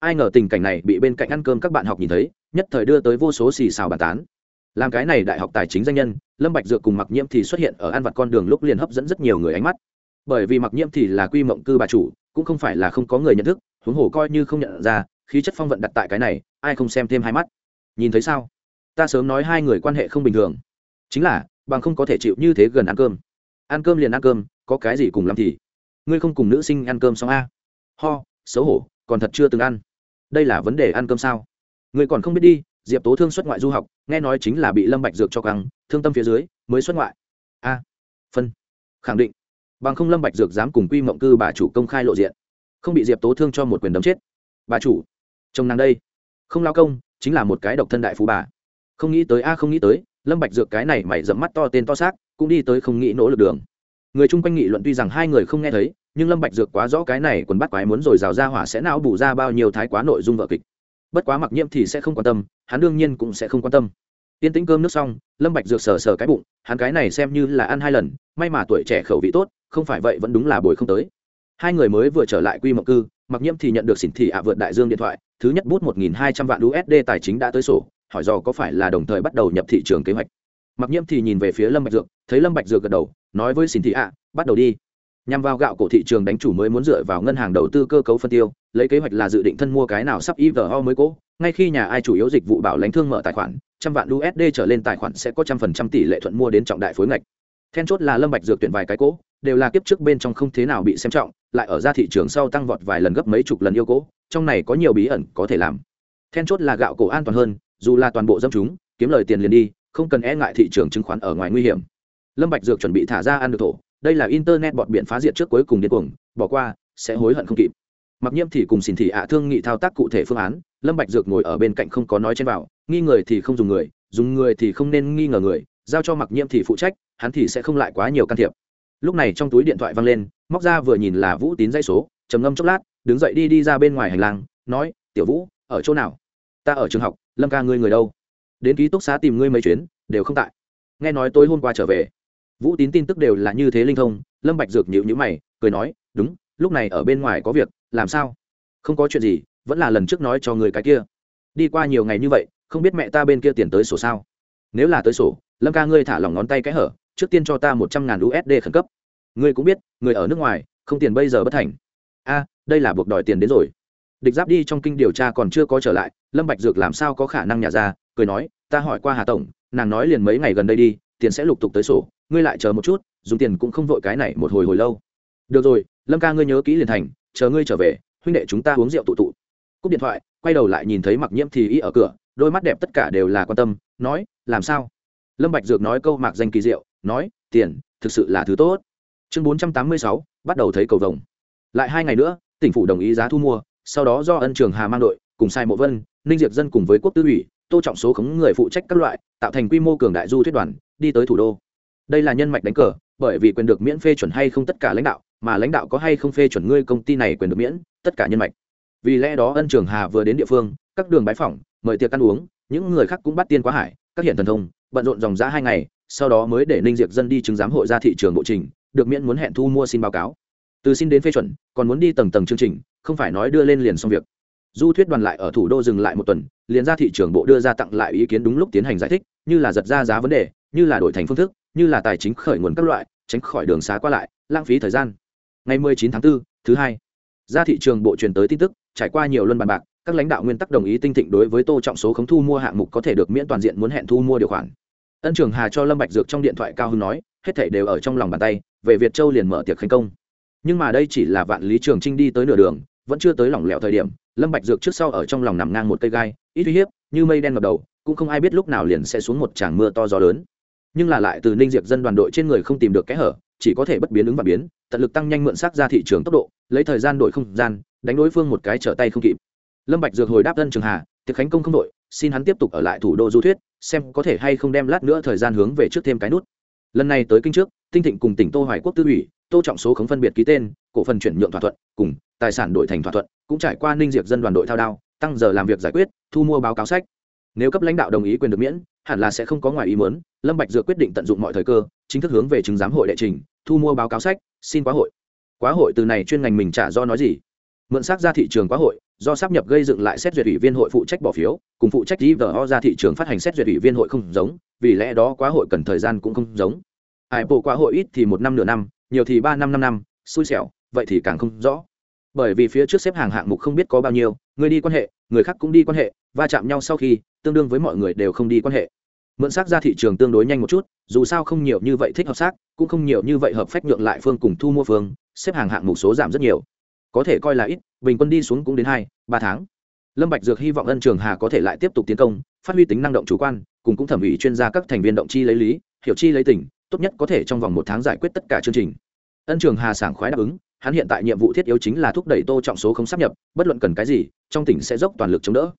Ai ngờ tình cảnh này bị bên cạnh ăn cơm các bạn học nhìn thấy, nhất thời đưa tới vô số xì xào bàn tán. Làm cái này đại học tài chính danh nhân, lâm bạch dược cùng mặc nhiễm thì xuất hiện ở ăn vặt con đường lúc liền hấp dẫn rất nhiều người ánh mắt. Bởi vì mặc nhiễm thì là quy mộng cư bà chủ, cũng không phải là không có người nhận thức, huống hồ coi như không nhận ra, khí chất phong vận đặt tại cái này, ai không xem thêm hai mắt. Nhìn thấy sao? Ta sớm nói hai người quan hệ không bình thường. Chính là, bằng không có thể chịu như thế gần ăn cơm ăn cơm liền ăn cơm, có cái gì cùng làm thì. Ngươi không cùng nữ sinh ăn cơm xong a? Ho, xấu hổ, còn thật chưa từng ăn. Đây là vấn đề ăn cơm sao? Ngươi còn không biết đi, diệp tố thương xuất ngoại du học, nghe nói chính là bị lâm bạch dược cho căng, thương tâm phía dưới, mới xuất ngoại. A, phân, khẳng định. Bằng không lâm bạch dược dám cùng quy mộng cư bà chủ công khai lộ diện. Không bị diệp tố thương cho một quyền đấm chết. Bà chủ chồng nàng đây. Không lao công, chính là một cái độc thân đại phú bà. Không nghĩ tới a, không nghĩ tới, lâm bạch dược cái này mày dẫm mắt to tên to xác cũng đi tới không nghĩ nỗ lực đường. Người chung quanh nghị luận tuy rằng hai người không nghe thấy, nhưng lâm bạch dược quá rõ cái này quần bắt quái muốn rồi rào ra hỏa sẽ não bù ra bao nhiêu thái quá nội dung vở kịch. Bất quá mặc nhiễm thì sẽ không quan tâm, hắn đương nhiên cũng sẽ không quan tâm. Tiên tĩnh cơm nước xong, lâm bạch dược sờ sờ cái bụng, hắn cái này xem như là ăn hai lần, may mà tuổi trẻ khẩu vị tốt, không phải vậy vẫn đúng là bồi không tới. Hai người mới vừa trở lại quy mộng cư, mặc nhiễm thì nhận được xỉn thị ạ vượt đại dương điện thoại, thứ nhất bút một nghìn hai trăm vạn usd tài chính đã tới sổ, hỏi dò có phải là đồng thời bắt đầu nhập thị trường kế hoạch. Mặc nhiễm thì nhìn về phía lâm bạch dược thấy lâm bạch dược gật đầu, nói với xin thị ạ, bắt đầu đi. Nhằm vào gạo cổ thị trường đánh chủ mới muốn dựa vào ngân hàng đầu tư cơ cấu phân tiêu, lấy kế hoạch là dự định thân mua cái nào sắp ivo mới cố. Ngay khi nhà ai chủ yếu dịch vụ bảo lãnh thương mở tài khoản, trăm vạn usd trở lên tài khoản sẽ có trăm phần trăm tỷ lệ thuận mua đến trọng đại phối ngạch. Then chốt là lâm bạch dược tuyển vài cái cố, đều là kiếp trước bên trong không thế nào bị xem trọng, lại ở ra thị trường sau tăng vọt vài lần gấp mấy chục lần yêu cố, trong này có nhiều bí ẩn có thể làm. Then chốt là gạo cổ an toàn hơn, dù là toàn bộ dâm chúng, kiếm lời tiền liền đi, không cần e ngại thị trường chứng khoán ở ngoài nguy hiểm lâm bạch dược chuẩn bị thả ra ăn được thổ, đây là internet bọt biển phá diệt trước cuối cùng điên cuồng, bỏ qua, sẽ hối hận không kịp. Mặc nhiễm thì cùng xin thị ạ thương nghị thao tác cụ thể phương án, lâm bạch dược ngồi ở bên cạnh không có nói trên vào, nghi người thì không dùng người dùng người thì không nên nghi ngờ người, giao cho mặc nhiễm thì phụ trách, hắn thì sẽ không lại quá nhiều can thiệp. Lúc này trong túi điện thoại vang lên, móc ra vừa nhìn là vũ tín dây số, trầm ngâm chốc lát, đứng dậy đi đi ra bên ngoài hành lang, nói, tiểu vũ, ở chỗ nào? Ta ở trường học, lâm ca ngươi người đâu? Đến ký túc xá tìm ngươi mấy chuyến, đều không tại. Nghe nói tối hôm qua trở về vũ tín tin tức đều là như thế linh thông, lâm bạch dược nhịu nhữ mày, cười nói, đúng, lúc này ở bên ngoài có việc, làm sao? Không có chuyện gì, vẫn là lần trước nói cho người cái kia. Đi qua nhiều ngày như vậy, không biết mẹ ta bên kia tiền tới sổ sao? Nếu là tới sổ, lâm ca ngươi thả lỏng ngón tay cái hở, trước tiên cho ta một trăm ngàn usd khẩn cấp. Ngươi cũng biết, người ở nước ngoài, không tiền bây giờ bất thành. A, đây là buộc đòi tiền đến rồi. Địch giáp đi trong kinh điều tra còn chưa có trở lại, lâm bạch dược làm sao có khả năng nhả ra, cười nói, ta hỏi qua hà tổng, nàng nói liền mấy ngày gần đây đi, tiền sẽ lục tục tới sổ ngươi lại chờ một chút, dùng tiền cũng không vội cái này một hồi hồi lâu. Được rồi, lâm ca ngươi nhớ kỹ liền thành, chờ ngươi trở về, huynh đệ chúng ta uống rượu tụ tụ. Cúp điện thoại, quay đầu lại nhìn thấy mặc nhiễm thì ý ở cửa, đôi mắt đẹp tất cả đều là quan tâm, nói, làm sao? Lâm bạch dược nói câu mạc danh kỳ diệu, nói, tiền, thực sự là thứ tốt. Chương bốn trăm tám mươi sáu, bắt đầu thấy cầu vồng. Lại hai ngày nữa, tỉnh phủ đồng ý giá thu mua, sau đó do ân trường hà mang đội, cùng sai mộ vân, ninh diệp dân cùng với quốc tư ủy, tô trọng số khống người phụ trách các loại, tạo thành quy mô cường đại du thuyết đoàn, đi tới thủ đô đây là nhân mạch đánh cờ, bởi vì quyền được miễn phê chuẩn hay không tất cả lãnh đạo, mà lãnh đạo có hay không phê chuẩn ngươi công ty này quyền được miễn, tất cả nhân mạch. Vì lẽ đó ân trường hà vừa đến địa phương, các đường bái phỏng, mời tiệc ăn uống, những người khác cũng bắt tiên quá hải, các hiện thần thông, bận rộn dòng giã hai ngày, sau đó mới để ninh diệp dân đi chứng giám hội ra thị trường bộ trình, được miễn muốn hẹn thu mua xin báo cáo. Từ xin đến phê chuẩn, còn muốn đi tầng tầng chương trình, không phải nói đưa lên liền xong việc. Du thuyết đoàn lại ở thủ đô dừng lại một tuần, liền ra thị trường bộ đưa ra tặng lại ý kiến đúng lúc tiến hành giải thích, như là giật ra giá vấn đề như là đổi thành phương thức như là tài chính khởi nguồn các loại tránh khỏi đường xá qua lại lãng phí thời gian. Ngày 19 tháng 4, thứ hai. Ra thị trường bộ truyền tới tin tức trải qua nhiều luân bàn bạc các lãnh đạo nguyên tắc đồng ý tinh thịnh đối với tô trọng số khống thu mua hạng mục có thể được miễn toàn diện muốn hẹn thu mua điều khoản. Ân trường hà cho lâm bạch dược trong điện thoại cao hưng nói hết thảy đều ở trong lòng bàn tay về việt châu liền mở tiệc khánh công. Nhưng mà đây chỉ là vạn lý trường trinh đi tới nửa đường vẫn chưa tới lỏng lẻo thời điểm lâm bạch dược trước sau ở trong lòng nằm ngang một cây gai ít uy hiếp như mây đen ngập đầu cũng không ai biết lúc nào liền sẽ xuống một tràng mưa to gió lớn nhưng là lại từ ninh diệp dân đoàn đội trên người không tìm được kẽ hở, chỉ có thể bất biến ứng và biến, tận lực tăng nhanh mượn sắc ra thị trường tốc độ, lấy thời gian đổi không gian, đánh đối phương một cái trở tay không kịp. Lâm bạch dược hồi đáp dân trường hà, tiệc khánh công không đội, xin hắn tiếp tục ở lại thủ đô du thuyết, xem có thể hay không đem lát nữa thời gian hướng về trước thêm cái nút. Lần này tới kinh trước, tinh thịnh cùng tỉnh tô hoài quốc tư ủy, tô trọng số không phân biệt ký tên, cổ phần chuyển nhượng thỏa thuận, cùng tài sản đổi thành thỏa thuận, cũng trải qua ninh diệp dân đoàn đội thao đao, tăng giờ làm việc giải quyết, thu mua báo cáo sách. Nếu cấp lãnh đạo đồng ý quyền được miễn hẳn là sẽ không có ngoài ý muốn, lâm bạch dược quyết định tận dụng mọi thời cơ, chính thức hướng về chứng giám hội đệ trình, thu mua báo cáo sách, xin quá hội. Quá hội từ này chuyên ngành mình trả do nói gì. Mượn xác ra thị trường quá hội, do sắp nhập gây dựng lại xét duyệt ủy viên hội phụ trách bỏ phiếu, cùng phụ trách IVO ra thị trường phát hành xét duyệt ủy viên hội không giống, vì lẽ đó quá hội cần thời gian cũng không giống. Ai bộ quá hội ít thì một năm nửa năm, nhiều thì ba năm năm năm, xui xẻo, vậy thì càng không rõ. Bởi vì phía trước xếp hàng hạng mục không biết có bao nhiêu, người đi quan hệ, người khác cũng đi quan hệ, va chạm nhau sau khi, tương đương với mọi người đều không đi quan hệ mượn xác ra thị trường tương đối nhanh một chút, dù sao không nhiều như vậy thích hợp xác, cũng không nhiều như vậy hợp phách nhượng lại phương cùng thu mua phương, xếp hàng hạng mục số giảm rất nhiều. Có thể coi là ít, bình quân đi xuống cũng đến hai, ba tháng. Lâm bạch dược hy vọng ân trường hà có thể lại tiếp tục tiến công, phát huy tính năng động chủ quan, cùng cũng thẩm ủy chuyên gia các thành viên động chi lấy lý, hiểu chi lấy tình, tốt nhất có thể trong vòng một tháng giải quyết tất cả chương trình. Ân trường hà sảng khoái đáp ứng, hắn hiện tại nhiệm vụ thiết yếu chính là thúc đẩy tô trọng số không sắp nhập, bất luận cần cái gì, trong tỉnh sẽ dốc toàn lực chống đỡ.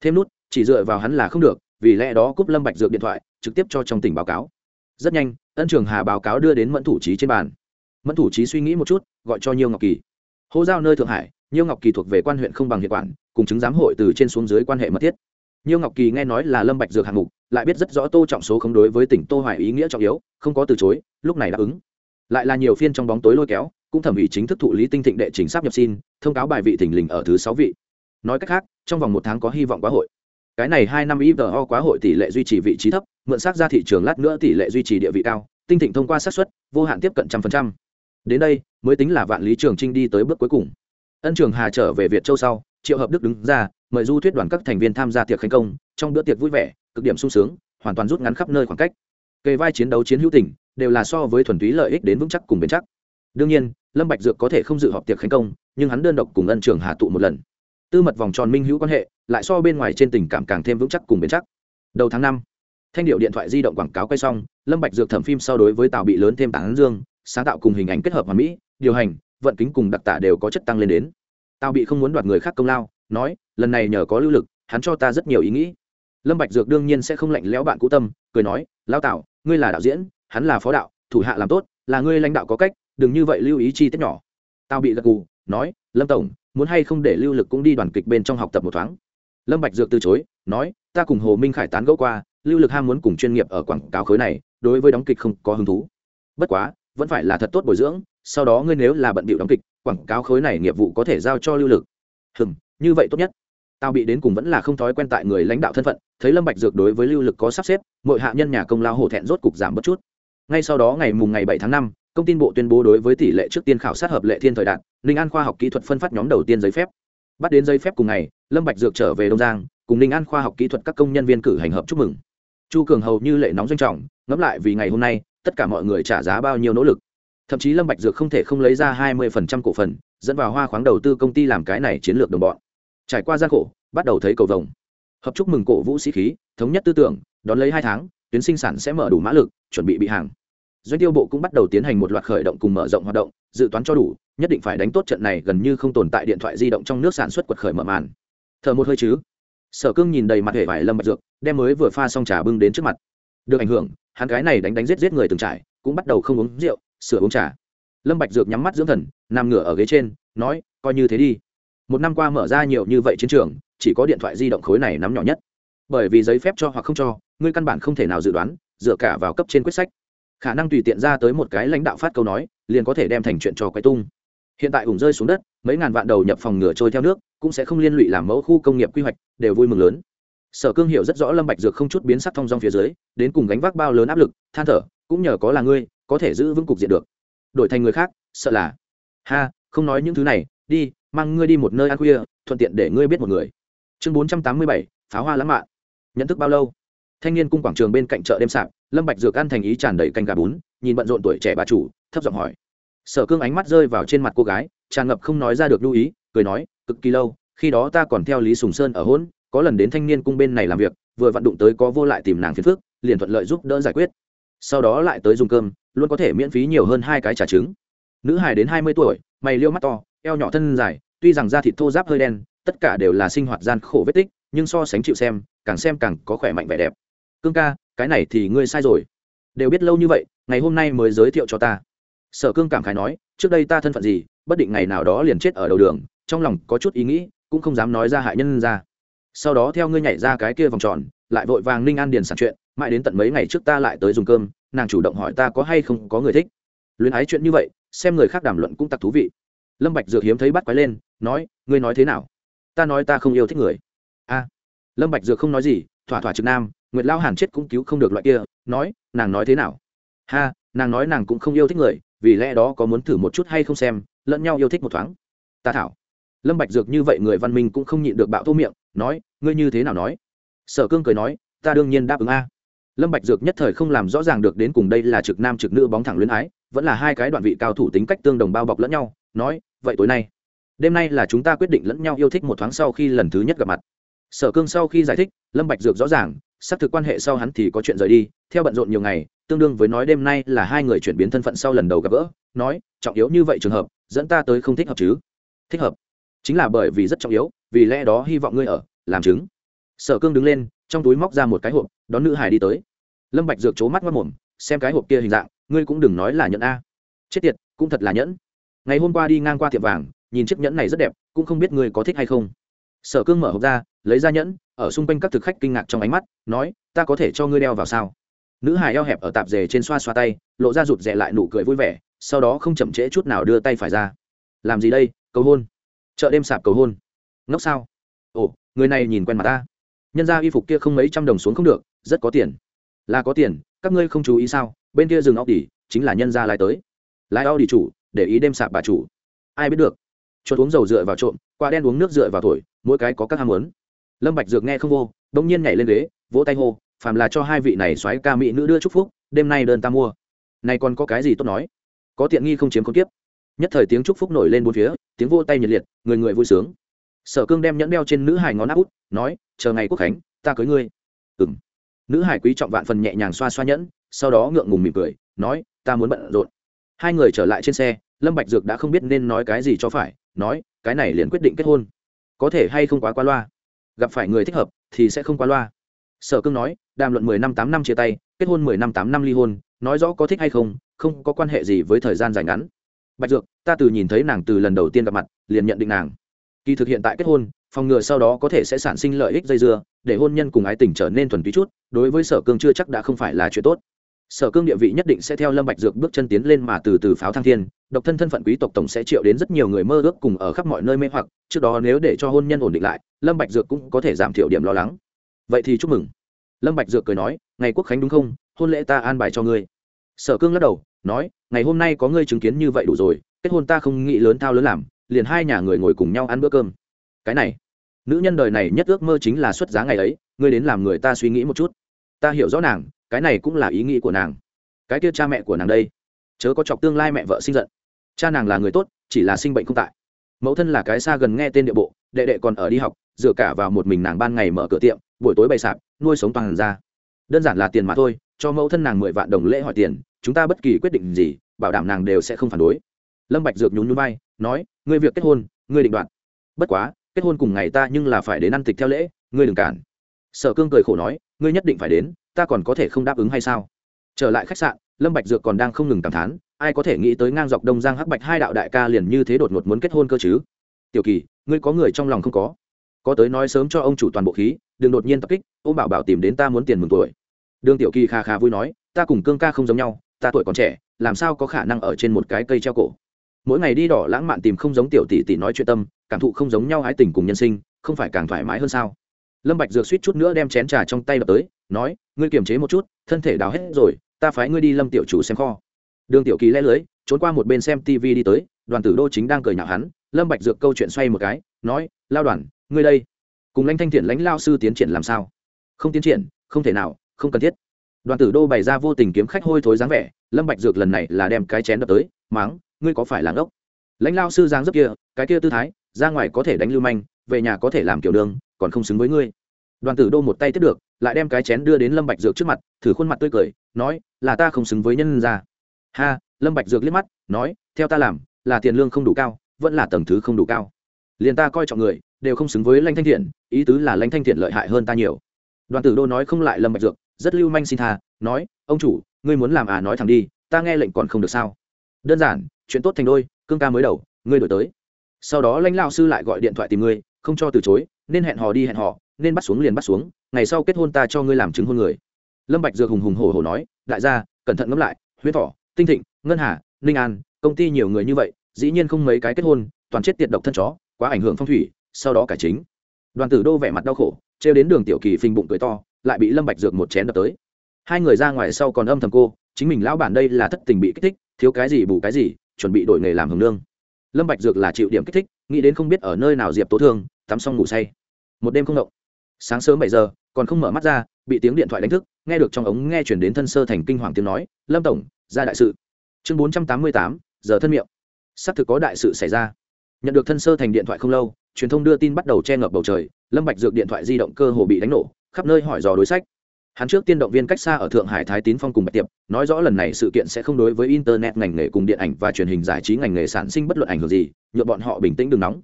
Thêm nút, chỉ dựa vào hắn là không được vì lẽ đó cúp lâm bạch dược điện thoại, trực tiếp cho trong tỉnh báo cáo. Rất nhanh, ân trường hà báo cáo đưa đến mẫn thủ trí trên bàn. Mẫn thủ trí suy nghĩ một chút, gọi cho nhiêu ngọc kỳ. Hô giao nơi thượng hải, nhiêu ngọc kỳ thuộc về quan huyện không bằng hiệu quản, cùng chứng giám hội từ trên xuống dưới quan hệ mật thiết. Nhiêu ngọc kỳ nghe nói là lâm bạch dược hạng mục, lại biết rất rõ tô trọng số không đối với tỉnh tô hoài ý nghĩa trọng yếu, không có từ chối, lúc này đáp ứng. Lại là nhiều phiên trong bóng tối lôi kéo, cũng thẩm ủy chính thức thụ lý tinh thịnh đệ chính sắp nhập xin, thông cáo bài vị thỉnh lình ở thứ sáu vị. Nói cách khác, trong vòng một tháng có hy vọng quá hội cái này hai năm ivo quá hội tỷ lệ duy trì vị trí thấp, mượn xác ra thị trường lát nữa tỷ lệ duy trì địa vị cao, tinh thịnh thông qua xác suất, vô hạn tiếp cận trăm phần trăm. Đến đây, mới tính là vạn lý trường trinh đi tới bước cuối cùng. Ân trường hà trở về việt châu sau, triệu hợp đức đứng ra, mời du thuyết đoàn các thành viên tham gia tiệc khánh công, trong bữa tiệc vui vẻ, cực điểm sung sướng, hoàn toàn rút ngắn khắp nơi khoảng cách. Kề vai chiến đấu chiến hữu tình, đều là so với thuần túy lợi ích đến vững chắc cùng bền chắc. Đương nhiên, lâm bạch dược có thể không dự họp tiệc khánh công, nhưng hắn đơn độc cùng ân trường hà tụ một lần. Tư mật vòng tròn minh hữu quan hệ lại so bên ngoài trên tình cảm càng thêm vững chắc cùng bền chắc. Đầu tháng năm, thanh điệu điện thoại di động quảng cáo quay xong, lâm bạch dược thẩm phim sau đối với tào bị lớn thêm tảng dương, sáng tạo cùng hình ảnh kết hợp hoàn mỹ, điều hành, vận kính cùng đặc tả đều có chất tăng lên đến. Tao bị không muốn đoạt người khác công lao, nói, lần này nhờ có lưu lực, hắn cho ta rất nhiều ý nghĩ. Lâm bạch dược đương nhiên sẽ không lạnh lẽo bạn cũ tâm, cười nói lao tạo ngươi là đạo diễn, hắn là phó đạo, thủ hạ làm tốt, là ngươi lãnh đạo có cách, đừng như vậy lưu ý chi tiết nhỏ. Tao bị gật gù, nói, lâm tổng, muốn hay không để lưu lực cũng đi đoàn kịch bên trong học tập một thoáng lâm bạch dược từ chối, nói, ta cùng hồ minh khải tán gẫu qua, lưu lực ham muốn cùng chuyên nghiệp ở quảng cáo khối này, đối với đóng kịch không có hứng thú. Bất quá, vẫn phải là thật tốt bồi dưỡng, sau đó ngươi nếu là bận bịu đóng kịch, quảng cáo khối này nghiệp vụ có thể giao cho lưu lực. Hừm, như vậy tốt nhất. Tao bị đến cùng vẫn là không thói quen tại người lãnh đạo thân phận, thấy lâm bạch dược đối với lưu lực có sắp xếp mọi hạ nhân nhà công lao hổ thẹn rốt cục giảm bớt chút. Ngay sau đó ngày mùng ngày bảy tháng năm, công tin bộ tuyên bố đối với tỷ lệ trước tiên khảo sát hợp lệ thiên thời đạn, ninh an khoa học kỹ thuật phân phát nhóm đầu tiên giấy phép. Bắt đến giấy phép cùng ngày lâm bạch dược trở về đông giang, cùng ninh an khoa học kỹ thuật các công nhân viên cử hành hợp chúc mừng. Chu cường hầu như lệ nóng doanh trọng, ngẫm lại vì ngày hôm nay, tất cả mọi người trả giá bao nhiêu nỗ lực. Thậm chí lâm bạch dược không thể không lấy ra hai 20% cổ phần, dẫn vào hoa khoáng đầu tư công ty làm cái này chiến lược đồng bọn. Trải qua gian khổ, bắt đầu thấy cầu vồng. Hợp chúc mừng cổ vũ sĩ khí, thống nhất tư tưởng, đón lấy hai tháng, tuyến sinh sản sẽ mở đủ mã lực, chuẩn bị bị hàng. Doanh tiêu bộ cũng bắt đầu tiến hành một loạt khởi động cùng mở rộng hoạt động, dự toán cho đủ, nhất định phải đánh tốt trận này gần như không tồn tại điện thoại di động trong nước sản xuất quật khởi mở màn thở một hơi chứ. Sở cương nhìn đầy mặt hệ vải lâm bạch dược, đem mới vừa pha xong trà bưng đến trước mặt. Được ảnh hưởng, hắn cái này đánh đánh giết giết người từng trải, cũng bắt đầu không uống rượu, sửa uống trà. Lâm bạch dược nhắm mắt dưỡng thần, nằm ngửa ở ghế trên, nói, coi như thế đi. Một năm qua mở ra nhiều như vậy chiến trường, chỉ có điện thoại di động khối này nắm nhỏ nhất. Bởi vì giấy phép cho hoặc không cho, ngươi căn bản không thể nào dự đoán, dựa cả vào cấp trên quyết sách. Khả năng tùy tiện ra tới một cái lãnh đạo phát câu nói, liền có thể đem thành chuyện cho quay tung. Hiện tại ủng rơi xuống đất, mấy ngàn vạn đầu nhập phòng ngừa trôi theo nước cũng sẽ không liên lụy làm mẫu khu công nghiệp quy hoạch, đều vui mừng lớn. Sở cương hiểu rất rõ lâm bạch dược không chút biến sắc thông dong phía dưới, đến cùng gánh vác bao lớn áp lực, than thở, cũng nhờ có là ngươi, có thể giữ vững cục diện được. Đổi thành người khác, sợ là, ha, không nói những thứ này, đi, mang ngươi đi một nơi ăn khuya, thuận tiện để ngươi biết một người. Chương bốn trăm tám mươi bảy, pháo hoa lãng mạn. Nhận thức bao lâu? Thanh niên cung quảng trường bên cạnh chợ đêm sạp, lâm bạch dược ăn thành ý tràn đầy canh gà bún, nhìn bận rộn tuổi trẻ bà chủ, thấp giọng hỏi. Sở cương ánh mắt rơi vào trên mặt cô gái, tràn ngập không nói ra được lưu ý cười nói, cực kỳ lâu, khi đó ta còn theo lý sùng sơn ở hôn có lần đến thanh niên cung bên này làm việc, vừa vặn đụng tới có vô lại tìm nàng phiền phước liền thuận lợi giúp đỡ giải quyết. Sau đó lại tới dùng cơm, luôn có thể miễn phí nhiều hơn hai cái trả trứng. Nữ hài đến hai mươi tuổi, mày liêu mắt to, eo nhỏ thân dài, tuy rằng da thịt thô giáp hơi đen, tất cả đều là sinh hoạt gian khổ vết tích, nhưng so sánh chịu xem, càng xem càng có khỏe mạnh vẻ đẹp. Cương ca, cái này thì ngươi sai rồi. Đều biết lâu như vậy, ngày hôm nay mới giới thiệu cho ta. Sở cương cảm khái nói, trước đây ta thân phận gì, bất định ngày nào đó liền chết ở đầu đường trong lòng có chút ý nghĩ, cũng không dám nói ra hại nhân ra. Sau đó theo ngươi nhảy ra cái kia vòng tròn, lại vội vàng ninh an điền sản chuyện, mãi đến tận mấy ngày trước ta lại tới dùng cơm, nàng chủ động hỏi ta có hay không có người thích. Luyến ái chuyện như vậy, xem người khác đàm luận cũng tặc thú vị. Lâm bạch dược hiếm thấy bắt quái lên, nói, ngươi nói thế nào? Ta nói ta không yêu thích người. A. Lâm bạch dược không nói gì, thỏa thỏa trực nam, nguyệt lao hàn chết cũng cứu không được loại kia, nói, nàng nói thế nào? Ha, nàng nói nàng cũng không yêu thích người, vì lẽ đó có muốn thử một chút hay không xem, lẫn nhau yêu thích một thoáng. Ta thảo lâm bạch dược như vậy người văn minh cũng không nhịn được bạo thô miệng, nói, ngươi như thế nào nói? Sở cương cười nói, ta đương nhiên đáp ứng a. Lâm bạch dược nhất thời không làm rõ ràng được đến cùng đây là trực nam trực nữ bóng thẳng luyến ái, vẫn là hai cái đoạn vị cao thủ tính cách tương đồng bao bọc lẫn nhau, nói, vậy tối nay, đêm nay là chúng ta quyết định lẫn nhau yêu thích một thoáng sau khi lần thứ nhất gặp mặt. Sở cương sau khi giải thích, lâm bạch dược rõ ràng, xác thực quan hệ sau hắn thì có chuyện rời đi, theo bận rộn nhiều ngày, tương đương với nói đêm nay là hai người chuyển biến thân phận sau lần đầu gặp gỡ, nói, trọng yếu như vậy trường hợp, dẫn ta tới không thích hợp chứ? Thích hợp chính là bởi vì rất trọng yếu, vì lẽ đó hy vọng ngươi ở, làm chứng. Sở cương đứng lên, trong túi móc ra một cái hộp, đón nữ hải đi tới. Lâm bạch dược c mắt mất mồm, xem cái hộp kia hình dạng, ngươi cũng đừng nói là nhẫn a. Chết tiệt, cũng thật là nhẫn. Ngày hôm qua đi ngang qua tiệm vàng, nhìn chiếc nhẫn này rất đẹp, cũng không biết ngươi có thích hay không. Sở cương mở hộp ra, lấy ra nhẫn, ở xung quanh các thực khách kinh ngạc trong ánh mắt, nói, ta có thể cho ngươi đeo vào sao? Nữ Hải eo hẹp ở tạp dề trên xoa xoa tay, lộ ra rụt rè lại nụ cười vui vẻ, sau đó không chậm trễ chút nào đưa tay phải ra. Làm gì đây, cầu hôn? Chợ đêm sạp cầu hôn. Ngốc sao? Ồ, người này nhìn quen mặt ta. Nhân ra y phục kia không mấy trăm đồng xuống không được, rất có tiền. Là có tiền, các ngươi không chú ý sao? Bên kia rừng óc đỉ chính là nhân ra lái tới. Lái ao đi chủ, để ý đêm sạp bà chủ. Ai biết được? Chuột uống dầu dựa vào trộm qua đen uống nước dựa vào thổi, mỗi cái có các ham muốn. Lâm bạch dược nghe không vô đông nhiên nhảy lên ghế, vỗ tay hô, phàm là cho hai vị này xoáy ca mỹ nữ đưa chúc phúc, đêm nay đơn ta mua. Này còn có cái gì tốt nói? Có tiện nghi không chiếm con tiếp nhất thời tiếng chúc phúc nổi lên bốn phía, tiếng vô tay nhiệt liệt, người người vui sướng. Sở cương đem nhẫn đeo trên nữ hải ngón áp út, nói, chờ ngày quốc khánh, ta cưới ngươi. Ừm. Nữ hải quý trọng vạn phần nhẹ nhàng xoa xoa nhẫn, sau đó ngượng ngùng mỉm cười, nói, ta muốn bận rộn. Hai người trở lại trên xe, lâm bạch dược đã không biết nên nói cái gì cho phải, nói, cái này liền quyết định kết hôn. Có thể hay không quá qua loa. Gặp phải người thích hợp, thì sẽ không qua loa. Sở cương nói, đàm luận mười năm tám năm chia tay, kết hôn mười năm tám năm ly hôn, nói rõ có thích hay không không có quan hệ gì với thời gian dài ngắn bạch dược, ta từ nhìn thấy nàng từ lần đầu tiên gặp mặt, liền nhận định nàng. Kỳ thực hiện tại kết hôn, phòng ngừa sau đó có thể sẽ sản sinh lợi ích dây dưa, để hôn nhân cùng ái tình trở nên thuần túy chút, đối với sở cương chưa chắc đã không phải là chuyện tốt. Sở cương địa vị nhất định sẽ theo lâm bạch dược bước chân tiến lên mà từ từ pháo thăng thiên, độc thân thân phận quý tộc tổng sẽ triệu đến rất nhiều người mơ ước cùng ở khắp mọi nơi mê hoặc, trước đó nếu để cho hôn nhân ổn định lại, lâm bạch dược cũng có thể giảm thiểu điểm lo lắng. Vậy thì chúc mừng. Lâm bạch dược cười nói, ngày quốc khánh đúng không? Hôn lễ ta an bài cho ngươi sở cương lắc đầu, nói, ngày hôm nay có ngươi chứng kiến như vậy đủ rồi, kết hôn ta không nghĩ lớn thao lớn làm, liền hai nhà người ngồi cùng nhau ăn bữa cơm. Cái này, nữ nhân đời này nhất ước mơ chính là xuất giá ngày ấy, ngươi đến làm người ta suy nghĩ một chút. Ta hiểu rõ nàng, cái này cũng là ý nghĩ của nàng. Cái kia cha mẹ của nàng đây, chớ có chọc tương lai mẹ vợ sinh giận. Cha nàng là người tốt, chỉ là sinh bệnh không tại. Mẫu thân là cái xa gần nghe tên địa bộ, đệ đệ còn ở đi học, dựa cả vào một mình nàng ban ngày mở cửa tiệm, buổi tối bày sạp, nuôi sống toàn ra đơn giản là tiền mà thôi, cho mẫu thân nàng mười vạn đồng lễ hỏi tiền chúng ta bất kỳ quyết định gì, bảo đảm nàng đều sẽ không phản đối. Lâm bạch dược nhún nhún vai, nói, ngươi việc kết hôn, ngươi định đoạt. Bất quá, kết hôn cùng ngày ta nhưng là phải đến ăn tịch theo lễ, ngươi đừng cản. Sở cương cười khổ nói, ngươi nhất định phải đến, ta còn có thể không đáp ứng hay sao? Trở lại khách sạn, lâm bạch dược còn đang không ngừng cảm thán, ai có thể nghĩ tới ngang dọc đông giang hắc bạch hai đạo đại ca liền như thế đột ngột muốn kết hôn cơ chứ? Tiểu kỳ, ngươi có người trong lòng không có? Có tới nói sớm cho ông chủ toàn bộ khí, đừng đột nhiên tập kích ô bảo bảo tìm đến ta muốn tiền mừng tuổi. Đường tiểu kỳ kha kha vui nói, ta cùng cương ca không giống nhau ta tuổi còn trẻ, làm sao có khả năng ở trên một cái cây treo cổ? Mỗi ngày đi đỏ lãng mạn tìm không giống tiểu tỷ tỷ nói chuyện tâm, cảm thụ không giống nhau hái tình cùng nhân sinh, không phải càng thoải mái hơn sao? Lâm bạch dược suýt chút nữa đem chén trà trong tay đập tới, nói, ngươi kiềm chế một chút, thân thể đào hết rồi, ta phái ngươi đi lâm tiểu chủ xem kho. Đường tiểu kỳ lẽ lưới, trốn qua một bên xem tv đi tới, đoàn tử đô chính đang cười nhạo hắn, lâm bạch dược câu chuyện xoay một cái, nói, lao đoàn, ngươi đây, cùng lãnh thanh thiện lãnh lao sư tiến triển làm sao? Không tiến triển, không thể nào, không cần thiết đoàn tử đô bày ra vô tình kiếm khách hôi thối dáng vẻ, lâm bạch dược lần này là đem cái chén đập tới, máng, ngươi có phải là ngốc? Lãnh lao sư dáng dấp kia, cái kia tư thái, ra ngoài có thể đánh lưu manh, về nhà có thể làm kiểu đường, còn không xứng với ngươi. Đoàn tử đô một tay tiếp được, lại đem cái chén đưa đến lâm bạch dược trước mặt, thử khuôn mặt tươi cười, nói, là ta không xứng với nhân gia. Ha, lâm bạch dược liếc mắt, nói, theo ta làm, là tiền lương không đủ cao, vẫn là tầng thứ không đủ cao. Liền ta coi trọng người, đều không xứng với lãnh thanh thiện, ý tứ là lãnh thanh thiện lợi hại hơn ta nhiều. Đoàn tử đô nói không lại lâm bạch dược rất lưu manh xin tha, nói, ông chủ, ngươi muốn làm à nói thẳng đi, ta nghe lệnh còn không được sao? Đơn giản, chuyện tốt thành đôi, cương ca mới đầu, ngươi đổi tới. Sau đó lãnh lão sư lại gọi điện thoại tìm ngươi, không cho từ chối, nên hẹn hò đi hẹn hò, nên bắt xuống liền bắt xuống, ngày sau kết hôn ta cho ngươi làm chứng hôn người. Lâm bạch dược hùng hùng hổ hổ nói, đại gia, cẩn thận ngẫm lại huyết thỏ tinh thịnh, ngân hà, ninh an, công ty nhiều người như vậy, dĩ nhiên không mấy cái kết hôn, toàn chết tiệt độc thân chó, quá ảnh hưởng phong thủy, sau đó cải chính. Đoàn tử đô vẻ mặt đau khổ treo đến đường tiểu kỳ phình bụng cười to lại bị lâm bạch dược một chén đập tới. Hai người ra ngoài sau còn âm thầm cô, chính mình lão bản đây là thất tình bị kích thích, thiếu cái gì bù cái gì, chuẩn bị đổi nghề làm hưởng lương. Lâm bạch dược là chịu điểm kích thích, nghĩ đến không biết ở nơi nào diệp tố thương, tắm xong ngủ say. Một đêm không động. Sáng sớm bảy giờ, còn không mở mắt ra, bị tiếng điện thoại đánh thức, nghe được trong ống nghe chuyển đến thân sơ thành kinh hoàng tiếng nói, lâm tổng, ra đại sự. Chương bốn trăm tám mươi tám, giờ thân miệng. Xác thực có đại sự xảy ra. Nhận được thân sơ thành điện thoại không lâu, truyền thông đưa tin bắt đầu che ngập bầu trời, lâm bạch dược điện thoại di động cơ hồ bị đánh nổ khắp nơi hỏi dò đối sách. Hắn trước tiên động viên cách xa ở thượng hải thái tín phong cùng bạch tiệp, nói rõ lần này sự kiện sẽ không đối với internet ngành nghề cùng điện ảnh và truyền hình giải trí ngành nghề sản sinh bất luận ảnh hưởng gì, nhượng bọn họ bình tĩnh đừng nóng.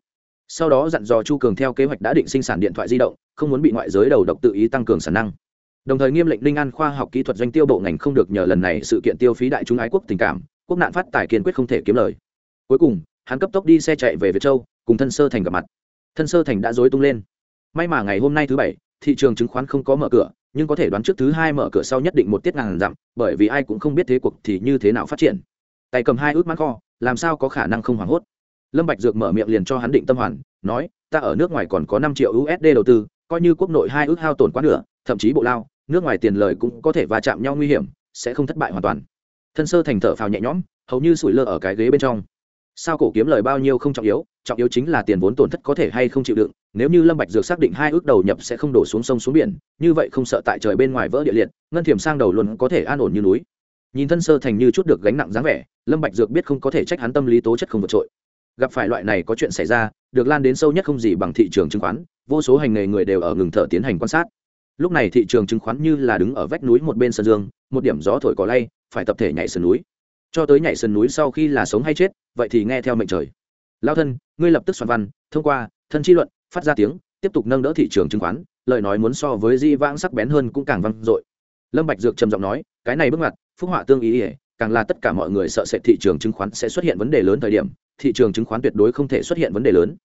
Sau đó dặn dò chu cường theo kế hoạch đã định sinh sản điện thoại di động, không muốn bị ngoại giới đầu độc tự ý tăng cường sản năng. Đồng thời nghiêm lệnh linh an khoa học kỹ thuật doanh tiêu bộ ngành không được nhờ lần này sự kiện tiêu phí đại chúng ái quốc tình cảm, quốc nạn phát tài kiên quyết không thể kiếm lời. Cuối cùng, hắn cấp tốc đi xe chạy về việt châu, cùng thân sơ thành gặp mặt. Thân sơ thành đã dối tung lên. May mà ngày hôm nay thứ bảy thị trường chứng khoán không có mở cửa, nhưng có thể đoán trước thứ hai mở cửa sau nhất định một tiết ngàn dặm, bởi vì ai cũng không biết thế cuộc thì như thế nào phát triển. Tay cầm hai ước mãn kho, làm sao có khả năng không hoảng hốt? Lâm bạch dược mở miệng liền cho hắn định tâm hoàn, nói, ta ở nước ngoài còn có năm triệu usd đầu tư, coi như quốc nội hai ước hao tổn quá nửa, thậm chí bộ lao, nước ngoài tiền lời cũng có thể va chạm nhau nguy hiểm, sẽ không thất bại hoàn toàn. Thân sơ thành thở phào nhẹ nhõm, hầu như sủi lơ ở cái ghế bên trong. Sao cổ kiếm lời bao nhiêu không trọng yếu trọng yếu chính là tiền vốn tổn thất có thể hay không chịu đựng nếu như lâm bạch dược xác định hai ước đầu nhập sẽ không đổ xuống sông xuống biển, như vậy không sợ tại trời bên ngoài vỡ địa liệt, ngân thiểm sang đầu luôn có thể an ổn như núi. Nhìn thân sơ thành như chút được gánh nặng dáng vẻ, lâm bạch dược biết không có thể trách hắn tâm lý tố chất không vượt trội. Gặp phải loại này có chuyện xảy ra, được lan đến sâu nhất không gì bằng thị trường chứng khoán, vô số hành nghề người đều ở ngừng thở tiến hành quan sát. Lúc này thị trường chứng khoán như là đứng ở vách núi một bên sơn dương, một điểm gió thổi cỏ lay, phải tập thể nhảy sườn núi. Cho tới nhảy sườn núi sau khi là sống hay chết, vậy thì nghe theo mệnh trời. Lao thân, ngươi lập tức soạn văn, thông qua, thân chi luận phát ra tiếng, tiếp tục nâng đỡ thị trường chứng khoán, lời nói muốn so với di vãng sắc bén hơn cũng càng vang dội. Lâm bạch dược trầm giọng nói, cái này bước ngoặt, phúc họa tương ý ỉa càng là tất cả mọi người sợ sệt thị trường chứng khoán sẽ xuất hiện vấn đề lớn thời điểm, thị trường chứng khoán tuyệt đối không thể xuất hiện vấn đề lớn.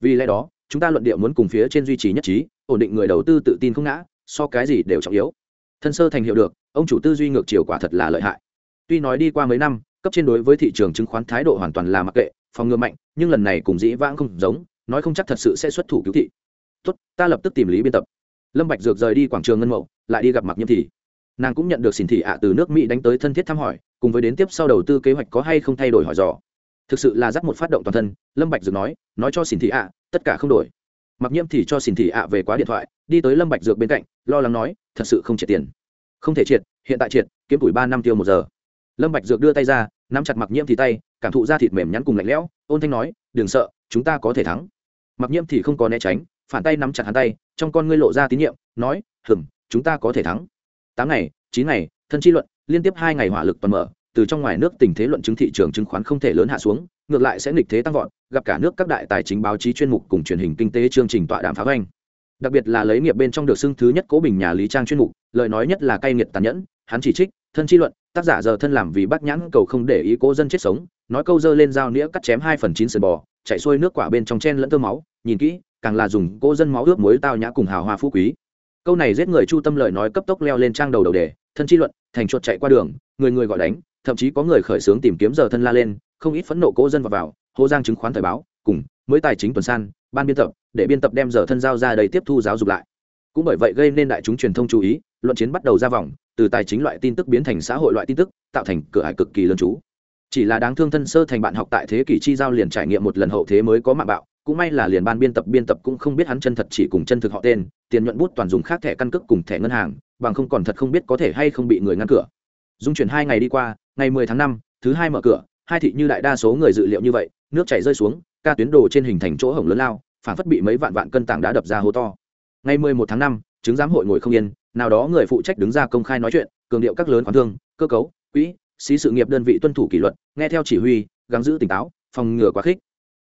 Vì lẽ đó, chúng ta luận điệu muốn cùng phía trên duy trì nhất trí, ổn định người đầu tư tự tin không ngã, so cái gì đều trọng yếu. Thân sơ thành hiệu được, ông chủ tư duy ngược chiều quả thật là lợi hại. Tuy nói đi qua mấy năm, cấp trên đối với thị trường chứng khoán thái độ hoàn toàn là mặc kệ, phòng ngừa mạnh, nhưng lần này cùng dĩ vãng không giống nói không chắc thật sự sẽ xuất thủ cứu thị. Tốt, ta lập tức tìm lý biên tập. Lâm bạch dược rời đi quảng trường ngân mậu lại đi gặp mặc nhiễm thị. Nàng cũng nhận được xin thị ạ từ nước mỹ đánh tới thân thiết thăm hỏi, cùng với đến tiếp sau đầu tư kế hoạch có hay không thay đổi hỏi dò. Thực sự là dắt một phát động toàn thân, lâm bạch dược nói nói cho xin thị ạ, tất cả không đổi. Mặc nhiễm thì cho xin thị ạ về quá điện thoại, đi tới lâm bạch dược bên cạnh, lo lắng nói, thật sự không triệt tiền. Không thể triệt, hiện tại triệt, kiếm tuổi ba năm tiêu một giờ. Lâm bạch dược đưa tay ra, nắm chặt mặc nhiễm thì tay, cảm thụ da thịt mềm nhắn cùng lạnh lẽo, ôn thanh nói, đừng sợ chúng ta có thể thắng. Mặc nhiễm thì không có né tránh, phản tay nắm chặt hắn tay, trong con ngươi lộ ra tín nhiệm, nói, hừm, chúng ta có thể thắng. Tám ngày, chín ngày, thân chi luận, liên tiếp hai ngày hỏa lực toàn mở, từ trong ngoài nước tình thế luận chứng thị trường chứng khoán không thể lớn hạ xuống, ngược lại sẽ nghịch thế tăng vọt, gặp cả nước các đại tài chính báo chí chuyên mục cùng truyền hình kinh tế chương trình tọa đàm phá hoành. Đặc biệt là lấy nghiệp bên trong được xưng thứ nhất cố bình nhà lý trang chuyên mục, lời nói nhất là cay nghiệt tàn nhẫn, hắn chỉ trích, thân chi luận, tác giả giờ thân làm vì bắt nhãn cầu không để ý cố dân chết sống nói câu dơ lên dao nĩa cắt chém hai phần chín sườn bò chạy xuôi nước quả bên trong chen lẫn tơ máu, nhìn kỹ, càng là dùng cô dân máu ướp muối tao nhã cùng hào hoa phú quý. Câu này giết người chu tâm lời nói cấp tốc leo lên trang đầu đầu đề thân chi luận, thành chuột chạy qua đường, người người gọi đánh, thậm chí có người khởi xướng tìm kiếm giờ thân la lên, không ít phẫn nộ cô dân vào vào, hô giang chứng khoán thời báo, cùng mới tài chính tuần san, ban biên tập, để biên tập đem giờ thân giao ra đây tiếp thu giáo dục lại. Cũng bởi vậy gây nên đại chúng truyền thông chú ý, luận chiến bắt đầu ra vòng, từ tài chính loại tin tức biến thành xã hội loại tin tức, tạo thành cửa hải cực kỳ lớn chú chỉ là đáng thương thân sơ thành bạn học tại thế kỷ chi giao liền trải nghiệm một lần hậu thế mới có mạng bạo cũng may là liền ban biên tập biên tập cũng không biết hắn chân thật chỉ cùng chân thực họ tên tiền nhuận bút toàn dùng khác thẻ căn cước cùng thẻ ngân hàng bằng không còn thật không biết có thể hay không bị người ngăn cửa. Dung chuyển hai ngày đi qua ngày 10 tháng 5, thứ hai mở cửa hai thị như đại đa số người dự liệu như vậy nước chảy rơi xuống ca tuyến đồ trên hình thành chỗ hổng lớn lao phản phất bị mấy vạn vạn cân tảng đã đập ra hố to. Ngày 11 tháng 5, chứng giám hội ngồi không yên nào đó người phụ trách đứng ra công khai nói chuyện cường điệu các lớn khoản thương cơ cấu quỹ xí sự nghiệp đơn vị tuân thủ kỷ luật nghe theo chỉ huy gắng giữ tỉnh táo phòng ngừa quá khích.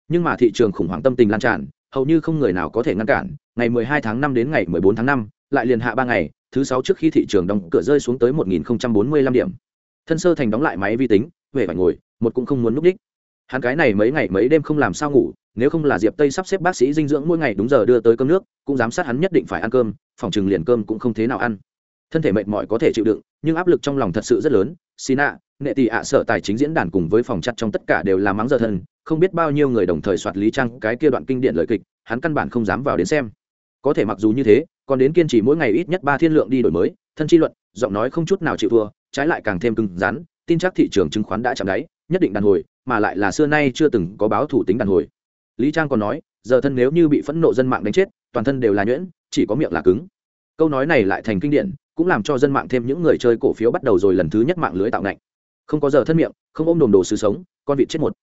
Nhưng mà thị trường khủng hoảng tâm tình lan tràn hầu như không người nào có thể ngăn cản. Ngày 12 tháng 5 đến ngày 14 tháng 5, lại liền hạ ba ngày thứ sáu trước khi thị trường đóng cửa rơi xuống tới 1045 điểm. Thân sơ thành đóng lại máy vi tính về phải ngồi một cũng không muốn núp đích. Hắn cái này mấy ngày mấy đêm không làm sao ngủ nếu không là diệp tây sắp xếp bác sĩ dinh dưỡng mỗi ngày đúng giờ đưa tới cơm nước cũng giám sát hắn nhất định phải ăn cơm phòng chừng liền cơm cũng không thế nào ăn. Thân thể mệt mỏi có thể chịu đựng nhưng áp lực trong lòng thật sự rất lớn. Xin ạ nệ tỷ ạ sở tài chính diễn đàn cùng với phòng chặt trong tất cả đều là mắng giờ thân, không biết bao nhiêu người đồng thời soạt lý trang cái kia đoạn kinh điển lời kịch, hắn căn bản không dám vào đến xem. Có thể mặc dù như thế, còn đến kiên trì mỗi ngày ít nhất ba thiên lượng đi đổi mới, thân chi luận, giọng nói không chút nào chịu thua, trái lại càng thêm cứng rắn, tin chắc thị trường chứng khoán đã chạm đáy, nhất định đàn hồi, mà lại là xưa nay chưa từng có báo thủ tính đàn hồi. Lý trang còn nói, giờ thân nếu như bị phẫn nộ dân mạng đánh chết, toàn thân đều là nhuyễn, chỉ có miệng là cứng. Câu nói này lại thành kinh điển, cũng làm cho dân mạng thêm những người chơi cổ phiếu bắt đầu rồi lần thứ nhất mạng lưới tạo ngạnh không có giờ thân miệng, không ôm đồm đồ sứ sống, con vịt chết một.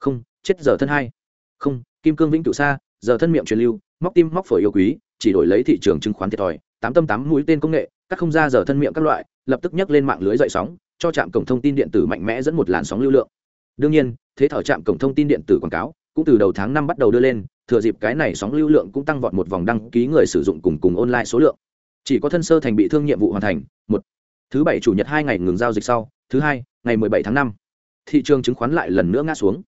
Không, chết giờ thân hai. Không, kim cương vĩnh cửu xa, giờ thân miệng truyền lưu, móc tim, móc phổi yêu quý, chỉ đổi lấy thị trường chứng khoán thiệt thòi, tám tâm tám mũi tên công nghệ, các không ra giờ thân miệng các loại, lập tức nhắc lên mạng lưới dậy sóng, cho trạm cổng thông tin điện tử mạnh mẽ dẫn một làn sóng lưu lượng. Đương nhiên, thế thảo trạm cổng thông tin điện tử quảng cáo cũng từ đầu tháng năm bắt đầu đưa lên, thừa dịp cái này sóng lưu lượng cũng tăng vọt một vòng đăng ký người sử dụng cùng cùng online số lượng. Chỉ có thân sơ thành bị thương nhiệm vụ hoàn thành, một. Thứ bảy chủ nhật hai ngày ngừng giao dịch sau, thứ hai ngày mười bảy tháng 5, thị trường chứng khoán lại lần nữa ngã xuống.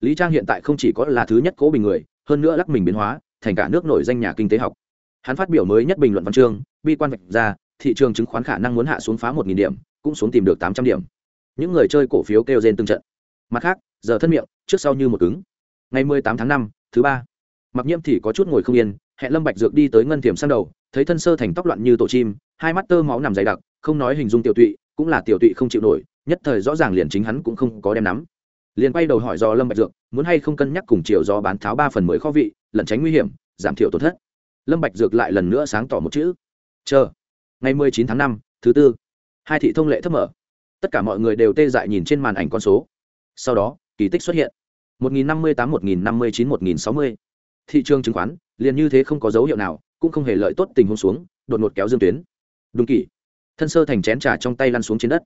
Lý trang hiện tại không chỉ có là thứ nhất cố bình người hơn nữa lắc mình biến hóa thành cả nước nổi danh nhà kinh tế học. Hắn phát biểu mới nhất bình luận văn chương bi quan vạch ra thị trường chứng khoán khả năng muốn hạ xuống phá 1000 điểm cũng xuống tìm được tám trăm điểm. Những người chơi cổ phiếu kêu rên từng trận. Mặt khác giờ thân miệng trước sau như một cứng. Ngày mười tám tháng 5, thứ ba mặc nhiễm thì có chút ngồi không yên hẹn lâm bạch dược đi tới ngân tiệm sang đầu thấy thân sơ thành tóc loạn như tổ chim hai mắt tơ máu nằm dày đặc không nói hình dung tiểu tụy cũng là tiểu tụy không chịu nổi nhất thời rõ ràng liền chính hắn cũng không có đem nắm. Liền quay đầu hỏi do lâm bạch dược, muốn hay không cân nhắc cùng chiều do bán tháo ba phần mười kho vị, lẩn tránh nguy hiểm, giảm thiểu tổn thất. Lâm bạch dược lại lần nữa sáng tỏ một chữ. Chờ, ngày mười chín tháng năm, thứ tư. Hai thị thông lệ thấp mở. Tất cả mọi người đều tê dại nhìn trên màn ảnh con số. Sau đó, kỳ tích xuất hiện. 1058 1059 1060. thị trường chứng khoán, liền như thế không có dấu hiệu nào, cũng không hề lợi tốt tình huống xuống, đột ngột kéo dương tuyến. Đúng kỷ thân sơ thành chén trà trong tay lăn xuống trên đất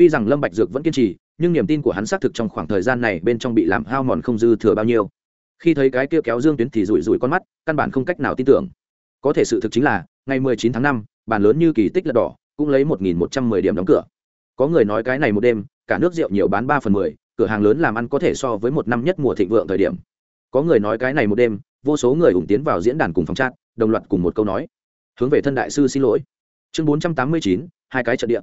tuy rằng lâm bạch dược vẫn kiên trì nhưng niềm tin của hắn xác thực trong khoảng thời gian này bên trong bị làm hao mòn không dư thừa bao nhiêu. Khi thấy cái kia kéo dương tuyến thì rủi rủi con mắt căn bản không cách nào tin tưởng. Có thể sự thực chính là ngày 19 tháng 5, bàn lớn như kỳ tích lật đỏ cũng lấy 1.110 điểm đóng cửa. Có người nói cái này một đêm cả nước rượu nhiều bán ba phần mười cửa hàng lớn làm ăn có thể so với một năm nhất mùa thịnh vượng thời điểm. Có người nói cái này một đêm vô số người ủng tiến vào diễn đàn cùng phòng chat đồng loạt cùng một câu nói. Hướng về thân đại sư xin lỗi. Chương bốn trăm tám mươi chín hai cái trận địa.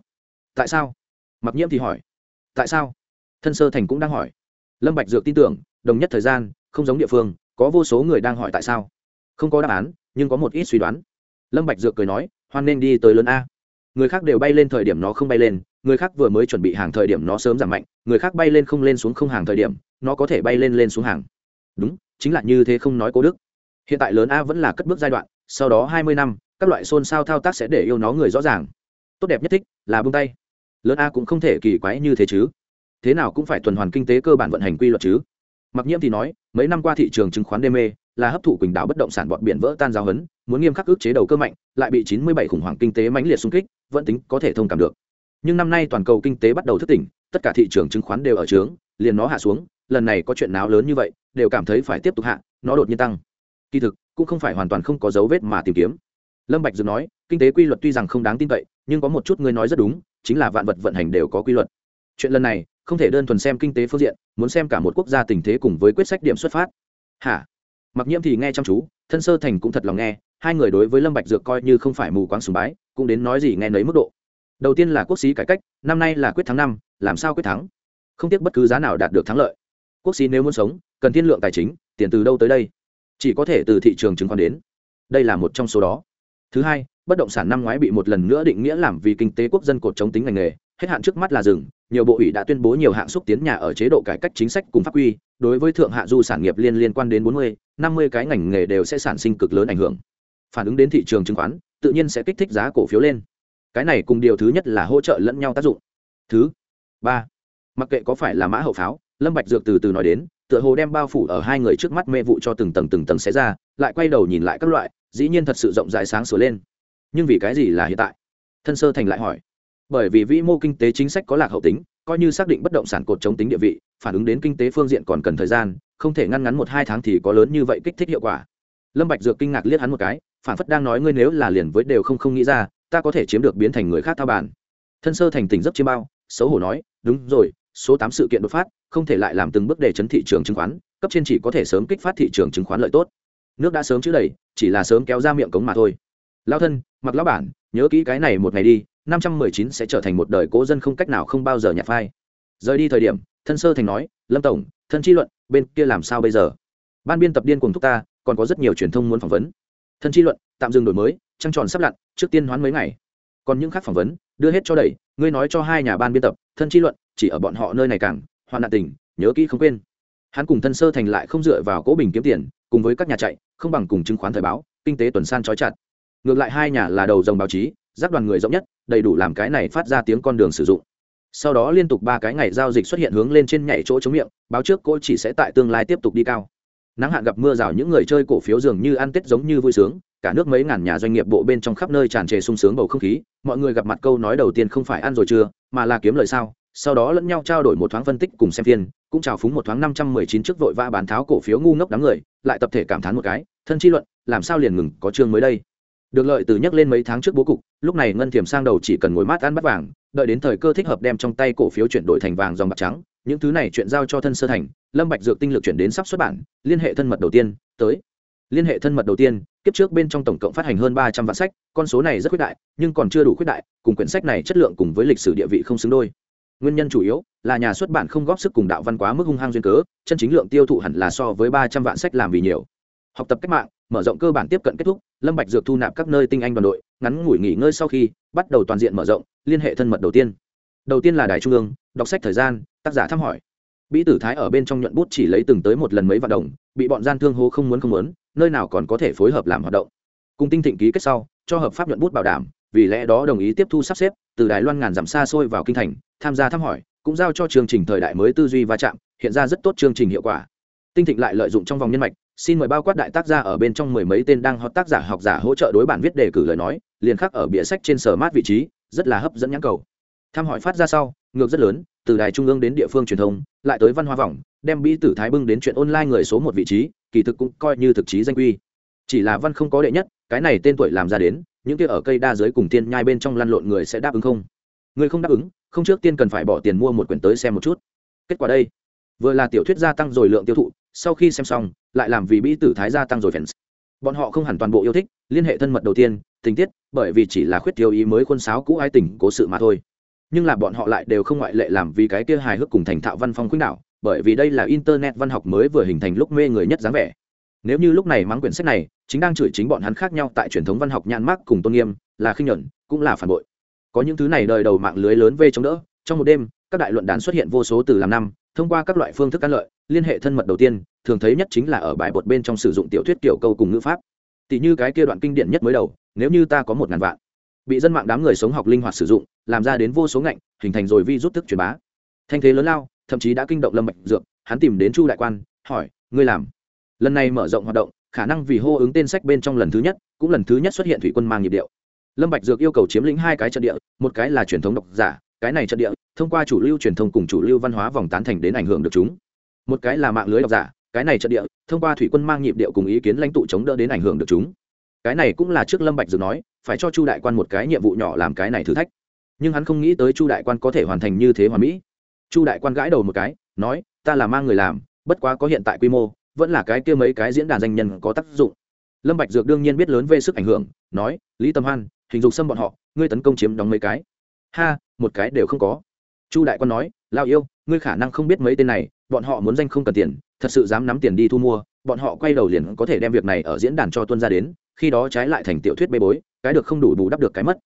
Tại sao? Mặc nhiễm thì hỏi, tại sao? Thân sơ thành cũng đang hỏi. Lâm bạch dược tin tưởng, đồng nhất thời gian, không giống địa phương, có vô số người đang hỏi tại sao. Không có đáp án, nhưng có một ít suy đoán. Lâm bạch dược cười nói, hoan nên đi tới lớn a. Người khác đều bay lên thời điểm nó không bay lên, người khác vừa mới chuẩn bị hàng thời điểm nó sớm giảm mạnh, người khác bay lên không lên xuống không hàng thời điểm, nó có thể bay lên lên xuống hàng. Đúng, chính là như thế không nói cố đức. Hiện tại lớn a vẫn là cất bước giai đoạn, sau đó hai mươi năm, các loại xôn xao thao tác sẽ để yêu nó người rõ ràng. Tốt đẹp nhất thích là bông tay lớn a cũng không thể kỳ quái như thế chứ. Thế nào cũng phải tuần hoàn kinh tế cơ bản vận hành quy luật chứ. Mặc nhiễm thì nói, mấy năm qua thị trường chứng khoán đê mê, là hấp thụ quỳnh đảo bất động sản bọn biển vỡ tan giao hấn, muốn nghiêm khắc ước chế đầu cơ mạnh, lại bị chín mươi bảy khủng hoảng kinh tế mãnh liệt xung kích, vẫn tính có thể thông cảm được. Nhưng năm nay toàn cầu kinh tế bắt đầu thức tỉnh, tất cả thị trường chứng khoán đều ở trướng, liền nó hạ xuống, lần này có chuyện nào lớn như vậy, đều cảm thấy phải tiếp tục hạ, nó đột nhiên tăng. Kỳ thực, cũng không phải hoàn toàn không có dấu vết mà tìm kiếm. Lâm bạch dừng nói, kinh tế quy luật tuy rằng không đáng tin cậy, nhưng có một chút ngươi nói rất đúng chính là vạn vật vận hành đều có quy luật. Chuyện lần này, không thể đơn thuần xem kinh tế phương diện, muốn xem cả một quốc gia tình thế cùng với quyết sách điểm xuất phát. Hả? Mặc nhiễm thì nghe chăm chú, thân sơ thành cũng thật lòng nghe, hai người đối với lâm bạch dược coi như không phải mù quáng sùng bái, cũng đến nói gì nghe nấy mức độ. Đầu tiên là quốc sĩ cải cách, năm nay là quyết thắng năm, làm sao quyết thắng? Không tiếc bất cứ giá nào đạt được thắng lợi. Quốc sĩ nếu muốn sống, cần thiên lượng tài chính, tiền từ đâu tới đây? Chỉ có thể từ thị trường chứng khoán đến. Đây là một trong số đó. Thứ hai bất động sản năm ngoái bị một lần nữa định nghĩa làm vì kinh tế quốc dân cột chống tính ngành nghề, hết hạn trước mắt là rừng, nhiều bộ ủy đã tuyên bố nhiều hạng xúc tiến nhà ở chế độ cải cách chính sách cùng pháp quy, đối với thượng hạ du sản nghiệp liên liên quan đến bốn mươi, năm mươi cái ngành nghề đều sẽ sản sinh cực lớn ảnh hưởng. Phản ứng đến thị trường chứng khoán, tự nhiên sẽ kích thích giá cổ phiếu lên. Cái này cùng điều thứ nhất là hỗ trợ lẫn nhau tác dụng. Thứ ba, mặc kệ có phải là mã hậu pháo, lâm bạch dược từ từ nói đến, tựa hồ đem bao phủ ở hai người trước mắt mê vụ cho từng tầng từng tầng xé ra, lại quay đầu nhìn lại các loại, dĩ nhiên thật sự rộng rãi sáng sủa lên nhưng vì cái gì là hiện tại? Thân sơ thành lại hỏi. Bởi vì vĩ mô kinh tế chính sách có lạc hậu tính, coi như xác định bất động sản cột chống tính địa vị, phản ứng đến kinh tế phương diện còn cần thời gian, không thể ngăn ngắn một hai tháng thì có lớn như vậy kích thích hiệu quả. Lâm bạch dược kinh ngạc liếc hắn một cái, phản phất đang nói ngươi nếu là liền với đều không không nghĩ ra, ta có thể chiếm được biến thành người khác thao bản thân sơ thành tỉnh rất chiêm bao, xấu hổ nói, đúng rồi, số tám sự kiện đột phát, không thể lại làm từng bước để chấn thị trường chứng khoán, cấp trên chỉ có thể sớm kích phát thị trường chứng khoán lợi tốt. Nước đã sớm chữ đầy, chỉ là sớm kéo ra miệng cống mà thôi lao thân mặc lão bản nhớ kỹ cái này một ngày đi năm trăm mười chín sẽ trở thành một đời cố dân không cách nào không bao giờ nhạt phai. Rời đi thời điểm thân sơ thành nói lâm tổng thân chi luận bên kia làm sao bây giờ? Ban biên tập điên cùng thúc ta còn có rất nhiều truyền thông muốn phỏng vấn. Thân chi luận tạm dừng đổi mới trăng tròn sắp lặn trước tiên hoán mấy ngày. Còn những khác phỏng vấn đưa hết cho đầy, ngươi nói cho hai nhà ban biên tập thân chi luận chỉ ở bọn họ nơi này càng hoạn nạn tình nhớ kỹ không quên. Hắn cùng thân sơ thành lại không dựa vào cố bình kiếm tiền cùng với các nhà chạy không bằng cùng chứng khoán thời báo kinh tế tuần san trói chặt ngược lại hai nhà là đầu dòng báo chí giáp đoàn người rộng nhất, đầy đủ làm cái này phát ra tiếng con đường sử dụng. Sau đó liên tục ba cái ngày giao dịch xuất hiện hướng lên trên nhảy chỗ chống miệng, báo trước cô chỉ sẽ tại tương lai tiếp tục đi cao. Nắng hạn gặp mưa rào những người chơi cổ phiếu dường như ăn tết giống như vui sướng, cả nước mấy ngàn nhà doanh nghiệp bộ bên trong khắp nơi tràn trề sung sướng bầu không khí, mọi người gặp mặt câu nói đầu tiên không phải ăn rồi chưa, mà là kiếm lời sao. Sau đó lẫn nhau trao đổi một thoáng phân tích cùng xem phiên, cũng chào phúng một thoáng năm trăm mười chín trước vội vã bán tháo cổ phiếu ngu ngốc đám người, lại tập thể cảm thán một cái, thân chi luận, làm sao liền ngừng, có chương mới đây? Được lợi từ nhắc lên mấy tháng trước bố cục, lúc này ngân thiểm sang đầu chỉ cần ngồi mát ăn bắt vàng, đợi đến thời cơ thích hợp đem trong tay cổ phiếu chuyển đổi thành vàng dòng bạc trắng, những thứ này chuyện giao cho thân sơ thành, lâm bạch dược tinh lực chuyển đến sắp xuất bản, liên hệ thân mật đầu tiên, tới. Liên hệ thân mật đầu tiên, kiếp trước bên trong tổng cộng phát hành hơn ba trăm vạn sách, con số này rất khuyết đại, nhưng còn chưa đủ khuyết đại, cùng quyển sách này chất lượng cùng với lịch sử địa vị không xứng đôi. Nguyên nhân chủ yếu là nhà xuất bản không góp sức cùng đạo văn quá mức hung hăng duyên cớ, chân chính lượng tiêu thụ hẳn là so với ba trăm vạn sách làm vì nhiều. Học tập cách mạng mở rộng cơ bản tiếp cận kết thúc lâm bạch dược thu nạp các nơi tinh anh đoàn đội ngắn ngủi nghỉ ngơi sau khi bắt đầu toàn diện mở rộng liên hệ thân mật đầu tiên đầu tiên là đài trung ương đọc sách thời gian tác giả thăm hỏi Bĩ Tử Thái ở bên trong nhuận bút chỉ lấy từng tới một lần mấy vạn đồng, bị bọn gian thương hô không muốn không muốn, nơi nào còn có thể phối hợp làm hoạt động. Cùng Tinh Thịnh ký kết sau, cho hợp pháp nhuận bút bảo đảm, vì lẽ đó đồng ý tiếp thu sắp xếp, từ Đài Loan ngàn dặm xa xôi vào kinh thành, tham gia thăm hỏi, cũng giao cho chương trình thời đại mới tư duy va chạm, hiện ra rất tốt chương trình hiệu quả. Tinh Thịnh lại lợi dụng trong vòng nhân mạch, xin mời bao quát đại tác gia ở bên trong mười mấy tên đang hot tác giả học giả hỗ trợ đối bản viết đề cử lời nói, liền khắc ở bìa sách trên sở mát vị trí, rất là hấp dẫn nhãn cầu. Thăm hỏi phát ra sau, ngược rất lớn, từ đài trung ương đến địa phương truyền thông lại tới văn hóa vòng đem bi tử thái bưng đến chuyện online người số một vị trí kỳ thực cũng coi như thực chí danh quy. Chỉ là văn không có đệ nhất cái này tên tuổi làm ra đến những kia ở cây đa giới cùng tiên nhai bên trong lăn lộn người sẽ đáp ứng không? Người không đáp ứng không trước tiên cần phải bỏ tiền mua một quyển tới xem một chút. Kết quả đây vừa là tiểu thuyết gia tăng rồi lượng tiêu thụ sau khi xem xong, lại làm vì bí tử thái gia tăng rồi fans. Bọn họ không hẳn toàn bộ yêu thích, liên hệ thân mật đầu tiên, tình tiết, bởi vì chỉ là khuyết thiếu ý mới khuôn sáo cũ ai tình, cố sự mà thôi. Nhưng là bọn họ lại đều không ngoại lệ làm vì cái kia hài hước cùng thành thạo văn phong khuynh đảo, bởi vì đây là internet văn học mới vừa hình thành lúc mê người nhất dáng vẻ. Nếu như lúc này mắng quyển sách này, chính đang chửi chính bọn hắn khác nhau tại truyền thống văn học nhãn mác cùng tôn nghiêm, là khinh nhuận, cũng là phản bội. Có những thứ này đời đầu mạng lưới lớn về chống đỡ, trong một đêm, các đại luận đàn xuất hiện vô số từ làm năm, thông qua các loại phương thức cán lợi liên hệ thân mật đầu tiên, thường thấy nhất chính là ở bài bột bên trong sử dụng tiểu thuyết kiểu câu cùng ngữ pháp. Tỷ như cái kia đoạn kinh điển nhất mới đầu, nếu như ta có một ngàn vạn, bị dân mạng đám người sống học linh hoạt sử dụng, làm ra đến vô số ngạnh, hình thành rồi vi rút thức truyền bá. Thanh thế lớn lao, thậm chí đã kinh động lâm mạch dược, hắn tìm đến chu đại quan, hỏi, ngươi làm? Lần này mở rộng hoạt động, khả năng vì hô ứng tên sách bên trong lần thứ nhất, cũng lần thứ nhất xuất hiện thủy quân mang nhịp điệu. Lâm bạch dược yêu cầu chiếm lĩnh hai cái trận địa, một cái là truyền thống độc giả, cái này trận địa, thông qua chủ lưu truyền thông cùng chủ lưu văn hóa vòng tán thành đến ảnh hưởng được chúng một cái là mạng lưới độc giả, cái này trận địa, thông qua thủy quân mang nhịp điệu cùng ý kiến lãnh tụ chống đỡ đến ảnh hưởng được chúng. Cái này cũng là trước lâm bạch dược nói, phải cho chu đại quan một cái nhiệm vụ nhỏ làm cái này thử thách. Nhưng hắn không nghĩ tới chu đại quan có thể hoàn thành như thế hoàn mỹ. Chu đại quan gãi đầu một cái, nói, ta là mang người làm, bất quá có hiện tại quy mô, vẫn là cái kia mấy cái diễn đàn danh nhân có tác dụng. Lâm bạch dược đương nhiên biết lớn về sức ảnh hưởng, nói, lý tâm hoan, hình dục xâm bọn họ, ngươi tấn công chiếm đóng mấy cái. Ha, một cái đều không có. Chu đại quan nói, lao yêu, ngươi khả năng không biết mấy tên này bọn họ muốn danh không cần tiền, thật sự dám nắm tiền đi thu mua, bọn họ quay đầu liền có thể đem việc này ở diễn đàn cho tuân ra đến, khi đó trái lại thành tiểu thuyết bê bối, cái được không đủ bù đắp được cái mất.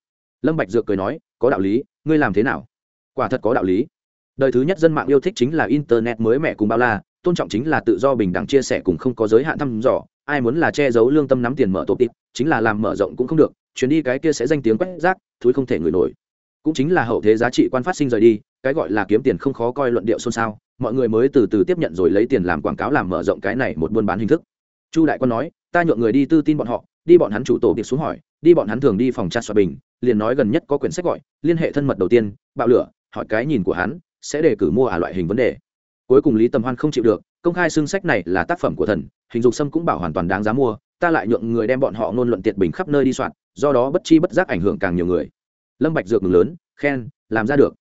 Lâm bạch dược cười nói, có đạo lý, ngươi làm thế nào? Quả thật có đạo lý. Đời thứ nhất dân mạng yêu thích chính là internet mới mẹ cùng bao la, tôn trọng chính là tự do bình đẳng chia sẻ cùng không có giới hạn thăm dò, ai muốn là che giấu lương tâm nắm tiền mở tổ tịp chính là làm mở rộng cũng không được, chuyến đi cái kia sẽ danh tiếng quét rác, thúi không thể ngửi nổi. Cũng chính là hậu thế giá trị quan phát sinh rời đi cái gọi là kiếm tiền không khó coi luận điệu xôn xao, mọi người mới từ từ tiếp nhận rồi lấy tiền làm quảng cáo làm mở rộng cái này một buôn bán hình thức. Chu đại quân nói, ta nhượng người đi tư tin bọn họ, đi bọn hắn chủ tổ việc xuống hỏi, đi bọn hắn thường đi phòng tra xoa bình, liền nói gần nhất có quyển sách gọi, liên hệ thân mật đầu tiên, bạo lửa, hỏi cái nhìn của hắn, sẽ đề cử mua à loại hình vấn đề. Cuối cùng lý tầm hoan không chịu được, công khai xương sách này là tác phẩm của thần, hình dục sâm cũng bảo hoàn toàn đáng giá mua, ta lại nhượng người đem bọn họ ngôn luận tiệt bình khắp nơi đi soạn, do đó bất chi bất giác ảnh hưởng càng nhiều người. Lâm bạch dược mừng lớn, khen, làm ra được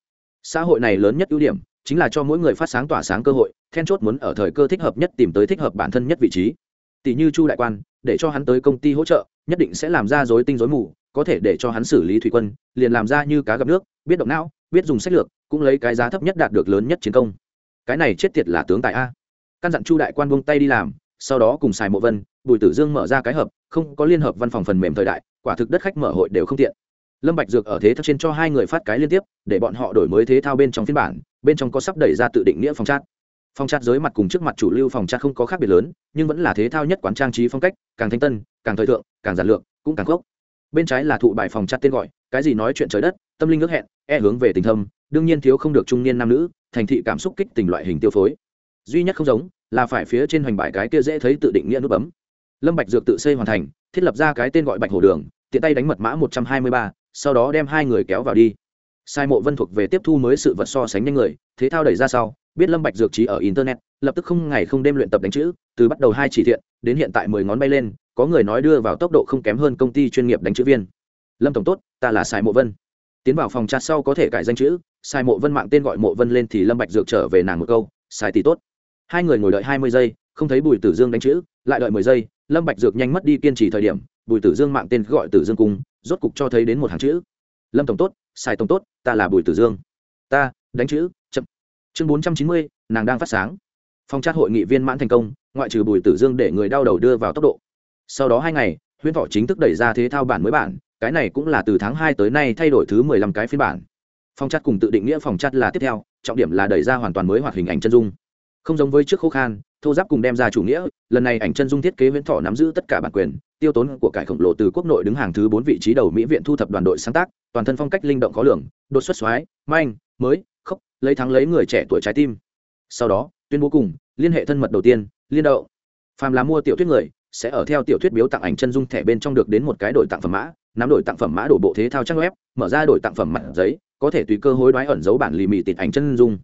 xã hội này lớn nhất ưu điểm chính là cho mỗi người phát sáng tỏa sáng cơ hội, then chốt muốn ở thời cơ thích hợp nhất tìm tới thích hợp bản thân nhất vị trí. Tỷ như chu đại quan, để cho hắn tới công ty hỗ trợ, nhất định sẽ làm ra dối tinh dối mù, có thể để cho hắn xử lý thủy quân, liền làm ra như cá gặp nước, biết động não, biết dùng sách lược, cũng lấy cái giá thấp nhất đạt được lớn nhất chiến công. Cái này chết tiệt là tướng tại a. Căn dặn chu đại quan buông tay đi làm, sau đó cùng xài mộ vân, bùi tử dương mở ra cái hợp, không có liên hợp văn phòng phần mềm thời đại, quả thực đất khách mở hội đều không tiện lâm bạch dược ở thế thao trên cho hai người phát cái liên tiếp, để bọn họ đổi mới thế thao bên trong phiên bản, bên trong có sắp đẩy ra tự định nghĩa phòng chat. Phòng chat giới mặt cùng trước mặt chủ lưu phòng chat không có khác biệt lớn, nhưng vẫn là thế thao nhất quán trang trí phong cách, càng thanh tân, càng thời thượng, càng giản lược, cũng càng gốc. Bên trái là thụ bài phòng chat tên gọi, cái gì nói chuyện trời đất, tâm linh ước hẹn e hướng về tình thâm, đương nhiên thiếu không được trung niên nam nữ, thành thị cảm xúc kích tình loại hình tiêu phối. Duy nhất không giống, là phải phía trên hoành bài cái kia dễ thấy tự định nghĩa nút bấm. Lâm bạch dược tự xây hoàn thành, thiết lập ra cái tên gọi bạch hồ đường, tiện tay đánh mật mã một trăm hai mươi ba sau đó đem hai người kéo vào đi. Sai mộ vân thuộc về tiếp thu mới sự vật so sánh nhanh người, thế thao đẩy ra sau, biết lâm bạch dược trí ở internet, lập tức không ngày không đêm luyện tập đánh chữ, từ bắt đầu hai chỉ thiện, đến hiện tại mười ngón bay lên, có người nói đưa vào tốc độ không kém hơn công ty chuyên nghiệp đánh chữ viên. Lâm tổng tốt, ta là sai mộ vân. Tiến vào phòng chat sau có thể cải danh chữ, sai mộ vân mạng tên gọi mộ vân lên thì lâm bạch dược trở về nàng một câu, sai tỷ tốt. Hai người ngồi đợi hai mươi giây, không thấy bùi tử dương đánh chữ, lại đợi mười giây, lâm bạch dược nhanh mất đi kiên trì thời điểm bùi tử dương mạng tên gọi tử dương cung, rốt cục cho thấy đến một hàng chữ. Lâm tổng tốt sai tổng tốt, ta là bùi tử dương. Ta, đánh chữ, chậm. Chương bốn trăm chín mươi, nàng đang phát sáng. Phong trát hội nghị viên mãn thành công, ngoại trừ bùi tử dương để người đau đầu đưa vào tốc độ. Sau đó hai ngày, huyễn thọ chính thức đẩy ra thế thao bản mới bản, cái này cũng là từ tháng hai tới nay thay đổi thứ mười lăm cái phiên bản. Phong trát cùng tự định nghĩa phòng trát là tiếp theo, trọng điểm là đẩy ra hoàn toàn mới hoạt hình ảnh chân dung. Không giống với trước khô khan thô giáp cùng đem ra chủ nghĩa, lần này ảnh chân dung thiết kế huyễn thọ nắm giữ tất cả bản quyền, tiêu tốn của cải khổng lồ từ quốc nội đứng hàng thứ bốn vị trí đầu mỹ viện thu thập đoàn đội sáng tác, toàn thân phong cách linh động khó lường, đột xuất xoái manh, mới, khốc, lấy thắng lấy người trẻ tuổi trái tim. Sau đó, tuyên bố cùng, liên hệ thân mật đầu tiên, liên đậu. Phàm là mua tiểu thuyết người, sẽ ở theo tiểu thuyết biếu tặng ảnh chân dung thẻ bên trong được đến một cái đổi tặng phẩm mã, nắm đổi tặng phẩm mã đổ bộ thế thao trang web, mở ra đổi tặng phẩm mặt giấy, có thể tùy cơ hối đoái ẩn giấu bản lì mì tịt ảnh chân dung.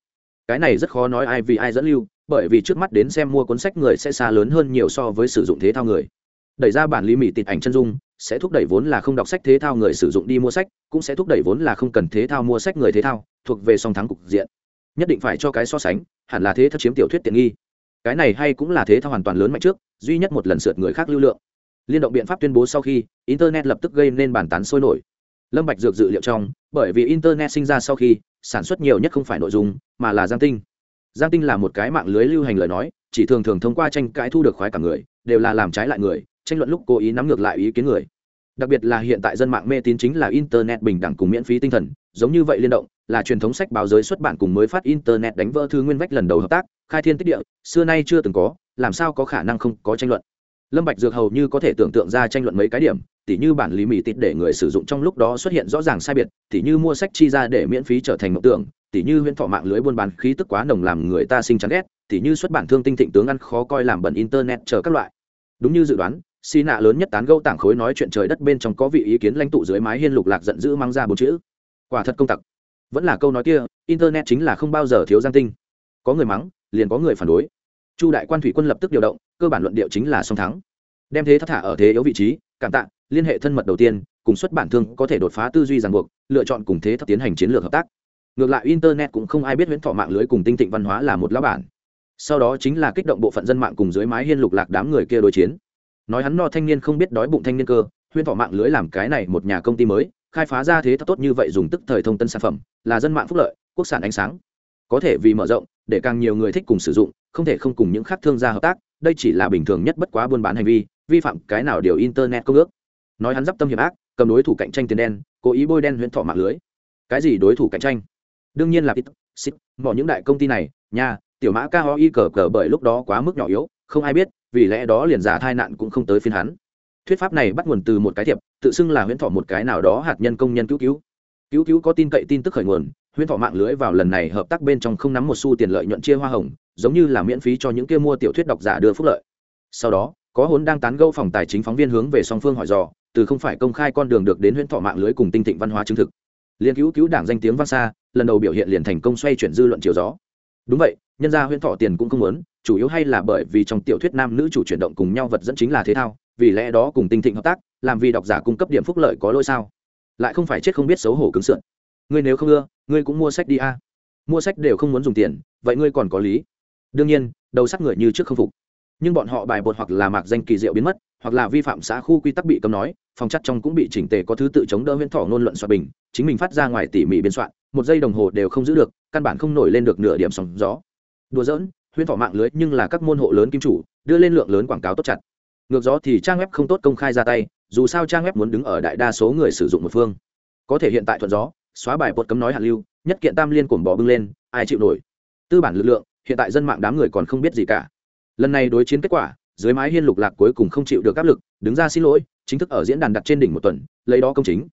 Cái này rất khó nói ai vì ai dẫn lưu bởi vì trước mắt đến xem mua cuốn sách người sẽ xa lớn hơn nhiều so với sử dụng thế thao người. Đẩy ra bản lý mỹ tịt ảnh chân dung, sẽ thúc đẩy vốn là không đọc sách thế thao người sử dụng đi mua sách, cũng sẽ thúc đẩy vốn là không cần thế thao mua sách người thế thao, thuộc về song thắng cục diện. Nhất định phải cho cái so sánh, hẳn là thế thao chiếm tiểu thuyết tiện nghi. Cái này hay cũng là thế thao hoàn toàn lớn mạnh trước, duy nhất một lần sượt người khác lưu lượng. Liên động biện pháp tuyên bố sau khi, internet lập tức gây nên bàn tán sôi nổi. Lâm bạch dược dự liệu trong, bởi vì internet sinh ra sau khi, sản xuất nhiều nhất không phải nội dung, mà là giang tinh giang tinh là một cái mạng lưới lưu hành lời nói, chỉ thường thường thông qua tranh cãi thu được khoái cả người, đều là làm trái lại người, tranh luận lúc cố ý nắm ngược lại ý kiến người. Đặc biệt là hiện tại dân mạng mê tín chính là internet bình đẳng cùng miễn phí tinh thần, giống như vậy liên động, là truyền thống sách báo giới xuất bản cùng mới phát internet đánh vỡ thư nguyên vách lần đầu hợp tác, khai thiên tích địa, xưa nay chưa từng có, làm sao có khả năng không có tranh luận? Lâm bạch dược hầu như có thể tưởng tượng ra tranh luận mấy cái điểm, tỉ như bản lý mỹ tịt để người sử dụng trong lúc đó xuất hiện rõ ràng sai biệt, tỉ như mua sách chi ra để miễn phí trở thành mộng tưởng tỉ như huyễn thọ mạng lưới buôn bán khí tức quá nồng làm người ta sinh chán ghét, tỉ như xuất bản thương tinh thịnh tướng ăn khó coi làm bẩn internet chờ các loại. Đúng như dự đoán, xi nạ lớn nhất tán gẫu tảng khối nói chuyện trời đất bên trong có vị ý kiến lãnh tụ dưới mái hiên lục lạc giận dữ mang ra bốn chữ. Quả thật công tặc. Vẫn là câu nói kia, internet chính là không bao giờ thiếu gian tinh. Có người mắng, liền có người phản đối. Chu đại quan thủy quân lập tức điều động, cơ bản luận điệu chính là song thắng. Đem thế thất thả ở thế yếu vị trí, cảm tạ, liên hệ thân mật đầu tiên, cùng xuất bản thương có thể đột phá tư duy ràng buộc, lựa chọn cùng thế thất tiến hành chiến lược hợp tác ngược lại internet cũng không ai biết huyễn thọ mạng lưới cùng tinh thịnh văn hóa là một lá bản. Sau đó chính là kích động bộ phận dân mạng cùng dưới mái hiên lục lạc đám người kia đối chiến. Nói hắn no thanh niên không biết đói bụng thanh niên cơ, huyễn thọ mạng lưới làm cái này một nhà công ty mới, khai phá ra thế tốt như vậy dùng tức thời thông tân sản phẩm, là dân mạng phúc lợi, quốc sản ánh sáng. Có thể vì mở rộng, để càng nhiều người thích cùng sử dụng, không thể không cùng những khác thương gia hợp tác, đây chỉ là bình thường nhất bất quá buôn bán hành vi vi phạm cái nào điều internet công ước. Nói hắn d tâm hiểm ác, cầm đối thủ cạnh tranh tiền đen, cố ý bôi đen huyễn thọ mạng lưới. Cái gì đối thủ cạnh tranh? Đương nhiên là ít xích mọi những đại công ty này nhà, tiểu mã ca ho y cờ cờ bởi lúc đó quá mức nhỏ yếu không ai biết vì lẽ đó liền giả thai nạn cũng không tới phiên hắn. Thuyết pháp này bắt nguồn từ một cái thiệp tự xưng là huyễn thọ một cái nào đó hạt nhân công nhân cứu cứu. Cứu cứu có tin cậy tin tức khởi nguồn huyễn thọ mạng lưới vào lần này hợp tác bên trong không nắm một xu tiền lợi nhuận chia hoa hồng giống như là miễn phí cho những kia mua tiểu thuyết độc giả đưa phúc lợi. Sau đó có hốn đang tán gẫu phòng tài chính phóng viên hướng về song phương hỏi dò từ không phải công khai con đường được đến huyễn thọ mạng lưới cùng tinh thịnh văn hóa chứng thực. Liên cứu cứu đảng danh tiếng vang xa lần đầu biểu hiện liền thành công xoay chuyển dư luận chiều gió. Đúng vậy, nhân gia huyễn thọ tiền cũng không muốn, chủ yếu hay là bởi vì trong tiểu thuyết nam nữ chủ chuyển động cùng nhau vật dẫn chính là thế thao, vì lẽ đó cùng tinh thịnh hợp tác, làm vì độc giả cung cấp điểm phúc lợi có lỗi sao? Lại không phải chết không biết xấu hổ cứng sượn. Ngươi nếu không ưa, ngươi cũng mua sách đi a. Mua sách đều không muốn dùng tiền, vậy ngươi còn có lý. Đương nhiên, đầu sắc người như trước không phục. Nhưng bọn họ bài bột hoặc là mạc danh kỳ diệu biến mất, hoặc là vi phạm xã khu quy tắc bị cấm nói phòng chắc trong cũng bị chỉnh tề có thứ tự chống đỡ huyễn thọ ngôn luận soạn bình, chính mình phát ra ngoài tỉ mỉ biên soạn, một giây đồng hồ đều không giữ được, căn bản không nổi lên được nửa điểm sóng gió. Đùa giỡn, huyễn thọ mạng lưới nhưng là các môn hộ lớn kim chủ, đưa lên lượng lớn quảng cáo tốt chặt. Ngược gió thì trang web không tốt công khai ra tay, dù sao trang web muốn đứng ở đại đa số người sử dụng một phương. Có thể hiện tại thuận gió, xóa bài bột cấm nói hạ lưu, nhất kiện tam liên cổn bỏ bưng lên, ai chịu nổi? Tư bản lực lượng, hiện tại dân mạng đám người còn không biết gì cả. Lần này đối chiến kết quả, dưới mái hiên lục lạc cuối cùng không chịu được áp lực, đứng ra xin lỗi chính thức ở diễn đàn đặt trên đỉnh một tuần, lấy đó công chính.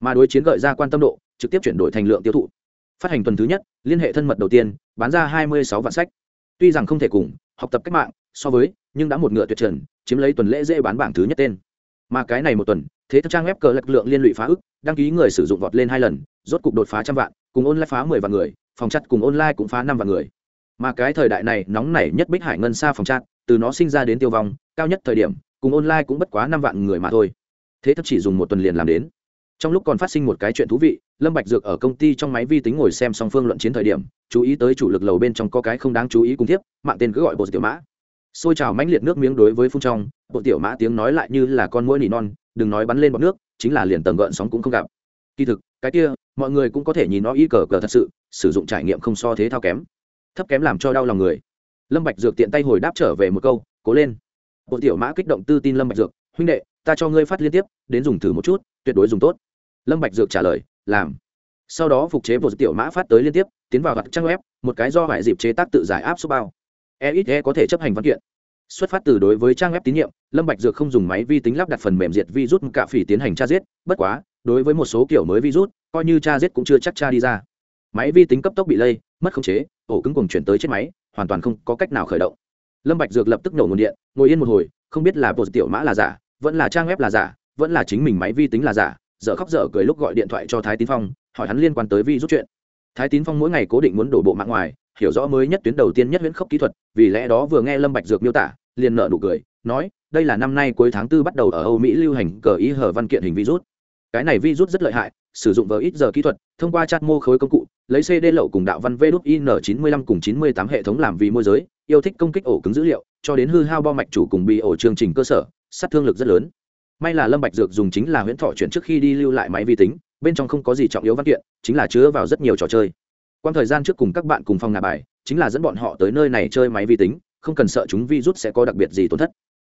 Mà đối chiến gợi ra quan tâm độ, trực tiếp chuyển đổi thành lượng tiêu thụ. Phát hành tuần thứ nhất, liên hệ thân mật đầu tiên, bán ra hai mươi sáu vạn sách. Tuy rằng không thể cùng, học tập cách mạng, so với, nhưng đã một ngựa tuyệt trần, chiếm lấy tuần lễ dễ bán bảng thứ nhất tên. Mà cái này một tuần, thế trang web cờ lực lượng liên lụy phá ức, đăng ký người sử dụng vọt lên hai lần, rốt cục đột phá trăm vạn, cùng online phá mười vạn người, phòng chặt cùng online cũng phá năm vạn người. Mà cái thời đại này nóng nảy nhất bích hải ngân xa phòng chặt từ nó sinh ra đến tiêu vong, cao nhất thời điểm cùng online cũng bất quá năm vạn người mà thôi. Thế thấp chỉ dùng một tuần liền làm đến. Trong lúc còn phát sinh một cái chuyện thú vị, lâm bạch dược ở công ty trong máy vi tính ngồi xem song phương luận chiến thời điểm, chú ý tới chủ lực lầu bên trong có cái không đáng chú ý cùng tiếp mạng tên cứ gọi bộ tiểu mã. Xôi trào mãnh liệt nước miếng đối với phun trong, bộ tiểu mã tiếng nói lại như là con muỗi nỉ non, đừng nói bắn lên bọt nước, chính là liền tầng gợn sóng cũng không gặp. Kỳ thực, cái kia, mọi người cũng có thể nhìn nó y cờ cờ thật sự, sử dụng trải nghiệm không so thế thao kém. Thấp kém làm cho đau lòng người. Lâm bạch dược tiện tay hồi đáp trở về một câu, cố lên bộ tiểu mã kích động tư tin lâm bạch dược, huynh đệ, ta cho ngươi phát liên tiếp, đến dùng thử một chút, tuyệt đối dùng tốt. Lâm bạch dược trả lời, làm. Sau đó phục chế bộ tiểu mã phát tới liên tiếp, tiến vào gạt trang web, một cái do vải dịp chế tác tự giải áp số bao. EXE có thể chấp hành văn kiện. Xuất phát từ đối với trang web tín nhiệm, lâm bạch dược không dùng máy vi tính lắp đặt phần mềm diệt virus cả phỉ tiến hành tra giết, bất quá, đối với một số kiểu mới virus, coi như tra giết cũng chưa chắc tra đi ra. Máy vi tính cấp tốc bị lây, mất khống chế, ổ cứng cuồng chuyển tới chết máy, hoàn toàn không có cách nào khởi động lâm bạch dược lập tức nổ nguồn điện, ngồi yên một hồi, không biết là bộ tiểu mã là giả, vẫn là trang web là giả, vẫn là chính mình máy vi tính là giả, dở khóc dở cười lúc gọi điện thoại cho thái tín phong, hỏi hắn liên quan tới vi rút chuyện. Thái tín phong mỗi ngày cố định muốn đổ bộ mạng ngoài, hiểu rõ mới nhất tuyến đầu tiên nhất huyễn khốc kỹ thuật, vì lẽ đó vừa nghe lâm bạch dược miêu tả, liền nợ nụ cười, nói, đây là năm nay cuối tháng tư bắt đầu ở âu mỹ lưu hành cờ ý hở văn kiện hình virus cái này virus rất lợi hại, sử dụng vào ít giờ kỹ thuật, thông qua chat mô khối công cụ lấy cd lậu cùng đạo văn V NIN95 cùng 98 hệ thống làm vì môi giới, yêu thích công kích ổ cứng dữ liệu, cho đến hư hao bo mạch chủ cùng bị ổ chương trình cơ sở, sát thương lực rất lớn. May là lâm bạch dược dùng chính là huyễn thọ chuyển trước khi đi lưu lại máy vi tính, bên trong không có gì trọng yếu văn kiện, chính là chứa vào rất nhiều trò chơi. Quan thời gian trước cùng các bạn cùng phòng ngà bài, chính là dẫn bọn họ tới nơi này chơi máy vi tính, không cần sợ chúng virus sẽ có đặc biệt gì tổn thất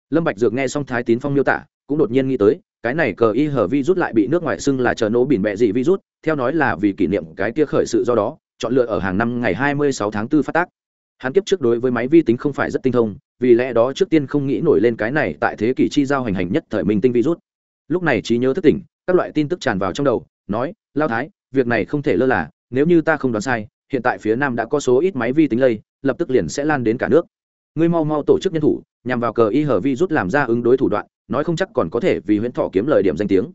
lâm bạch dược nghe xong thái tín phong miêu tả, cũng đột nhiên nghĩ tới, cái này cờ y hở virus lại bị nước ngoài xưng là chờ nổ bỉn bẹ gì virus, theo nói là vì kỷ niệm cái kia khởi sự do đó, chọn lựa ở hàng năm ngày 26 tháng 4 phát tác. Hắn kiếp trước đối với máy vi tính không phải rất tinh thông, vì lẽ đó trước tiên không nghĩ nổi lên cái này tại thế kỷ chi giao hành hành nhất thời minh tinh virus. Lúc này trí nhớ thức tỉnh, các loại tin tức tràn vào trong đầu, nói, lao thái, việc này không thể lơ là, nếu như ta không đoán sai, hiện tại phía nam đã có số ít máy vi tính lây, lập tức liền sẽ lan đến cả nước ngươi mau mau tổ chức nhân thủ, nhằm vào cờ y hở vi rút làm ra ứng đối thủ đoạn, nói không chắc còn có thể vì huyễn thọ kiếm lời điểm danh tiếng.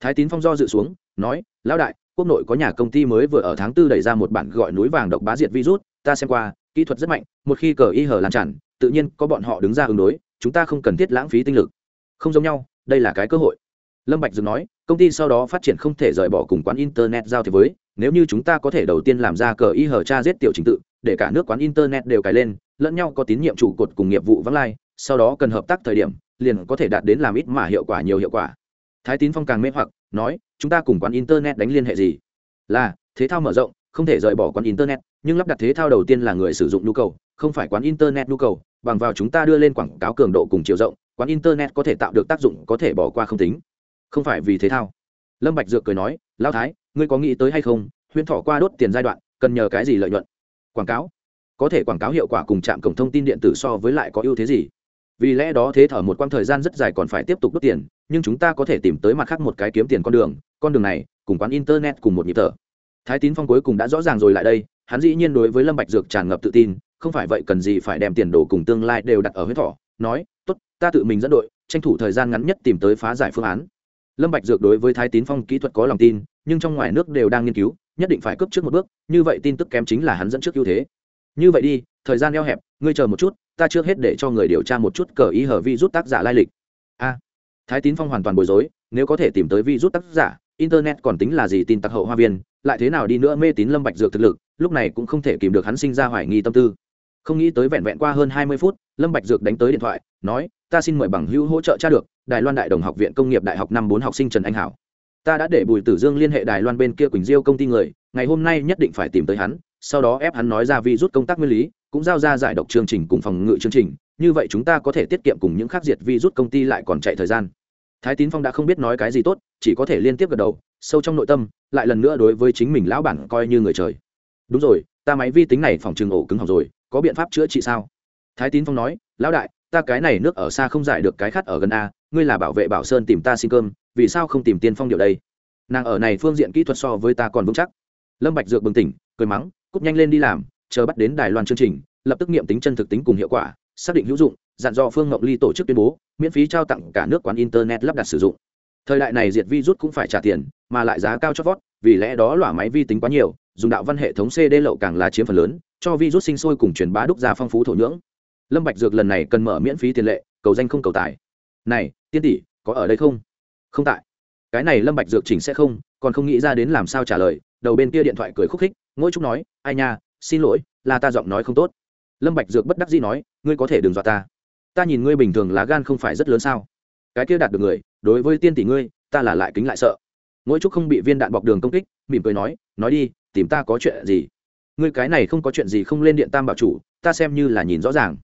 Thái tín phong do dự xuống, nói, lão đại, quốc nội có nhà công ty mới vừa ở tháng tư đẩy ra một bản gọi núi vàng độc bá diệt virus, ta xem qua, kỹ thuật rất mạnh, một khi cờ y hở làm tràn, tự nhiên có bọn họ đứng ra ứng đối, chúng ta không cần thiết lãng phí tinh lực. Không giống nhau, đây là cái cơ hội. Lâm bạch dừng nói, công ty sau đó phát triển không thể rời bỏ cùng quán internet giao thế với nếu như chúng ta có thể đầu tiên làm ra cờ y hở tra giết tiểu trình tự, để cả nước quán internet đều cài lên, lẫn nhau có tín nhiệm trụ cột cùng nghiệp vụ vắng lai, sau đó cần hợp tác thời điểm, liền có thể đạt đến làm ít mà hiệu quả nhiều hiệu quả. Thái tín phong càng mê hoặc, nói, chúng ta cùng quán internet đánh liên hệ gì? Là, thế thao mở rộng, không thể rời bỏ quán internet, nhưng lắp đặt thế thao đầu tiên là người sử dụng nhu cầu, không phải quán internet nhu cầu, bằng vào chúng ta đưa lên quảng cáo cường độ cùng chiều rộng, quán internet có thể tạo được tác dụng có thể bỏ qua không tính. Không phải vì thế thao. Lâm bạch dược cười nói lao thái, ngươi có nghĩ tới hay không? Huyễn thọ qua đốt tiền giai đoạn, cần nhờ cái gì lợi nhuận? Quảng cáo. Có thể quảng cáo hiệu quả cùng trạm cổng thông tin điện tử so với lại có ưu thế gì? Vì lẽ đó thế thở một quãng thời gian rất dài còn phải tiếp tục đốt tiền, nhưng chúng ta có thể tìm tới mặt khác một cái kiếm tiền con đường con đường này, cùng quán internet cùng một nhịp thở. Thái tín phong cuối cùng đã rõ ràng rồi lại đây, hắn dĩ nhiên đối với lâm bạch dược tràn ngập tự tin, không phải vậy cần gì phải đem tiền đồ cùng tương lai đều đặt ở huyết thỏ nói, tốt, ta tự mình dẫn đội, tranh thủ thời gian ngắn nhất tìm tới phá giải phương án lâm bạch dược đối với thái tín phong kỹ thuật có lòng tin, nhưng trong ngoài nước đều đang nghiên cứu, nhất định phải cấp trước một bước, như vậy tin tức kém chính là hắn dẫn trước ưu thế. Như vậy đi, thời gian eo hẹp, ngươi chờ một chút, ta chưa hết để cho người điều tra một chút cờ ý hở vi rút tác giả lai lịch. A. Thái tín phong hoàn toàn bối rối, nếu có thể tìm tới vi rút tác giả, internet còn tính là gì tin tặc hậu hoa viên, lại thế nào đi nữa mê tín lâm bạch dược thực lực, lúc này cũng không thể kìm được hắn sinh ra hoài nghi tâm tư không nghĩ tới vẹn vẹn qua hơn hai mươi phút, lâm bạch dược đánh tới điện thoại, nói, ta xin mời bằng hữu hỗ trợ tra được, đài loan đại đồng học viện công nghiệp đại học năm bốn học sinh trần anh hảo. Ta đã để bùi tử dương liên hệ đài loan bên kia quỳnh diêu công ty người, ngày hôm nay nhất định phải tìm tới hắn, sau đó ép hắn nói ra vi rút công tác nguyên lý, cũng giao ra giải độc chương trình cùng phòng ngự chương trình, như vậy chúng ta có thể tiết kiệm cùng những khác diệt vi rút công ty lại còn chạy thời gian. Thái tín phong đã không biết nói cái gì tốt, chỉ có thể liên tiếp gật đầu, sâu trong nội tâm, lại lần nữa đối với chính mình lão bản coi như người trời. Đúng rồi, ta máy vi tính này phòng trường ổ cứng hỏng rồi có biện pháp chữa trị sao? Thái tín phong nói, lão đại, ta cái này nước ở xa không giải được cái khát ở gần a, ngươi là bảo vệ bảo sơn tìm ta xin cơm, vì sao không tìm tiên phong điệu đây? Nàng ở này phương diện kỹ thuật so với ta còn vững chắc. Lâm bạch dược bừng tỉnh, cười mắng cúp nhanh lên đi làm, chờ bắt đến đài loan chương trình, lập tức nghiệm tính chân thực tính cùng hiệu quả, xác định hữu dụng, dặn dò phương ngọc ly tổ chức tuyên bố, miễn phí trao tặng cả nước quán internet lắp đặt sử dụng. Thời đại này diệt virus cũng phải trả tiền, mà lại giá cao cho vót, vì lẽ đó lỏa máy vi tính quá nhiều dùng đạo văn hệ thống cd lậu càng là chiếm phần lớn, cho virus sinh sôi cùng truyền bá đúc ra phong phú thổ nhưỡng. Lâm bạch dược lần này cần mở miễn phí tiền lệ, cầu danh không cầu tài. Này, tiên tỷ, có ở đây không? Không tại. Cái này lâm bạch dược chỉnh sẽ không, còn không nghĩ ra đến làm sao trả lời, đầu bên kia điện thoại cười khúc khích ngỗi trúc nói, ai nha, xin lỗi, là ta giọng nói không tốt. Lâm bạch dược bất đắc dĩ nói, ngươi có thể đừng dọa ta. Ta nhìn ngươi bình thường lá gan không phải rất lớn sao. Cái kia đạt được người, đối với tiên tỷ ngươi, ta là lại kính lại sợ. Ngỗi trúc không bị viên đạn bọc đường công kích, mỉm cười nói nói đi tìm ta có chuyện gì? Ngươi cái này không có chuyện gì không lên điện tam bảo chủ, ta xem như là nhìn rõ ràng.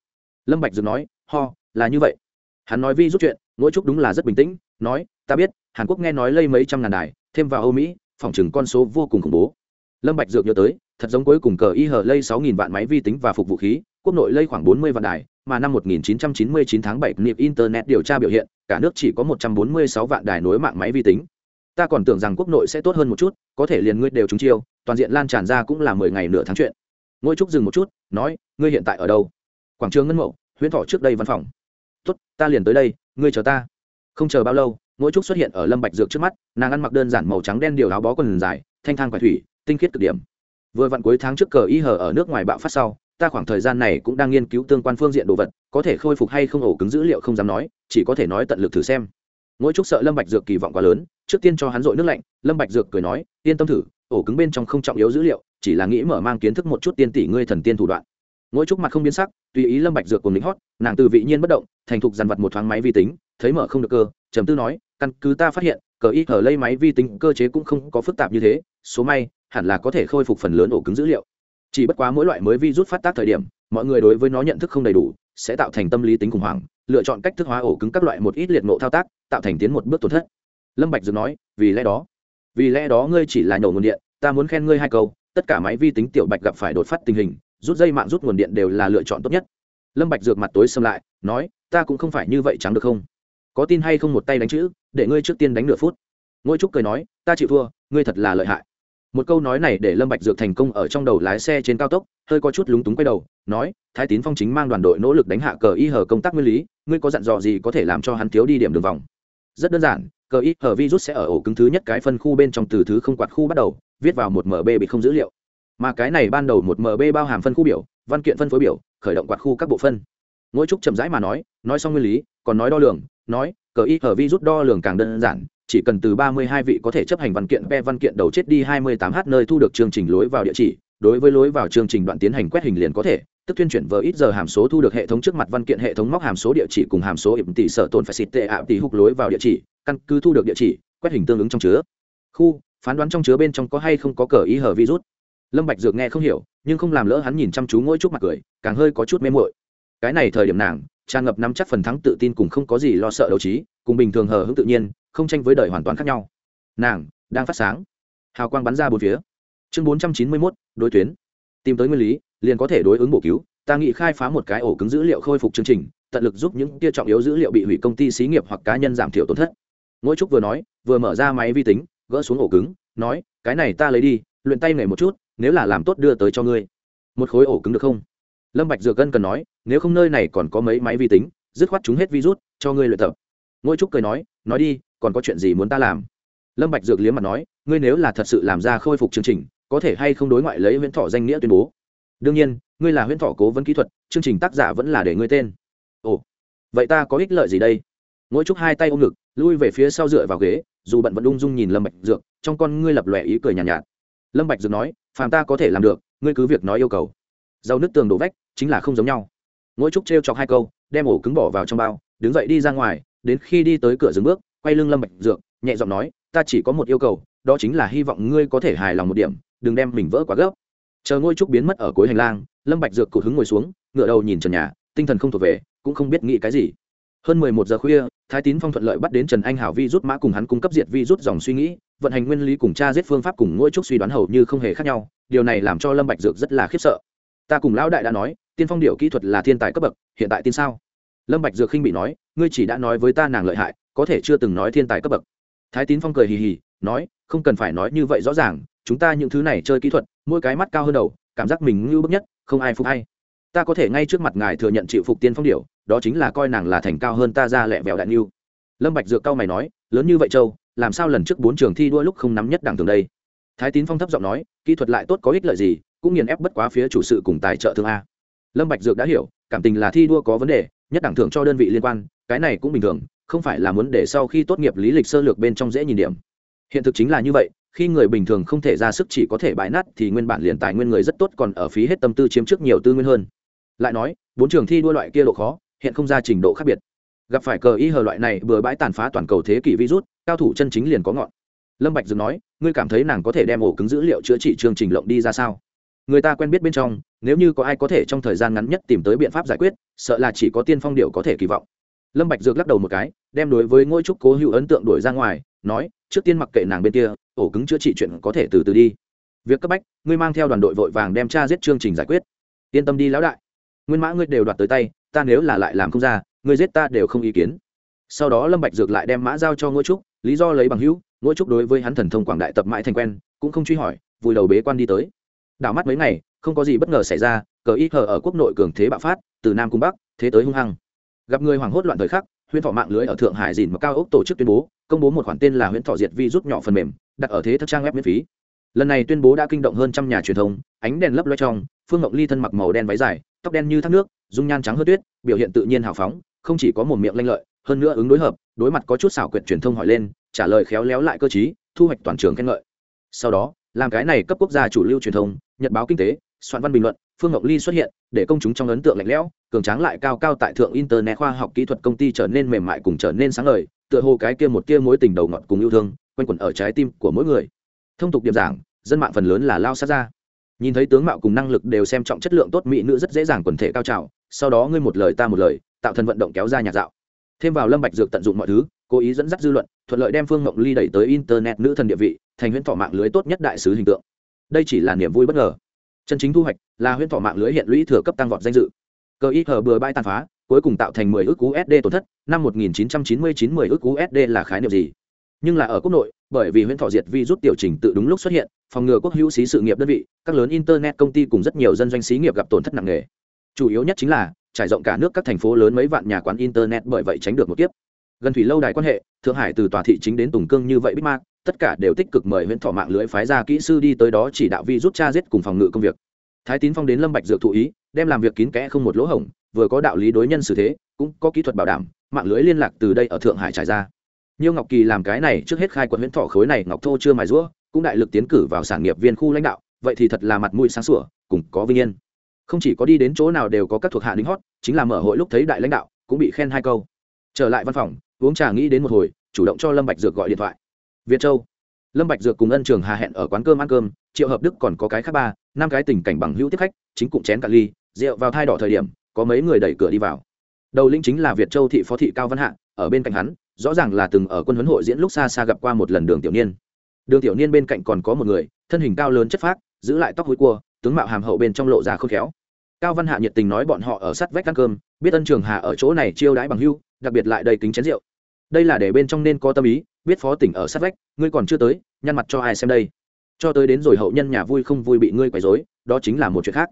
Lâm bạch dược nói, ho, là như vậy. Hắn nói vi rút chuyện ngũ trúc đúng là rất bình tĩnh, nói, ta biết, hàn quốc nghe nói lây mấy trăm ngàn đài, thêm vào âu mỹ, phòng chừng con số vô cùng khủng bố. Lâm bạch dược nhớ tới, thật giống cuối cùng cờ y hờ lây sáu nghìn vạn máy vi tính và phục vụ khí, quốc nội lây khoảng bốn mươi vạn đài, mà năm 1999 tháng 7 niệm internet điều tra biểu hiện, cả nước chỉ có 146 vạn đài nối mạng máy vi tính ta còn tưởng rằng quốc nội sẽ tốt hơn một chút, có thể liền ngươi đều trúng chiêu, toàn diện lan tràn ra cũng là mười ngày nửa tháng chuyện. Ngôi trúc dừng một chút, nói, ngươi hiện tại ở đâu? Quảng trường ngân mậu huyễn thọ trước đây văn phòng. Tốt, ta liền tới đây, ngươi chờ ta. Không chờ bao lâu, ngôi trúc xuất hiện ở lâm bạch dược trước mắt, nàng ăn mặc đơn giản màu trắng đen điều áo bó quần dài, thanh thang quải thủy, tinh khiết cực điểm. Vừa vặn cuối tháng trước cờ y hờ ở nước ngoài bạo phát sau, ta khoảng thời gian này cũng đang nghiên cứu tương quan phương diện đồ vật, có thể khôi phục hay không ổ cứng dữ liệu không dám nói, chỉ có thể nói tận lực thử xem ngỗi trúc sợ lâm bạch dược kỳ vọng quá lớn, trước tiên cho hắn dội nước lạnh, lâm bạch dược cười nói, yên tâm thử, ổ cứng bên trong không trọng yếu dữ liệu, chỉ là nghĩ mở mang kiến thức một chút tiên tỷ ngươi thần tiên thủ đoạn. Ngỗi trúc mặt không biến sắc, tùy ý lâm bạch dược cùng lính hót, nàng từ vị nhiên bất động, thành thục dàn vật một thoáng máy vi tính, thấy mở không được cơ, trầm tư nói, căn cứ ta phát hiện, cờ y hở lây máy vi tính cơ chế cũng không có phức tạp như thế, số may, hẳn là có thể khôi phục phần lớn ổ cứng dữ liệu. Chỉ bất quá mỗi loại mới virus phát tác thời điểm, mọi người đối với nó nhận thức không đầy đủ, sẽ tạo thành tâm lý tính khủng hoảng lựa chọn cách thức hóa ổ cứng các loại một ít liệt nộ thao tác, tạo thành tiến một bước tổn thất. Lâm bạch dược nói, vì lẽ đó, vì lẽ đó ngươi chỉ là nổ nguồn điện, ta muốn khen ngươi hai câu, tất cả máy vi tính tiểu bạch gặp phải đột phát tình hình, rút dây mạng, rút nguồn điện đều là lựa chọn tốt nhất. Lâm bạch dược mặt tối sầm lại, nói, ta cũng không phải như vậy chẳng được không? Có tin hay không một tay đánh chữ, để ngươi trước tiên đánh nửa phút. Ngôi trúc cười nói, ta chịu thua, ngươi thật là lợi hại. Một câu nói này để lâm bạch dược thành công ở trong đầu lái xe trên cao tốc hơi có chút lúng túng quay đầu nói thái tín phong chính mang đoàn đội nỗ lực đánh hạ cờ y hờ công tác nguyên lý ngươi có dặn dò gì có thể làm cho hắn thiếu đi điểm đường vòng? Rất đơn giản cờ y hờ virus sẽ ở ổ cứng thứ nhất cái phân khu bên trong từ thứ không quạt khu bắt đầu viết vào một mb bị không dữ liệu. Mà cái này ban đầu một mb bao hàm phân khu biểu văn kiện phân phối biểu khởi động quạt khu các bộ phân. Mỗi trúc chậm rãi mà nói nói xong nguyên lý còn nói đo lường nói cờ y hờ virus đo lường càng đơn giản chỉ cần từ 32 vị có thể chấp hành văn kiện pe văn kiện đầu chết đi 28h nơi thu được chương trình lối vào địa chỉ, đối với lối vào chương trình đoạn tiến hành quét hình liền có thể, tức tuyên chuyển vờ ít giờ hàm số thu được hệ thống trước mặt văn kiện hệ thống móc hàm số địa chỉ cùng hàm số ỉm tỷ sở tồn phải xịt tệ ạ tỷ hục lối vào địa chỉ, căn cứ thu được địa chỉ, quét hình tương ứng trong chứa. Khu, phán đoán trong chứa bên trong có hay không có cờ ý hở virus. Lâm Bạch Dược nghe không hiểu, nhưng không làm lỡ hắn nhìn chăm chú ngôi chút mặt cười, càng hơi có chút mê muội. Cái này thời điểm nàng, tràn ngập nắm chắc phần thắng tự tin cùng không có gì lo sợ đấu trí, cùng bình thường hờ hững tự nhiên, không tranh với đời hoàn toàn khác nhau nàng đang phát sáng hào quang bắn ra bốn phía chương bốn trăm chín mươi mốt, đối tuyến. Tìm tới nguyên lý, liền có thể đối ứng bổ cứu. Ta nghĩ khai phá một cái ổ cứng dữ liệu khôi phục chương trình, tận lực giúp những kia trọng yếu dữ liệu bị hủy công ty xí nghiệp hoặc cá nhân giảm thiểu tổn thất. Ngỗi trúc vừa nói, vừa mở ra máy vi tính, gỡ xuống ổ cứng, nói, cái này ta lấy đi, luyện tay nghề một chút, nếu là làm tốt đưa tới cho ngươi. Một khối ổ cứng được không? Lâm bạch dược cân cần nói, nếu không nơi này còn có mấy máy vi tính, dứt khoát chúng hết virus, cho ngươi luyện tập. Ngôi trúc cười nói nói đi, còn có chuyện gì muốn ta làm? Lâm bạch dược liếm mặt nói, ngươi nếu là thật sự làm ra khôi phục chương trình có thể hay không đối ngoại lấy huyễn thọ danh nghĩa tuyên bố. Đương nhiên ngươi là huyễn thọ cố vấn kỹ thuật chương trình tác giả vẫn là để ngươi tên. Ồ vậy ta có ích lợi gì đây? Mỗi trúc hai tay ôm ngực lui về phía sau dựa vào ghế dù bận vẫn ung dung nhìn lâm bạch dược trong con ngươi lập lòe ý cười nhàn nhạt, nhạt. Lâm bạch dược nói phàm ta có thể làm được ngươi cứ việc nói yêu cầu. Dầu nước tường đổ vách chính là không giống nhau. Mỗi trúc treo chọc hai câu đem ổ cứng bỏ vào trong bao đứng dậy đi ra ngoài đến khi đi tới cửa dừng bước quay lưng lâm bạch dược nhẹ giọng nói ta chỉ có một yêu cầu đó chính là hy vọng ngươi có thể hài lòng một điểm đừng đem mình vỡ quá gấp. Chờ ngôi trúc biến mất ở cuối hành lang, lâm bạch dược cụt hứng ngồi xuống ngửa đầu nhìn trần nhà, tinh thần không thuộc về, cũng không biết nghĩ cái gì. Hơn mười một giờ khuya, thái tín phong thuận lợi bắt đến trần anh hảo vi rút mã cùng hắn cung cấp diệt vi rút dòng suy nghĩ, vận hành nguyên lý cùng cha giết phương pháp cùng ngôi trúc suy đoán hầu như không hề khác nhau, điều này làm cho lâm bạch dược rất là khiếp sợ. Ta cùng lão đại đã nói, tiên phong điệu kỹ thuật là thiên tài cấp bậc, hiện tại tin sao? Lâm bạch dược khinh bị nói, ngươi chỉ đã nói với ta nàng lợi hại, có thể chưa từng nói thiên tài cấp bậc. Thái tín phong cười hì hì, nói, không cần phải nói như vậy rõ ràng chúng ta những thứ này chơi kỹ thuật, mỗi cái mắt cao hơn đầu, cảm giác mình ngưu bức nhất, không ai phục hay. Ta có thể ngay trước mặt ngài thừa nhận chịu phục tiên phong điệu đó chính là coi nàng là thành cao hơn ta ra lẹ vẹo đại ngưu. Lâm bạch dược cao mày nói, lớn như vậy châu, làm sao lần trước bốn trường thi đua lúc không nắm nhất đẳng thường đây? Thái tín phong thấp giọng nói, kỹ thuật lại tốt có ích lợi gì, cũng nghiền ép bất quá phía chủ sự cùng tài trợ thương a. Lâm bạch dược đã hiểu, cảm tình là thi đua có vấn đề, nhất đẳng thưởng cho đơn vị liên quan, cái này cũng bình thường, không phải là muốn để sau khi tốt nghiệp lý lịch sơ lược bên trong dễ nhìn điểm. Hiện thực chính là như vậy khi người bình thường không thể ra sức chỉ có thể bại nát thì nguyên bản liền tài nguyên người rất tốt còn ở phí hết tâm tư chiếm trước nhiều tư nguyên hơn. Lại nói, bốn trường thi đua loại kia độ khó, hiện không ra trình độ khác biệt. Gặp phải cờ y hờ loại này bừa bãi tàn phá toàn cầu thế kỷ virus, cao thủ chân chính liền có ngọn. Lâm bạch dừng nói, ngươi cảm thấy nàng có thể đem ổ cứng dữ liệu chữa trị chương trình lộng đi ra sao? Người ta quen biết bên trong, nếu như có ai có thể trong thời gian ngắn nhất tìm tới biện pháp giải quyết, sợ là chỉ có tiên phong điệu có thể kỳ vọng. Lâm bạch dược lắc đầu một cái, đem đối với ngôi trúc cố hữu ấn tượng đuổi ra ngoài, nói trước tiên mặc kệ nàng bên kia, ổ cứng chữa trị chuyện có thể từ từ đi. Việc cấp bách, ngươi mang theo đoàn đội vội vàng đem tra giết chương trình giải quyết. Yên tâm đi lão đại. Nguyên mã ngươi đều đoạt tới tay, ta nếu là lại làm không ra, ngươi giết ta đều không ý kiến. Sau đó lâm bạch dược lại đem mã giao cho ngôi trúc, lý do lấy bằng hữu ngôi trúc đối với hắn thần thông quảng đại tập mãi thành quen, cũng không truy hỏi, vùi đầu bế quan đi tới. Đảo mắt mấy ngày, không có gì bất ngờ xảy ra, cờ ít hờ ở quốc nội cường thế bạo phát, từ nam cung bắc, thế tới hung hăng. Gặp người hoảng hốt loạn thời khắc huyễn thọ mạng lưới ở thượng hải dìn mà cao ốc tổ chức tuyên bố, công bố một khoản tên là huyễn thọ diệt vi rút nhỏ phần mềm, đặt ở thế thất trang web miễn phí. Lần này tuyên bố đã kinh động hơn trăm nhà truyền thông, ánh đèn lấp loe trong, phương ngọc ly thân mặc màu đen váy dài, tóc đen như thác nước, dung nhan trắng hơn tuyết, biểu hiện tự nhiên hào phóng, không chỉ có một miệng lanh lợi, hơn nữa ứng đối hợp, đối mặt có chút xảo quyệt truyền thông hỏi lên, trả lời khéo léo lại cơ chí thu hoạch toàn trường khen ngợi. Sau đó, làm cái này cấp quốc gia chủ lưu truyền thông, nhật báo kinh tế, soạn văn bình luận phương ngọc ly xuất hiện để công chúng trong ấn tượng lạnh lẽo cường tráng lại cao cao tại thượng internet khoa học kỹ thuật công ty trở nên mềm mại cùng trở nên sáng lời, tựa hồ cái kia một kia mối tình đầu ngọt cùng yêu thương quanh quẩn ở trái tim của mỗi người. Thông tục điểm giảng dân mạng phần lớn là lao sát ra. Nhìn thấy tướng mạo cùng năng lực đều xem trọng chất lượng tốt mỹ nữ rất dễ dàng quần thể cao trào sau đó ngươi một lời ta một lời tạo thần vận động kéo ra nhạc dạo. Thêm vào lâm bạch dược tận dụng mọi thứ cố ý dẫn dắt dư luận thuận lợi đem phương ngọc ly đẩy tới internet nữ thần địa vị thành huyễn thọ mạng lưới tốt nhất đại sứ hình tượng. Đây chỉ là niềm vui bất ngờ chân chính thu hoạch là huyễn thọ mạng lưới hiện lũy thừa cấp tăng vọt danh dự. Cơ ít hờ bừa bãi tàn phá, cuối cùng tạo thành 10 ước USD tổn thất, năm 1999 10 ước USD là khái niệm gì? Nhưng là ở quốc nội, bởi vì huyễn thọ diệt vi rút tiểu trình tự đúng lúc xuất hiện, phòng ngừa quốc hữu xí sự nghiệp đơn vị, các lớn internet công ty cùng rất nhiều dân doanh xí nghiệp gặp tổn thất nặng nề. Chủ yếu nhất chính là, trải rộng cả nước các thành phố lớn mấy vạn nhà quán internet bởi vậy tránh được một kiếp. Gần thủy lâu đài quan hệ, thượng hải từ tòa thị chính đến tùng cương như vậy bít mạc tất cả đều tích cực mời huyện thọ mạng lưới phái ra kỹ sư đi tới đó chỉ đạo vi rút cha giết cùng phòng ngự công việc. Thái tín phong đến lâm bạch dược thụ ý, đem làm việc kín kẽ không một lỗ hổng, vừa có đạo lý đối nhân xử thế, cũng có kỹ thuật bảo đảm, mạng lưới liên lạc từ đây ở thượng hải trải ra. Nhiêu ngọc kỳ làm cái này trước hết khai quật huyện thọ khối này ngọc thô chưa mài rũa cũng đại lực tiến cử vào sản nghiệp viên khu lãnh đạo, vậy thì thật là mặt mũi sáng sủa, cùng có vinh yên. Không chỉ có đi đến chỗ nào đều có các thuộc hạ lính hót, chính là mở hội lúc thấy đại lãnh đạo, cũng bị khen hai câu. Trở lại văn phòng, uống trà nghĩ đến một hồi, chủ động cho lâm bạch dược gọi điện thoại việt châu. Lâm bạch dược cùng ân trường hà hẹn ở quán cơm ăn cơm, triệu hợp đức còn có cái khác ba, năm cái tình cảnh bằng hữu tiếp khách, chính cụm chén cạn ly, rượu vào thai đỏ thời điểm, có mấy người đẩy cửa đi vào. Đầu linh chính là việt châu thị phó thị cao văn hạ, ở bên cạnh hắn, rõ ràng là từng ở quân huấn hội diễn lúc xa xa gặp qua một lần đường tiểu niên. Đường tiểu niên bên cạnh còn có một người, thân hình cao lớn chất phác, giữ lại tóc hối cua, tướng mạo hàm hậu bên trong lộ ra khôn khéo. Cao văn hạ nhiệt tình nói bọn họ ở sát vách ăn cơm, biết ân trường hà ở chỗ này chiêu đãi bằng hưu, đặc biệt lại đầy kính chén rượu. Đây là để bên trong nên có tâm ý biết phó tỉnh ở sát vách, ngươi còn chưa tới, nhăn mặt cho ai xem đây. Cho tới đến rồi hậu nhân nhà vui không vui bị ngươi quấy rối, đó chính là một chuyện khác.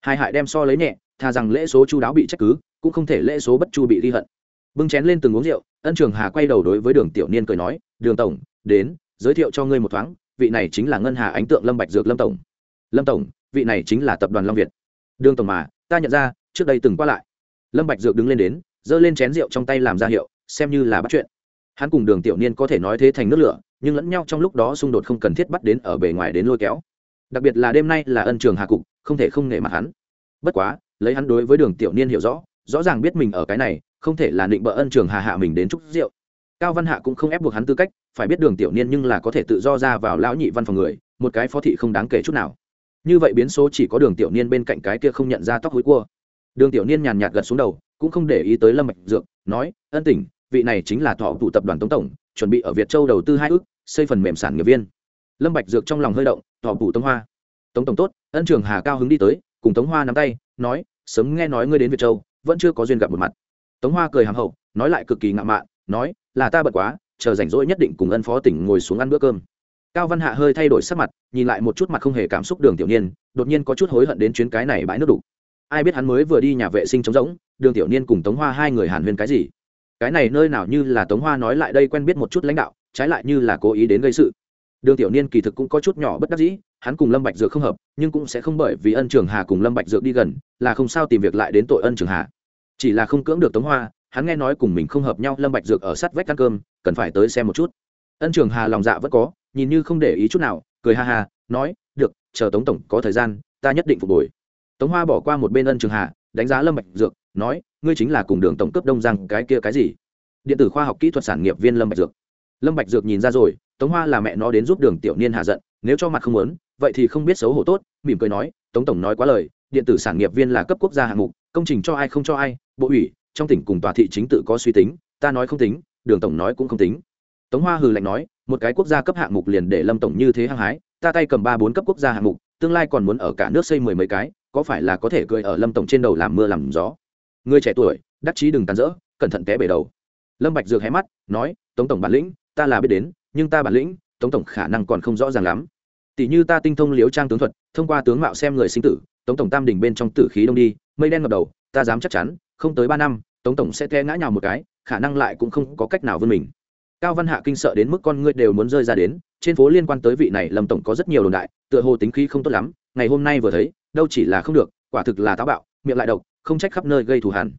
Hai hại đem so lấy nhẹ thà rằng lễ số chu đáo bị trách cứ, cũng không thể lễ số bất chu bị ghi hận. Bưng chén lên từng uống rượu, ân trường hà quay đầu đối với đường tiểu niên cười nói, đường tổng, đến, giới thiệu cho ngươi một thoáng, vị này chính là ngân hà ánh tượng lâm bạch dược lâm tổng. Lâm tổng, vị này chính là tập đoàn long việt. Đường tổng mà, ta nhận ra, trước đây từng qua lại. Lâm bạch dược đứng lên đến, giơ lên chén rượu trong tay làm ra hiệu, xem như là bắt chuyện hắn cùng đường tiểu niên có thể nói thế thành nước lửa, nhưng lẫn nhau trong lúc đó xung đột không cần thiết bắt đến ở bề ngoài đến lôi kéo. Đặc biệt là đêm nay là ân trường hà cục, không thể không nể mặt hắn. Bất quá, lấy hắn đối với đường tiểu niên hiểu rõ rõ ràng biết mình ở cái này, không thể là định bợ ân trường hà hạ mình đến chúc rượu. Cao văn hạ cũng không ép buộc hắn tư cách, phải biết đường tiểu niên nhưng là có thể tự do ra vào lão nhị văn phòng người, một cái phó thị không đáng kể chút nào. Như vậy biến số chỉ có đường tiểu niên bên cạnh cái kia không nhận ra tóc hối cua. Đường tiểu niên nhàn nhạt gật xuống đầu, cũng không để ý tới lâm mạch dược, nói, ân tỉnh vị này chính là thọ tụ tập đoàn tống tổng, chuẩn bị ở việt châu đầu tư hai ước, xây phần mềm sản nghiệp viên. Lâm bạch dược trong lòng hơi động, thọ tụ tống hoa. Tống tổng tốt, ân trường hà cao hứng đi tới, cùng tống hoa nắm tay, nói, sớm nghe nói ngươi đến việt châu, vẫn chưa có duyên gặp một mặt. Tống hoa cười hàm hậu, nói lại cực kỳ ngạo mạn, nói, là ta bận quá, chờ rảnh rỗi nhất định cùng ân phó tỉnh ngồi xuống ăn bữa cơm. Cao văn hạ hơi thay đổi sắc mặt, nhìn lại một chút mặt không hề cảm xúc đường tiểu niên, đột nhiên có chút hối hận đến chuyến cái này bãi nước đủ ai biết hắn mới vừa đi nhà vệ sinh trống rỗng, đường tiểu niên cùng tống hoa hai người hàn huyên cái gì? Cái này nơi nào như là tống hoa nói lại đây quen biết một chút lãnh đạo, trái lại như là cố ý đến gây sự. Đường tiểu niên kỳ thực cũng có chút nhỏ bất đắc dĩ, hắn cùng lâm bạch dược không hợp, nhưng cũng sẽ không bởi vì ân trường hà cùng lâm bạch dược đi gần, là không sao tìm việc lại đến tội ân trường hà. Chỉ là không cưỡng được tống hoa, hắn nghe nói cùng mình không hợp nhau, lâm bạch dược ở sát vách ăn cơm, cần phải tới xem một chút. Ân trường hà lòng dạ vẫn có, nhìn như không để ý chút nào, cười ha ha, nói, được, chờ tống tổng có thời gian, ta nhất định phục hồi. Tống hoa bỏ qua một bên ân trường hà, đánh giá lâm bạch dược nói, ngươi chính là cùng đường tổng cấp đông giang cái kia cái gì? Điện tử khoa học kỹ thuật sản nghiệp viên lâm bạch dược. Lâm bạch dược nhìn ra rồi, tống hoa là mẹ nó đến giúp đường tiểu niên hạ giận, nếu cho mặt không muốn, vậy thì không biết xấu hổ tốt, mỉm cười nói, tống tổng nói quá lời, điện tử sản nghiệp viên là cấp quốc gia hạng mục, công trình cho ai không cho ai, bộ ủy, trong tỉnh cùng tòa thị chính tự có suy tính, ta nói không tính, đường tổng nói cũng không tính. Tống hoa hừ lạnh nói, một cái quốc gia cấp hạng mục liền để lâm tổng như thế hăng hái, ta tay cầm ba bốn cấp quốc gia hạng mục, tương lai còn muốn ở cả nước xây mười mấy cái, có phải là có thể cười ở lâm tổng trên đầu làm mưa làm gió? Người trẻ tuổi, đắc chí đừng tàn rỡ, cẩn thận té bể đầu. Lâm bạch dược hé mắt, nói, tống tổng bản lĩnh, ta là biết đến, nhưng ta bản lĩnh, tống tổng khả năng còn không rõ ràng lắm. Tỷ như ta tinh thông liếu trang tướng thuật, thông qua tướng mạo xem người sinh tử, tống tổng tam đỉnh bên trong tử khí đông đi, mây đen ngập đầu, ta dám chắc chắn, không tới ba năm, tống tổng sẽ té ngã nhào một cái, khả năng lại cũng không có cách nào vươn mình. Cao văn hạ kinh sợ đến mức con ngươi đều muốn rơi ra đến, trên phố liên quan tới vị này lâm tổng có rất nhiều đồn đại, tựa hồ tính khí không tốt lắm, ngày hôm nay vừa thấy, đâu chỉ là không được, quả thực là táo bạo, miệng lại độc không trách khắp nơi gây thù hằn.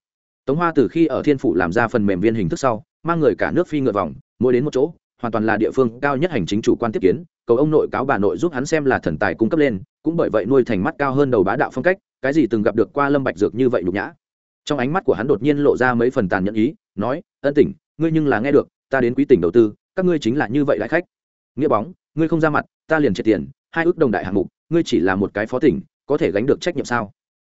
Tống hoa từ khi ở thiên phủ làm ra phần mềm viên hình thức sau, mang người cả nước phi ngựa vòng, mỗi đến một chỗ, hoàn toàn là địa phương cao nhất hành chính chủ quan tiếp kiến, cầu ông nội cáo bà nội giúp hắn xem là thần tài cung cấp lên, cũng bởi vậy nuôi thành mắt cao hơn đầu bá đạo phong cách, cái gì từng gặp được qua lâm bạch dược như vậy nhục nhã. Trong ánh mắt của hắn đột nhiên lộ ra mấy phần tàn nhẫn ý, nói, ân tỉnh, ngươi nhưng là nghe được, ta đến quý tỉnh đầu tư, các ngươi chính là như vậy đại khách. Nghĩa bóng, ngươi không ra mặt, ta liền triệt tiền, hai ước đồng đại hạng mục, ngươi chỉ là một cái phó tỉnh, có thể gánh được trách nhiệm sao?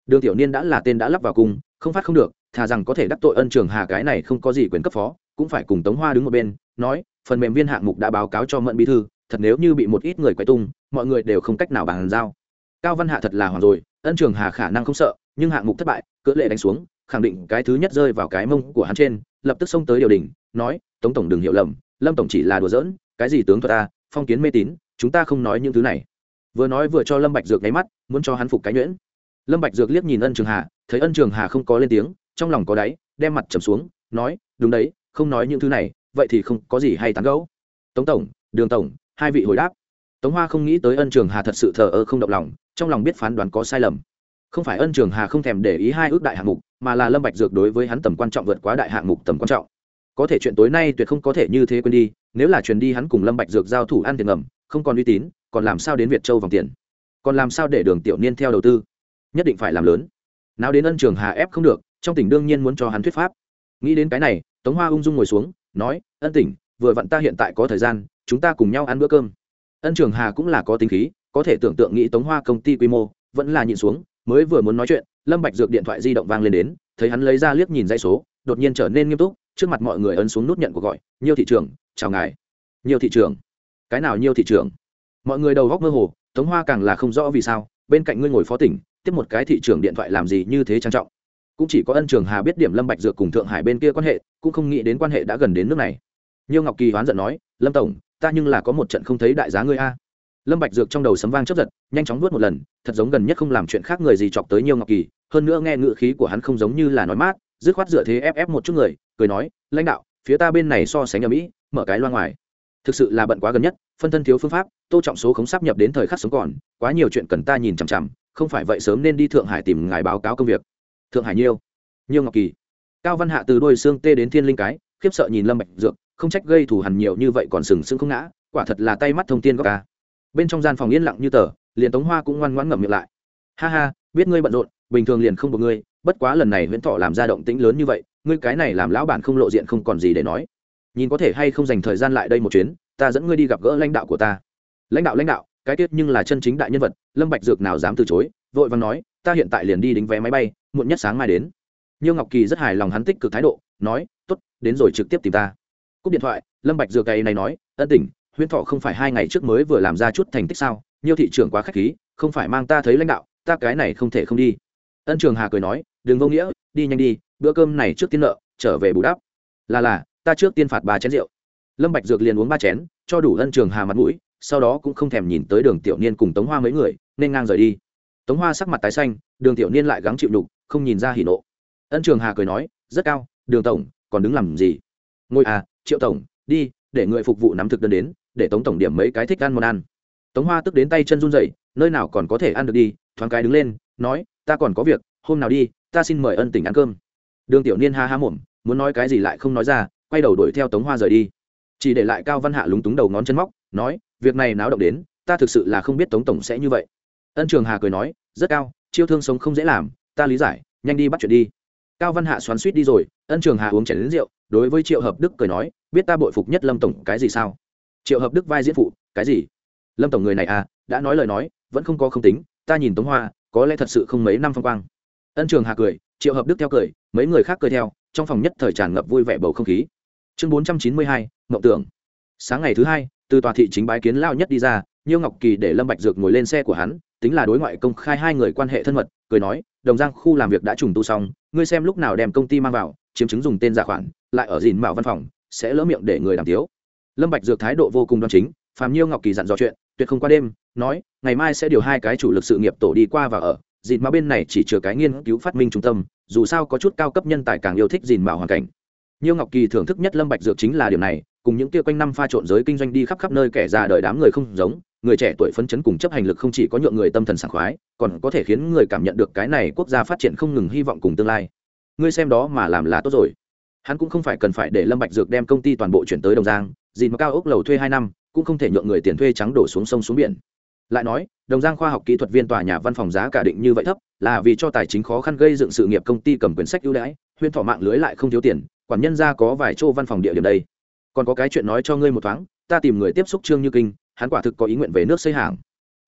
Đường tiểu niên đã là tên đã lắp vào cung, không phát không được, thà rằng có thể đắc tội ân trường hà cái này không có gì quyền cấp phó, cũng phải cùng tống hoa đứng một bên, nói, phần mềm viên hạng mục đã báo cáo cho mận bí thư, thật nếu như bị một ít người quay tung, mọi người đều không cách nào bàn giao. Cao văn hạ thật là hoàng rồi, ân trường hà khả năng không sợ, nhưng hạng mục thất bại, cỡ lệ đánh xuống, khẳng định cái thứ nhất rơi vào cái mông của hắn trên, lập tức xông tới điều đình, nói, tống tổng đừng hiểu lầm, lâm tổng chỉ là đùa giỡn, cái gì tướng thuật ta, phong kiến mê tín, chúng ta không nói những thứ này. Vừa nói vừa cho lâm bạch dược nháy mắt, muốn cho hắn phục cái nhuyễn lâm bạch dược liếc nhìn ân trường hà, thấy ân trường hà không có lên tiếng, trong lòng có đáy, đem mặt trầm xuống, nói, đúng đấy, không nói những thứ này, vậy thì không có gì hay tán gẫu. Tống tổng, đường tổng, hai vị hồi đáp. Tống hoa không nghĩ tới ân trường hà thật sự thờ ơ không động lòng, trong lòng biết phán đoán có sai lầm. Không phải ân trường hà không thèm để ý hai ước đại hạng mục, mà là lâm bạch dược đối với hắn tầm quan trọng vượt quá đại hạng mục tầm quan trọng. Có thể chuyện tối nay tuyệt không có thể như thế quên đi, nếu là truyền đi hắn cùng lâm bạch dược giao thủ ăn tiền ngầm, không còn uy tín, còn làm sao đến việt châu vòng tiền? Còn làm sao để đường tiểu niên theo đầu tư? Nhất định phải làm lớn. Nào đến ân trường hà ép không được, trong tỉnh đương nhiên muốn cho hắn thuyết pháp. Nghĩ đến cái này, tống hoa ung dung ngồi xuống, nói, ân tỉnh, vừa vặn ta hiện tại có thời gian, chúng ta cùng nhau ăn bữa cơm. Ân trường hà cũng là có tính khí, có thể tưởng tượng nghĩ tống hoa công ty quy mô, vẫn là nhịn xuống, mới vừa muốn nói chuyện, lâm bạch dược điện thoại di động vang lên đến, thấy hắn lấy ra liếc nhìn dây số, đột nhiên trở nên nghiêm túc, trước mặt mọi người ấn xuống nút nhận cuộc gọi nhiều thị trường chào ngài. Nhiều thị trường cái nào nhiều thị trường mọi người đầu góc mơ hồ, tống hoa càng là không rõ vì sao, bên cạnh ngươi ngồi phó tỉnh tiếp một cái thị trường điện thoại làm gì như thế trang trọng. Cũng chỉ có ân trường hà biết điểm lâm bạch dược cùng thượng hải bên kia quan hệ, cũng không nghĩ đến quan hệ đã gần đến nước này. Nhiêu ngọc kỳ hoán giận nói, lâm tổng, ta nhưng là có một trận không thấy đại giá ngươi a. Lâm bạch dược trong đầu sấm vang chớp giật, nhanh chóng nuốt một lần, thật giống gần nhất không làm chuyện khác người gì chọc tới nhiêu ngọc kỳ, hơn nữa nghe ngữ khí của hắn không giống như là nói mát, dứt khoát dựa thế ép ép một chút người, cười nói, lãnh đạo, phía ta bên này so sánh ở mỹ, mở cái loa ngoài. Thực sự là bận quá gần nhất, phân thân thiếu phương pháp, tô trọng số khống sắp nhập đến thời khắc sống còn, quá nhiều chuyện cần ta nhìn chằm chằm không phải vậy sớm nên đi thượng hải tìm ngài báo cáo công việc. Thượng hải nhiêu nhiêu ngọc kỳ. Cao văn hạ từ đôi xương tê đến thiên linh cái, khiếp sợ nhìn lâm bạch dược, không trách gây thù hằn nhiều như vậy còn sừng sững không ngã, quả thật là tay mắt thông tiên góc ca. Bên trong gian phòng yên lặng như tờ, liền tống hoa cũng ngoan ngoãn ngậm miệng lại. Ha ha, biết ngươi bận rộn, bình thường liền không buộc ngươi, bất quá lần này huyễn thọ làm ra động tĩnh lớn như vậy, ngươi cái này làm lão bản không lộ diện không còn gì để nói. Nhìn có thể hay không dành thời gian lại đây một chuyến, ta dẫn ngươi đi gặp gỡ lãnh đạo của ta. Lãnh đạo lãnh đạo, cái tiết nhưng là chân chính đại nhân vật lâm bạch dược nào dám từ chối, vội vàng nói, ta hiện tại liền đi đính vé máy bay, muộn nhất sáng mai đến. Nhiêu ngọc kỳ rất hài lòng hắn tích cực thái độ, nói, tốt, đến rồi trực tiếp tìm ta. Cúp điện thoại, lâm bạch dược cây này nói, ân tỉnh huyễn thọ không phải hai ngày trước mới vừa làm ra chút thành tích sao? Nhiêu thị trưởng quá khách khí, không phải mang ta thấy lãnh đạo, ta cái này không thể không đi. Ân trường hà cười nói, đừng vô nghĩa, đi nhanh đi, bữa cơm này trước tiên nợ, trở về bù đắp. Là là, ta trước tiên phạt ba chén rượu. Lâm bạch dược liền uống ba chén, cho đủ ân trường hà mặt mũi sau đó cũng không thèm nhìn tới đường tiểu niên cùng tống hoa mấy người, nên ngang rời đi. Tống hoa sắc mặt tái xanh, đường tiểu niên lại gắng chịu đục không nhìn ra hỉ nộ. Ân trường hà cười nói, rất cao, đường tổng, còn đứng làm gì? Ngồi à triệu tổng, đi, để người phục vụ nắm thực đơn đến, để tống tổng điểm mấy cái thích ăn món ăn. Tống hoa tức đến tay chân run rẩy, nơi nào còn có thể ăn được đi? Thoáng cái đứng lên, nói, ta còn có việc, hôm nào đi, ta xin mời ân tỉnh ăn cơm. Đường tiểu niên ha ha mồm, muốn nói cái gì lại không nói ra, quay đầu đuổi theo tống hoa rời đi. Chỉ để lại cao văn hạ lúng túng đầu ngón chân móc, nói việc này náo động đến, ta thực sự là không biết tống tổng sẽ như vậy. Ân trường hà cười nói, rất cao, chiêu thương sống không dễ làm, ta lý giải, nhanh đi bắt chuyện đi. Cao văn hạ xoắn suýt đi rồi, ân trường hà uống chảy đến rượu, đối với triệu hợp đức cười nói, biết ta bội phục nhất lâm tổng cái gì sao? Triệu hợp đức vai diễn phụ, cái gì? Lâm tổng người này à đã nói lời nói, vẫn không có không tính, ta nhìn tống hoa, có lẽ thật sự không mấy năm phong quang. Ân trường hà cười, triệu hợp đức theo cười, mấy người khác cười theo, trong phòng nhất thời tràn ngập vui vẻ bầu không khí. Chương bốn trăm chín mươi hai, mộng tưởng. Sáng ngày thứ hai từ tòa thị chính bái kiến lao nhất đi ra, nhiêu ngọc kỳ để lâm bạch dược ngồi lên xe của hắn, tính là đối ngoại công khai hai người quan hệ thân mật, cười nói, đồng giang khu làm việc đã trùng tu xong, ngươi xem lúc nào đem công ty mang vào, chiếm chứng dùng tên giả khoản, lại ở dìn mạo văn phòng, sẽ lỡ miệng để người làm thiếu lâm bạch dược thái độ vô cùng đoan chính, phàm nhiêu ngọc kỳ dặn dò chuyện, tuyệt không qua đêm, nói, ngày mai sẽ điều hai cái chủ lực sự nghiệp tổ đi qua và ở dìn mạo bên này chỉ chừa cái nghiên cứu phát minh trung tâm, dù sao có chút cao cấp nhân tài càng yêu thích dìn mạo hoàn cảnh. Nhiêu ngọc kỳ thưởng thức nhất lâm bạch dược chính là điều này cùng những kia quanh năm pha trộn giới kinh doanh đi khắp khắp nơi kẻ già đời đám người không giống, người trẻ tuổi phấn chấn cùng chấp hành lực không chỉ có nhượng người tâm thần sảng khoái, còn có thể khiến người cảm nhận được cái này quốc gia phát triển không ngừng hy vọng cùng tương lai. Ngươi xem đó mà làm là tốt rồi. Hắn cũng không phải cần phải để lâm bạch dược đem công ty toàn bộ chuyển tới đồng giang, gì mà cao ốc lầu thuê hai năm, cũng không thể nhượng người tiền thuê trắng đổ xuống sông xuống biển. Lại nói, đồng giang khoa học kỹ thuật viên tòa nhà văn phòng giá cả định như vậy thấp, là vì cho tài chính khó khăn gây dựng sự nghiệp công ty cầm quyển sách ưu đãi, huyên thọ mạng lưới lại không thiếu tiền, quản nhân ra có vài chỗ văn phòng địa điểm đây còn có cái chuyện nói cho ngươi một thoáng ta tìm người tiếp xúc trương như kinh hắn quả thực có ý nguyện về nước xây hàng.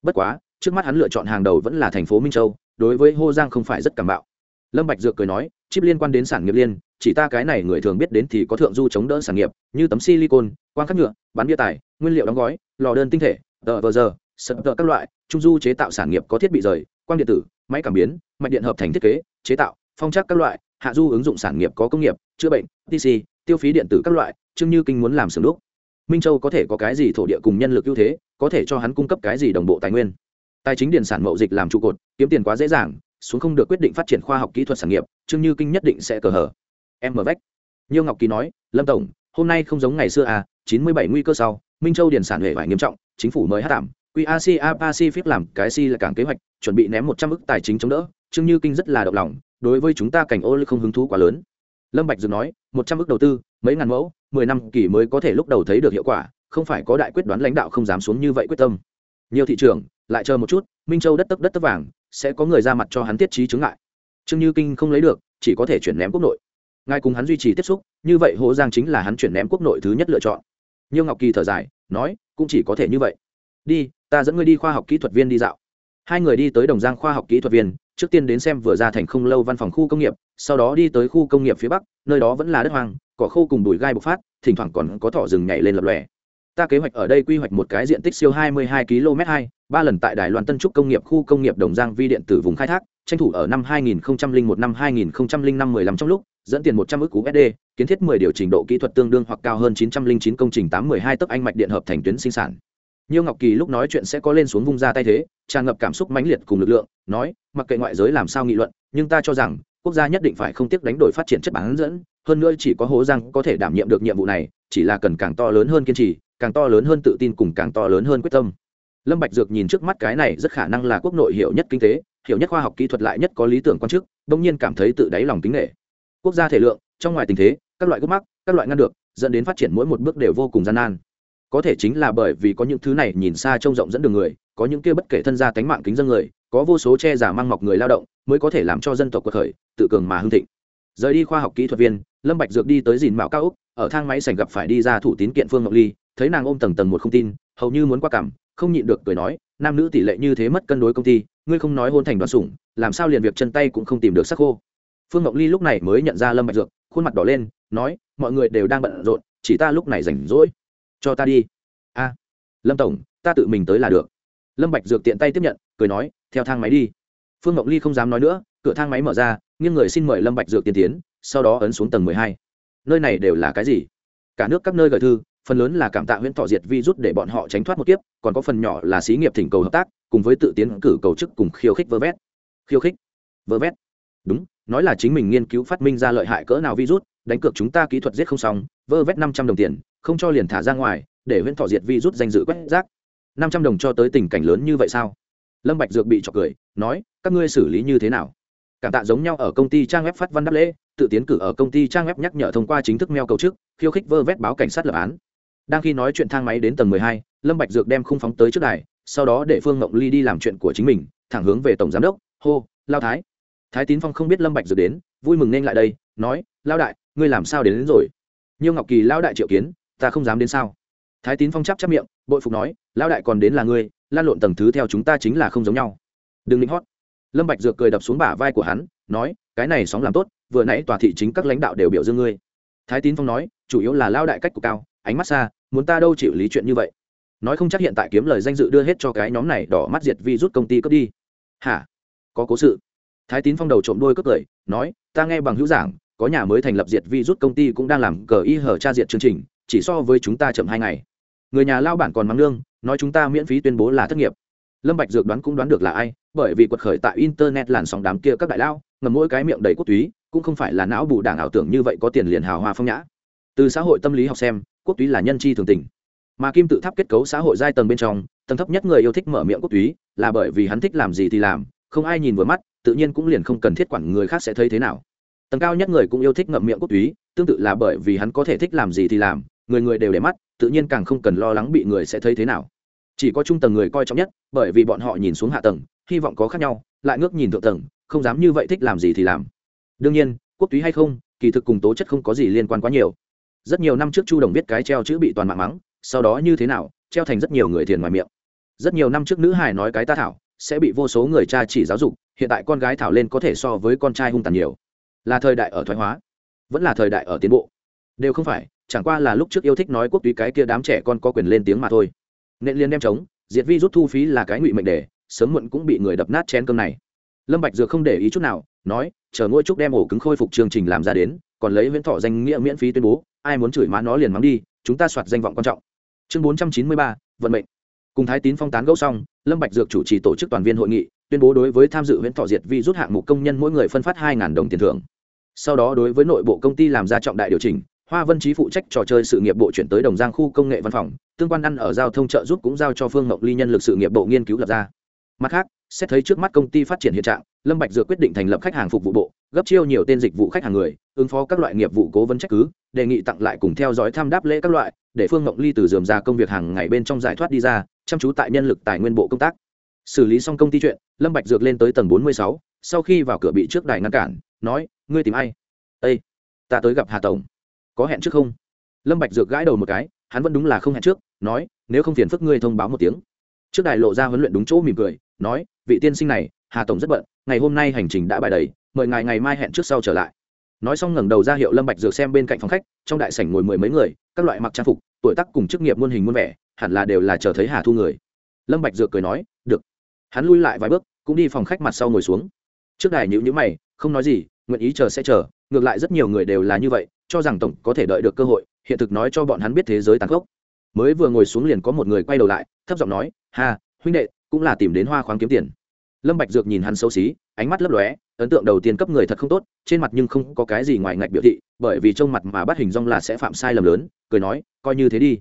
Bất quá trước mắt hắn lựa chọn hàng đầu vẫn là thành phố minh châu đối với hô giang không phải rất cảm bạo. Lâm bạch dược cười nói chip liên quan đến sản nghiệp liên chỉ ta cái này người thường biết đến thì có thượng du chống đỡ sản nghiệp như tấm silicon quang khắc nhựa bán bia tải, nguyên liệu đóng gói lò đơn tinh thể tờ vờ giờ sập tờ các loại trung du chế tạo sản nghiệp có thiết bị rời quang điện tử máy cảm biến mạch điện hợp thành thiết kế chế tạo phong trắc các loại hạ du ứng dụng sản nghiệp có công nghiệp chữa bệnh tc tiêu phí điện tử các loại chương như kinh muốn làm sừng đúc. Minh châu có thể có cái gì thổ địa cùng nhân lực ưu thế, có thể cho hắn cung cấp cái gì đồng bộ tài nguyên. Tài chính điện sản mậu dịch làm trụ cột, kiếm tiền quá dễ dàng, xuống không được quyết định phát triển khoa học kỹ thuật sản nghiệp chương như kinh nhất định sẽ cờ hở em mở vách. Nhiêu ngọc kỳ nói, lâm tổng, hôm nay không giống ngày xưa à chín mươi bảy nguy cơ sau, minh châu điển sản hệ vải nghiêm trọng, chính phủ mới hát tạm. QACA Pacific làm cái si là cảng kế hoạch, chuẩn bị ném một trăm ức tài chính chống đỡ. Chương như kinh rất là động lòng, đối với chúng ta cảnh ô không hứng thú quá lớn lâm bạch dừng nói, một trăm ước đầu tư, mấy ngàn mẫu, mười năm kỳ mới có thể lúc đầu thấy được hiệu quả, không phải có đại quyết đoán lãnh đạo không dám xuống như vậy quyết tâm. Nhiều thị trường, lại chờ một chút, minh châu đất tấp đất tấp vàng, sẽ có người ra mặt cho hắn tiết trí chứng ngại. Trương như kinh không lấy được, chỉ có thể chuyển ném quốc nội. Ngài cùng hắn duy trì tiếp xúc, như vậy hồ giang chính là hắn chuyển ném quốc nội thứ nhất lựa chọn. Nhiêu ngọc kỳ thở dài, nói, cũng chỉ có thể như vậy. Đi, ta dẫn ngươi đi khoa học kỹ thuật viên đi dạo. Hai người đi tới đồng giang khoa học kỹ thuật viên trước tiên đến xem vừa ra thành không lâu văn phòng khu công nghiệp sau đó đi tới khu công nghiệp phía bắc nơi đó vẫn là đất hoang cỏ khô cùng bụi gai bộc phát thỉnh thoảng còn có thỏ rừng nhảy lên lập lòe. Ta kế hoạch ở đây quy hoạch một cái diện tích siêu 22 km 2 ba lần tại đài loan tân trúc công nghiệp khu công nghiệp đồng giang vi điện tử vùng khai thác tranh thủ ở năm 2001 năm 2005 15 trong lúc dẫn tiền 100 ức USD, kiến thiết 10 điều trình độ kỹ thuật tương đương hoặc cao hơn 909 công trình 812 tấc anh mạch điện hợp thành tuyến sinh sản nhiêu ngọc kỳ lúc nói chuyện sẽ có lên xuống vung ra tay thế, tràn ngập cảm xúc mãnh liệt cùng lực lượng, nói, mặc kệ ngoại giới làm sao nghị luận, nhưng ta cho rằng, quốc gia nhất định phải không tiếc đánh đổi phát triển chất bán dẫn, hơn nữa chỉ có hố giang có thể đảm nhiệm được nhiệm vụ này, chỉ là cần càng to lớn hơn kiên trì, càng to lớn hơn tự tin cùng càng to lớn hơn quyết tâm. Lâm bạch dược nhìn trước mắt cái này rất khả năng là quốc nội hiểu nhất kinh tế, hiểu nhất khoa học kỹ thuật lại nhất có lý tưởng quan chức đương nhiên cảm thấy tự đáy lòng kính nghệ quốc gia thể lượng, trong ngoài tình thế, các loại gốc mắc các loại ngăn được, dẫn đến phát triển mỗi một bước đều vô cùng gian nan có thể chính là bởi vì có những thứ này nhìn xa trông rộng dẫn đường người, có những kia bất kể thân gia tánh mạng kính dân người, có vô số che giả mang mọc người lao động, mới có thể làm cho dân tộc cuộc khởi, tự cường mà hưng thịnh. Rời đi khoa học kỹ thuật viên, lâm bạch dược đi tới dìn mạo cao úc ở thang máy sảnh gặp phải đi ra thủ tín kiện phương ngọc ly, thấy nàng ôm tầng tầng một không tin, hầu như muốn qua cảm, không nhịn được cười nói, nam nữ tỷ lệ như thế mất cân đối công ty, ngươi không nói hôn thành đoàn sủng, làm sao liền việc chân tay cũng không tìm được sắc khô. Phương ngọc ly lúc này mới nhận ra lâm bạch dược, khuôn mặt đỏ lên, nói, mọi người đều đang bận rộn, chỉ ta lúc này rảnh rỗi cho ta đi. A. Lâm tổng, ta tự mình tới là được. Lâm bạch dược tiện tay tiếp nhận, cười nói, theo thang máy đi. Phương ngọc ly không dám nói nữa, cửa thang máy mở ra, nghiêng người xin mời lâm bạch dược tiên tiến, sau đó ấn xuống tầng mười hai. Nơi này đều là cái gì? Cả nước các nơi gửi thư, phần lớn là cảm tạ huyện thọ diệt virus để bọn họ tránh thoát một kiếp, còn có phần nhỏ là xí nghiệp thỉnh cầu hợp tác, cùng với tự tiến cử cầu chức cùng khiêu khích vơ vét. Khiêu khích? Vơ vét? Đúng, nói là chính mình nghiên cứu phát minh ra lợi hại cỡ nào virus, đánh cược chúng ta kỹ thuật giết không xong, vơ vét năm trăm đồng tiền không cho liền thả ra ngoài để huyễn thọ diệt virus danh dự quét rác. Năm trăm đồng cho tới tình cảnh lớn như vậy sao? Lâm bạch dược bị chọc cười nói các ngươi xử lý như thế nào? Cảm tạ giống nhau ở công ty trang web phát văn đáp lễ tự tiến cử ở công ty trang web nhắc nhở thông qua chính thức mail cầu chức khiêu khích vơ vét báo cảnh sát lập án. Đang khi nói chuyện thang máy đến tầng mười hai lâm bạch dược đem khung phóng tới trước đài sau đó để phương ngọc ly đi làm chuyện của chính mình thẳng hướng về tổng giám đốc hô lao thái. Thái tín phong không biết lâm bạch dược đến vui mừng nên lại đây nói lao đại ngươi làm sao đến, đến rồi? Nhiêu ngọc kỳ lao đại triệu kiến ta không dám đến sao? Thái tín phong chắp chắp miệng, bội phục nói lao đại còn đến là ngươi, lan lộn tầng thứ theo chúng ta chính là không giống nhau. Đừng lính hót. Lâm bạch dược cười đập xuống bả vai của hắn, nói, cái này sóng làm tốt, vừa nãy tòa thị chính các lãnh đạo đều biểu dương ngươi. Thái tín phong nói, chủ yếu là lao đại cách của cao, ánh mắt xa, muốn ta đâu chịu lý chuyện như vậy? Nói không chắc hiện tại kiếm lời danh dự đưa hết cho cái nhóm này đỏ mắt diệt vi rút công ty cướp đi. Hả? Có cố sự? Thái tín phong đầu trộm đôi cướp cười, nói, ta nghe bằng hữu giảng, có nhà mới thành lập diệt vi rút công ty cũng đang làm cờ y hở tra diệt chương trình chỉ so với chúng ta chậm hai ngày. Người nhà lao bản còn mắng lương nói chúng ta miễn phí tuyên bố là thất nghiệp. Lâm bạch dược đoán cũng đoán được là ai, bởi vì quật khởi tại internet làn sóng đám kia các đại lao, ngầm mỗi cái miệng đầy quốc túy, cũng không phải là não bù đảng ảo tưởng như vậy có tiền liền hào hoa phong nhã. Từ xã hội tâm lý học xem quốc túy là nhân chi thường tình. Mà kim tự tháp kết cấu xã hội giai tầng bên trong, tầng thấp nhất người yêu thích mở miệng quốc túy, là bởi vì hắn thích làm gì thì làm, không ai nhìn vừa mắt, tự nhiên cũng liền không cần thiết quản người khác sẽ thấy thế nào. Tầng cao nhất người cũng yêu thích ngậm miệng quốc túy, tương tự là bởi vì hắn có thể thích làm gì thì làm người người đều để mắt, tự nhiên càng không cần lo lắng bị người sẽ thấy thế nào. Chỉ có trung tầng người coi trọng nhất, bởi vì bọn họ nhìn xuống hạ tầng, hy vọng có khác nhau, lại ngước nhìn thượng tầng, không dám như vậy thích làm gì thì làm. Đương nhiên, quốc túy hay không, kỳ thực cùng tố chất không có gì liên quan quá nhiều. Rất nhiều năm trước chu đồng biết cái treo chữ bị toàn mạng mắng, sau đó như thế nào, treo thành rất nhiều người thiền ngoài miệng. Rất nhiều năm trước nữ hải nói cái ta thảo, sẽ bị vô số người cha chỉ giáo dục, hiện tại con gái thảo lên có thể so với con trai hung tàn nhiều. Là thời đại ở thoái hóa, vẫn là thời đại ở tiến bộ. Đều không phải chẳng qua là lúc trước yêu thích nói quốc túy cái kia đám trẻ con có quyền lên tiếng mà thôi. Nên liên đem chống diệt vi rút thu phí là cái ngụy mệnh đề, sớm muộn cũng bị người đập nát chén cơm này. Lâm bạch dược không để ý chút nào, nói, chờ ngôi trúc đem ổ cứng khôi phục chương trình làm ra đến, còn lấy viễn thọ danh nghĩa miễn phí tuyên bố, ai muốn chửi má nó liền mắng đi, chúng ta soạt danh vọng quan trọng. Chương bốn trăm chín mươi ba, vận mệnh. Cùng thái tín phong tán gẫu xong, lâm bạch dược chủ trì tổ chức toàn viên hội nghị, tuyên bố đối với tham dự viễn thọ diệt vi rút hạng mục công nhân mỗi người phân phát hai đồng tiền thưởng. Sau đó đối với nội bộ công ty làm ra trọng đại điều chỉnh hoa vân trí phụ trách trò chơi sự nghiệp bộ chuyển tới đồng giang khu công nghệ văn phòng, tương quan ăn ở giao thông trợ giúp cũng giao cho phương ngọc ly nhân lực sự nghiệp bộ nghiên cứu lập ra. Mặt khác, xét thấy trước mắt công ty phát triển hiện trạng, lâm bạch dược quyết định thành lập khách hàng phục vụ bộ, gấp chiêu nhiều tên dịch vụ khách hàng người, ứng phó các loại nghiệp vụ cố vấn trách cứ, đề nghị tặng lại cùng theo dõi tham đáp lễ các loại, để phương ngọc ly từ dườm ra công việc hàng ngày bên trong giải thoát đi ra, chăm chú tại nhân lực tài nguyên bộ công tác. Xử lý xong công ty chuyện, lâm bạch dược lên tới tầng bốn mươi sáu, sau khi vào cửa bị trước đài ngăn cản, nói, ngươi tìm ai? Ê, ta tới gặp hà tổng có hẹn trước không? Lâm bạch dược gãi đầu một cái, hắn vẫn đúng là không hẹn trước, nói, nếu không phiền phức ngươi thông báo một tiếng. Trước đài lộ ra huấn luyện đúng chỗ mỉm cười, nói, vị tiên sinh này, hà tổng rất bận, ngày hôm nay hành trình đã bài đầy, mời ngài ngày mai hẹn trước sau trở lại. Nói xong ngẩng đầu ra hiệu lâm bạch dược xem bên cạnh phòng khách, trong đại sảnh ngồi mười mấy người, các loại mặc trang phục, tuổi tác cùng chức nghiệp muôn hình muôn vẻ, hẳn là đều là chờ thấy hà thu người. Lâm bạch dược cười nói, được. Hắn lui lại vài bước, cũng đi phòng khách mặt sau ngồi xuống. Trước đài nhũ nhũ mày, không nói gì, nguyện ý chờ sẽ chờ ngược lại rất nhiều người đều là như vậy, cho rằng tổng có thể đợi được cơ hội, hiện thực nói cho bọn hắn biết thế giới tàn khốc. Mới vừa ngồi xuống liền có một người quay đầu lại, thấp giọng nói, ha, huynh đệ, cũng là tìm đến hoa khoáng kiếm tiền. Lâm bạch dược nhìn hắn xấu xí, ánh mắt lấp lóe, ấn tượng đầu tiên cấp người thật không tốt, trên mặt nhưng không có cái gì ngoài ngạch biểu thị, bởi vì trông mặt mà bắt hình dong là sẽ phạm sai lầm lớn, cười nói, coi như thế đi.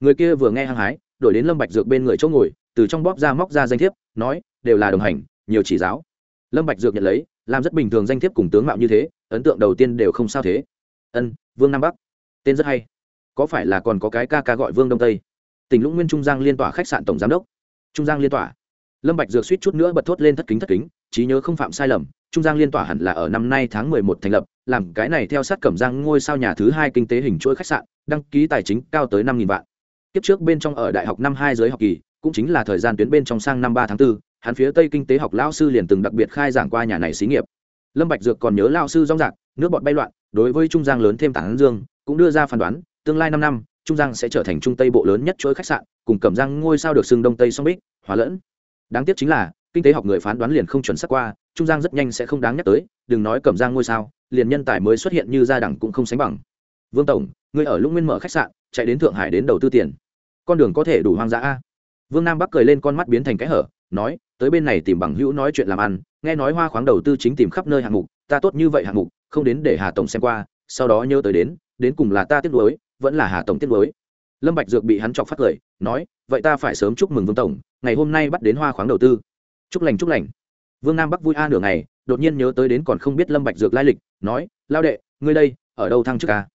Người kia vừa nghe hăng hái, đổi đến lâm bạch dược bên người chỗ ngồi, từ trong bóp ra móc ra danh thiếp, nói, đều là đồng hành, nhiều chỉ giáo. Lâm bạch dược nhận lấy làm rất bình thường danh thiếp cùng tướng mạo như thế ấn tượng đầu tiên đều không sao thế. Ân vương nam bắc tên rất hay. Có phải là còn có cái ca ca gọi vương đông tây? Tỉnh lũng nguyên trung giang liên tỏa khách sạn tổng giám đốc. Trung giang liên tỏa. Lâm bạch dược suýt chút nữa bật thốt lên thất kính thất kính trí nhớ không phạm sai lầm trung giang liên tỏa hẳn là ở năm nay tháng mười một thành lập làm cái này theo sát cẩm giang ngôi sao nhà thứ hai kinh tế hình chuỗi khách sạn đăng ký tài chính cao tới năm nghìn vạn. Kiếp trước bên trong ở đại học năm hai giới học kỳ cũng chính là thời gian tuyến bên trong sang năm ba tháng 4, hắn phía tây kinh tế học lao sư liền từng đặc biệt khai giảng qua nhà này xí nghiệp. Lâm bạch dược còn nhớ lao sư rong rạc, nước bọt bay loạn, đối với trung giang lớn thêm tảng dương, cũng đưa ra phán đoán, tương lai năm năm, trung giang sẽ trở thành trung tây bộ lớn nhất chuỗi khách sạn, cùng cẩm giang ngôi sao được xưng đông tây song bích, hòa lẫn. Đáng tiếc chính là, kinh tế học người phán đoán liền không chuẩn xác qua, trung giang rất nhanh sẽ không đáng nhắc tới, đừng nói cẩm giang ngôi sao, liền nhân tài mới xuất hiện như gia đẳng cũng không sánh bằng. Vương tổng người ở lũng nguyên mở khách sạn, chạy đến thượng hải đến đầu tư tiền. Con đường có thể đủ hoang dã a. Vương nam bắc cười lên con mắt biến thành cái hở, nói tới bên này tìm bằng hữu nói chuyện làm ăn, nghe nói hoa khoáng đầu tư chính tìm khắp nơi hạng mục, ta tốt như vậy hạng mục, không đến để hà tổng xem qua, sau đó nhớ tới đến đến cùng là ta tiếc nuối, vẫn là hà tổng tiếc nuối. Lâm bạch dược bị hắn chọc phát cười, nói, vậy ta phải sớm chúc mừng vương tổng, ngày hôm nay bắt đến hoa khoáng đầu tư. Chúc lành chúc lành. Vương nam bắc vui a nửa ngày, đột nhiên nhớ tới đến còn không biết lâm bạch dược lai lịch, nói, lao đệ, ngươi đây, ở đâu thăng chức à?